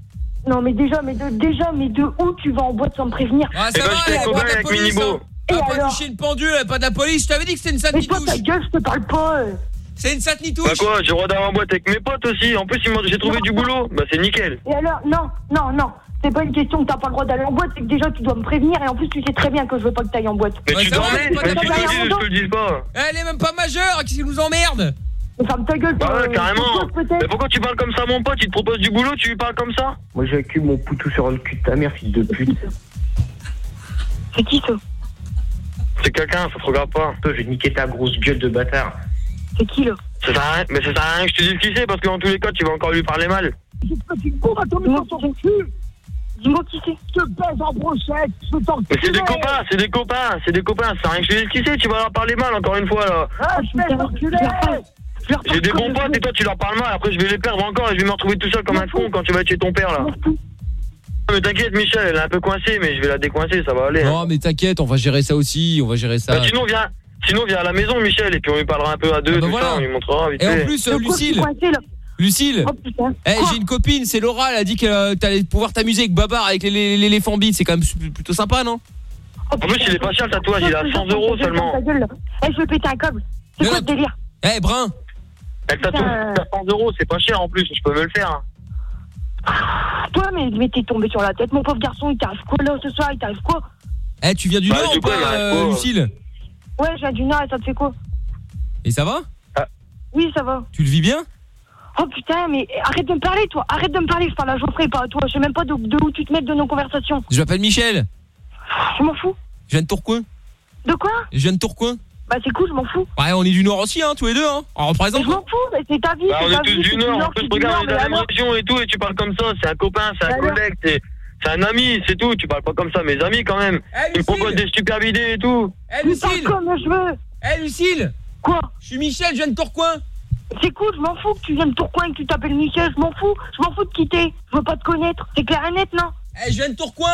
S57: Non, mais déjà, mais de, déjà, mais de où tu vas en boîte sans me prévenir
S1: Ah,
S51: Eh
S1: ça
S51: ben,
S1: va,
S51: j'étais
S1: elle a
S51: copain
S1: pas de la
S51: avec
S1: police,
S51: Minibo.
S1: hein. Elle a pas touché une pendule, elle a pas de la police, je t'avais dit que c'était une sainte
S57: Mais toi, ta
S1: nitouche.
S57: gueule, je te parle pas. euh.
S1: C'est une sainte
S51: Bah
S1: nitouche.
S51: quoi, j'ai le droit d'aller en boîte avec mes potes aussi. En plus ils m'ont- j'ai trouvé du boulot, bah c'est nickel.
S57: Et alors, non, non, non. C'est pas une question que t'as pas le droit d'aller en boîte, c'est que déjà tu dois me prévenir et en plus tu sais très bien que je veux pas que t'ailles en boîte.
S51: Mais
S1: Ouais,
S51: tu
S1: ça va,
S51: dormais,
S1: elle a pas
S51: mais
S1: de
S51: tu te
S1: police.
S51: le dis ou je te le dis pas.
S1: Elle est même pas majeure, qu'est-ce qui nous emmerde?
S57: Ferme ta gueule,
S51: Bah ouais, carrément. Mais pourquoi tu parles comme ça mon pote? Il te propose du boulot, tu lui parles comme ça?
S58: Moi j'ai accueilli mon poutou sur le cul de ta mère, fille de pute.
S57: C'est qui ça
S51: C'est quelqu'un, ça te regarde pas.
S58: Toi, je vais niquer ta grosse gueule de bâtard.
S57: C'est qui là?
S51: Ça sert à rien, mais ça sert à rien que je te dise qui c'est parce que dans tous les cas tu vas encore lui parler mal.
S57: Dis-moi Dis-moi qui c'est.
S55: Je te baise en brochette, je t'en
S51: Mais c'est des copains, c'est des copains, c'est des copains, ça sert à rien que je te dise qui c'est, tu vas leur parler mal encore une fois là.
S55: Ah, espèce d'enculé
S51: J'ai des bons potes et toi tu leur parles mal, après je vais les perdre encore et je vais me retrouver tout seul comme un con quand tu vas chez ton père là. Mais t'inquiète Michel, elle est un peu coincée mais je vais la décoincer, ça va aller. hein.
S1: Non, mais t'inquiète, on va gérer ça aussi, on va gérer ça.
S51: Bah, sinon viens, sinon viens à la maison Michel et puis on lui parlera un peu à deux,
S1: Ah bah
S51: tout
S1: voilà.
S51: ça, on lui montrera vite
S1: Et en
S51: fait.
S1: plus, euh, Lucille, Lucille,
S57: Oh putain.
S1: eh, j'ai une copine, c'est Laura, elle a dit que euh, t'allais pouvoir t'amuser avec Babar avec l'éléphant bite, c'est quand même plutôt sympa, non?
S51: En plus il est pas cher le tatouage, il est à 100 euros seulement.
S57: Ta gueule, là. Eh, je vais péter un câble. C'est quoi ce délire?
S1: Eh, Brun
S51: Elle tatoue
S57: Putain.
S51: à 100 euros, c'est pas cher en plus, je peux me le faire.
S57: Toi, mais, mais t'es tombé sur la tête, mon pauvre garçon. Il t'arrive quoi là ce soir Il t'arrive quoi
S1: Eh, tu viens du
S51: Bah,
S1: Nord
S51: du
S1: ou euh,
S51: quoi
S1: Lucille
S57: Ouais, je viens du Nord et ça te fait quoi
S1: Et ça va
S57: Oui, ça va.
S1: Tu le vis bien
S57: Oh putain, mais arrête de me parler, toi. Arrête de me parler. Je parle à Geoffrey, pas à toi. Je sais même pas de, de où tu te mets de nos conversations.
S1: Je m'appelle Michel,
S57: Je m'en fous.
S1: je viens de Tourcoing.
S57: De quoi
S1: Je viens de Tourcoing.
S57: Bah, c'est cool, je m'en fous.
S1: Ouais, on est du Nord aussi, hein, tous les deux, hein. On représente.
S57: Mais je m'en fous, mais c'est ta vie.
S51: Bah, on
S57: ta
S51: est tous
S57: vie,
S51: du Nord, en
S57: je
S51: plus regarde, on est de la même région et tout, et tu parles comme ça, c'est un copain, c'est un collègue, c'est c'est un ami, c'est tout, tu parles pas comme ça, mes amis quand même.
S1: Eh,
S51: Tu me proposes des super idées et tout.
S1: Eh, Lucille
S57: comme je veux.
S1: Eh, Lucille
S57: Quoi
S1: Je suis Michel, je viens de Tourcoing.
S57: C'est cool, je m'en fous que tu viennes de Tourcoing et que tu t'appelles Michel, je m'en fous. Je m'en fous de quitter. Je veux pas te connaître. C'est clair et net, non
S1: Eh, je viens de Tourcoing.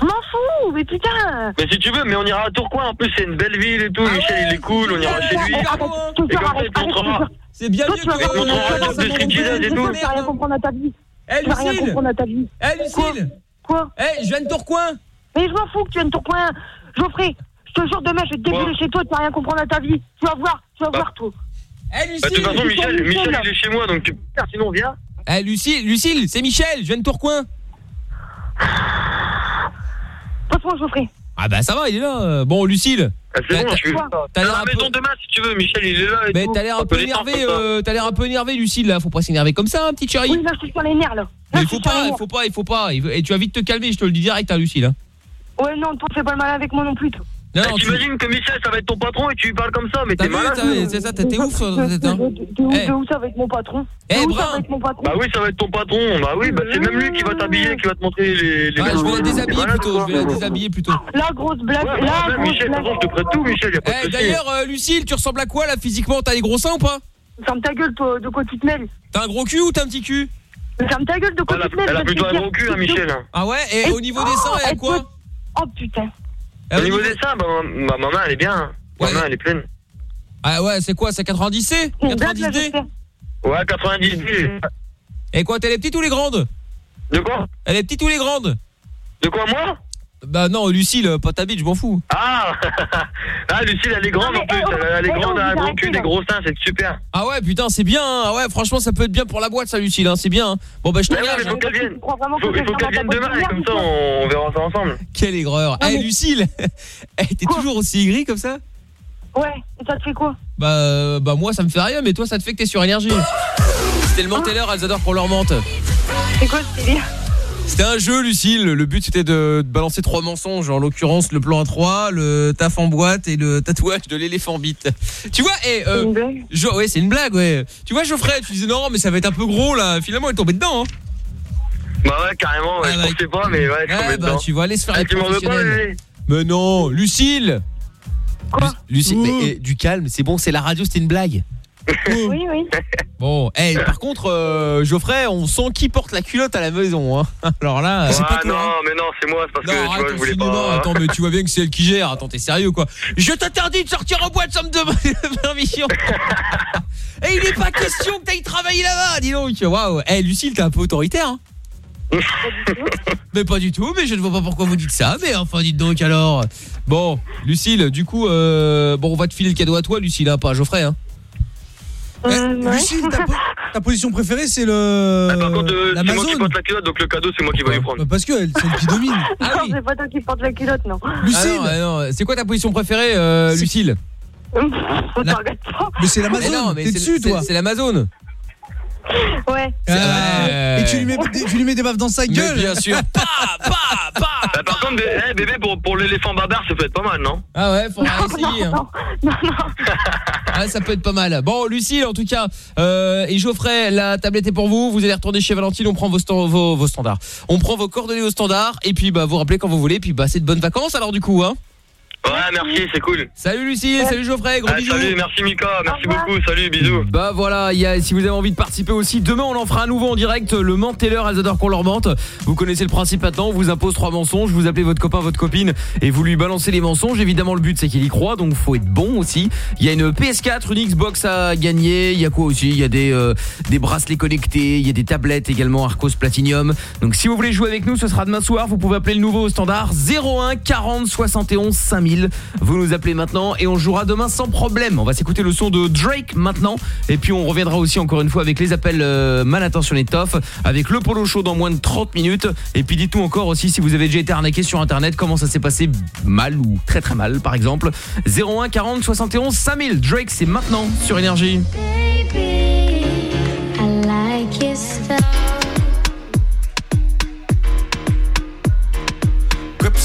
S57: Je m'en fous, mais putain.
S51: Mais si tu veux, mais on ira à Tourcoing, en plus c'est une belle ville et tout, Michel il est cool, on ira chez lui. Et comme ça il te montrera.
S1: C'est bien mieux
S57: tu vas
S1: que.
S51: te montrera job de street et tout.
S57: Tu vas rien comprendre à ta vie.
S1: Eh,
S57: Tu
S1: Lucille
S57: comprendre à ta vie.
S1: Eh, Lucille
S57: Quoi
S1: Eh, je viens de Tourcoing.
S57: Mais je m'en fous que tu viennes de Tourcoing. Geoffrey, je te jure, demain, je vais te dégueuler chez toi, tu vas rien comprendre à ta vie. Tu vas voir, tu vas voir, toi.
S1: Eh,
S51: Bah, de toute façon,
S1: Lucille
S51: Michel, Michel il est chez moi donc tu sinon viens.
S1: Eh, Lucille, Lucille, c'est Michel, je viens de Tourcoing.
S57: Passe-moi, Geoffrey.
S1: Ah bah ça va, il est là. euh. Bon, Lucille.
S51: Ah, C'est bon,
S1: T'as-
S51: je suis
S1: T'as l'air
S51: à
S1: un
S51: la
S1: peu...
S51: maison demain si tu veux, Michel il est là et
S1: Mais t'as l'air un peu énervé, euh, t'as l'air un peu énervé, Lucille, là. Faut pas s'énerver comme ça, hein, petite chérie.
S57: Oui, là, je suis sur les nerfs, là.
S1: Mais il faut pas, il faut pas, il faut pas. Et tu vas vite te calmer, je te le dis direct, hein, Lucille. hein.
S57: Ouais, non, toi, fais pas le mal avec moi non plus, toi.
S1: Non,
S51: Bah, T'imagines que Michel ça va être ton patron et tu lui parles comme ça, mais t'es malade.
S1: c'est ça, t'es t'es ouf,
S57: De,
S1: t'es
S57: où,
S1: Eh.
S57: ça va être mon patron
S1: Eh,
S57: De où ça
S1: Brun.
S57: va être mon patron
S51: Bah oui, ça va être ton patron. Bah oui, bah c'est même lui qui va t'habiller, qui va te montrer les. les
S1: Ah, je vais la déshabiller plutôt, je vais la déshabiller plutôt.
S57: La grosse blague,
S51: Ouais,
S57: la
S51: bah,
S57: grosse
S51: Michel, je te prête tout, Michel, y a pas de
S1: Eh, d'ailleurs, euh, Lucille, tu ressembles à quoi là physiquement? T'as des gros seins ou pas?
S57: Ferme ta gueule, toi, de quoi tu te mêles?
S1: T'as un gros cul ou t'as un petit cul?
S57: Ferme ta gueule, de quoi tu te mêles
S51: elle a plutôt un gros cul, hein, Michel. hein.
S1: Ah ouais? Et au niveau des seins, elle a quoi
S57: Oh putain.
S1: Ah,
S51: Au niveau des seins, bah, ma ma main, elle est bien. hein. Ma main, elle est pleine.
S1: Ah ouais, c'est quoi C'est 90C
S57: Une blague, là,
S1: 90D
S57: j'espère.
S51: Ouais, 90
S1: Et quoi, t'es les petites ou les grandes?
S51: De quoi?
S1: Elle est petite ou les grandes?
S51: De quoi, moi?
S1: Bah non, Lucille, pas ta bite, je m'en fous.
S51: Ah Ah, Lucille, elle est grande en plus. Elle, elle est
S57: eh,
S51: grande,
S57: oh,
S51: elle a un cul, des gros seins, c'est super.
S1: Ah ouais, putain, c'est bien. hein. Ah ouais, franchement, ça peut être bien pour la boîte, ça, Lucille. Hein. C'est bien. hein. Bon, bah, je
S51: Mais ouais,
S1: t'engage.
S51: mais faut
S1: hein.
S51: qu'elle vienne.
S57: Tu crois vraiment
S51: Faut-
S57: que
S51: Il faut qu'elle vienne demain
S57: ma
S51: et comme ça, on, on verra ça ensemble.
S1: Quelle aigreur. Eh, Lucille, eh, t'es toujours aussi aigrie comme ça
S57: Ouais, et ça te fait quoi
S1: Bah, euh, bah moi, ça me fait rien, mais toi, ça te fait que t'es sur énergie. C'était le menteur, elles adorent qu'on leur mente.
S57: C'est quoi ce délire
S1: C'était un jeu, Lucille. Le but, c'était de, de balancer trois mensonges. En l'occurrence, le plan à 3, le taf en boîte et le tatouage de l'éléphant bite. Tu vois, et
S57: C'est
S1: euh,
S57: une blague
S1: Jo- ouais, c'est une blague, ouais. Tu vois, Geoffrey, tu disais non, mais ça va être un peu gros là. Finalement, elle est tombée dedans. Hein.
S51: Bah ouais, carrément, ouais,
S1: Ah,
S51: je
S1: bah,
S51: pas, mais ouais, je
S1: Ouais,
S51: tombé
S1: bah
S51: dedans.
S1: tu vas aller se faire
S51: Ah,
S1: les
S51: tu pas,
S1: Mais non, Lucille.
S57: Quoi
S1: Lu- Lucille, mais eh, du calme, c'est bon, c'est la radio, c'était une blague.
S57: Oui, oui.
S1: Bon, eh, par contre, euh, Geoffrey, on sent qui porte la culotte à la maison. Hein. Alors là, euh,
S51: Ah non, mais non, c'est moi, c'est parce que
S1: Non,
S51: tu vois,
S1: arrête
S51: je voulais pas.
S1: Attends, mais tu vois bien que c'est elle qui gère. Attends, t'es sérieux quoi Je t'interdis de sortir en boîte sans me demander permission. Et il n'est pas question que t'ailles travailler là-bas, dis donc. Waouh. Eh, Lucille, t'es un peu autoritaire. Hein mais pas du tout, mais je ne vois pas pourquoi vous dites ça. Mais enfin, dites donc alors. Bon, Lucille, du coup, euh, bon, on va te filer le cadeau à toi, Lucille, hein, pas à Geoffrey. Hein.
S57: Euh, ouais.
S5: Lucille, ta, po- ta position préférée, c'est le.
S51: Ah, par contre, euh, c'est moi qui porte la culotte, donc le cadeau, c'est moi qui vais lui prendre.
S5: Bah, parce que c'est elle qui domine.
S57: Non, c'est pas toi qui porte la culotte, non.
S1: Ah non, ah non, c'est quoi ta position préférée, euh, Lucille La-.
S5: Mais c'est
S1: Mais
S5: l'Amazon.
S1: non, mais
S5: T'es
S1: c'est-
S5: dessus, toi.
S1: C'est l'Amazon.
S57: Ouais.
S5: Et tu lui, mets, des- tu lui mets des baffes dans sa
S1: Mais
S5: gueule.
S1: bien sûr.
S51: Bah, par contre, bé- eh, bébé, pour, pour l'éléphant barbare, ça peut être pas mal, non?
S1: Ah ouais, faudra essayer. hein.
S57: Non, non.
S1: Ah, ça peut être pas mal. Bon, Lucille, en tout cas, euh, et Geoffrey, la tablette est pour vous. Vous allez retourner chez Valentine. On prend vos, vos standards. On prend vos coordonnées au standard. Et puis, bah, vous rappelez quand vous voulez. Puis, bah, c'est de bonnes vacances alors, du coup. Hein.
S51: Ouais, merci, c'est cool.
S1: Salut Lucille, salut Geoffrey, gros
S51: Ah,
S1: bisous.
S51: salut, merci Mika, merci beaucoup, salut, bisous.
S1: Bah voilà, il y a, si vous avez envie de participer aussi, demain on en fera un nouveau en direct, le menteur, elles adorent qu'on leur mente. Vous connaissez le principe maintenant, on vous impose trois mensonges, vous appelez votre copain, votre copine et vous lui balancez les mensonges. Évidemment le but c'est qu'il y croit, donc faut être bon aussi. Il y a une PS4, une Xbox à gagner, il y a quoi aussi? Il y a des, euh, des bracelets connectés, il y a des tablettes également Arcos Platinum. Donc si vous voulez jouer avec nous, ce sera demain soir, vous pouvez appeler le nouveau au standard 01 40 71 5000. Vous nous appelez maintenant et on jouera demain sans problème. On va s'écouter le son de Drake maintenant. Et puis on reviendra aussi encore une fois avec les appels mal intentionnés tof avec le polo show dans moins de 30 minutes. Et puis dites-nous encore aussi si vous avez déjà été arnaqué sur internet comment ça s'est passé? Mal ou très très mal par exemple. 01 40 71 5000 Drake c'est maintenant sur énergie.
S43: I like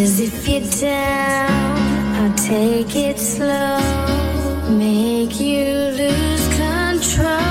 S43: Cause if you're down, I'll take it slow, make you lose control.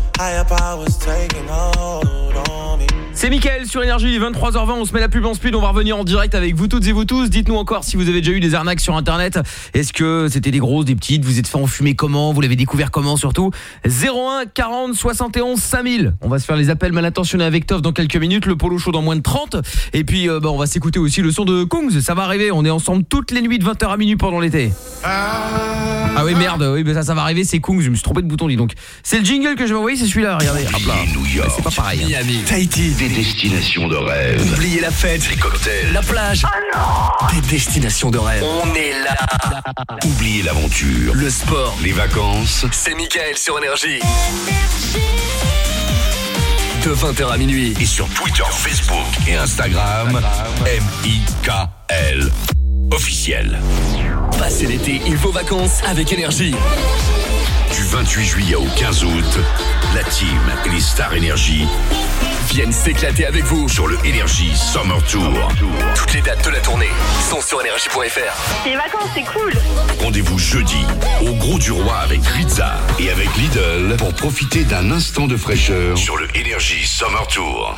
S1: C'est Mickaël sur Énergie, 23h20, on se met la pub en speed, on va revenir en direct avec vous toutes et vous tous. Dites-nous encore si vous avez déjà eu des arnaques sur internet. Est-ce que c'était des grosses, des petites, vous êtes fait enfumer comment, vous l'avez découvert comment surtout? 01 40 71 5000. On va se faire les appels mal intentionnés avec Toff dans quelques minutes, le polo chaud dans moins de 30 et puis euh, bah, on va s'écouter aussi le son de Kungs, ça va arriver, on est ensemble toutes les nuits de 20h à minuit pendant l'été. Ah oui merde, oui mais ça ça va arriver, c'est Kungs, je me suis trompé de bouton dis donc. C'est le jingle que je vais envoyer, c'est celui-là, regardez. Hop là.
S19: New York,
S1: C'est pas pareil. hein.
S19: Miami, Tahiti, des destinations de rêve. Oubliez la fête, les cocktails, la plage. Des destinations de rêve. On est là. Oubliez l'aventure, le sport, les vacances. C'est Michael sur Énergie. De 20h à minuit. Et sur Twitter, Facebook et Instagram. M-I-K-L. Officiel. Passez l'été, il faut vacances avec Énergie. Du 28 juillet au 15 août, la team et les stars Énergie viennent s'éclater avec vous sur le Énergie Summer Tour. Toutes les dates de la tournée sont sur énergie.fr.
S39: Les vacances, c'est cool.
S19: Rendez-vous jeudi au Gros du Roi avec Rizza et avec Lidl pour profiter d'un instant de fraîcheur sur le Énergie Summer Tour.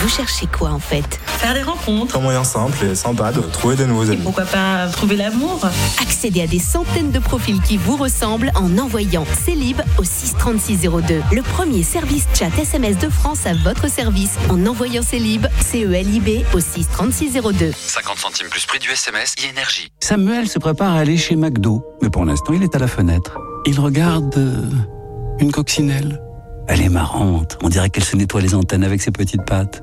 S59: Vous cherchez quoi en fait?
S60: Faire des rencontres.
S61: Un moyen simple et sympa de trouver de nouveaux amis.
S60: Pourquoi pas trouver l'amour?
S59: Accédez à des centaines de profils qui vous ressemblent en envoyant Célib au 63602. Le premier service chat SMS de France à votre service en envoyant Célib, C-E-L-I-B au 63602.
S62: 50 centimes plus prix du SMS et énergie.
S13: Samuel se prépare à aller chez McDo, mais pour l'instant il est à la fenêtre. Il regarde euh, une coccinelle. Elle est marrante, on dirait qu'elle se nettoie les antennes avec ses petites pattes.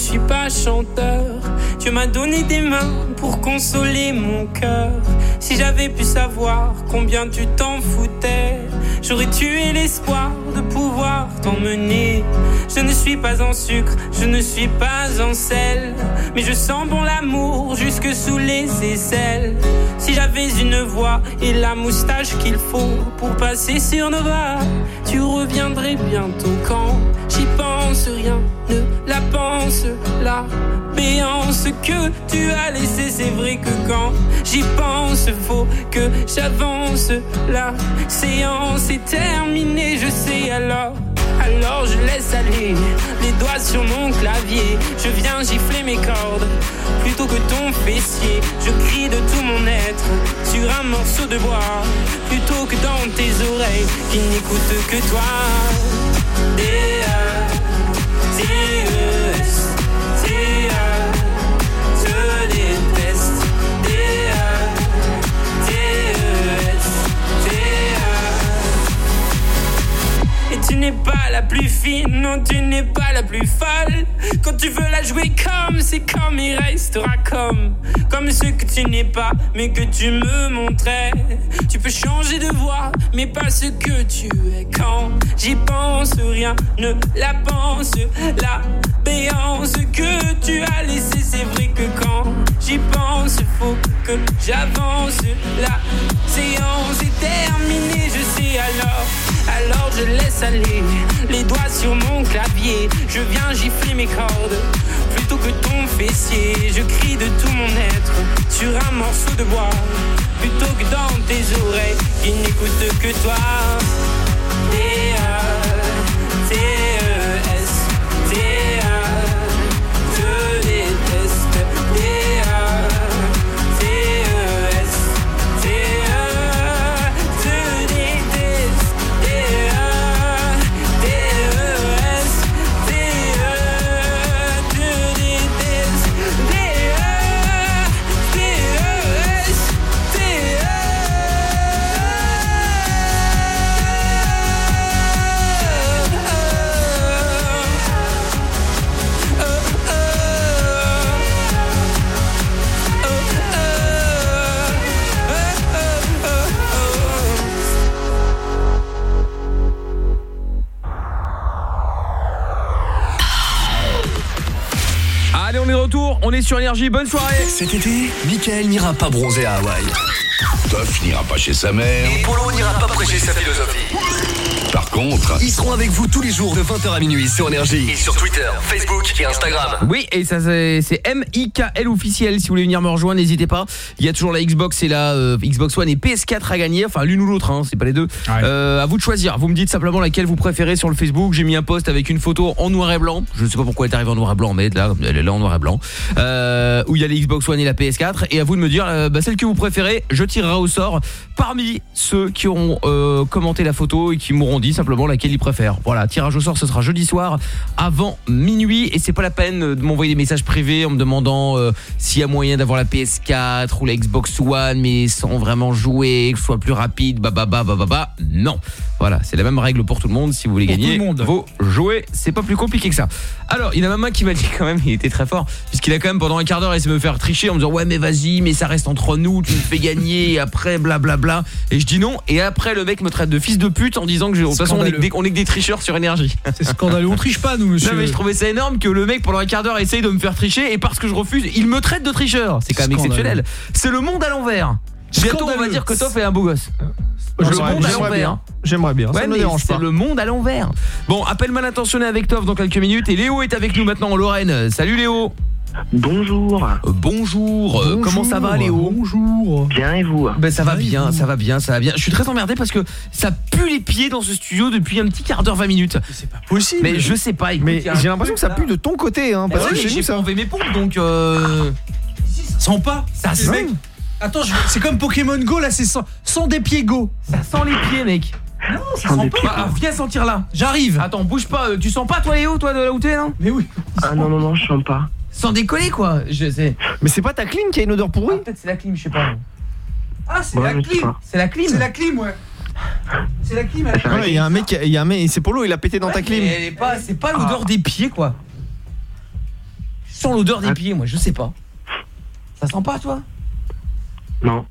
S63: suis pas chanteur. Dieu m'a donné des mains pour consoler mon cœur. Si j'avais pu savoir combien tu t'en foutais, j'aurais tué l'espoir de pouvoir t'emmener. Je ne suis pas en sucre, je ne suis pas en sel, mais je sens bon l'amour jusque sous les aisselles. Si j'avais une voix et la moustache qu'il faut pour passer sur bras, tu reviendrais bientôt quand j'y pense. Rien ne la pense la béance que tu as laissé c'est vrai que quand j'y pense faut que j'avance. La séance est terminée je sais alors alors je laisse aller les doigts sur mon clavier. Je viens gifler mes cordes. Plutôt que ton fessier je crie de tout mon être sur un morceau de bois. Plutôt que dans tes oreilles qui n'écoutent que toi. Tu n'es pas la plus fine, non, tu n'es pas la plus folle. Quand tu veux la jouer comme, c'est comme il restera comme. Comme ce que tu n'es pas, mais que tu me montrais. Tu peux changer de voix, mais pas ce que tu es. Quand j'y pense, rien ne la pense. La béance que tu as laissée, c'est vrai que quand j'y pense, faut que j'avance. La séance est terminée, je sais alors. Alors je laisse les doigts sur mon clavier. Je viens gifler mes cordes plutôt que ton fessier. Je crie de tout mon être sur un morceau de bois plutôt que dans tes oreilles qui n'écoutent que toi.
S1: Allez, on est de retour, on est sur énergie, bonne soirée.
S19: Cet été, Michael n'ira pas bronzer à Hawaï. Toff n'ira pas chez sa mère.
S64: Et Polo n'ira pas prêcher sa philosophie.
S19: Par contre,
S64: Ils seront avec vous tous les jours de 20h à minuit sur Énergie. Et sur Twitter, Facebook et Instagram.
S1: Oui, et ça c'est M-I-K-L officiel. Si vous voulez venir me rejoindre, n'hésitez pas. Il y a toujours la Xbox et la euh, Xbox One et PS4 à gagner. Enfin, l'une ou l'autre, hein, c'est pas les deux. Euh, à vous de choisir. Vous me dites simplement laquelle vous préférez sur le Facebook. J'ai mis un post avec une photo en noir et blanc. Je ne sais pas pourquoi elle est arrivée en noir et blanc, mais là, elle est là en noir et blanc. Euh, où il y a la Xbox One et la PS4. Et à vous de me dire euh, bah, celle que vous préférez. Je tirerai au sort parmi ceux qui auront euh, commenté la photo et qui m'auront dit simplement laquelle ils préfèrent. Voilà, tirage au sort, ce sera jeudi soir avant minuit. Et c'est pas la peine de m'envoyer des messages privés en me demandant euh, s'il y a moyen d'avoir la PS4 ou la Xbox One, mais sans vraiment jouer, que ce soit plus rapide, bah bah bah bah bah bah. Non. Voilà, c'est la même règle pour tout le monde. Si vous voulez
S5: Pour
S1: gagner, vos jouets, c'est pas plus compliqué que ça. Alors, il y en a même un qui m'a dit quand même, il était très fort, puisqu'il a quand même pendant un quart d'heure essayé de me faire tricher en me disant ouais mais vas-y, mais ça reste entre nous, tu me fais gagner, et après blablabla. Et je dis non, et après le mec me traite de fils de pute en disant que je- de toute façon on est, que des, on est que des tricheurs sur énergie.
S5: C'est scandaleux, on triche pas nous monsieur.
S1: Non mais je trouvais ça énorme que le mec pendant un quart d'heure essaye de me faire tricher et parce que je refuse, il me traite de tricheur. C'est quand même
S5: Scandaleux.
S1: exceptionnel. C'est le monde à l'envers. Bientôt on va dire que Toff est un beau gosse. Le
S4: J'aimerais
S1: monde à
S4: j'aimerais
S1: l'envers.
S4: bien. J'aimerais bien.
S1: Ouais,
S4: ça me
S1: mais
S4: dérange
S1: c'est
S4: pas.
S1: le monde à l'envers. Bon, appel mal intentionné avec Toff dans quelques minutes et Léo est avec nous maintenant en Lorraine. Salut Léo.
S58: Bonjour.
S1: Euh, bonjour. Comment ça va Léo?
S5: Bonjour.
S58: Bien et vous?
S1: Ben ça va bien, ça va bien, ça va bien. Je suis très emmerdé parce que ça pue les pieds dans ce studio depuis un petit quart d'heure 20 minutes.
S5: C'est pas possible.
S1: Mais je sais pas. écoute,
S4: Mais j'ai l'impression que ça pue de ton côté, hein,
S1: là.
S4: parce
S1: Ouais,
S4: que
S1: j'ai enlevé mes pompes donc euh...
S5: Ça sent pas.
S1: ça
S5: C'est-
S1: sent.
S5: Attends, je- c'est comme Pokémon Go là, c'est sans, sans des pieds Go.
S1: Ça sent les pieds mec.
S5: Non, ça
S58: Sans
S5: sent pas.
S1: Bah, viens sentir là.
S5: J'arrive.
S1: Attends, bouge pas. euh, Tu sens pas toi Léo, toi de là où t'es non?
S5: Mais oui.
S58: Ah non, non, non, je sens pas.
S1: Sans décoller quoi. Je sais.
S4: Mais c'est pas ta clim qui a une odeur
S1: Ah,
S4: pourrie
S1: Peut-être c'est la clim, je sais pas.
S5: Ah, c'est
S58: Ouais,
S5: la clim.
S1: C'est la clim.
S5: C'est la clim, ouais. C'est la clim. elle-
S4: Ouais, il y a un mec, il y a un mec, c'est Polo, il a pété dans ta clim.
S1: pas, c'est pas l'odeur des pieds quoi. Je sens l'odeur des pieds moi, je sais pas. Ça sent pas toi?
S58: Non.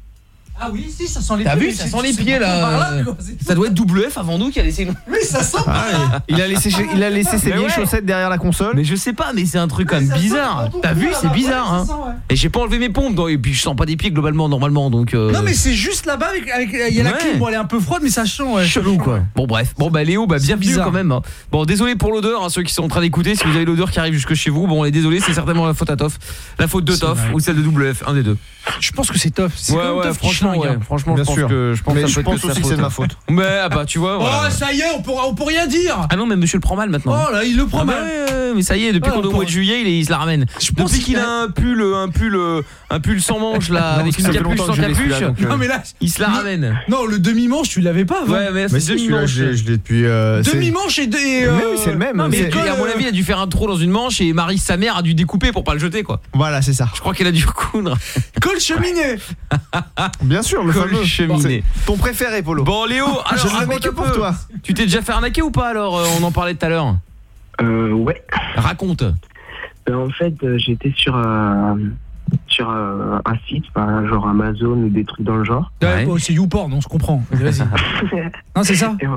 S5: Ah oui, si, ça sent les
S1: T'as
S5: pieds.
S1: vu, ça sent les pieds là. Ça doit être double F avant nous qui a laissé.
S5: Mais ça sent pas.
S4: Ah, il a laissé, il a laissé ses vieilles chaussettes derrière la console.
S1: Mais je sais pas, mais c'est un truc quand même bizarre. T'as vu, c'est bizarre
S5: Ouais,
S1: hein.
S5: ça sent, ouais.
S1: Et j'ai pas enlevé mes pompes donc- et puis je sens pas des pieds globalement normalement donc. euh,
S5: Non mais c'est juste là-bas avec, il y a la
S1: Ouais.
S5: clim, bon elle est un peu froide mais ça sent ouais,
S1: Chelou quoi. Bon bref, bon bah Léo, bah bienvenue
S5: bizarre.
S1: quand même. hein. Bon désolé pour l'odeur, hein, ceux qui sont en train d'écouter, si vous avez l'odeur qui arrive jusque chez vous, bon on est désolé, c'est certainement la faute à Toff, la faute de Toff ou celle de WF, un des deux.
S5: Je pense que c'est top. C'est
S1: Ouais franchement,
S5: schlingue,
S1: ouais, franchement
S4: Bien
S1: je pense
S4: sûr.
S1: que je pense
S4: Mais je
S1: peut
S4: pense
S1: que
S4: aussi que c'est de ma faute.
S1: Mais ah bah tu vois. voilà.
S5: Oh ça y est, on pourra, on peut rien dire.
S1: Ah non mais monsieur le prend mal maintenant.
S5: Oh là, il le prend
S1: Ah bah
S5: mal.
S1: ouais, ouais, mais ça y est, depuis
S5: Ah,
S1: qu'on est au
S5: pour-
S1: mois de juillet, il, est- il se la ramène.
S5: Je pense
S1: Depuis qu'il a un pull, un pull, euh, un pull sans manche là,
S4: Non,
S1: avec une capuche sans capuche,
S4: euh,
S5: Non mais là,
S1: il se la
S5: Le-
S1: ramène.
S5: non le demi-manche tu l'avais pas.
S1: Ouais, mais c'est demi-manche.
S4: je l'ai depuis. euh,
S5: Demi-manche et, euh,
S4: Mais oui, c'est le même.
S1: Mais à mon
S5: euh,
S1: avis, il a dû faire un trou dans une manche et Marie, sa mère, a dû découper pour pas le jeter quoi.
S4: Voilà, c'est ça.
S1: Je crois qu'elle a dû coudre.
S5: Colle cheminée.
S4: Bien Bien sûr, le
S1: Col
S4: fameux.
S1: cheminé.
S4: C'est Ton préféré, Polo.
S1: Bon Léo, alors
S4: je le mets
S1: raconte
S4: que pour toi.
S1: Tu t'es déjà fait arnaquer ou pas alors euh, On en parlait tout à l'heure.
S58: Euh, ouais.
S1: Raconte.
S58: Euh, en fait, euh, j'étais sur, euh, sur euh, un site, genre Amazon ou des trucs dans le genre.
S5: Ouais, bon, c'est YouPorn, on se comprend. Vas-y. non, c'est ça
S58: Et,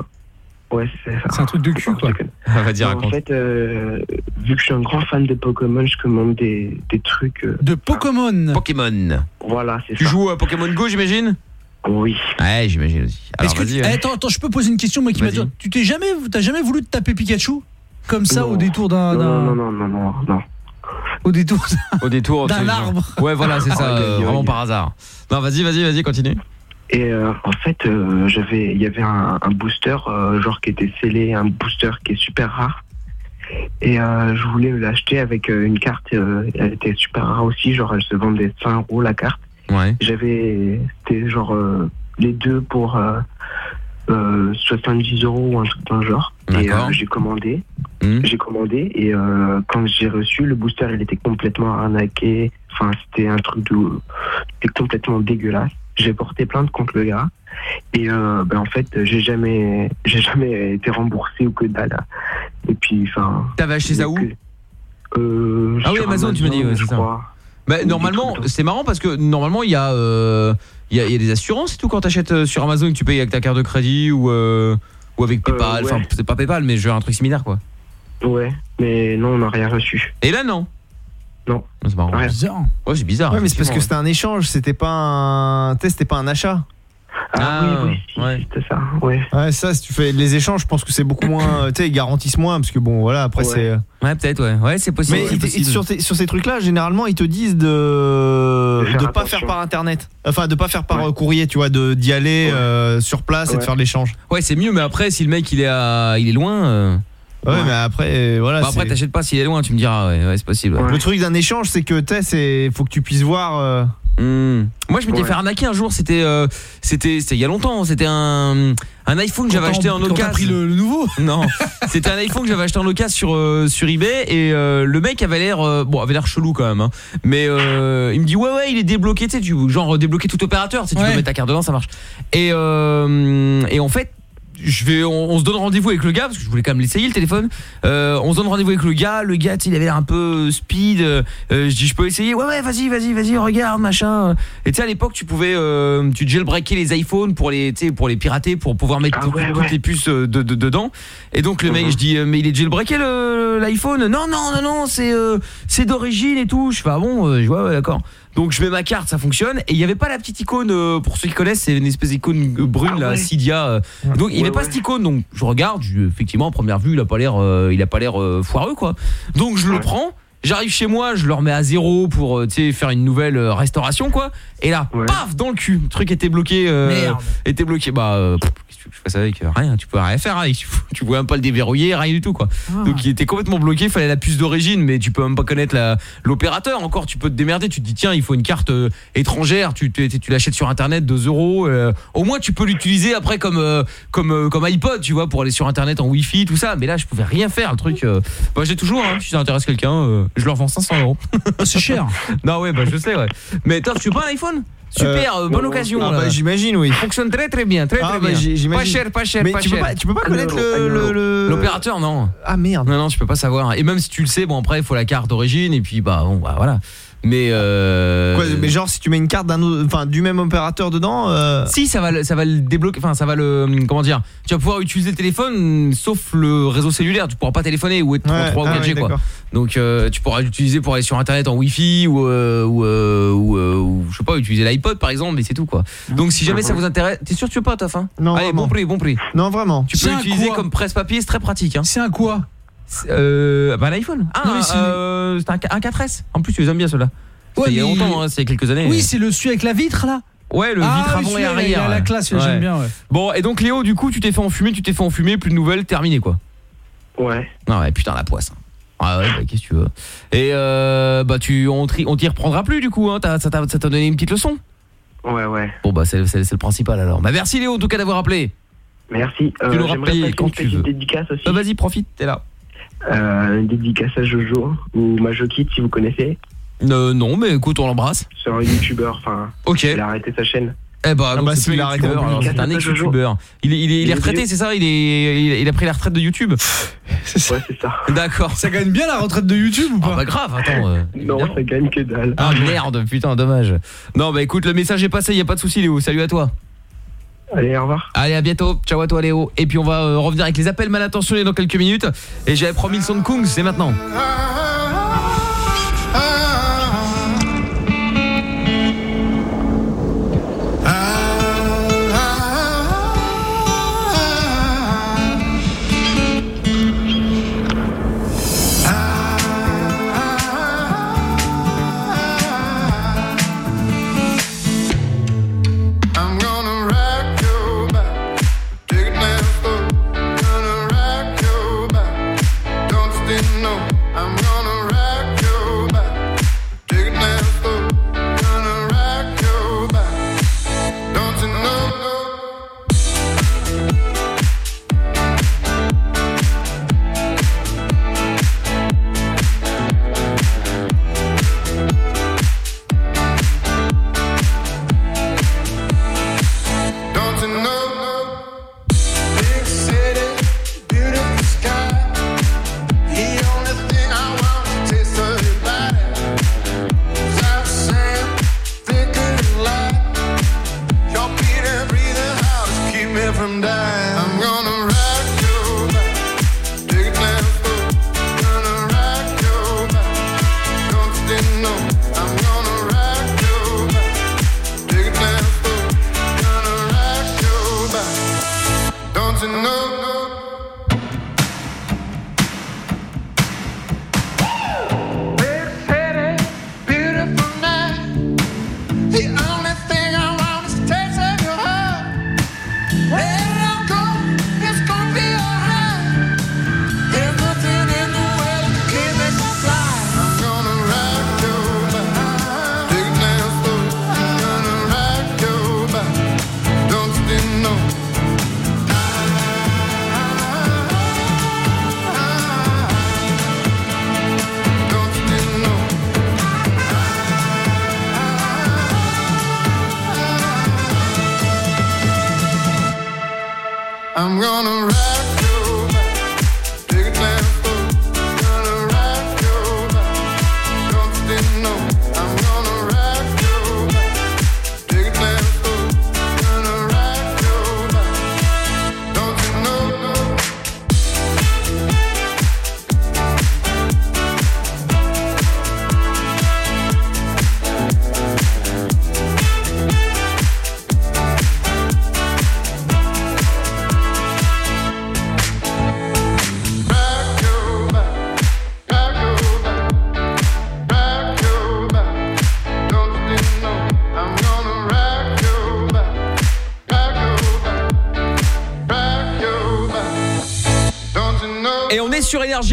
S58: Ouais, c'est ça.
S5: C'est un truc de cul, quoi.
S1: Vas-y,
S58: En fait, euh, vu que je suis un grand fan de Pokémon, je commande des, des trucs. euh,
S5: De Pokémon.
S1: Pokémon.
S58: voilà, c'est
S1: Tu
S58: ça.
S1: joues à Pokémon Go, j'imagine?
S58: Oui.
S1: Ouais, j'imagine aussi. Alors
S5: Est-ce que
S1: vas-y.
S5: tu-
S1: ouais.
S5: Eh, attends, attends, je peux poser une question, moi qui m'a
S1: Vas-y.
S5: Tu t'es jamais, t'as jamais voulu te taper Pikachu? Comme ça
S58: Non.
S5: au détour d'un,
S58: Non,
S5: d'un-
S58: non, non, non, non, non.
S5: au détour
S1: Au détour
S5: d'un arbre.
S1: Ouais, voilà, c'est ça, euh,
S58: aïe.
S1: vraiment par hasard. Non, vas-y, vas-y, vas-y, continue.
S58: Et euh, en fait, euh, j'avais, il y avait un, un booster, euh, genre qui était scellé, un booster qui est super rare. Et je voulais l'acheter avec une carte, elle était super rare aussi, genre elle se vendait 100 euros la carte.
S1: Ouais.
S58: J'avais, c'était genre les deux pour euh, euh, 70 euros ou un truc le genre. Et j'ai commandé,
S1: Hmm.
S58: j'ai commandé et quand j'ai reçu le booster, il était complètement arnaqué. Enfin, c'était un truc de, c'était complètement dégueulasse. J'ai porté plainte contre le gars et euh, ben en fait, j'ai jamais, j'ai jamais été remboursé ou que dalle. Et puis, enfin.
S1: T'avais acheté ça où
S58: euh,
S1: Ah oui, Amazon, tu m'as dit, ouais,
S58: je
S1: ça.
S58: crois.
S1: Bah, normalement, c'est marrant parce que normalement, il y a euh, il y, a, il y a des assurances et tout quand t'achètes euh, sur Amazon que tu payes avec ta carte de crédit ou ou avec PayPal.
S58: ouais.
S1: Enfin, c'est pas PayPal, mais je veux un truc similaire quoi.
S58: Ouais, mais non, on n'a rien reçu.
S1: Et là, non.
S58: Non.
S1: C'est marrant.
S58: Rien.
S5: Bizarre.
S1: Ouais, c'est bizarre.
S4: Ouais, mais c'est parce que c'était un échange, c'était pas un. tu sais, C'était pas un achat.
S58: Ah, oui, oui, si,
S1: ouais.
S58: c'était ça, ouais.
S4: Ouais, ça, si tu fais les échanges, je pense que c'est beaucoup moins. Tu sais, ils garantissent moins, parce que bon, voilà, après,
S58: Ouais.
S4: c'est.
S1: Ouais, peut-être, ouais. Ouais, c'est possible.
S4: Mais
S1: c'est possible.
S4: sur, ces trucs-là, généralement, ils te disent de
S58: De faire
S4: de pas faire par internet, enfin de pas faire par
S58: Ouais.
S4: euh, courrier, tu vois, de d'y aller euh, sur place et de faire l'échange.
S1: Ouais, c'est mieux, mais après, si le mec il est à, il est loin. euh,
S4: Ouais, mais après, euh, voilà.
S1: bah, après, t'achètes pas s'il est loin, tu me diras. Ouais, ouais c'est possible. ouais.
S4: Le truc d'un échange, c'est que tu sais, c'est faut que tu puisses voir. euh,
S1: Hmm. Moi, je m'étais
S58: Ouais.
S1: fait arnaquer un jour. C'était, euh, c'était, c'était il y a longtemps. C'était un, un iPhone que j'avais acheté en occasion.
S5: pris le, le nouveau
S1: Non, c'était un iPhone que j'avais acheté en occasion sur euh, sur eBay et euh, le mec avait l'air euh, bon avait l'air chelou quand même hein. mais euh, il me dit ouais ouais il est débloqué tu sais tu genre débloquer tout opérateur tu sais, tu peux mettre ta carte dedans ça marche et euh, et en fait je vais on, on se donne rendez-vous avec le gars parce que je voulais quand même l'essayer le téléphone. Euh, on se donne rendez-vous avec le gars le gars il avait l'air un peu speed euh, je dis je peux essayer? Ouais ouais vas-y vas-y vas-y regarde machin. Et tu sais à l'époque tu pouvais euh, tu jailbreakais les iPhones pour les tu sais pour les pirater pour pouvoir mettre
S58: Ah
S1: tout-
S58: ouais,
S1: toutes
S58: ouais.
S1: les puces euh, de, de- dedans. Et donc le mec
S58: Mhm.
S1: je dis mais il est jailbreaké l'iPhone? Non non non non c'est euh, c'est d'origine et tout. Je fais ah bon euh, je vois ouais, d'accord donc je mets ma carte ça fonctionne et il y avait pas la petite icône euh, pour ceux qui connaissent c'est une espèce d'icône brune
S58: Ah
S1: là. Cydia euh. donc il n'y avait pas cette icône donc je regarde je- effectivement à première vue il a pas l'air euh, il a pas l'air foireux quoi donc je le prends J'arrive chez moi, je le remets à zéro pour tu sais faire une nouvelle restauration quoi. Et là,
S58: Ouais.
S1: paf dans le cul, le truc était bloqué. euh,
S5: Merde.
S1: Était bloqué. Bah, euh, pff, qu'est-ce que tu veux que je fasse avec? Rien. Tu peux rien faire avec. Tu, tu pouvais même pas le déverrouiller, rien du tout quoi.
S5: Ah.
S1: Donc il était complètement bloqué. Il fallait la puce d'origine, mais tu peux même pas connaître l'opérateur. Encore, tu peux te démerder. Tu te dis tiens, il faut une carte euh, étrangère. Tu, tu, tu l'achètes sur internet 2 euros. euh, au moins tu peux l'utiliser après comme comme comme iPod, tu vois, pour aller sur internet en Wi-Fi, tout ça. Mais là, je pouvais rien faire. Le truc. bah, j'ai toujours. Hein, si ça intéresse quelqu'un, je leur vends 500 euros.
S5: Ah, C'est cher.
S1: Non ouais bah je sais ouais. Mais toi tu veux pas un iPhone? Super, euh, bonne occasion.
S4: Ah bah j'imagine oui.
S1: fonctionne très très bien, très
S4: Ah,
S1: très
S4: bah,
S1: bien. Pas cher, pas cher,
S4: Mais
S1: pas
S4: tu peux
S1: cher.
S4: pas, tu peux pas
S58: Un
S4: connaître
S58: euro,
S4: le
S1: L'opérateur non.
S4: Ah merde.
S1: Non non, tu peux pas savoir. Et même si tu le sais, bon après il faut la carte d'origine et puis bah bon bah voilà. Mais euh
S4: Quoi, mais genre si tu mets une carte d'un autre- enfin du même opérateur dedans euh,
S1: si ça va le- ça va le débloquer enfin ça va le comment dire tu vas pouvoir utiliser le téléphone sauf le réseau cellulaire. Tu pourras pas téléphoner ou être 3,
S4: Ouais,
S1: 3 ou
S4: ah
S1: 4G
S4: oui,
S1: quoi. donc euh, tu pourras l'utiliser pour aller sur internet en wifi ou euh, ou, euh, ou, euh, ou, je sais pas utiliser l'iPod par exemple mais c'est tout quoi. Donc si jamais ça vous intéresse t'es sûr que tu veux pas Toff hein?
S4: Non,
S1: allez
S4: vraiment.
S1: bon prix bon prix
S4: Non vraiment.
S1: tu peux l'utiliser
S5: quoi
S1: comme presse-papier c'est très pratique hein.
S5: C'est un quoi?
S1: Euh, bah l'iPhone ah
S5: Non, mais c'est-
S1: euh, un, un 4S en plus tu les aimes bien ceux-là
S5: Ouais,
S1: il y a
S5: mais-
S1: longtemps hein, c'est quelques années
S5: Oui, c'est le celui avec la vitre là.
S1: ouais le
S5: ah,
S1: vitre avant et arrière
S5: Il a la classe,
S1: Ouais.
S5: j'aime bien. Ouais.
S1: Bon, et donc Léo, du coup, tu t'es fait enfumer, tu t'es fait enfumer, plus de nouvelles, terminé quoi.
S58: Ouais.
S1: Non, ouais, putain, la poisse. hein. Ah ouais, bah, qu'est-ce que tu veux. Et euh, bah, tu, on t'y on t'y reprendra plus du coup, hein. T'as- Ça t'a donné une petite leçon
S58: Ouais, ouais.
S1: Bon, bah, c'est le principal alors. Bah, merci Léo en tout cas d'avoir appelé.
S58: Merci. Euh,
S1: Tu nous
S58: J'aimerais
S1: rappelles quand
S58: une
S1: tu veux.
S58: dédicace aussi.
S1: Bah, vas-y, profite, t'es là.
S58: Euh, une dédicace à Jojo ou Majokit si vous connaissez.
S1: Euh, non, mais écoute, on l'embrasse.
S58: C'est un youtubeur, enfin,
S1: Ok.
S58: il a arrêté sa chaîne.
S1: Eh bah, donc
S4: bah,
S1: c'est un
S4: arrêté
S1: youtubeur,
S4: en
S1: alors, c'est un
S58: 2014,
S1: ex-youtubeur. Il est, il est, il
S58: Il
S1: retraité, c'est ça? Il, est, il, il a pris la retraite de YouTube
S58: Ouais, c'est ça.
S1: D'accord.
S5: Ça gagne bien la retraite de YouTube ou
S1: Ah
S5: pas?
S1: bah grave, attends. euh,
S58: Non, ça gagne que dalle.
S1: Ah merde, putain, dommage. Non bah écoute, le message est passé, y a pas de souci Léo. Salut à toi.
S58: Allez, au revoir.
S1: Allez, à bientôt. Ciao à toi Léo. Et puis on va euh, revenir avec les appels mal intentionnés dans quelques minutes. Et j'avais promis le son de Kung, c'est maintenant.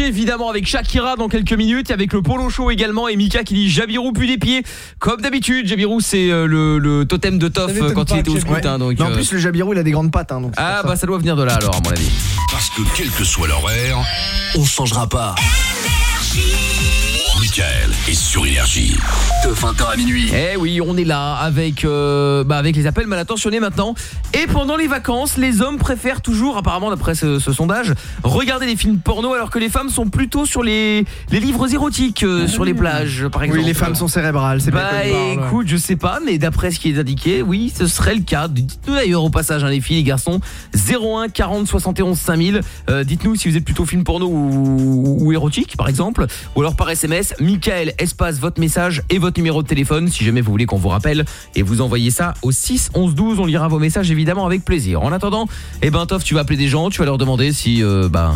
S1: Évidemment avec Shakira dans quelques minutes et avec le Polo Show également et Mika qui dit Jabirou plus des pieds comme d'habitude Jabirou c'est euh, le, le totem de Toff quand
S4: pas
S1: il était au
S4: que
S1: scout hein, donc
S4: Mais en
S1: euh,
S4: plus, le Jabirou, il a des grandes pattes. Hein, donc
S1: Ah bah ça doit venir de là alors à mon avis
S19: Parce que quel que soit l'horaire, on changera pas. Michael est sur Énergie.
S64: De 20h à minuit.
S1: Eh oui, on est là avec euh, bah avec les appels mal intentionnés maintenant. Et pendant les vacances, les hommes préfèrent toujours, apparemment d'après ce, ce sondage, regarder des films porno alors que les femmes sont plutôt sur les, les livres érotiques euh, sur les plages, par exemple.
S4: Oui, les femmes sont cérébrales, c'est
S1: Bah
S4: pas ouais.
S1: écoute, je sais pas, mais d'après ce qui est indiqué, oui, ce serait le cas. Dites-nous d'ailleurs au passage, hein, les filles, les garçons, 01 40 71 5000. Euh, Dites-nous si vous êtes plutôt film porno ou, ou érotique, par exemple, ou alors par SMS, Michael, espace, votre message et votre numéro de téléphone, si jamais vous voulez qu'on vous rappelle, et vous envoyez ça au 6 11 12. On lira vos messages évidemment avec plaisir. En attendant, eh ben Toff, tu vas appeler des gens, tu vas leur demander si, euh, bah,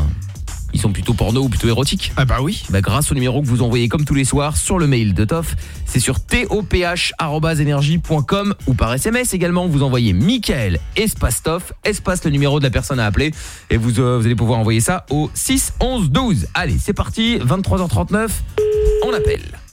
S1: ils sont plutôt porno ou plutôt érotiques
S4: Ah bah oui.
S1: bah grâce au numéro que vous envoyez comme tous les soirs sur le mail de Toff, c'est sur toph@energie.com ou par SMS également, vous envoyez Michael espace Toff, espace le numéro de la personne à appeler et vous euh, vous allez pouvoir envoyer ça au 6 11 12. Allez, c'est parti, 23h39. On appelle.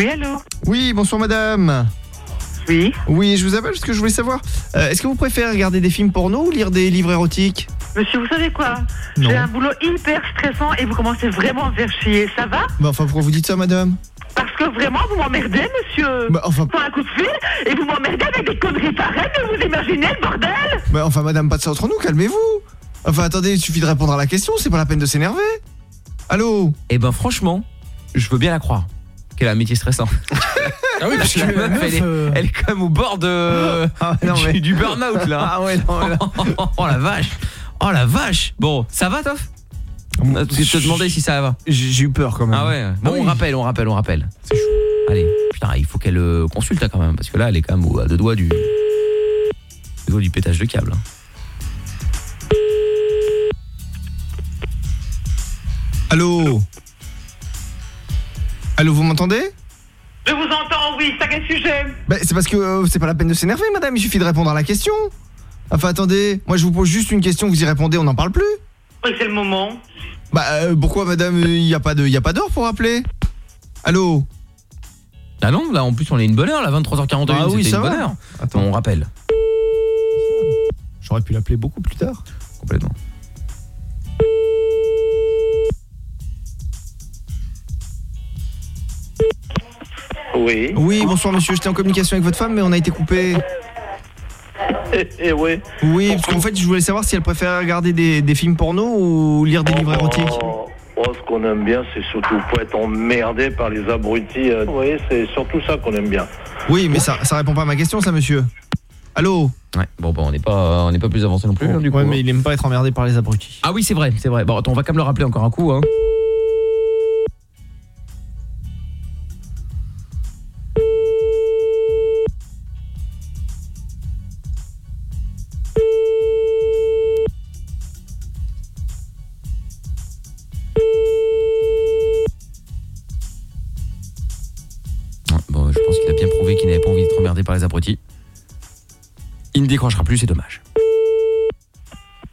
S4: Oui, allô Oui, bonsoir madame. Oui. Oui, je vous appelle parce que je voulais savoir, euh, est-ce que vous préférez regarder des films porno ou lire des livres érotiques
S65: Monsieur, vous savez quoi. J'ai un boulot hyper stressant et vous commencez vraiment à me faire chier. Ça va
S4: Bah enfin, pourquoi vous dites ça, madame
S65: Parce que vraiment, vous m'emmerdez, monsieur.
S4: Bah, enfin-
S65: Prends un coup de fil et vous m'emmerdez avec des conneries pareilles, mais vous imaginez le bordel
S4: Bah enfin, madame, pas de ça entre nous, calmez-vous Enfin, attendez, il suffit de répondre à la question, c'est pas la peine de s'énerver Allô
S1: Eh ben franchement, je veux bien la croire. Qu'elle a un métier stressant.
S4: Ah oui, parce que
S1: la
S4: la
S1: meuf,
S4: meuf,
S1: elle, est,
S4: euh,
S1: elle est quand même au bord de
S4: Ah, non,
S1: du,
S4: mais-
S1: du burn-out là.
S4: Ah ouais, non, là-
S1: oh la vache. Oh la vache. Bon, ça va Toff? Je te demandais si ça va.
S4: J'ai eu peur quand même.
S1: Ah ouais. Bon, on rappelle, on rappelle, on rappelle. Allez, putain, il faut qu'elle euh, consulte hein, quand même parce que là, elle est quand même au- à deux doigts du deux doigts du pétage de câble. hein.
S4: Allô Allô, vous m'entendez?
S65: Je vous entends, oui, c'est à quel sujet?
S4: Bah c'est parce que euh, c'est pas la peine de s'énerver, madame, il suffit de répondre à la question Enfin, attendez, moi je vous pose juste une question, vous y répondez, on n'en parle plus
S65: Oui, c'est le moment.
S4: Bah euh, pourquoi, madame, il y a pas de, y a pas d'heure pour appeler? Allô?
S1: Ah non, là en plus on est une bonne heure, là 23h41,
S4: Ah oui,
S1: c'était
S4: ça
S1: une
S4: va.
S1: bonne heure. Attends, on rappelle.
S4: J'aurais pu l'appeler beaucoup plus tard.
S1: Complètement.
S66: Oui.
S4: Oui, bonsoir monsieur, j'étais en communication avec votre femme, mais on a été coupé.
S66: Et, et oui.
S4: Oui, parce qu'en fait, je voulais savoir si elle préférait regarder des, des films porno ou lire des livres érotiques.
S66: Oh, oh, ce qu'on aime bien, c'est surtout pas être emmerdé par les abrutis. euh. Vous voyez, c'est surtout ça qu'on aime bien.
S4: Oui, mais ça, ça répond pas à ma question, ça, monsieur. Allô
S1: Ouais, bon, bon on n'est pas, on n'est pas plus avancé non plus, hein, du coup.
S4: Ouais, mais il aime pas être emmerdé par les abrutis.
S1: Ah oui, c'est vrai, c'est vrai. Bon, attends, on va quand même le rappeler encore un coup. Hein. Il ne décrochera plus, c'est dommage.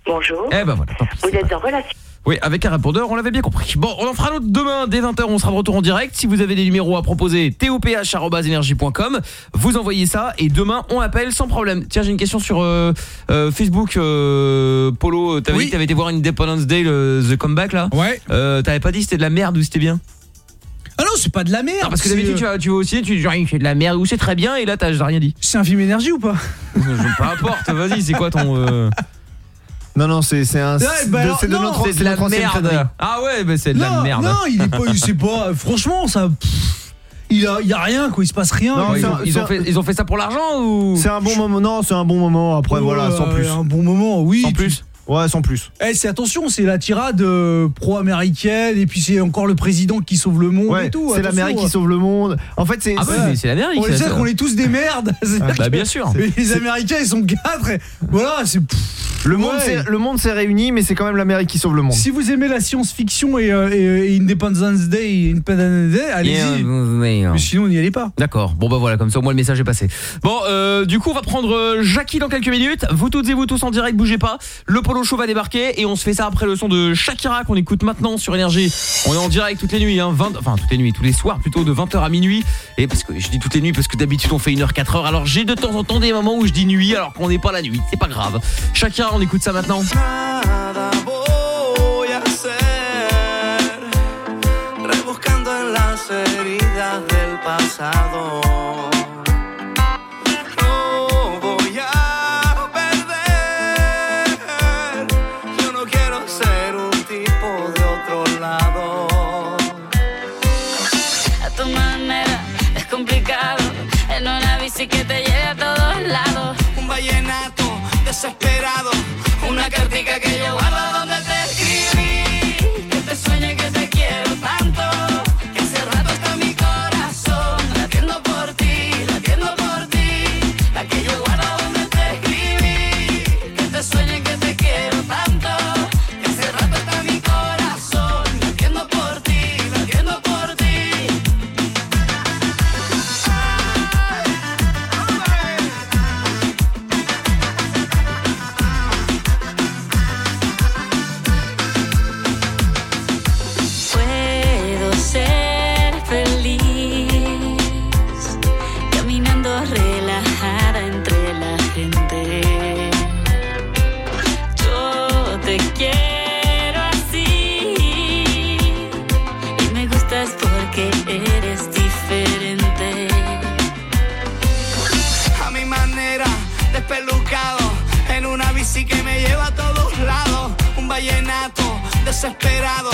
S67: Bonjour.
S1: Eh ben voilà, tant pis.
S67: Vous êtes en relation.
S1: Oui, avec un répondeur, on l'avait bien compris. Bon, on en fera un autre demain dès 20h, on sera de retour en direct. Si vous avez des numéros à proposer, toph@energie.com, vous envoyez ça et demain on appelle sans problème. Tiens, j'ai une question sur euh, euh, Facebook euh, Polo, t'avais dit que t'avais été voir Independence Day le The Comeback là
S5: Ouais.
S1: Euh, t'avais pas dit c'était de la merde ou c'était bien?
S5: Ah non, c'est pas de la merde.
S1: Non, parce que d'habitude
S5: euh,
S1: tu vas tu vas au ciné, tu dis genre c'est de la merde ou c'est très bien et là t'as rien dit.
S5: C'est un film énergie ou pas?
S1: Je- Peu importe, vas-y, c'est quoi ton euh,
S4: Non, non, c'est c'est un.
S5: Ouais, bah
S4: de-
S5: alors,
S4: c'est de
S5: non,
S4: notre
S1: c'est
S4: c'est
S1: de la
S4: notre ancienne
S1: merde.
S4: connerie.
S1: Ah ouais, bah c'est de la
S5: non,
S1: merde.
S5: Non, il est pas, c'est pas. Franchement, ça. pff, il a, il y a rien quoi, il se passe rien.
S4: Non,
S1: ils,
S4: c'est
S1: ont,
S4: un-
S1: ils ont
S4: un-
S1: fait, ils ont fait ça pour l'argent ou?
S4: C'est un bon moment. Non, c'est un bon moment. Après, voilà, sans plus.
S5: Un bon moment, oui.
S1: Sans
S5: tu-
S1: plus
S4: Ouais, sans plus.
S5: Eh, c'est attention, c'est la tirade euh, pro-américaine et puis c'est encore le président qui sauve le monde
S4: Ouais,
S5: et tout.
S4: c'est l'Amérique qui sauve le monde. En fait, c'est.
S1: Ah bah,
S4: c'est-
S1: l'Amérique.
S5: On sait qu'on est tous des merdes. C'est-à-dire
S1: Bah bien sûr.
S5: Les Américains, ils sont quatre. Et voilà, c'est.
S4: Le monde,
S5: ouais.
S4: s'est- le monde s'est réuni, mais c'est quand même l'Amérique qui sauve le monde.
S5: Si vous aimez la science-fiction et, euh, et- et Independence Day, Independence Day, allez-y.
S1: Mais, euh,
S5: Mais sinon, n'y allez pas.
S1: D'accord. Bon bah voilà, comme ça au moins le message est passé. Bon, euh, du coup on va prendre euh, Jackie dans quelques minutes. Vous toutes et vous tous en direct, bougez pas. Le Polo Va débarquer et on se fait ça après le son de Shakira qu'on écoute maintenant sur Énergie. On est en direct toutes les nuits, hein, 20, enfin toutes les nuits, tous les soirs plutôt de 20h à minuit. Et parce que je dis toutes les nuits parce que d'habitude on fait 1h 4h. Alors j'ai de temps en temps des moments où je dis nuit alors qu'on n'est pas la nuit. C'est pas grave. Shakira, on écoute ça maintenant.
S68: Desesperado, una cartica que desesperado.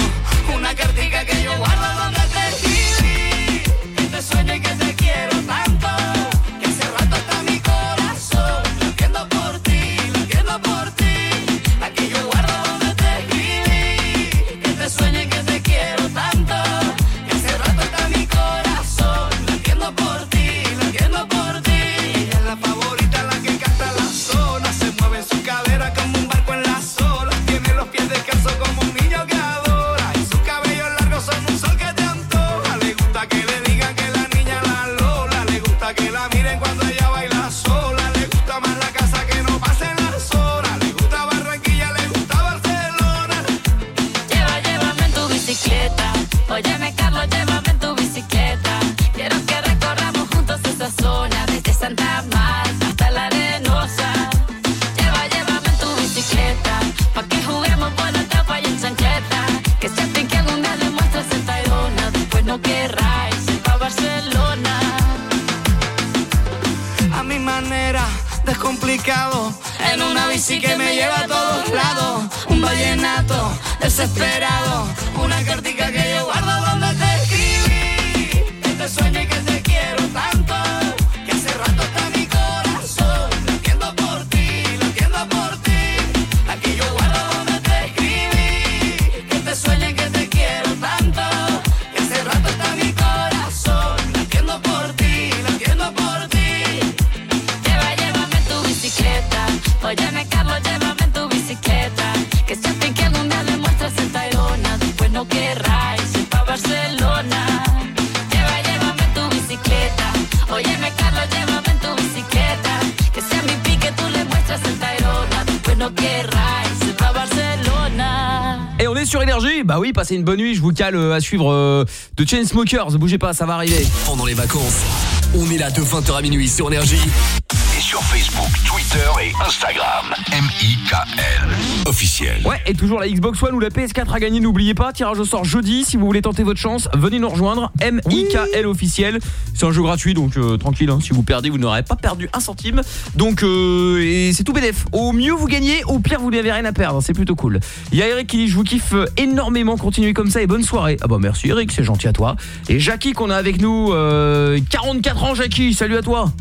S1: Passez une bonne nuit, je vous cale euh, à suivre euh, de Chainsmokers, bougez pas, ça va arriver.
S3: Pendant les vacances, on est là de 20h à minuit sur Énergie.
S19: Et Instagram. M-I-K-L. Officiel.
S1: Ouais, et toujours la Xbox One ou la PS4 à gagner, n'oubliez pas, tirage au sort jeudi, si vous voulez tenter votre chance, venez nous rejoindre, M-I-K-L officiel. C'est un jeu gratuit, donc euh, tranquille, hein, si vous perdez, vous n'aurez pas perdu un centime. Donc, euh, c'est tout bénef. Au mieux vous gagnez, au pire vous n'avez rien à perdre, c'est plutôt cool. Il y a Eric qui dit, je vous kiffe euh, énormément, continuez comme ça et bonne soirée. Ah bah merci Eric, c'est gentil à toi. Et Jackie qu'on a avec nous, euh, 44 ans Jackie, salut à toi.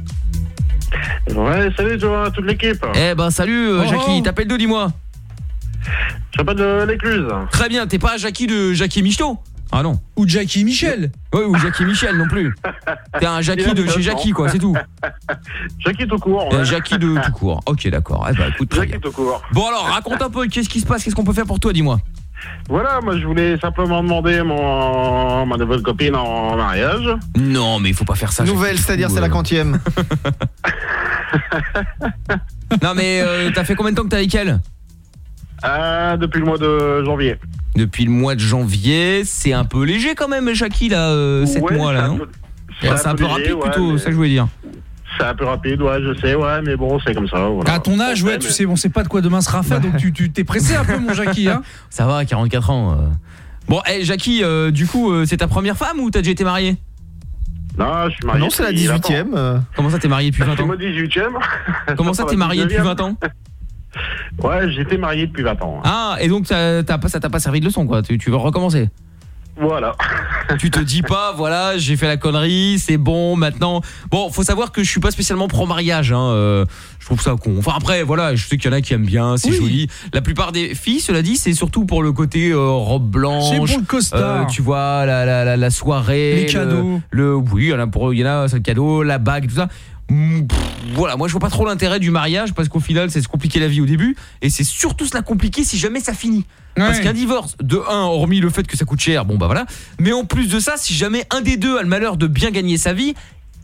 S41: Ouais, salut toi, toute l'équipe.
S1: Eh ben salut euh,
S41: Oh.
S1: Jackie, t'appelles d'où dis-moi
S41: Je t'appelle de l'écluse.
S1: Très bien, t'es pas Jackie de Jackie Michto Ah non.
S5: Ou Jackie Michel.
S1: Ouais, ou Jackie Michel non plus. T'es un Jackie de chez Jackie quoi, c'est tout.
S41: Jackie tout court.
S1: Euh, Jackie de tout court. OK, d'accord. Eh ben écoute très bien.
S41: Jackie tout court.
S1: Bon alors, raconte un peu qu'est-ce qui se passe, qu'est-ce qu'on peut faire pour toi, dis-moi?
S41: Voilà, moi je voulais simplement demander mon, ma nouvelle copine en mariage.
S1: Non, mais il faut pas faire ça.
S4: Nouvelle, c'est-à-dire c'est la quantième.
S1: Non mais euh, t'as fait combien de temps que t'es avec elle?
S41: Euh, depuis le mois de janvier.
S1: Depuis le mois de janvier, c'est un peu léger quand même Jackie là 7
S41: Ouais,
S1: mois là,
S41: c'est un
S1: non?
S41: peu- c'est un
S1: C'est un
S41: peu
S1: peu
S41: léger,
S1: rapide
S41: ouais,
S1: plutôt,
S41: mais-
S1: ça que je voulais dire.
S41: C'est un peu rapide, ouais, je sais, ouais, mais bon, c'est comme ça. Voilà.
S5: À ton âge, ouais, tu sais, on sait pas de quoi demain sera fait, donc tu tu- t'es pressé un peu, mon Jackie. Hein
S1: Ça va, 44 ans. euh. Bon, eh Jackie, euh, du coup, euh, c'est ta première femme ou t'as déjà été marié
S41: Non, je suis marié.
S4: Non, c'est la
S41: depuis
S4: 18e. euh.
S1: Comment ça t'es marié depuis 20
S41: C'est
S1: ans?
S41: Mon 18e.
S1: Comment ça t'es marié depuis 20 ans?
S41: Ouais, j'étais marié depuis 20 ans.
S1: Ah, et donc ça t'a pas, ça t'a pas servi de leçon quoi, tu, tu veux recommencer?
S41: Voilà.
S1: tu te dis pas voilà j'ai fait la connerie c'est bon maintenant bon faut savoir que je suis pas spécialement pro mariage hein, euh, je trouve ça con enfin après voilà je sais qu'il y en a qui aiment bien c'est joli la plupart des filles cela dit c'est surtout pour le côté euh, robe blanche
S5: C'est pour le costard.
S1: euh, tu vois la, la, la, la soirée
S5: Les
S1: le-
S5: cadeaux.
S1: le, oui il y en a pour il y en a c'est le cadeau la bague tout ça voilà, moi je vois pas trop l'intérêt du mariage parce qu'au final c'est se compliquer la vie au début et c'est surtout se la compliquer si jamais ça finit. Parce qu'un divorce, de un, hormis le fait que ça coûte cher, bon bah voilà, mais en plus de ça, si jamais un des deux a le malheur de bien gagner sa vie,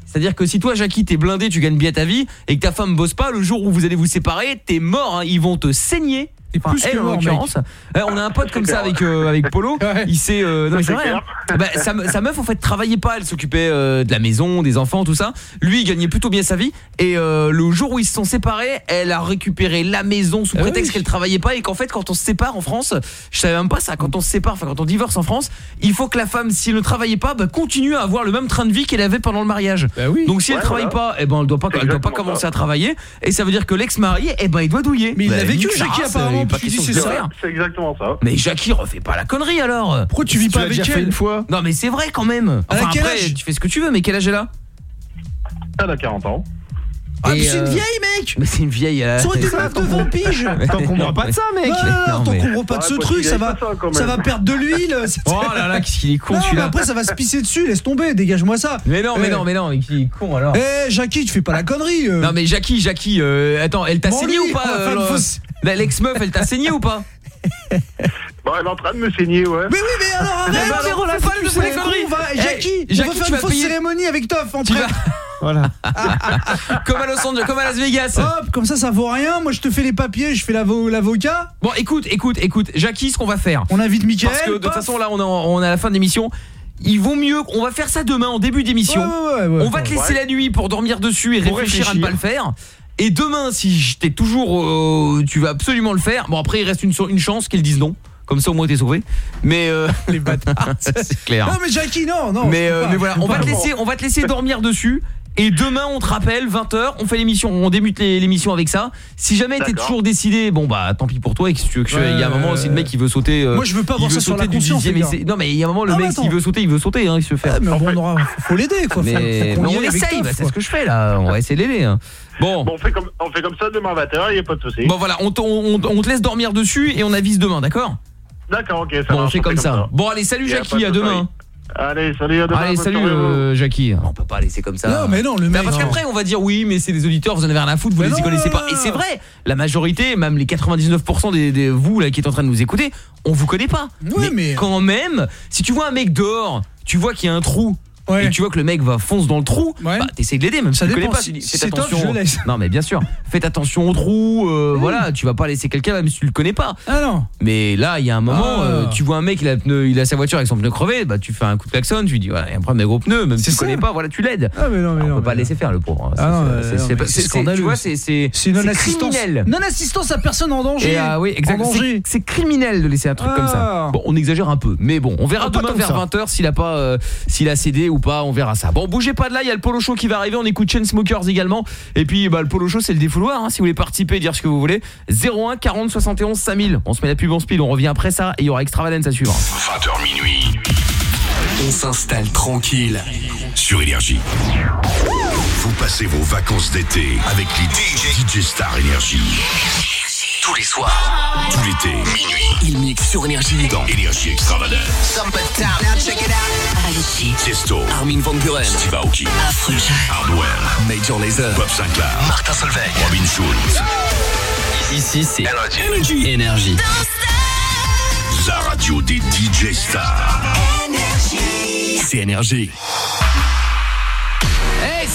S1: c'est-à-dire que si toi Jackie t'es blindé, tu gagnes bien ta vie et que ta femme bosse pas, le jour où vous allez vous séparer, t'es mort, hein, ils vont te saigner. Enfin,
S5: plus que
S1: elle, en
S5: mort,
S1: l'occurrence. Ouais, on a un pote comme ça avec euh, avec Polo. Il s'est euh, non, mais c'est vrai. hein. Bah, sa, me- sa meuf en fait travaillait pas, elle s'occupait euh, de la maison, des enfants, tout ça. Lui il gagnait plutôt bien sa vie et euh, le jour où ils se sont séparés, elle a récupéré la maison sous
S5: Ah
S1: prétexte
S5: oui.
S1: qu'elle travaillait pas et qu'en fait quand on se sépare en France, je savais même pas ça, quand on se sépare, enfin quand on divorce en France, il faut que la femme si elle ne travaillait pas, bah, continue à avoir le même train de vie qu'elle avait pendant le mariage. Donc si elle
S41: Ouais,
S1: travaille
S41: voilà.
S1: pas, eh ben elle doit pas elle doit pas commencer
S41: ça.
S1: à travailler et ça veut dire que l'ex marié eh ben il doit douiller.
S5: Mais il
S1: Bah,
S5: l'a vécu,
S1: sa
S5: Jackie,
S1: race,
S5: apparemment.
S1: Il est pas question de le faire.
S66: C'est exactement ça.
S1: Mais Jackie, refais pas la connerie alors
S5: Pourquoi tu vis pas avec
S4: déjà fait
S5: elle
S4: une fois
S1: Non mais c'est vrai quand même Enfin après, tu fais ce que tu veux, mais quel âge elle a
S66: Elle a 40 ans.
S5: Ah, mais c'est une
S1: euh,
S5: vieille, mec
S1: Mais c'est une vieille... euh,
S5: été une meuf de 20 piges
S4: T'encombres pas de ça, mec
S5: Non, non,
S1: mais-
S5: t'encombres pas de ce truc, ça va,
S66: ça,
S5: va perdre de l'huile
S1: Oh là là, qu'est-ce qu'il est con
S5: Non, mais
S1: celui-là
S5: après ça va se pisser dessus, laisse tomber, dégage-moi ça
S1: Mais non, mais
S5: Eh.
S1: non, mais non, mais qui est con alors
S5: Eh Jackie, tu fais pas la connerie euh.
S1: Non mais Jackie, Jackie, euh, attends, elle t'a
S5: Bon,
S1: saigné
S5: lui,
S1: ou pas L'ex-meuf, elle t'a saigné ou pas?
S66: Bon, elle est en train de me saigner, ouais.
S5: Mais oui, mais alors arrête,
S1: bah,
S5: la
S1: faut pas les
S5: con,
S1: conneries.
S5: on va-
S1: Eh,
S5: Jackie,
S1: Jackie,
S5: on va faire une fausse
S1: payer-
S5: cérémonie avec Toff en
S1: vas-
S4: Voilà.
S1: Comme à Los Angeles, comme à Las Vegas
S5: Hop, comme ça, ça vaut rien. Moi, je te fais les papiers, je fais l'avo- l'avocat.
S1: Bon, écoute, écoute, écoute, Jackie, ce qu'on va faire
S5: On invite Mickaël.
S1: Parce que de toute façon, là, on est, on à la fin de l'émission. Il vaut mieux, on va faire ça demain en début d'émission.
S5: Ouais, ouais, ouais, ouais.
S1: on va te laisser la nuit pour dormir dessus et réfléchir, à ne pas le faire. Et demain, si t'es toujours, euh, tu vas absolument le faire. Bon, après, il reste une, chance qu'ils disent non. Comme ça, au moins, t'es sauvé. Mais euh,
S5: Les bâtards.
S1: c'est clair.
S5: Non, mais Jackie, non, non.
S1: mais, euh,
S5: pas,
S1: mais
S5: je
S1: voilà, on va te laisser, on va te laisser dormir dessus. Et demain, on te rappelle, 20h, on fait l'émission, on débute l'émission avec ça. Si jamais t'es toujours décidé, bon bah tant pis pour toi. Et que si tu veux que je-
S5: Ouais,
S1: il y a un moment aussi le mec qui veut sauter. euh,
S5: Moi, je veux pas
S1: il
S5: voir ça sur
S1: sauter
S5: la
S1: du
S5: conscience.
S1: Non mais il y a un moment le
S5: Ah,
S1: mec s'il veut sauter, il veut sauter, hein, il se fait.
S5: Ouais, mais on aura, faut l'aider, quoi.
S1: Mais,
S5: faut
S1: on essaye, bah, c'est ce que je fais là. On va essayer de l'aider. hein. Bon.
S66: Bon, on fait comme, on fait comme ça demain 20h, il n'y a pas de souci.
S1: Bon voilà, on, te- on- on te laisse dormir dessus et on avise demain, d'accord?
S66: D'accord, ok, ça
S1: Bon, on fait comme ça. Bon allez, salut Jackie, à demain.
S66: Allez, salut, à demain.
S1: Allez, salut euh, Jackie. On peut pas laisser comme ça.
S5: Non, mais non, le
S1: Bah,
S5: mec.
S1: parce qu'après on va dire oui mais c'est des auditeurs vous en avez rien à foutre vous
S5: Mais
S1: les y
S5: non.
S1: connaissez pas et c'est vrai la majorité même les 99% des, des vous là qui êtes en train de nous écouter on vous connaît pas
S5: Ouais, mais-
S1: quand même si tu vois un mec dehors tu vois qu'il y a un trou
S5: Ouais.
S1: et tu vois que le mec va fonce dans le trou
S5: Ouais.
S1: bah t'essayes de l'aider même
S5: Ça
S1: si tu le connais pas tu dis, faites
S5: top,
S1: attention
S5: laisse.
S1: non mais bien sûr faites attention au trou euh, voilà tu vas pas laisser quelqu'un même si tu le connais pas
S5: Ah non.
S1: mais là il y a un moment
S5: Ah.
S1: euh, tu vois un mec il a, le pneu- il a sa voiture avec son pneu crevé bah tu fais un coup de klaxon tu lui dis voilà il y a un problème de gros pneus même si tu connais
S5: ça.
S1: pas voilà tu l'aides
S5: Ah, mais non, mais
S1: on
S5: non.
S1: peut pas
S5: mais
S1: le laisser faire le pauvre.
S5: Ah non,
S1: C'est-
S5: non, scandaleux.
S1: Tu vois, c'est c'est criminel.
S5: Non-assistance à personne en danger.
S1: Ah oui,
S5: En
S1: exactement. C'est criminel de laisser un truc
S5: Ah.
S1: comme ça. Bon, on exagère un peu, mais bon, on verra
S4: Ah,
S1: demain vers
S4: ça.
S1: 20h s'il a pas euh, s'il a cédé ou pas, on verra ça. Bon, bougez pas de là, il y a le polo show qui va arriver, on écoute Chainsmokers également et puis bah le polo show c'est le défouloir hein, si vous voulez participer dire ce que vous voulez. 01 40 71 5000. On se met la pub en speed, on revient après ça et il y aura Extravagance à suivre.
S19: 20h minuit. On s'installe tranquille sur Énergie. Vous passez vos vacances d'été avec les DJ, Star Énergie.
S64: Tous les soirs,
S19: Tout l'été, minuit,
S64: il mixe sur énergie.
S19: dans Énergie Extravagance.
S64: Summertime, now check it out.
S19: Tiesto,
S64: Armin Van Buren,
S19: Steve Aoki,
S64: Afrojack,
S19: Hardwell,
S64: Major Lazer,
S19: Bob Sinclair,
S64: Martin Solveig.
S19: Robin Schulz,
S64: Ici, c'est Énergie. Énergie.
S19: la radio des DJ Stars.
S64: C'est énergie.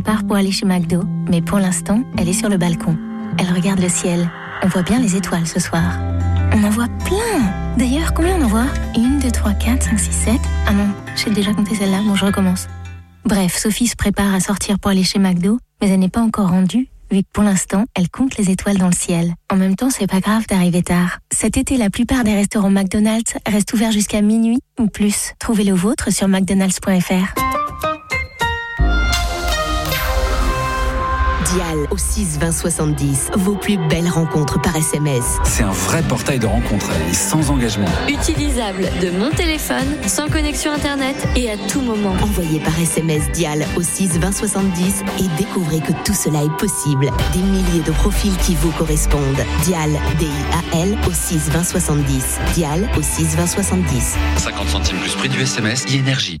S69: Pour aller chez McDo, mais pour l'instant, elle est sur le balcon. Elle regarde le ciel. On voit bien les étoiles ce soir. On en voit plein D'ailleurs, combien on en voit? Une, deux, trois, quatre, cinq, six, sept. Ah non, j'ai déjà compté celle-là, bon je recommence. Bref, Sophie se prépare à sortir pour aller chez McDo, mais elle n'est pas encore rendue, vu que pour l'instant, elle compte les étoiles dans le ciel. En même temps, c'est pas grave d'arriver tard. Cet été, la plupart des restaurants McDonald's restent ouverts jusqu'à minuit ou plus. Trouvez le vôtre sur mcdonalds.fr.
S70: Dial au 6 20 70. Vos plus belles rencontres par SMS.
S13: C'est un vrai portail de rencontres et sans engagement.
S71: Utilisable de mon téléphone, sans connexion internet et à tout moment.
S70: Envoyez par SMS Dial au 6 20 70 et découvrez que tout cela est possible. Des milliers de profils qui vous correspondent. Dial, D-I-A-L au 6 20 70. Dial au 6 20 70.
S72: 50 centimes plus prix du SMS, e-énergie.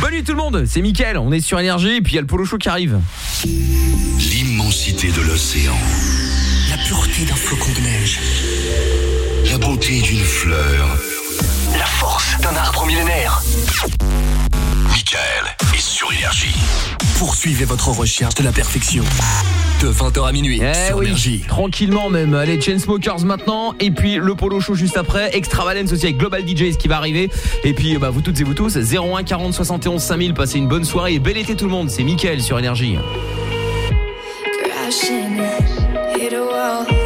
S1: Bonne nuit tout le monde, c'est Mickaël, on est sur Énergie et puis il y a le Polo Show qui arrive.
S2: L'immensité de l'océan. La pureté d'un flocon de neige. La beauté d'une fleur. La force d'un arbre millénaire. Michael est sur Énergie.
S3: Poursuivez votre recherche de la perfection. De 20h à minuit
S1: Eh
S3: sur
S1: oui,
S3: Énergie.
S1: tranquillement même. Allez, Chainsmokers maintenant et puis le Polo Show juste après. Extravalence aussi avec Global DJs qui va arriver. Et puis bah, vous toutes et vous tous, 01 40 71 5000, passez une bonne soirée et bel été tout le monde. C'est Mickaël sur Énergie.
S34: crashing, hit a wall.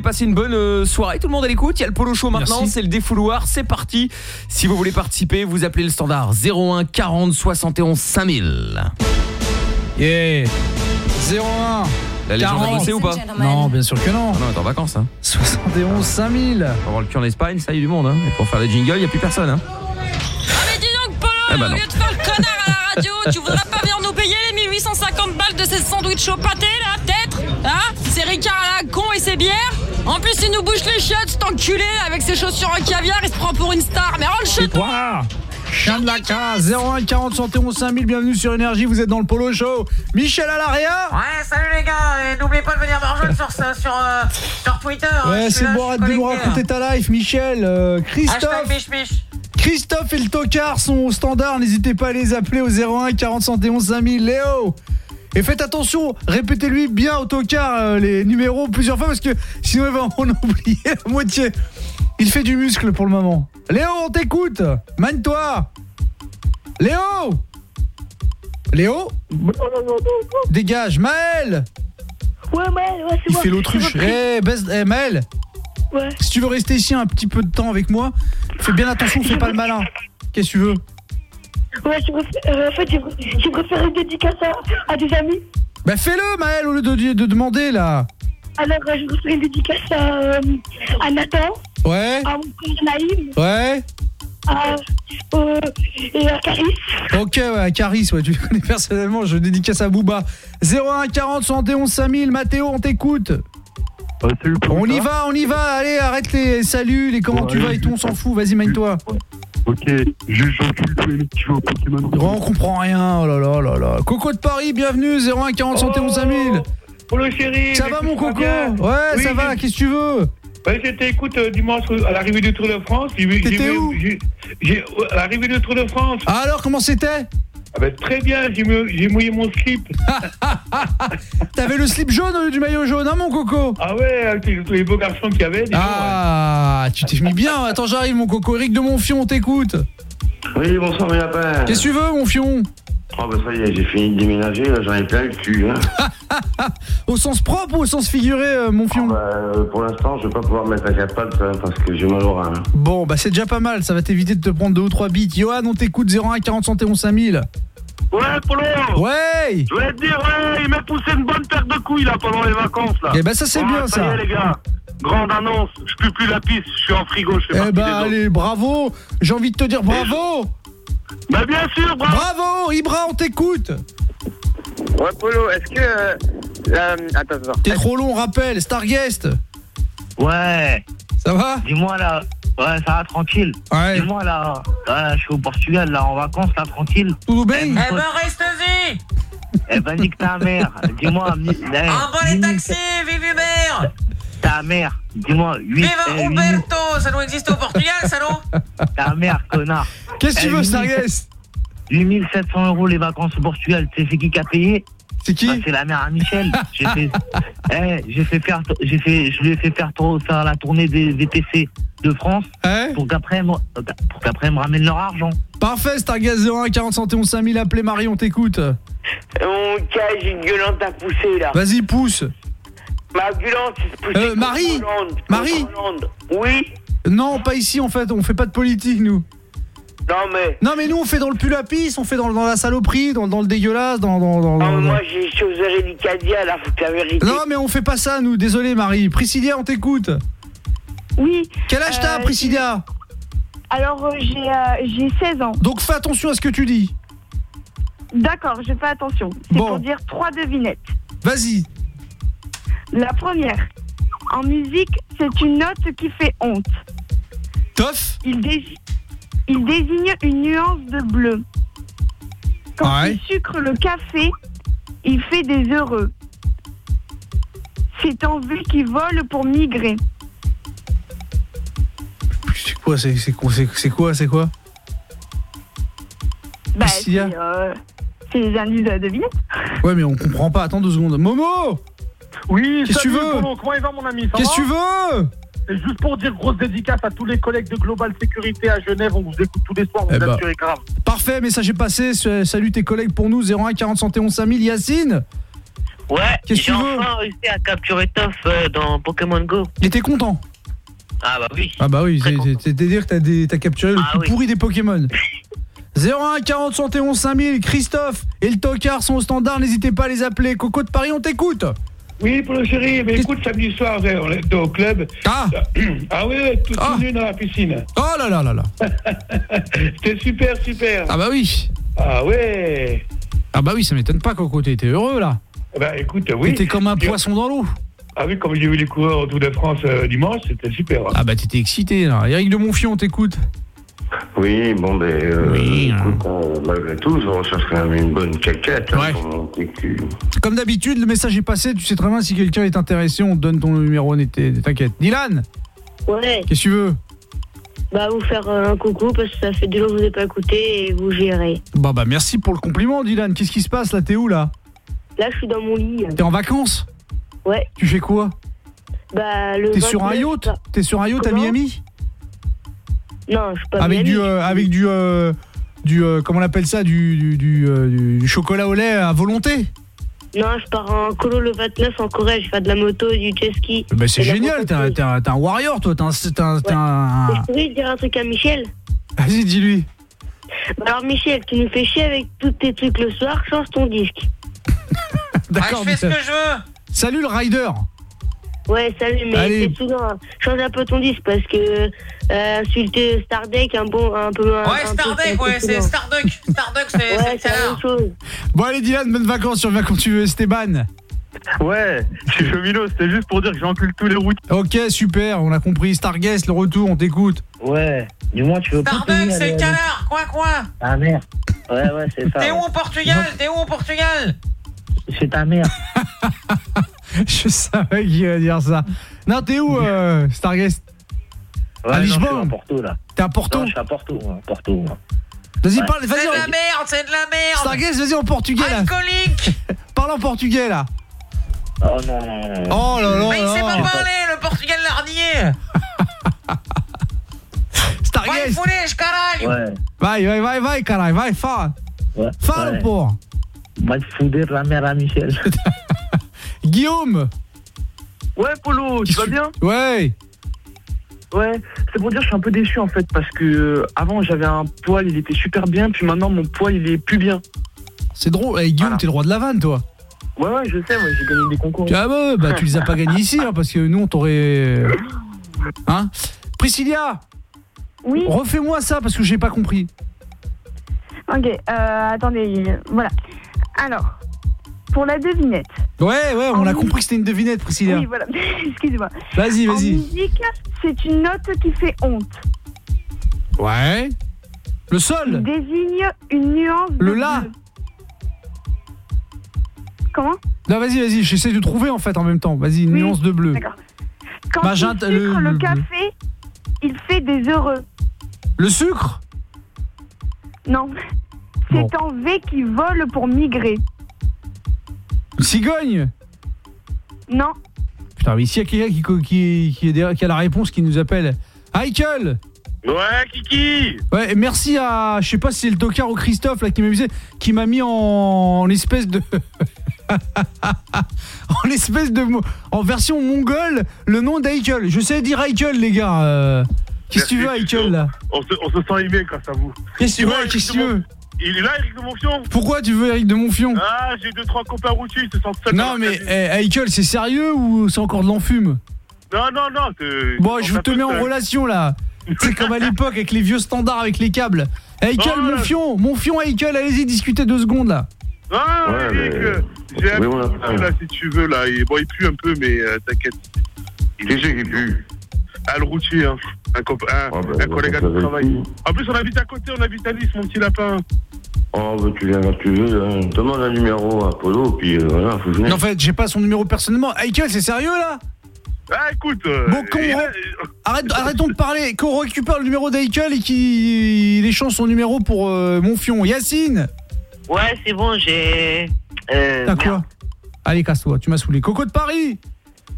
S1: Énergie, passez une bonne euh, soirée. Tout le monde à l'écoute, il y a le Polo Show maintenant, c'est le défouloir, c'est parti. Si vous voulez participer, vous appelez le standard 01 40 71 5000.
S5: Yeah 01
S1: La légende a
S5: 40.
S1: bossé ou pas
S5: Non, bien sûr que non.
S1: Ah non, t'es en vacances hein.
S5: 71 5000.
S1: Pour avoir le cul en Espagne, ça y est du monde hein. Et pour faire les jingles, il y a plus personne hein.
S73: Mais dis donc, Polo,
S1: Eh ben
S73: au lieu de faire le connard à la radio, tu voudrais pas venir nous payer les 1850 balles de ces sandwichs au pâté, là, peut-être Hein Ces ricards à la con et ces bières En plus, il nous bouge les chiottes, cet enculé, avec ses chaussures en caviar, il se prend pour une star. Mais rentre chez toi
S5: Chien de la case 01 40 71 5000 bienvenue sur énergie vous êtes dans le polo show Michel à l'arrière
S74: Ouais, salut les gars, et n'oubliez pas de venir me rejoindre sur, euh, sur Twitter. hein,
S5: Ouais c'est bon arrête de nous raconter ta life Michel euh, Christophe
S74: Hashtag mich mich.
S5: Christophe et le tocard sont au standard, n'hésitez pas à les appeler au 01 40 71 5000. Léo Et faites attention, répétez-lui bien au tocard euh, les numéros plusieurs fois parce que sinon il va en oublier la moitié. Il fait du muscle pour le moment. Léo, on t'écoute Magne-toi Léo Léo Dégage Maël
S34: Ouais, ouais, ouais, c'est
S5: Il
S34: moi.
S5: fait l'autruche. Eh, baisse- eh, Maël
S34: Ouais.
S5: Si tu veux rester ici un petit peu de temps avec moi, fais bien attention, fais pas le malin. Qu'est-ce que tu veux?
S34: Ouais, je préfère- euh, en fait, j'ai préféré une dédicace à, à des amis.
S5: Bah fais-le Maël au lieu de, de demander là
S34: Alors, euh, je préfère une dédicace à, euh, à Nathan,
S5: Ouais
S34: à mon frère Naïm,
S5: Ouais
S34: à, euh, et à Caris.
S5: Ok ouais, à Caris, ouais, tu le connais personnellement, je dédicace à Booba. 01 40 71 5000, Mathéo, on t'écoute. On y va, on y va, allez, arrête les saluts, les comment tu vas et tout, on s'en fout, vas-y, magne-toi.
S75: Ok, juge j'encule tous les mecs qui jouent au Pokémon.
S5: Oh, on comprend rien, oh là là là là. Coco de Paris, bienvenue, 01 40 71 5000.
S76: Polo chéri
S5: Ça va mon coco. Ouais,
S76: Oui,
S5: ça va, qu'est-ce que tu veux?
S76: Ouais, j'étais, écoute, euh, dimanche à l'arrivée du Tour de France.
S5: T'étais où?
S76: À l'arrivée du Tour de France.
S5: Ah alors, comment c'était?
S76: Ah ben, Très bien, j'ai mou- j'ai mouillé mon slip.
S5: T'avais le slip jaune au lieu du maillot jaune, hein mon coco
S76: Ah ouais, avec tous tous les beaux garçons qu'il y avait.
S5: Ah, tu t'es mis bien. Attends, j'arrive, mon coco. Eric de Monfion, on t'écoute.
S77: Oui, bonsoir mes lapins.
S5: Qu'est-ce que tu veux, Monfion
S77: Oh bah ça y est, j'ai fini de déménager, là j'en ai plein le cul. Hein.
S5: Au sens propre ou au sens figuré, euh, Monfion
S77: Euh, pour l'instant, je vais pas pouvoir me mettre à quatre pattes hein, parce que j'ai mal au rein. hein.
S5: Bon, bah c'est déjà pas mal. Ça va t'éviter de te prendre deux ou trois bits. Johan, on t'écoute 01 40 71 5000.
S76: Ouais, Polo
S5: Ouais
S76: Je voulais te dire, ouais, il m'a poussé une bonne paire de couilles là pendant les vacances là.
S5: Eh ben, ça, c'est
S76: Ouais,
S5: bien,
S76: y
S5: ça.
S76: est, les gars. Grande annonce, je pue plus la piste, je suis en frigo, je fais
S5: Eh bah
S76: autres.
S5: allez, bravo J'ai envie de te dire bravo
S76: Bah bien sûr, bravo
S5: Bravo Ibra, on t'écoute
S78: Ouais, Polo, est-ce que. euh, euh, attends, attends.
S5: T'es trop long, rappel, Starguest
S78: Ouais.
S5: Ça va?
S78: Dis-moi là. Ouais, ça va tranquille.
S5: Ouais.
S78: Dis-moi là. Ouais, je suis au Portugal là en vacances là tranquille.
S5: Tout bien
S78: Eh
S74: Eh ben, reste-y
S78: Eh ben nique ta mère. Dis-moi. mi- eh,
S74: En bas les
S78: minute,
S74: taxis, vive Hubert
S78: Ta mère. Dis-moi. 8
S74: Vive Umberto Ça doit exister au Portugal, ça non
S78: Ta mère, connard.
S5: Qu'est-ce que tu
S78: Eh,
S5: veux,
S78: 8700
S5: Starguest
S78: 8700 euros les vacances au Portugal. Tu sais c'est qui qui a payé
S5: C'est qui
S78: C'est la mère à Michel. J'ai fait, eh, j'ai fait faire, j'ai fait, je lui ai fait faire, faire la tournée des VTC de France pour qu'après, elle me- pour qu'après elle me ramène leur argent.
S5: Parfait, Starguest 01 40 71 5000, appelez Marie, on t'écoute.
S78: Mon cas, j'ai une gueulante à pousser là.
S5: Vas-y, pousse.
S78: Ma
S5: Euh, Marie Marie
S78: Hollande. Oui
S5: Non, pas ici en fait, on fait pas de politique nous.
S78: Non mais.
S5: Non mais nous on fait dans le pisse, on fait dans, dans la saloperie, dans, dans le dégueulasse, dans... dans, dans-
S78: Non,
S5: dans-
S78: mais moi Ricadia là, faut que la vérité.
S5: Non mais on fait pas ça nous, désolé Marie. Priscilla, on t'écoute.
S34: Oui.
S5: Quel âge t'as
S34: Euh,
S5: Priscilla
S34: Alors, euh, j'ai euh, j'ai 16 ans.
S5: Donc fais attention à ce que tu dis.
S34: D'accord, je fais attention. C'est
S5: Bon.
S34: pour dire trois devinettes.
S5: Vas-y.
S34: La première. En musique, c'est une note qui fait honte.
S5: Toff?
S34: Il, dési- il désigne une nuance de bleu. Quand
S5: Ouais?
S34: il sucre le café, il fait des heureux. C'est en vue qui vole pour migrer.
S5: C'est quoi c'est quoi c'est quoi c'est quoi?
S34: Bah, c'est euh, les indices de devinettes.
S5: Ouais mais on comprend pas, attends deux secondes. Momo
S76: Oui,
S5: Qu'est-ce que tu veux
S76: Comment il va mon ami Ça
S5: Qu'est-ce que tu veux
S76: C'est juste pour dire grosse dédicace à tous les collègues de Global Sécurité à Genève. On vous écoute tous les soirs, vous
S5: Eh
S76: êtes
S5: bah.
S76: assurés grave.
S5: Parfait, message est passé. Salut tes collègues pour nous 01 40 71 5000 Yacine.
S78: Ouais,
S5: Qu'est-ce que
S78: j'ai
S5: tu veux
S78: enfin réussi à capturer Toff euh, dans Pokémon Go.
S5: Il était content.
S78: Ah bah oui.
S5: Ah bah oui, c'est- c'est- c'est-à-dire que t'as des- t'as capturé le
S78: Ah
S5: plus
S78: oui.
S5: pourri des Pokémon. 01 40 71 5000, Christophe et le tocard sont au standard, n'hésitez pas à les appeler. Coco de Paris, on t'écoute.
S76: Oui, Polo chéri, mais écoute, samedi soir, on est au club.
S5: Ah
S76: Ah oui, tout, tout nu dans la piscine.
S5: Oh là là là là.
S76: C'était super, super.
S5: Ah bah oui.
S76: Ah ouais.
S5: Ah bah oui, ça m'étonne pas Coco, t'étais heureux là.
S76: Bah écoute, oui.
S5: T'étais comme un poisson dans l'eau.
S76: Ah oui, comme j'ai vu les coureurs au Tour de France euh, dimanche, c'était super.
S5: Ah bah t'étais excité là. Eric de Monfion, on t'écoute.
S77: Oui, bon, ben, euh, écoute, euh, malgré tout, je recherche quand même une bonne caquette. hein, cul.
S5: Comme d'habitude, le message est passé. Tu sais très bien si quelqu'un est intéressé, on te donne ton numéro. T'inquiète. Dylan,
S39: Ouais,
S5: qu'est-ce que tu veux?
S39: Bah vous faire un coucou parce que ça fait deux jours que je vous ai pas écouté et vous gérez.
S5: Bah bah merci pour le compliment, Dylan. Qu'est-ce qui se passe là? T'es où là?
S39: Là, je suis dans mon lit.
S5: T'es en vacances?
S39: Ouais.
S5: Tu fais quoi?
S39: Bah le.
S5: T'es sur un
S39: 29,
S5: yacht? T'es sur un yacht à Miami?
S39: Non, je suis pas
S5: Avec du euh, avec du euh, du euh, comment on appelle ça du du, du, euh, du chocolat au lait à volonté.
S39: Non, je pars en colo le 29 en Corée. Je fais de la moto, du jet ski.
S5: Bah c'est
S39: Et de la
S5: génial. T'es un, t'es un- t'es un warrior toi. T'es un, t'es un- t'es un-
S39: Et Je pourrais dire un truc à Michel
S5: Vas-y dis-lui.
S39: Bah Alors Michel, tu nous fais chier avec tous tes trucs le soir, change ton disque.
S5: D'accord.
S74: je fais ce que je veux.
S5: Salut le rider.
S39: Ouais, salut, mais
S5: Allez.
S39: c'est souvent, change un peu ton disque parce que euh, insulter Stardeck un bon, un peu. un-
S74: Ouais,
S39: un peu,
S74: Starduck, ouais, c'est Starduck. Starduck, c'est
S39: Ouais,
S74: c'est
S39: c'est la même chose.
S5: Bon allez Dylan, bonnes vacances. Reviens quand tu veux. Esteban.
S75: Ouais, je suis Chemino, c'était juste pour dire que j'encule tous les routes.
S5: Ok super. On a compris. Starguest, le retour. On t'écoute.
S78: Ouais, du moins tu veux pas
S74: Starduck,
S78: payer,
S74: c'est le canard. Quoi, quoi
S78: Ta mère. Ouais, ouais, c'est ça.
S74: T'es où au Portugal? T'es où au Portugal?
S78: C'est ta mère.
S5: Je savais qu'il allait dire ça. Non, t'es où, euh, Starguest
S78: Ouais,
S5: À
S78: non, je suis
S5: Lisbonne
S78: à Porto, là.
S5: T'es à Porto
S78: Non, je suis à Porto, ouais, Porto.
S5: Vas-y,
S78: Ouais.
S5: parle, vas-y.
S74: C'est de la merde, c'est de la merde.
S5: Starguest, vas-y en portugais, là.
S74: Alcoolique.
S5: Parle en portugais, là.
S78: Oh non, non, non.
S5: Oh là là
S74: Mais il sait pas parler, le Portugal lardier. Vai
S5: Starguest.
S74: foolish, caralho.
S78: Ouais.
S5: Vai, vai, vai, vai, caralho. Vai, fala.
S78: Ouais.
S5: Fala,
S78: ouais.
S5: pô.
S78: Va te foutre la mère à Michel.
S5: Guillaume.
S75: Ouais, Polo, tu vas bien
S5: Ouais.
S75: Ouais, c'est pour dire que je suis un peu déçu en fait parce que euh, avant j'avais un poil, il était super bien, puis maintenant mon poil il est plus bien.
S5: C'est drôle. Eh, Guillaume, t'es le roi de la vanne, toi.
S75: Ouais, ouais, je sais, moi j'ai gagné des concours.
S5: Ah bah, bah, tu les as pas gagnés ici, hein, parce que nous, on t'aurait... Hein Priscilla
S79: Oui.
S5: Refais-moi ça, parce que j'ai pas compris.
S79: Ok, euh, attendez, voilà. Alors, pour la devinette.
S5: Ouais, ouais, on
S79: En
S5: a compris que c'était une devinette, Priscilla.
S79: Oui, voilà, excusez-moi.
S5: Vas-y,
S79: En
S5: vas-y.
S79: musique, c'est une note qui fait honte.
S5: Ouais. Le sol
S79: désigne une nuance de
S5: Le la
S79: bleu. Comment?
S5: Non, vas-y, vas-y, j'essaie de trouver en fait en même temps. Vas-y, une
S79: Oui,
S5: nuance de bleu.
S79: D'accord. Quand
S5: Magenta-
S79: il sucre
S5: le-
S79: le,
S5: le-
S79: café, il fait des heureux.
S5: Le sucre?
S79: Non, c'est en V qui vole pour migrer.
S5: Cigogne
S79: Non,
S5: Putain, mais ici, il y a quelqu'un qui, qui, qui, est derrière- qui a la réponse qui nous appelle. Michael
S75: Ouais, Kiki
S5: Ouais, et merci à, je sais pas si c'est le tocard ou Christophe là qui m'a amusé, qui m'a mis en, en espèce de, en espèce de, mo- en version mongole, le nom d'Aikel. Je sais dire Aikel les gars. euh. Qu'est-ce que tu veux Aikel là
S75: On se, on se sent aimé grâce à vous.
S5: Qu'est-ce que tu veux Qu'est-ce que tu veux
S75: Il est là, Eric de Monfion
S5: Pourquoi tu veux Eric de Monfion
S75: Ah, j'ai deux, trois copains routiers, ils se sentent seuls.
S5: Non mais eh, Aikel c'est sérieux ou c'est encore de l'enfume
S75: Non, non, non.
S5: Bon,
S75: on
S5: je te
S75: s'appelle
S5: mets en
S75: ça.
S5: relation là. C'est comme à l'époque avec les vieux standards avec les câbles. Heikel,
S75: Oh là.
S5: mon fion, mon fion Heikel, allez-y discutez deux secondes là.
S75: Ah,
S77: Ouais,
S75: Eric,
S77: mais-
S75: euh, j'ai un
S77: Oui,
S75: peu, là, si tu veux, là. Bon, il pue un peu, mais euh, t'inquiète.
S77: Qui c'est qui pue?
S75: Ah, le routier, hein. Un, copain, un,
S77: Ah, bah,
S75: un collègue à nous
S77: va
S75: travail. En plus, on habite à côté, on habite à Nice, mon petit lapin.
S77: Oh, bah, tu viens quand tu veux, hein. demande un numéro à Polo, puis euh, voilà, faut venir.
S5: Non, en fait, j'ai pas son numéro personnellement. Heikel, c'est sérieux là?
S75: Ah, écoute. euh,
S5: Bon, qu'on re-
S75: a-
S5: Arrête, arrêtons de parler, qu'on récupère le numéro d'Eikel et qu'il échange son numéro pour euh, mon fion. Yacine
S74: Ouais, c'est bon, j'ai. Euh,
S5: T'as quoi? Allez, casse-toi, tu m'as saoulé. Coco de Paris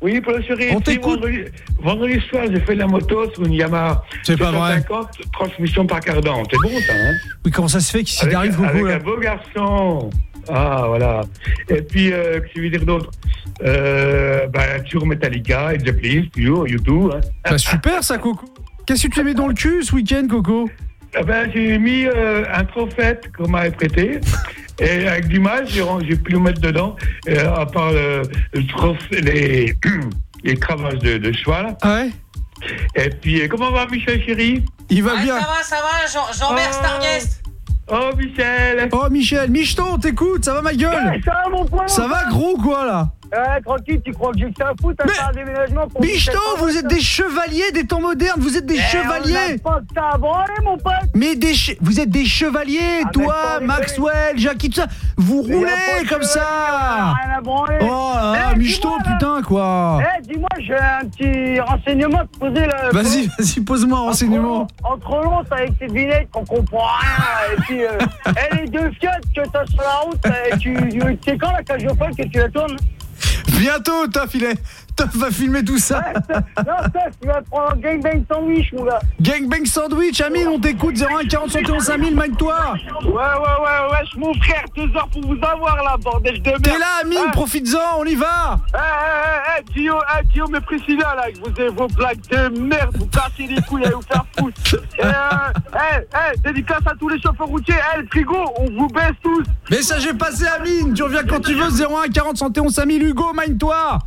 S76: Oui, pour la chérie,
S5: On t'écoute.
S76: vendredi, vendredi soir, j'ai fait de la moto sur une Yamaha.
S5: C'est pas vrai.
S76: 750, transmission par cardan. C'est bon, ça, hein
S5: Oui, comment ça se fait qu'il s'y arrive, Coco
S76: avec
S5: là
S76: un beau garçon. Ah, voilà. Et puis, euh, que je veux dire d'autre euh, ben, Toujours Metallica, et Zeppelin, toujours, YouTube. Hein.
S5: Bah, super ça, Coco. Qu'est-ce que tu mets dans le cul ce week-end, Coco?
S76: Ah ben, j'ai mis euh, un trophète qu'on m'avait prêté. Et avec du mal, j'ai pu le mettre dedans, euh, à part le, le trophée, les, les cravages de, de cheval.
S5: Ouais?
S76: Et puis, euh, comment va Michel chéri?
S5: Il va
S74: Ouais,
S5: bien.
S74: ça va, ça va, Jean- Jean-Bert Starguest.
S76: Oh, Michel
S5: Oh, Michel, Micheton, t'écoutes, ça va ma gueule?
S76: Ouais, ça va, mon poing
S5: Ça va gros quoi là?
S76: Eh, tranquille, tu crois que j'ai que ça à foutre à faire un déménagement pour
S5: Michto,
S76: 17
S5: vous êtes des chevaliers des temps modernes, vous êtes des
S76: Eh,
S5: chevaliers
S76: on a pas que ça à branler, mon pote
S5: Mais des che- vous êtes des chevaliers, toi,
S76: pas les
S5: Maxwell, Jackie, tout ça. Vous
S76: Mais
S5: roulez comme
S76: chevalier, on a
S5: ça.
S76: rien à branler.
S5: Oh là là,
S76: Eh,
S5: Michto,
S76: dis-moi, là.
S5: putain, quoi.
S76: Eh, dis-moi, j'ai un petit renseignement à te poser là.
S5: Vas-y, vas-y, pose-moi un renseignement.
S76: Entre l'once avec ses lunettes qu'on comprend rien. Et puis, euh, eh, les deux Fiat que t'as sur la route, euh, tu, quand la cage au que tu la tournes?
S5: Bientôt, Toff, il est. Toff va filmer tout ça.
S76: Non, ça, tu vas prendre un gangbang sandwich, mon gars.
S5: Gangbang sandwich, Amine, on t'écoute 01 40 71 5000, mind-toi.
S76: Ouais, ouais, ouais, ouais, mon frère, deux heures pour vous avoir là, bordel de merde.
S5: T'es là, Amine, profites-en, on y va.
S76: Eh, eh, eh, Guillaume, eh, Guillaume et Priscilla, là, vous avez vos blagues de merde, vous cassez les couilles, allez vous faire foutre. Et, euh, eh, eh, dédicace à tous les chauffeurs routiers, eh, le frigo, on vous baisse tous.
S5: Message est passé, Amine, tu reviens quand tu veux, 01 40 71 5000, Hugo, mind-toi.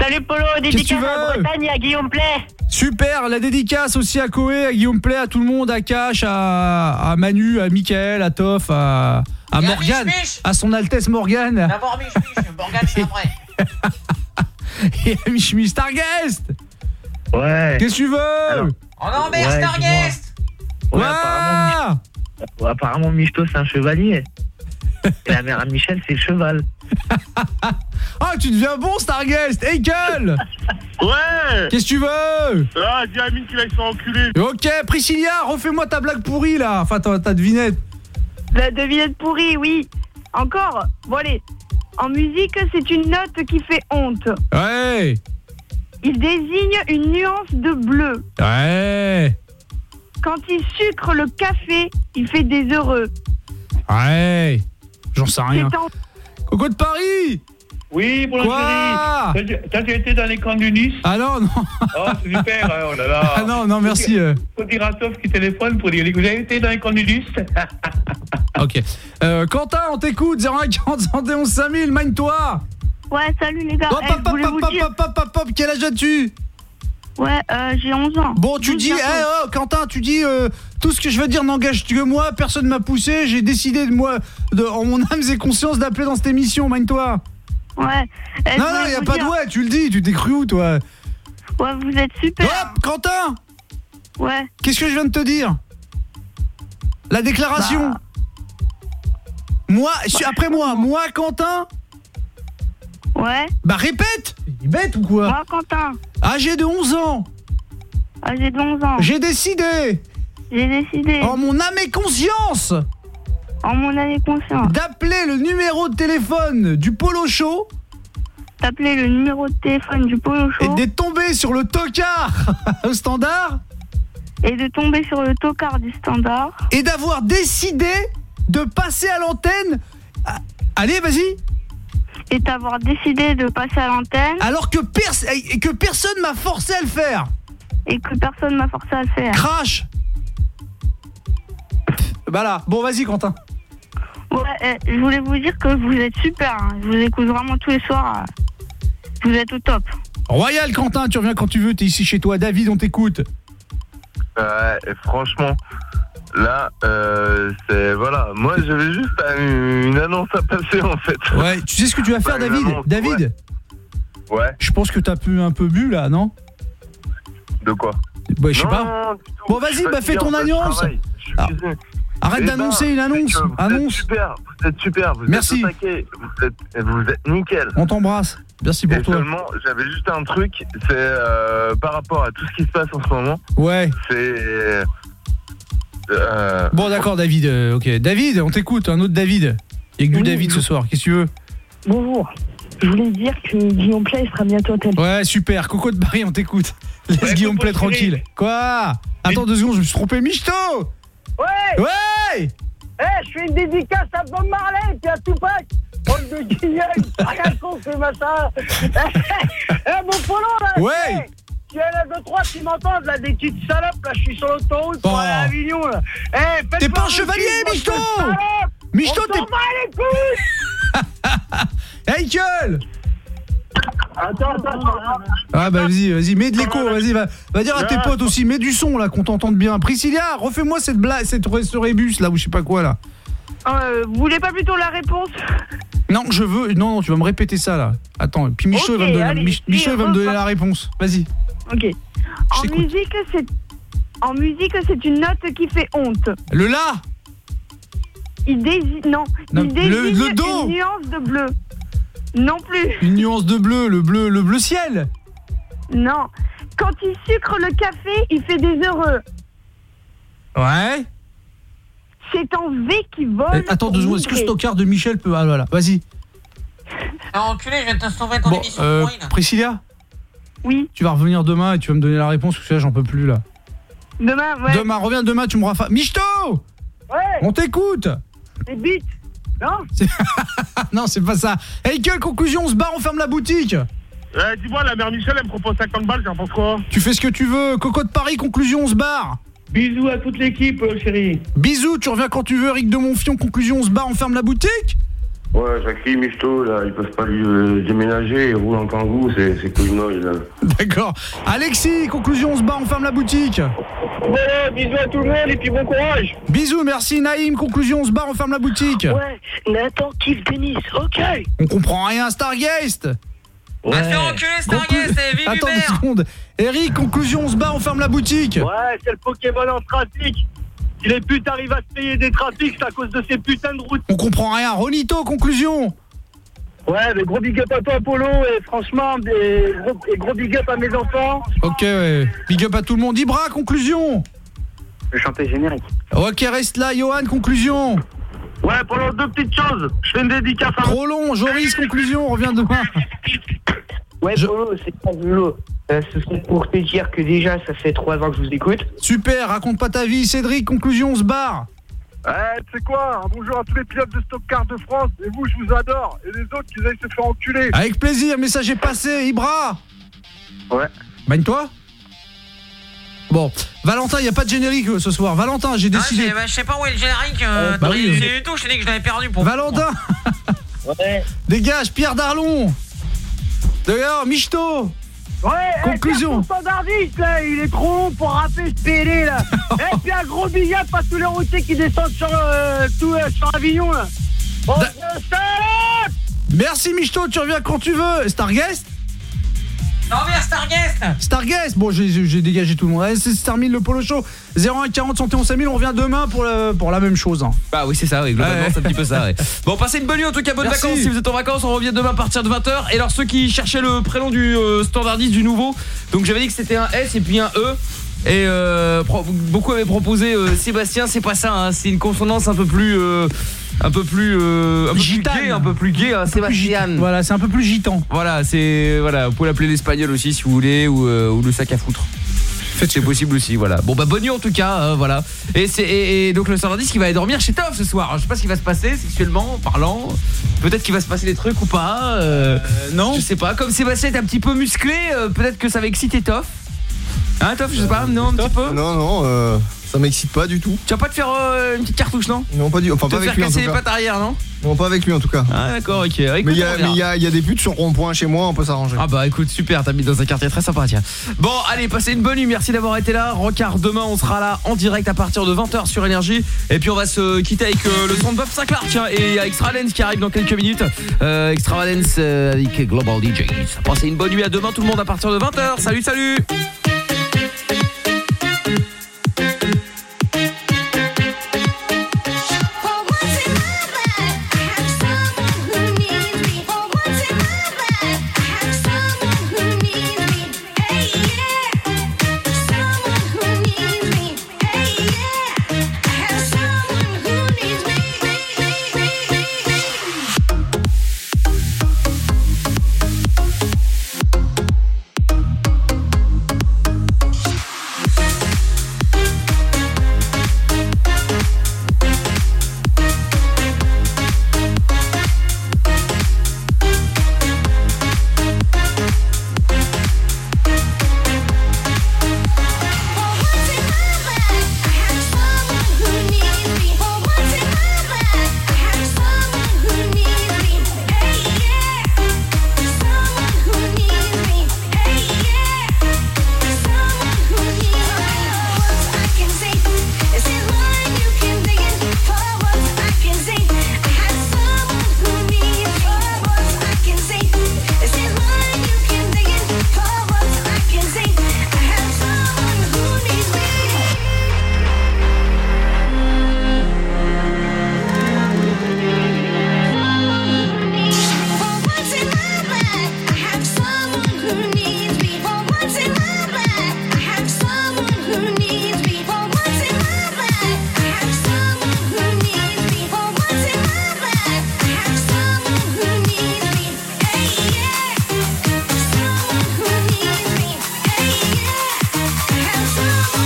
S80: Salut Polo, dédicace à
S5: veux
S80: Bretagne et à Guillaume Play.
S5: Super, la dédicace aussi à Koé, à Guillaume Play, à tout le monde, à Cash, à, à Manu, à Mickaël, à Toff, à, à
S74: Et à
S5: Morgane, à son Altesse Morgane
S74: D'abord Mich Mich, Morgane c'est après.
S5: et à Mich Mich Starguest.
S75: Ouais.
S5: Qu'est-ce que tu veux
S74: On emmerde
S75: Ouais,
S74: Starguest
S75: Ouais, apparemment, Mich- ouais, apparemment, Michto, c'est un chevalier. Et la mère à Michel, c'est le cheval.
S5: Ah, tu deviens bon Starguest, Heikel
S76: Ouais
S5: Qu'est-ce que tu veux
S76: Ah, dis à Amine qu'il aille se faire enculer.
S5: Ok, Priscilla, refais-moi ta blague pourrie là, enfin ta, ta devinette.
S67: La devinette pourrie, oui. Encore Bon allez. En musique, c'est une note qui fait honte.
S5: Ouais,
S67: Il désigne une nuance de bleu.
S5: ouais,
S67: Quand il sucre le café, il fait des heureux.
S5: ouais, j'en sais rien. Coco de Paris
S81: Oui, pour
S5: Quoi
S81: T'as déjà- été dans les camps du Nice
S5: Ah non, non.
S81: Oh, c'est super, hein, oh là là.
S5: Ah non, non, merci. euh.
S81: Faut dire à Toff qui téléphone pour dire Vous avez été dans les camps du Nice
S5: Ok. Euh, Quentin, on t'écoute, 01 40 71 5000, mine-toi
S67: Ouais, salut les gars.
S5: Hop,
S67: Eh,
S5: hop, hop, hop, hop, hop, hop, quel âge as-tu
S67: Ouais, euh, j'ai 11 ans.
S5: Bon, tu
S67: 12
S5: dis, eh,
S67: bientôt.
S5: oh, Quentin, tu dis, euh, tout ce que je veux dire n'engage que moi, personne m'a poussé, j'ai décidé de moi, de, en mon âme et conscience, d'appeler dans cette émission, mine-toi.
S67: Ouais. Eh,
S5: Non, non,
S67: voulais
S5: y a pas
S67: dire-
S5: de ouais, tu le dis, tu t'es cru où, toi
S67: Ouais, vous êtes super.
S5: Hop, Quentin
S67: Ouais.
S5: Qu'est-ce que je viens de te dire La déclaration
S67: Bah.
S5: Moi, suis- après moi, moi, Quentin
S67: Ouais.
S5: Bah répète Il est bête ou quoi
S67: Moi, Quentin.
S5: Âgé de 11 ans
S67: Ah, j'ai de 11 ans.
S5: J'ai décidé
S67: J'ai décidé.
S5: En mon âme et conscience
S67: En mon année conscience.
S5: D'appeler le numéro de téléphone du Polo Show
S67: T'appelais le numéro de téléphone du Polo
S5: Et
S67: Show
S5: d'être tombé sur le tocard au standard
S67: et de tomber sur le tocard du standard
S5: Et d'avoir décidé de passer à l'antenne Ah, Allez, vas-y
S67: et t'avoir décidé de passer à l'antenne
S5: Alors que, pers et que personne m'a forcé à le faire
S67: et que personne m'a forcé à le faire.
S5: Crash Bah là, bon vas-y Quentin
S67: Ouais, eh, je voulais vous dire que vous êtes super. hein. Je vous écoute vraiment tous les soirs. euh. Vous êtes au top.
S5: Royal Quentin, tu reviens quand tu veux, t'es ici chez toi. David, on t'écoute.
S77: Ouais, et franchement, là, euh, c'est. Voilà, moi j'avais juste une annonce à passer en fait.
S5: Ouais, tu sais ce que tu vas faire, David
S77: annonce,
S5: David
S77: Ouais,
S5: Je pense que t'as pu un peu bu là, non?
S77: De quoi?
S5: Bah, je sais pas.
S77: non,
S5: Bon, vas-y, bah, fais ton annonce. Ah. Arrête
S77: Eh
S5: d'annoncer
S77: ben,
S5: une annonce.
S77: Vous
S5: Annonce.
S77: êtes super, vous êtes super, vous
S5: Merci.
S77: êtes taquet, vous êtes, vous êtes nickel.
S5: On t'embrasse. Merci pour
S77: Et
S5: toi.
S77: seulement, j'avais juste un truc, c'est euh, par rapport à tout ce qui se passe en ce moment,
S5: Ouais.
S77: c'est... Euh,
S5: Bon, d'accord, David. euh, ok. David, on t'écoute. Un autre David. Il y a que du
S82: Oui,
S5: David ce soir. Qu'est-ce que tu veux?
S82: Bonjour. Je voulais dire que Guillaume Play sera bientôt à tel.
S5: Ouais, super. Coco de Paris, on t'écoute. Laisse
S76: Ouais,
S5: Guillaume Play tranquille. Quoi? Attends deux secondes, je me suis trompé. Michto
S76: Ouais
S5: Ouais
S76: Eh, je fais une dédicace à Bob Marley et puis à Tupac Bande de guignols, rien con ce machin Eh, mon polo là
S5: Ouais.
S76: Tu as là deux, trois qui m'entendent là, des petites salopes là, je suis sur l'autoroute pour aller à Avignon là Eh, faites
S5: T'es pas un chevalier, Michto. Michto,
S76: On
S5: t'es-
S76: bat les couilles
S5: Hey, gueule
S76: Attends, attends, attends
S5: Ah bah vas-y, vas-y, mets de l'écho, vas-y, va, va dire à tes potes aussi, mets du son là, qu'on t'entende bien. Priscilla, refais-moi cette blague, cette ce rébus là, ou je sais pas quoi là.
S67: Euh, vous voulez pas plutôt la réponse?
S5: Non, je veux... Non, non, tu vas me répéter ça, là. Attends, puis Michaud, il va me
S82: Ok,
S5: donner,
S82: allez,
S5: Mich- Michaud, il va me donner la réponse. Vas-y.
S82: Ok. En
S5: t'écoute.
S82: musique, c'est en musique, c'est une note qui fait honte.
S5: Le la
S82: Il désigne non,
S5: Non,
S82: il
S5: le-
S82: désigne
S5: le do.
S82: une nuance de bleu. Non plus.
S5: Une nuance de bleu, le bleu, le bleu ciel.
S82: Non. Quand il sucre le café, il fait des heureux.
S5: Ouais.
S82: C'est en V qui vole.
S5: Eh, Attends deux secondes, est-ce que le
S82: Migré.
S5: stockard de Michel peut... Ah voilà, vas-y.
S74: Ah, enculé, je vais te sauver ton
S5: Bon,
S74: émission
S5: euh. Priscilla
S82: Oui.
S5: Tu vas revenir demain et tu vas me donner la réponse parce que là j'en peux plus là.
S82: Demain, ouais.
S5: Demain, reviens demain, tu me rafales. Michto
S82: Ouais.
S5: On t'écoute
S82: Les bites. Non?
S5: Non, c'est pas ça. Hey, quelle conclusion On se barre, on ferme la boutique
S76: Eh, dis-moi, la mère Michel, elle me propose 50 balles, j'en pense quoi?
S5: Tu fais ce que tu veux. Coco de Paris, conclusion, on se barre.
S81: Bisous à toute l'équipe, euh, chérie.
S5: Bisous, tu reviens quand tu veux, Eric de Monfion, conclusion, on se barre, on ferme la boutique
S77: Ouais, Jackie, Michto, là, ils peuvent pas lui euh, déménager, ils roulent en kangou, c'est c'est couille moche, là.
S5: D'accord. Alexis, conclusion, on se barre, on ferme la boutique.
S76: Voilà, bisous à tout le monde et puis bon courage
S5: Bisous, merci Naïm, conclusion, on se barre, on ferme la boutique.
S82: Ouais, Nathan kiffe Denis, ok.
S5: On comprend rien, Stargeist
S74: te faire enculer, Stargate, et vive
S5: Attends deux
S74: Hubert
S5: secondes. Eric, conclusion, on se barre, on ferme la boutique.
S76: Ouais, c'est le Pokémon en trafic Si les putes arrivent à se payer des trafics, c'est à cause de ces putains de routes
S5: On comprend rien. Ronito, conclusion.
S76: Ouais, mais gros big up à toi, Polo, et franchement, des gros, et gros big up à mes enfants.
S5: Ok, ouais. Big up à tout le monde. Ibra, conclusion.
S75: Je vais chanter générique.
S5: Ok, reste là, Johan, conclusion.
S76: Ouais, Polo, deux petites choses. Je fais une dédicace à
S5: Trop long, Joris, conclusion, on revient demain.
S75: Ouais, Polo, c'est pas boulot. Euh, ce serait pour te dire que déjà, ça fait trois ans que je vous écoute.
S5: Super, raconte pas ta vie. Cédric, conclusion, on se barre.
S76: Eh, tu sais quoi Un bonjour à tous les pilotes de Stock Car de France. Et vous, je vous adore. Et les autres, qu'ils aillent se faire enculer.
S5: Avec plaisir, message est passé. Ibra.
S75: Ouais.
S5: Bagne-toi. Bon, Valentin, il n'y a pas de générique euh, ce soir. Valentin, j'ai
S74: Ah,
S5: décidé.
S74: bah, je sais pas où est le générique. Euh,
S5: bah oui.
S74: c'est du tout, je t'ai dit que je l'avais perdu pour.
S5: Valentin
S75: Ouais.
S5: Dégage, Pierre Darlon D'ailleurs, Michto
S76: Ouais,
S5: Conclusion.
S76: eh, ton standardiste, là, il est trop long pour rapper ce PD, là. Et puis un gros big up à tous les routiers qui descendent sur, euh, tout, euh, sur Avignon, là. Oh, je salope
S5: Merci Michto, tu reviens quand tu veux. Starguest
S74: Non, mais Starguest
S5: Starguest Bon, j'ai dégagé tout le monde. Allez, c'est- termine le Polo Show. 01 40 71 5000, on revient demain pour, le- pour la même chose. hein.
S1: Bah oui c'est ça, oui, globalement
S5: Ouais.
S1: c'est un petit peu ça ouais. Bon passez une bonne nuit en tout cas, bonnes
S5: Merci.
S1: vacances si vous êtes en vacances, on revient demain à partir de 20h Et alors ceux qui cherchaient le prénom du euh, standardiste du nouveau Donc j'avais dit que c'était un S et puis un E et euh, beaucoup avaient proposé euh, Sébastien, c'est pas ça, hein, c'est une consonance un peu plus, euh, un peu plus, euh, un peu plus gay, un peu plus gay, hein, Sébastien.
S5: Voilà, c'est un peu plus gitan.
S1: Voilà, c'est voilà, vous pouvez l'appeler l'espagnol aussi si vous voulez ou, euh, ou le sac à foutre. C'est possible aussi, voilà. Bon bah bonne nuit en tout cas, euh, voilà. Et c'est et, et donc le standardiste qui va aller dormir chez Toff ce soir. Je sais pas ce qui va se passer sexuellement parlant. Peut-être qu'il va se passer des trucs ou pas. euh,
S5: non.
S1: Je sais pas. Comme Sébastien est un petit peu musclé, euh, peut-être que ça va exciter Toff. Hein Toff, je sais pas, non un petit peu?
S83: Non, non, euh, ça m'excite pas du tout.
S1: Tu vas pas te faire euh, une petite cartouche non?
S83: Non, pas du Enfin,
S1: Te
S83: pas avec
S1: faire
S83: lui en
S1: casser
S83: tout
S1: les
S83: cas.
S1: pattes arrière non?
S83: Non, pas avec lui en tout cas.
S1: Ah d'accord, ok. Écoute,
S83: mais il y,
S1: on
S83: a-
S1: verra.
S83: mais il y a, il y a des putes sur rond-point chez moi, on peut s'arranger.
S1: Ah bah écoute super t'as mis dans un quartier très sympa tiens Bon allez passez une bonne nuit merci d'avoir été là Rencard demain on sera là en direct à partir de 20h sur Énergie Et puis on va se quitter avec euh, le son de Bob Sinclair tiens Et il y a Extravagance qui arrive dans quelques minutes euh, Extravagance euh, avec Global DJs Passez une bonne nuit à demain tout le monde à partir de 20h Salut salut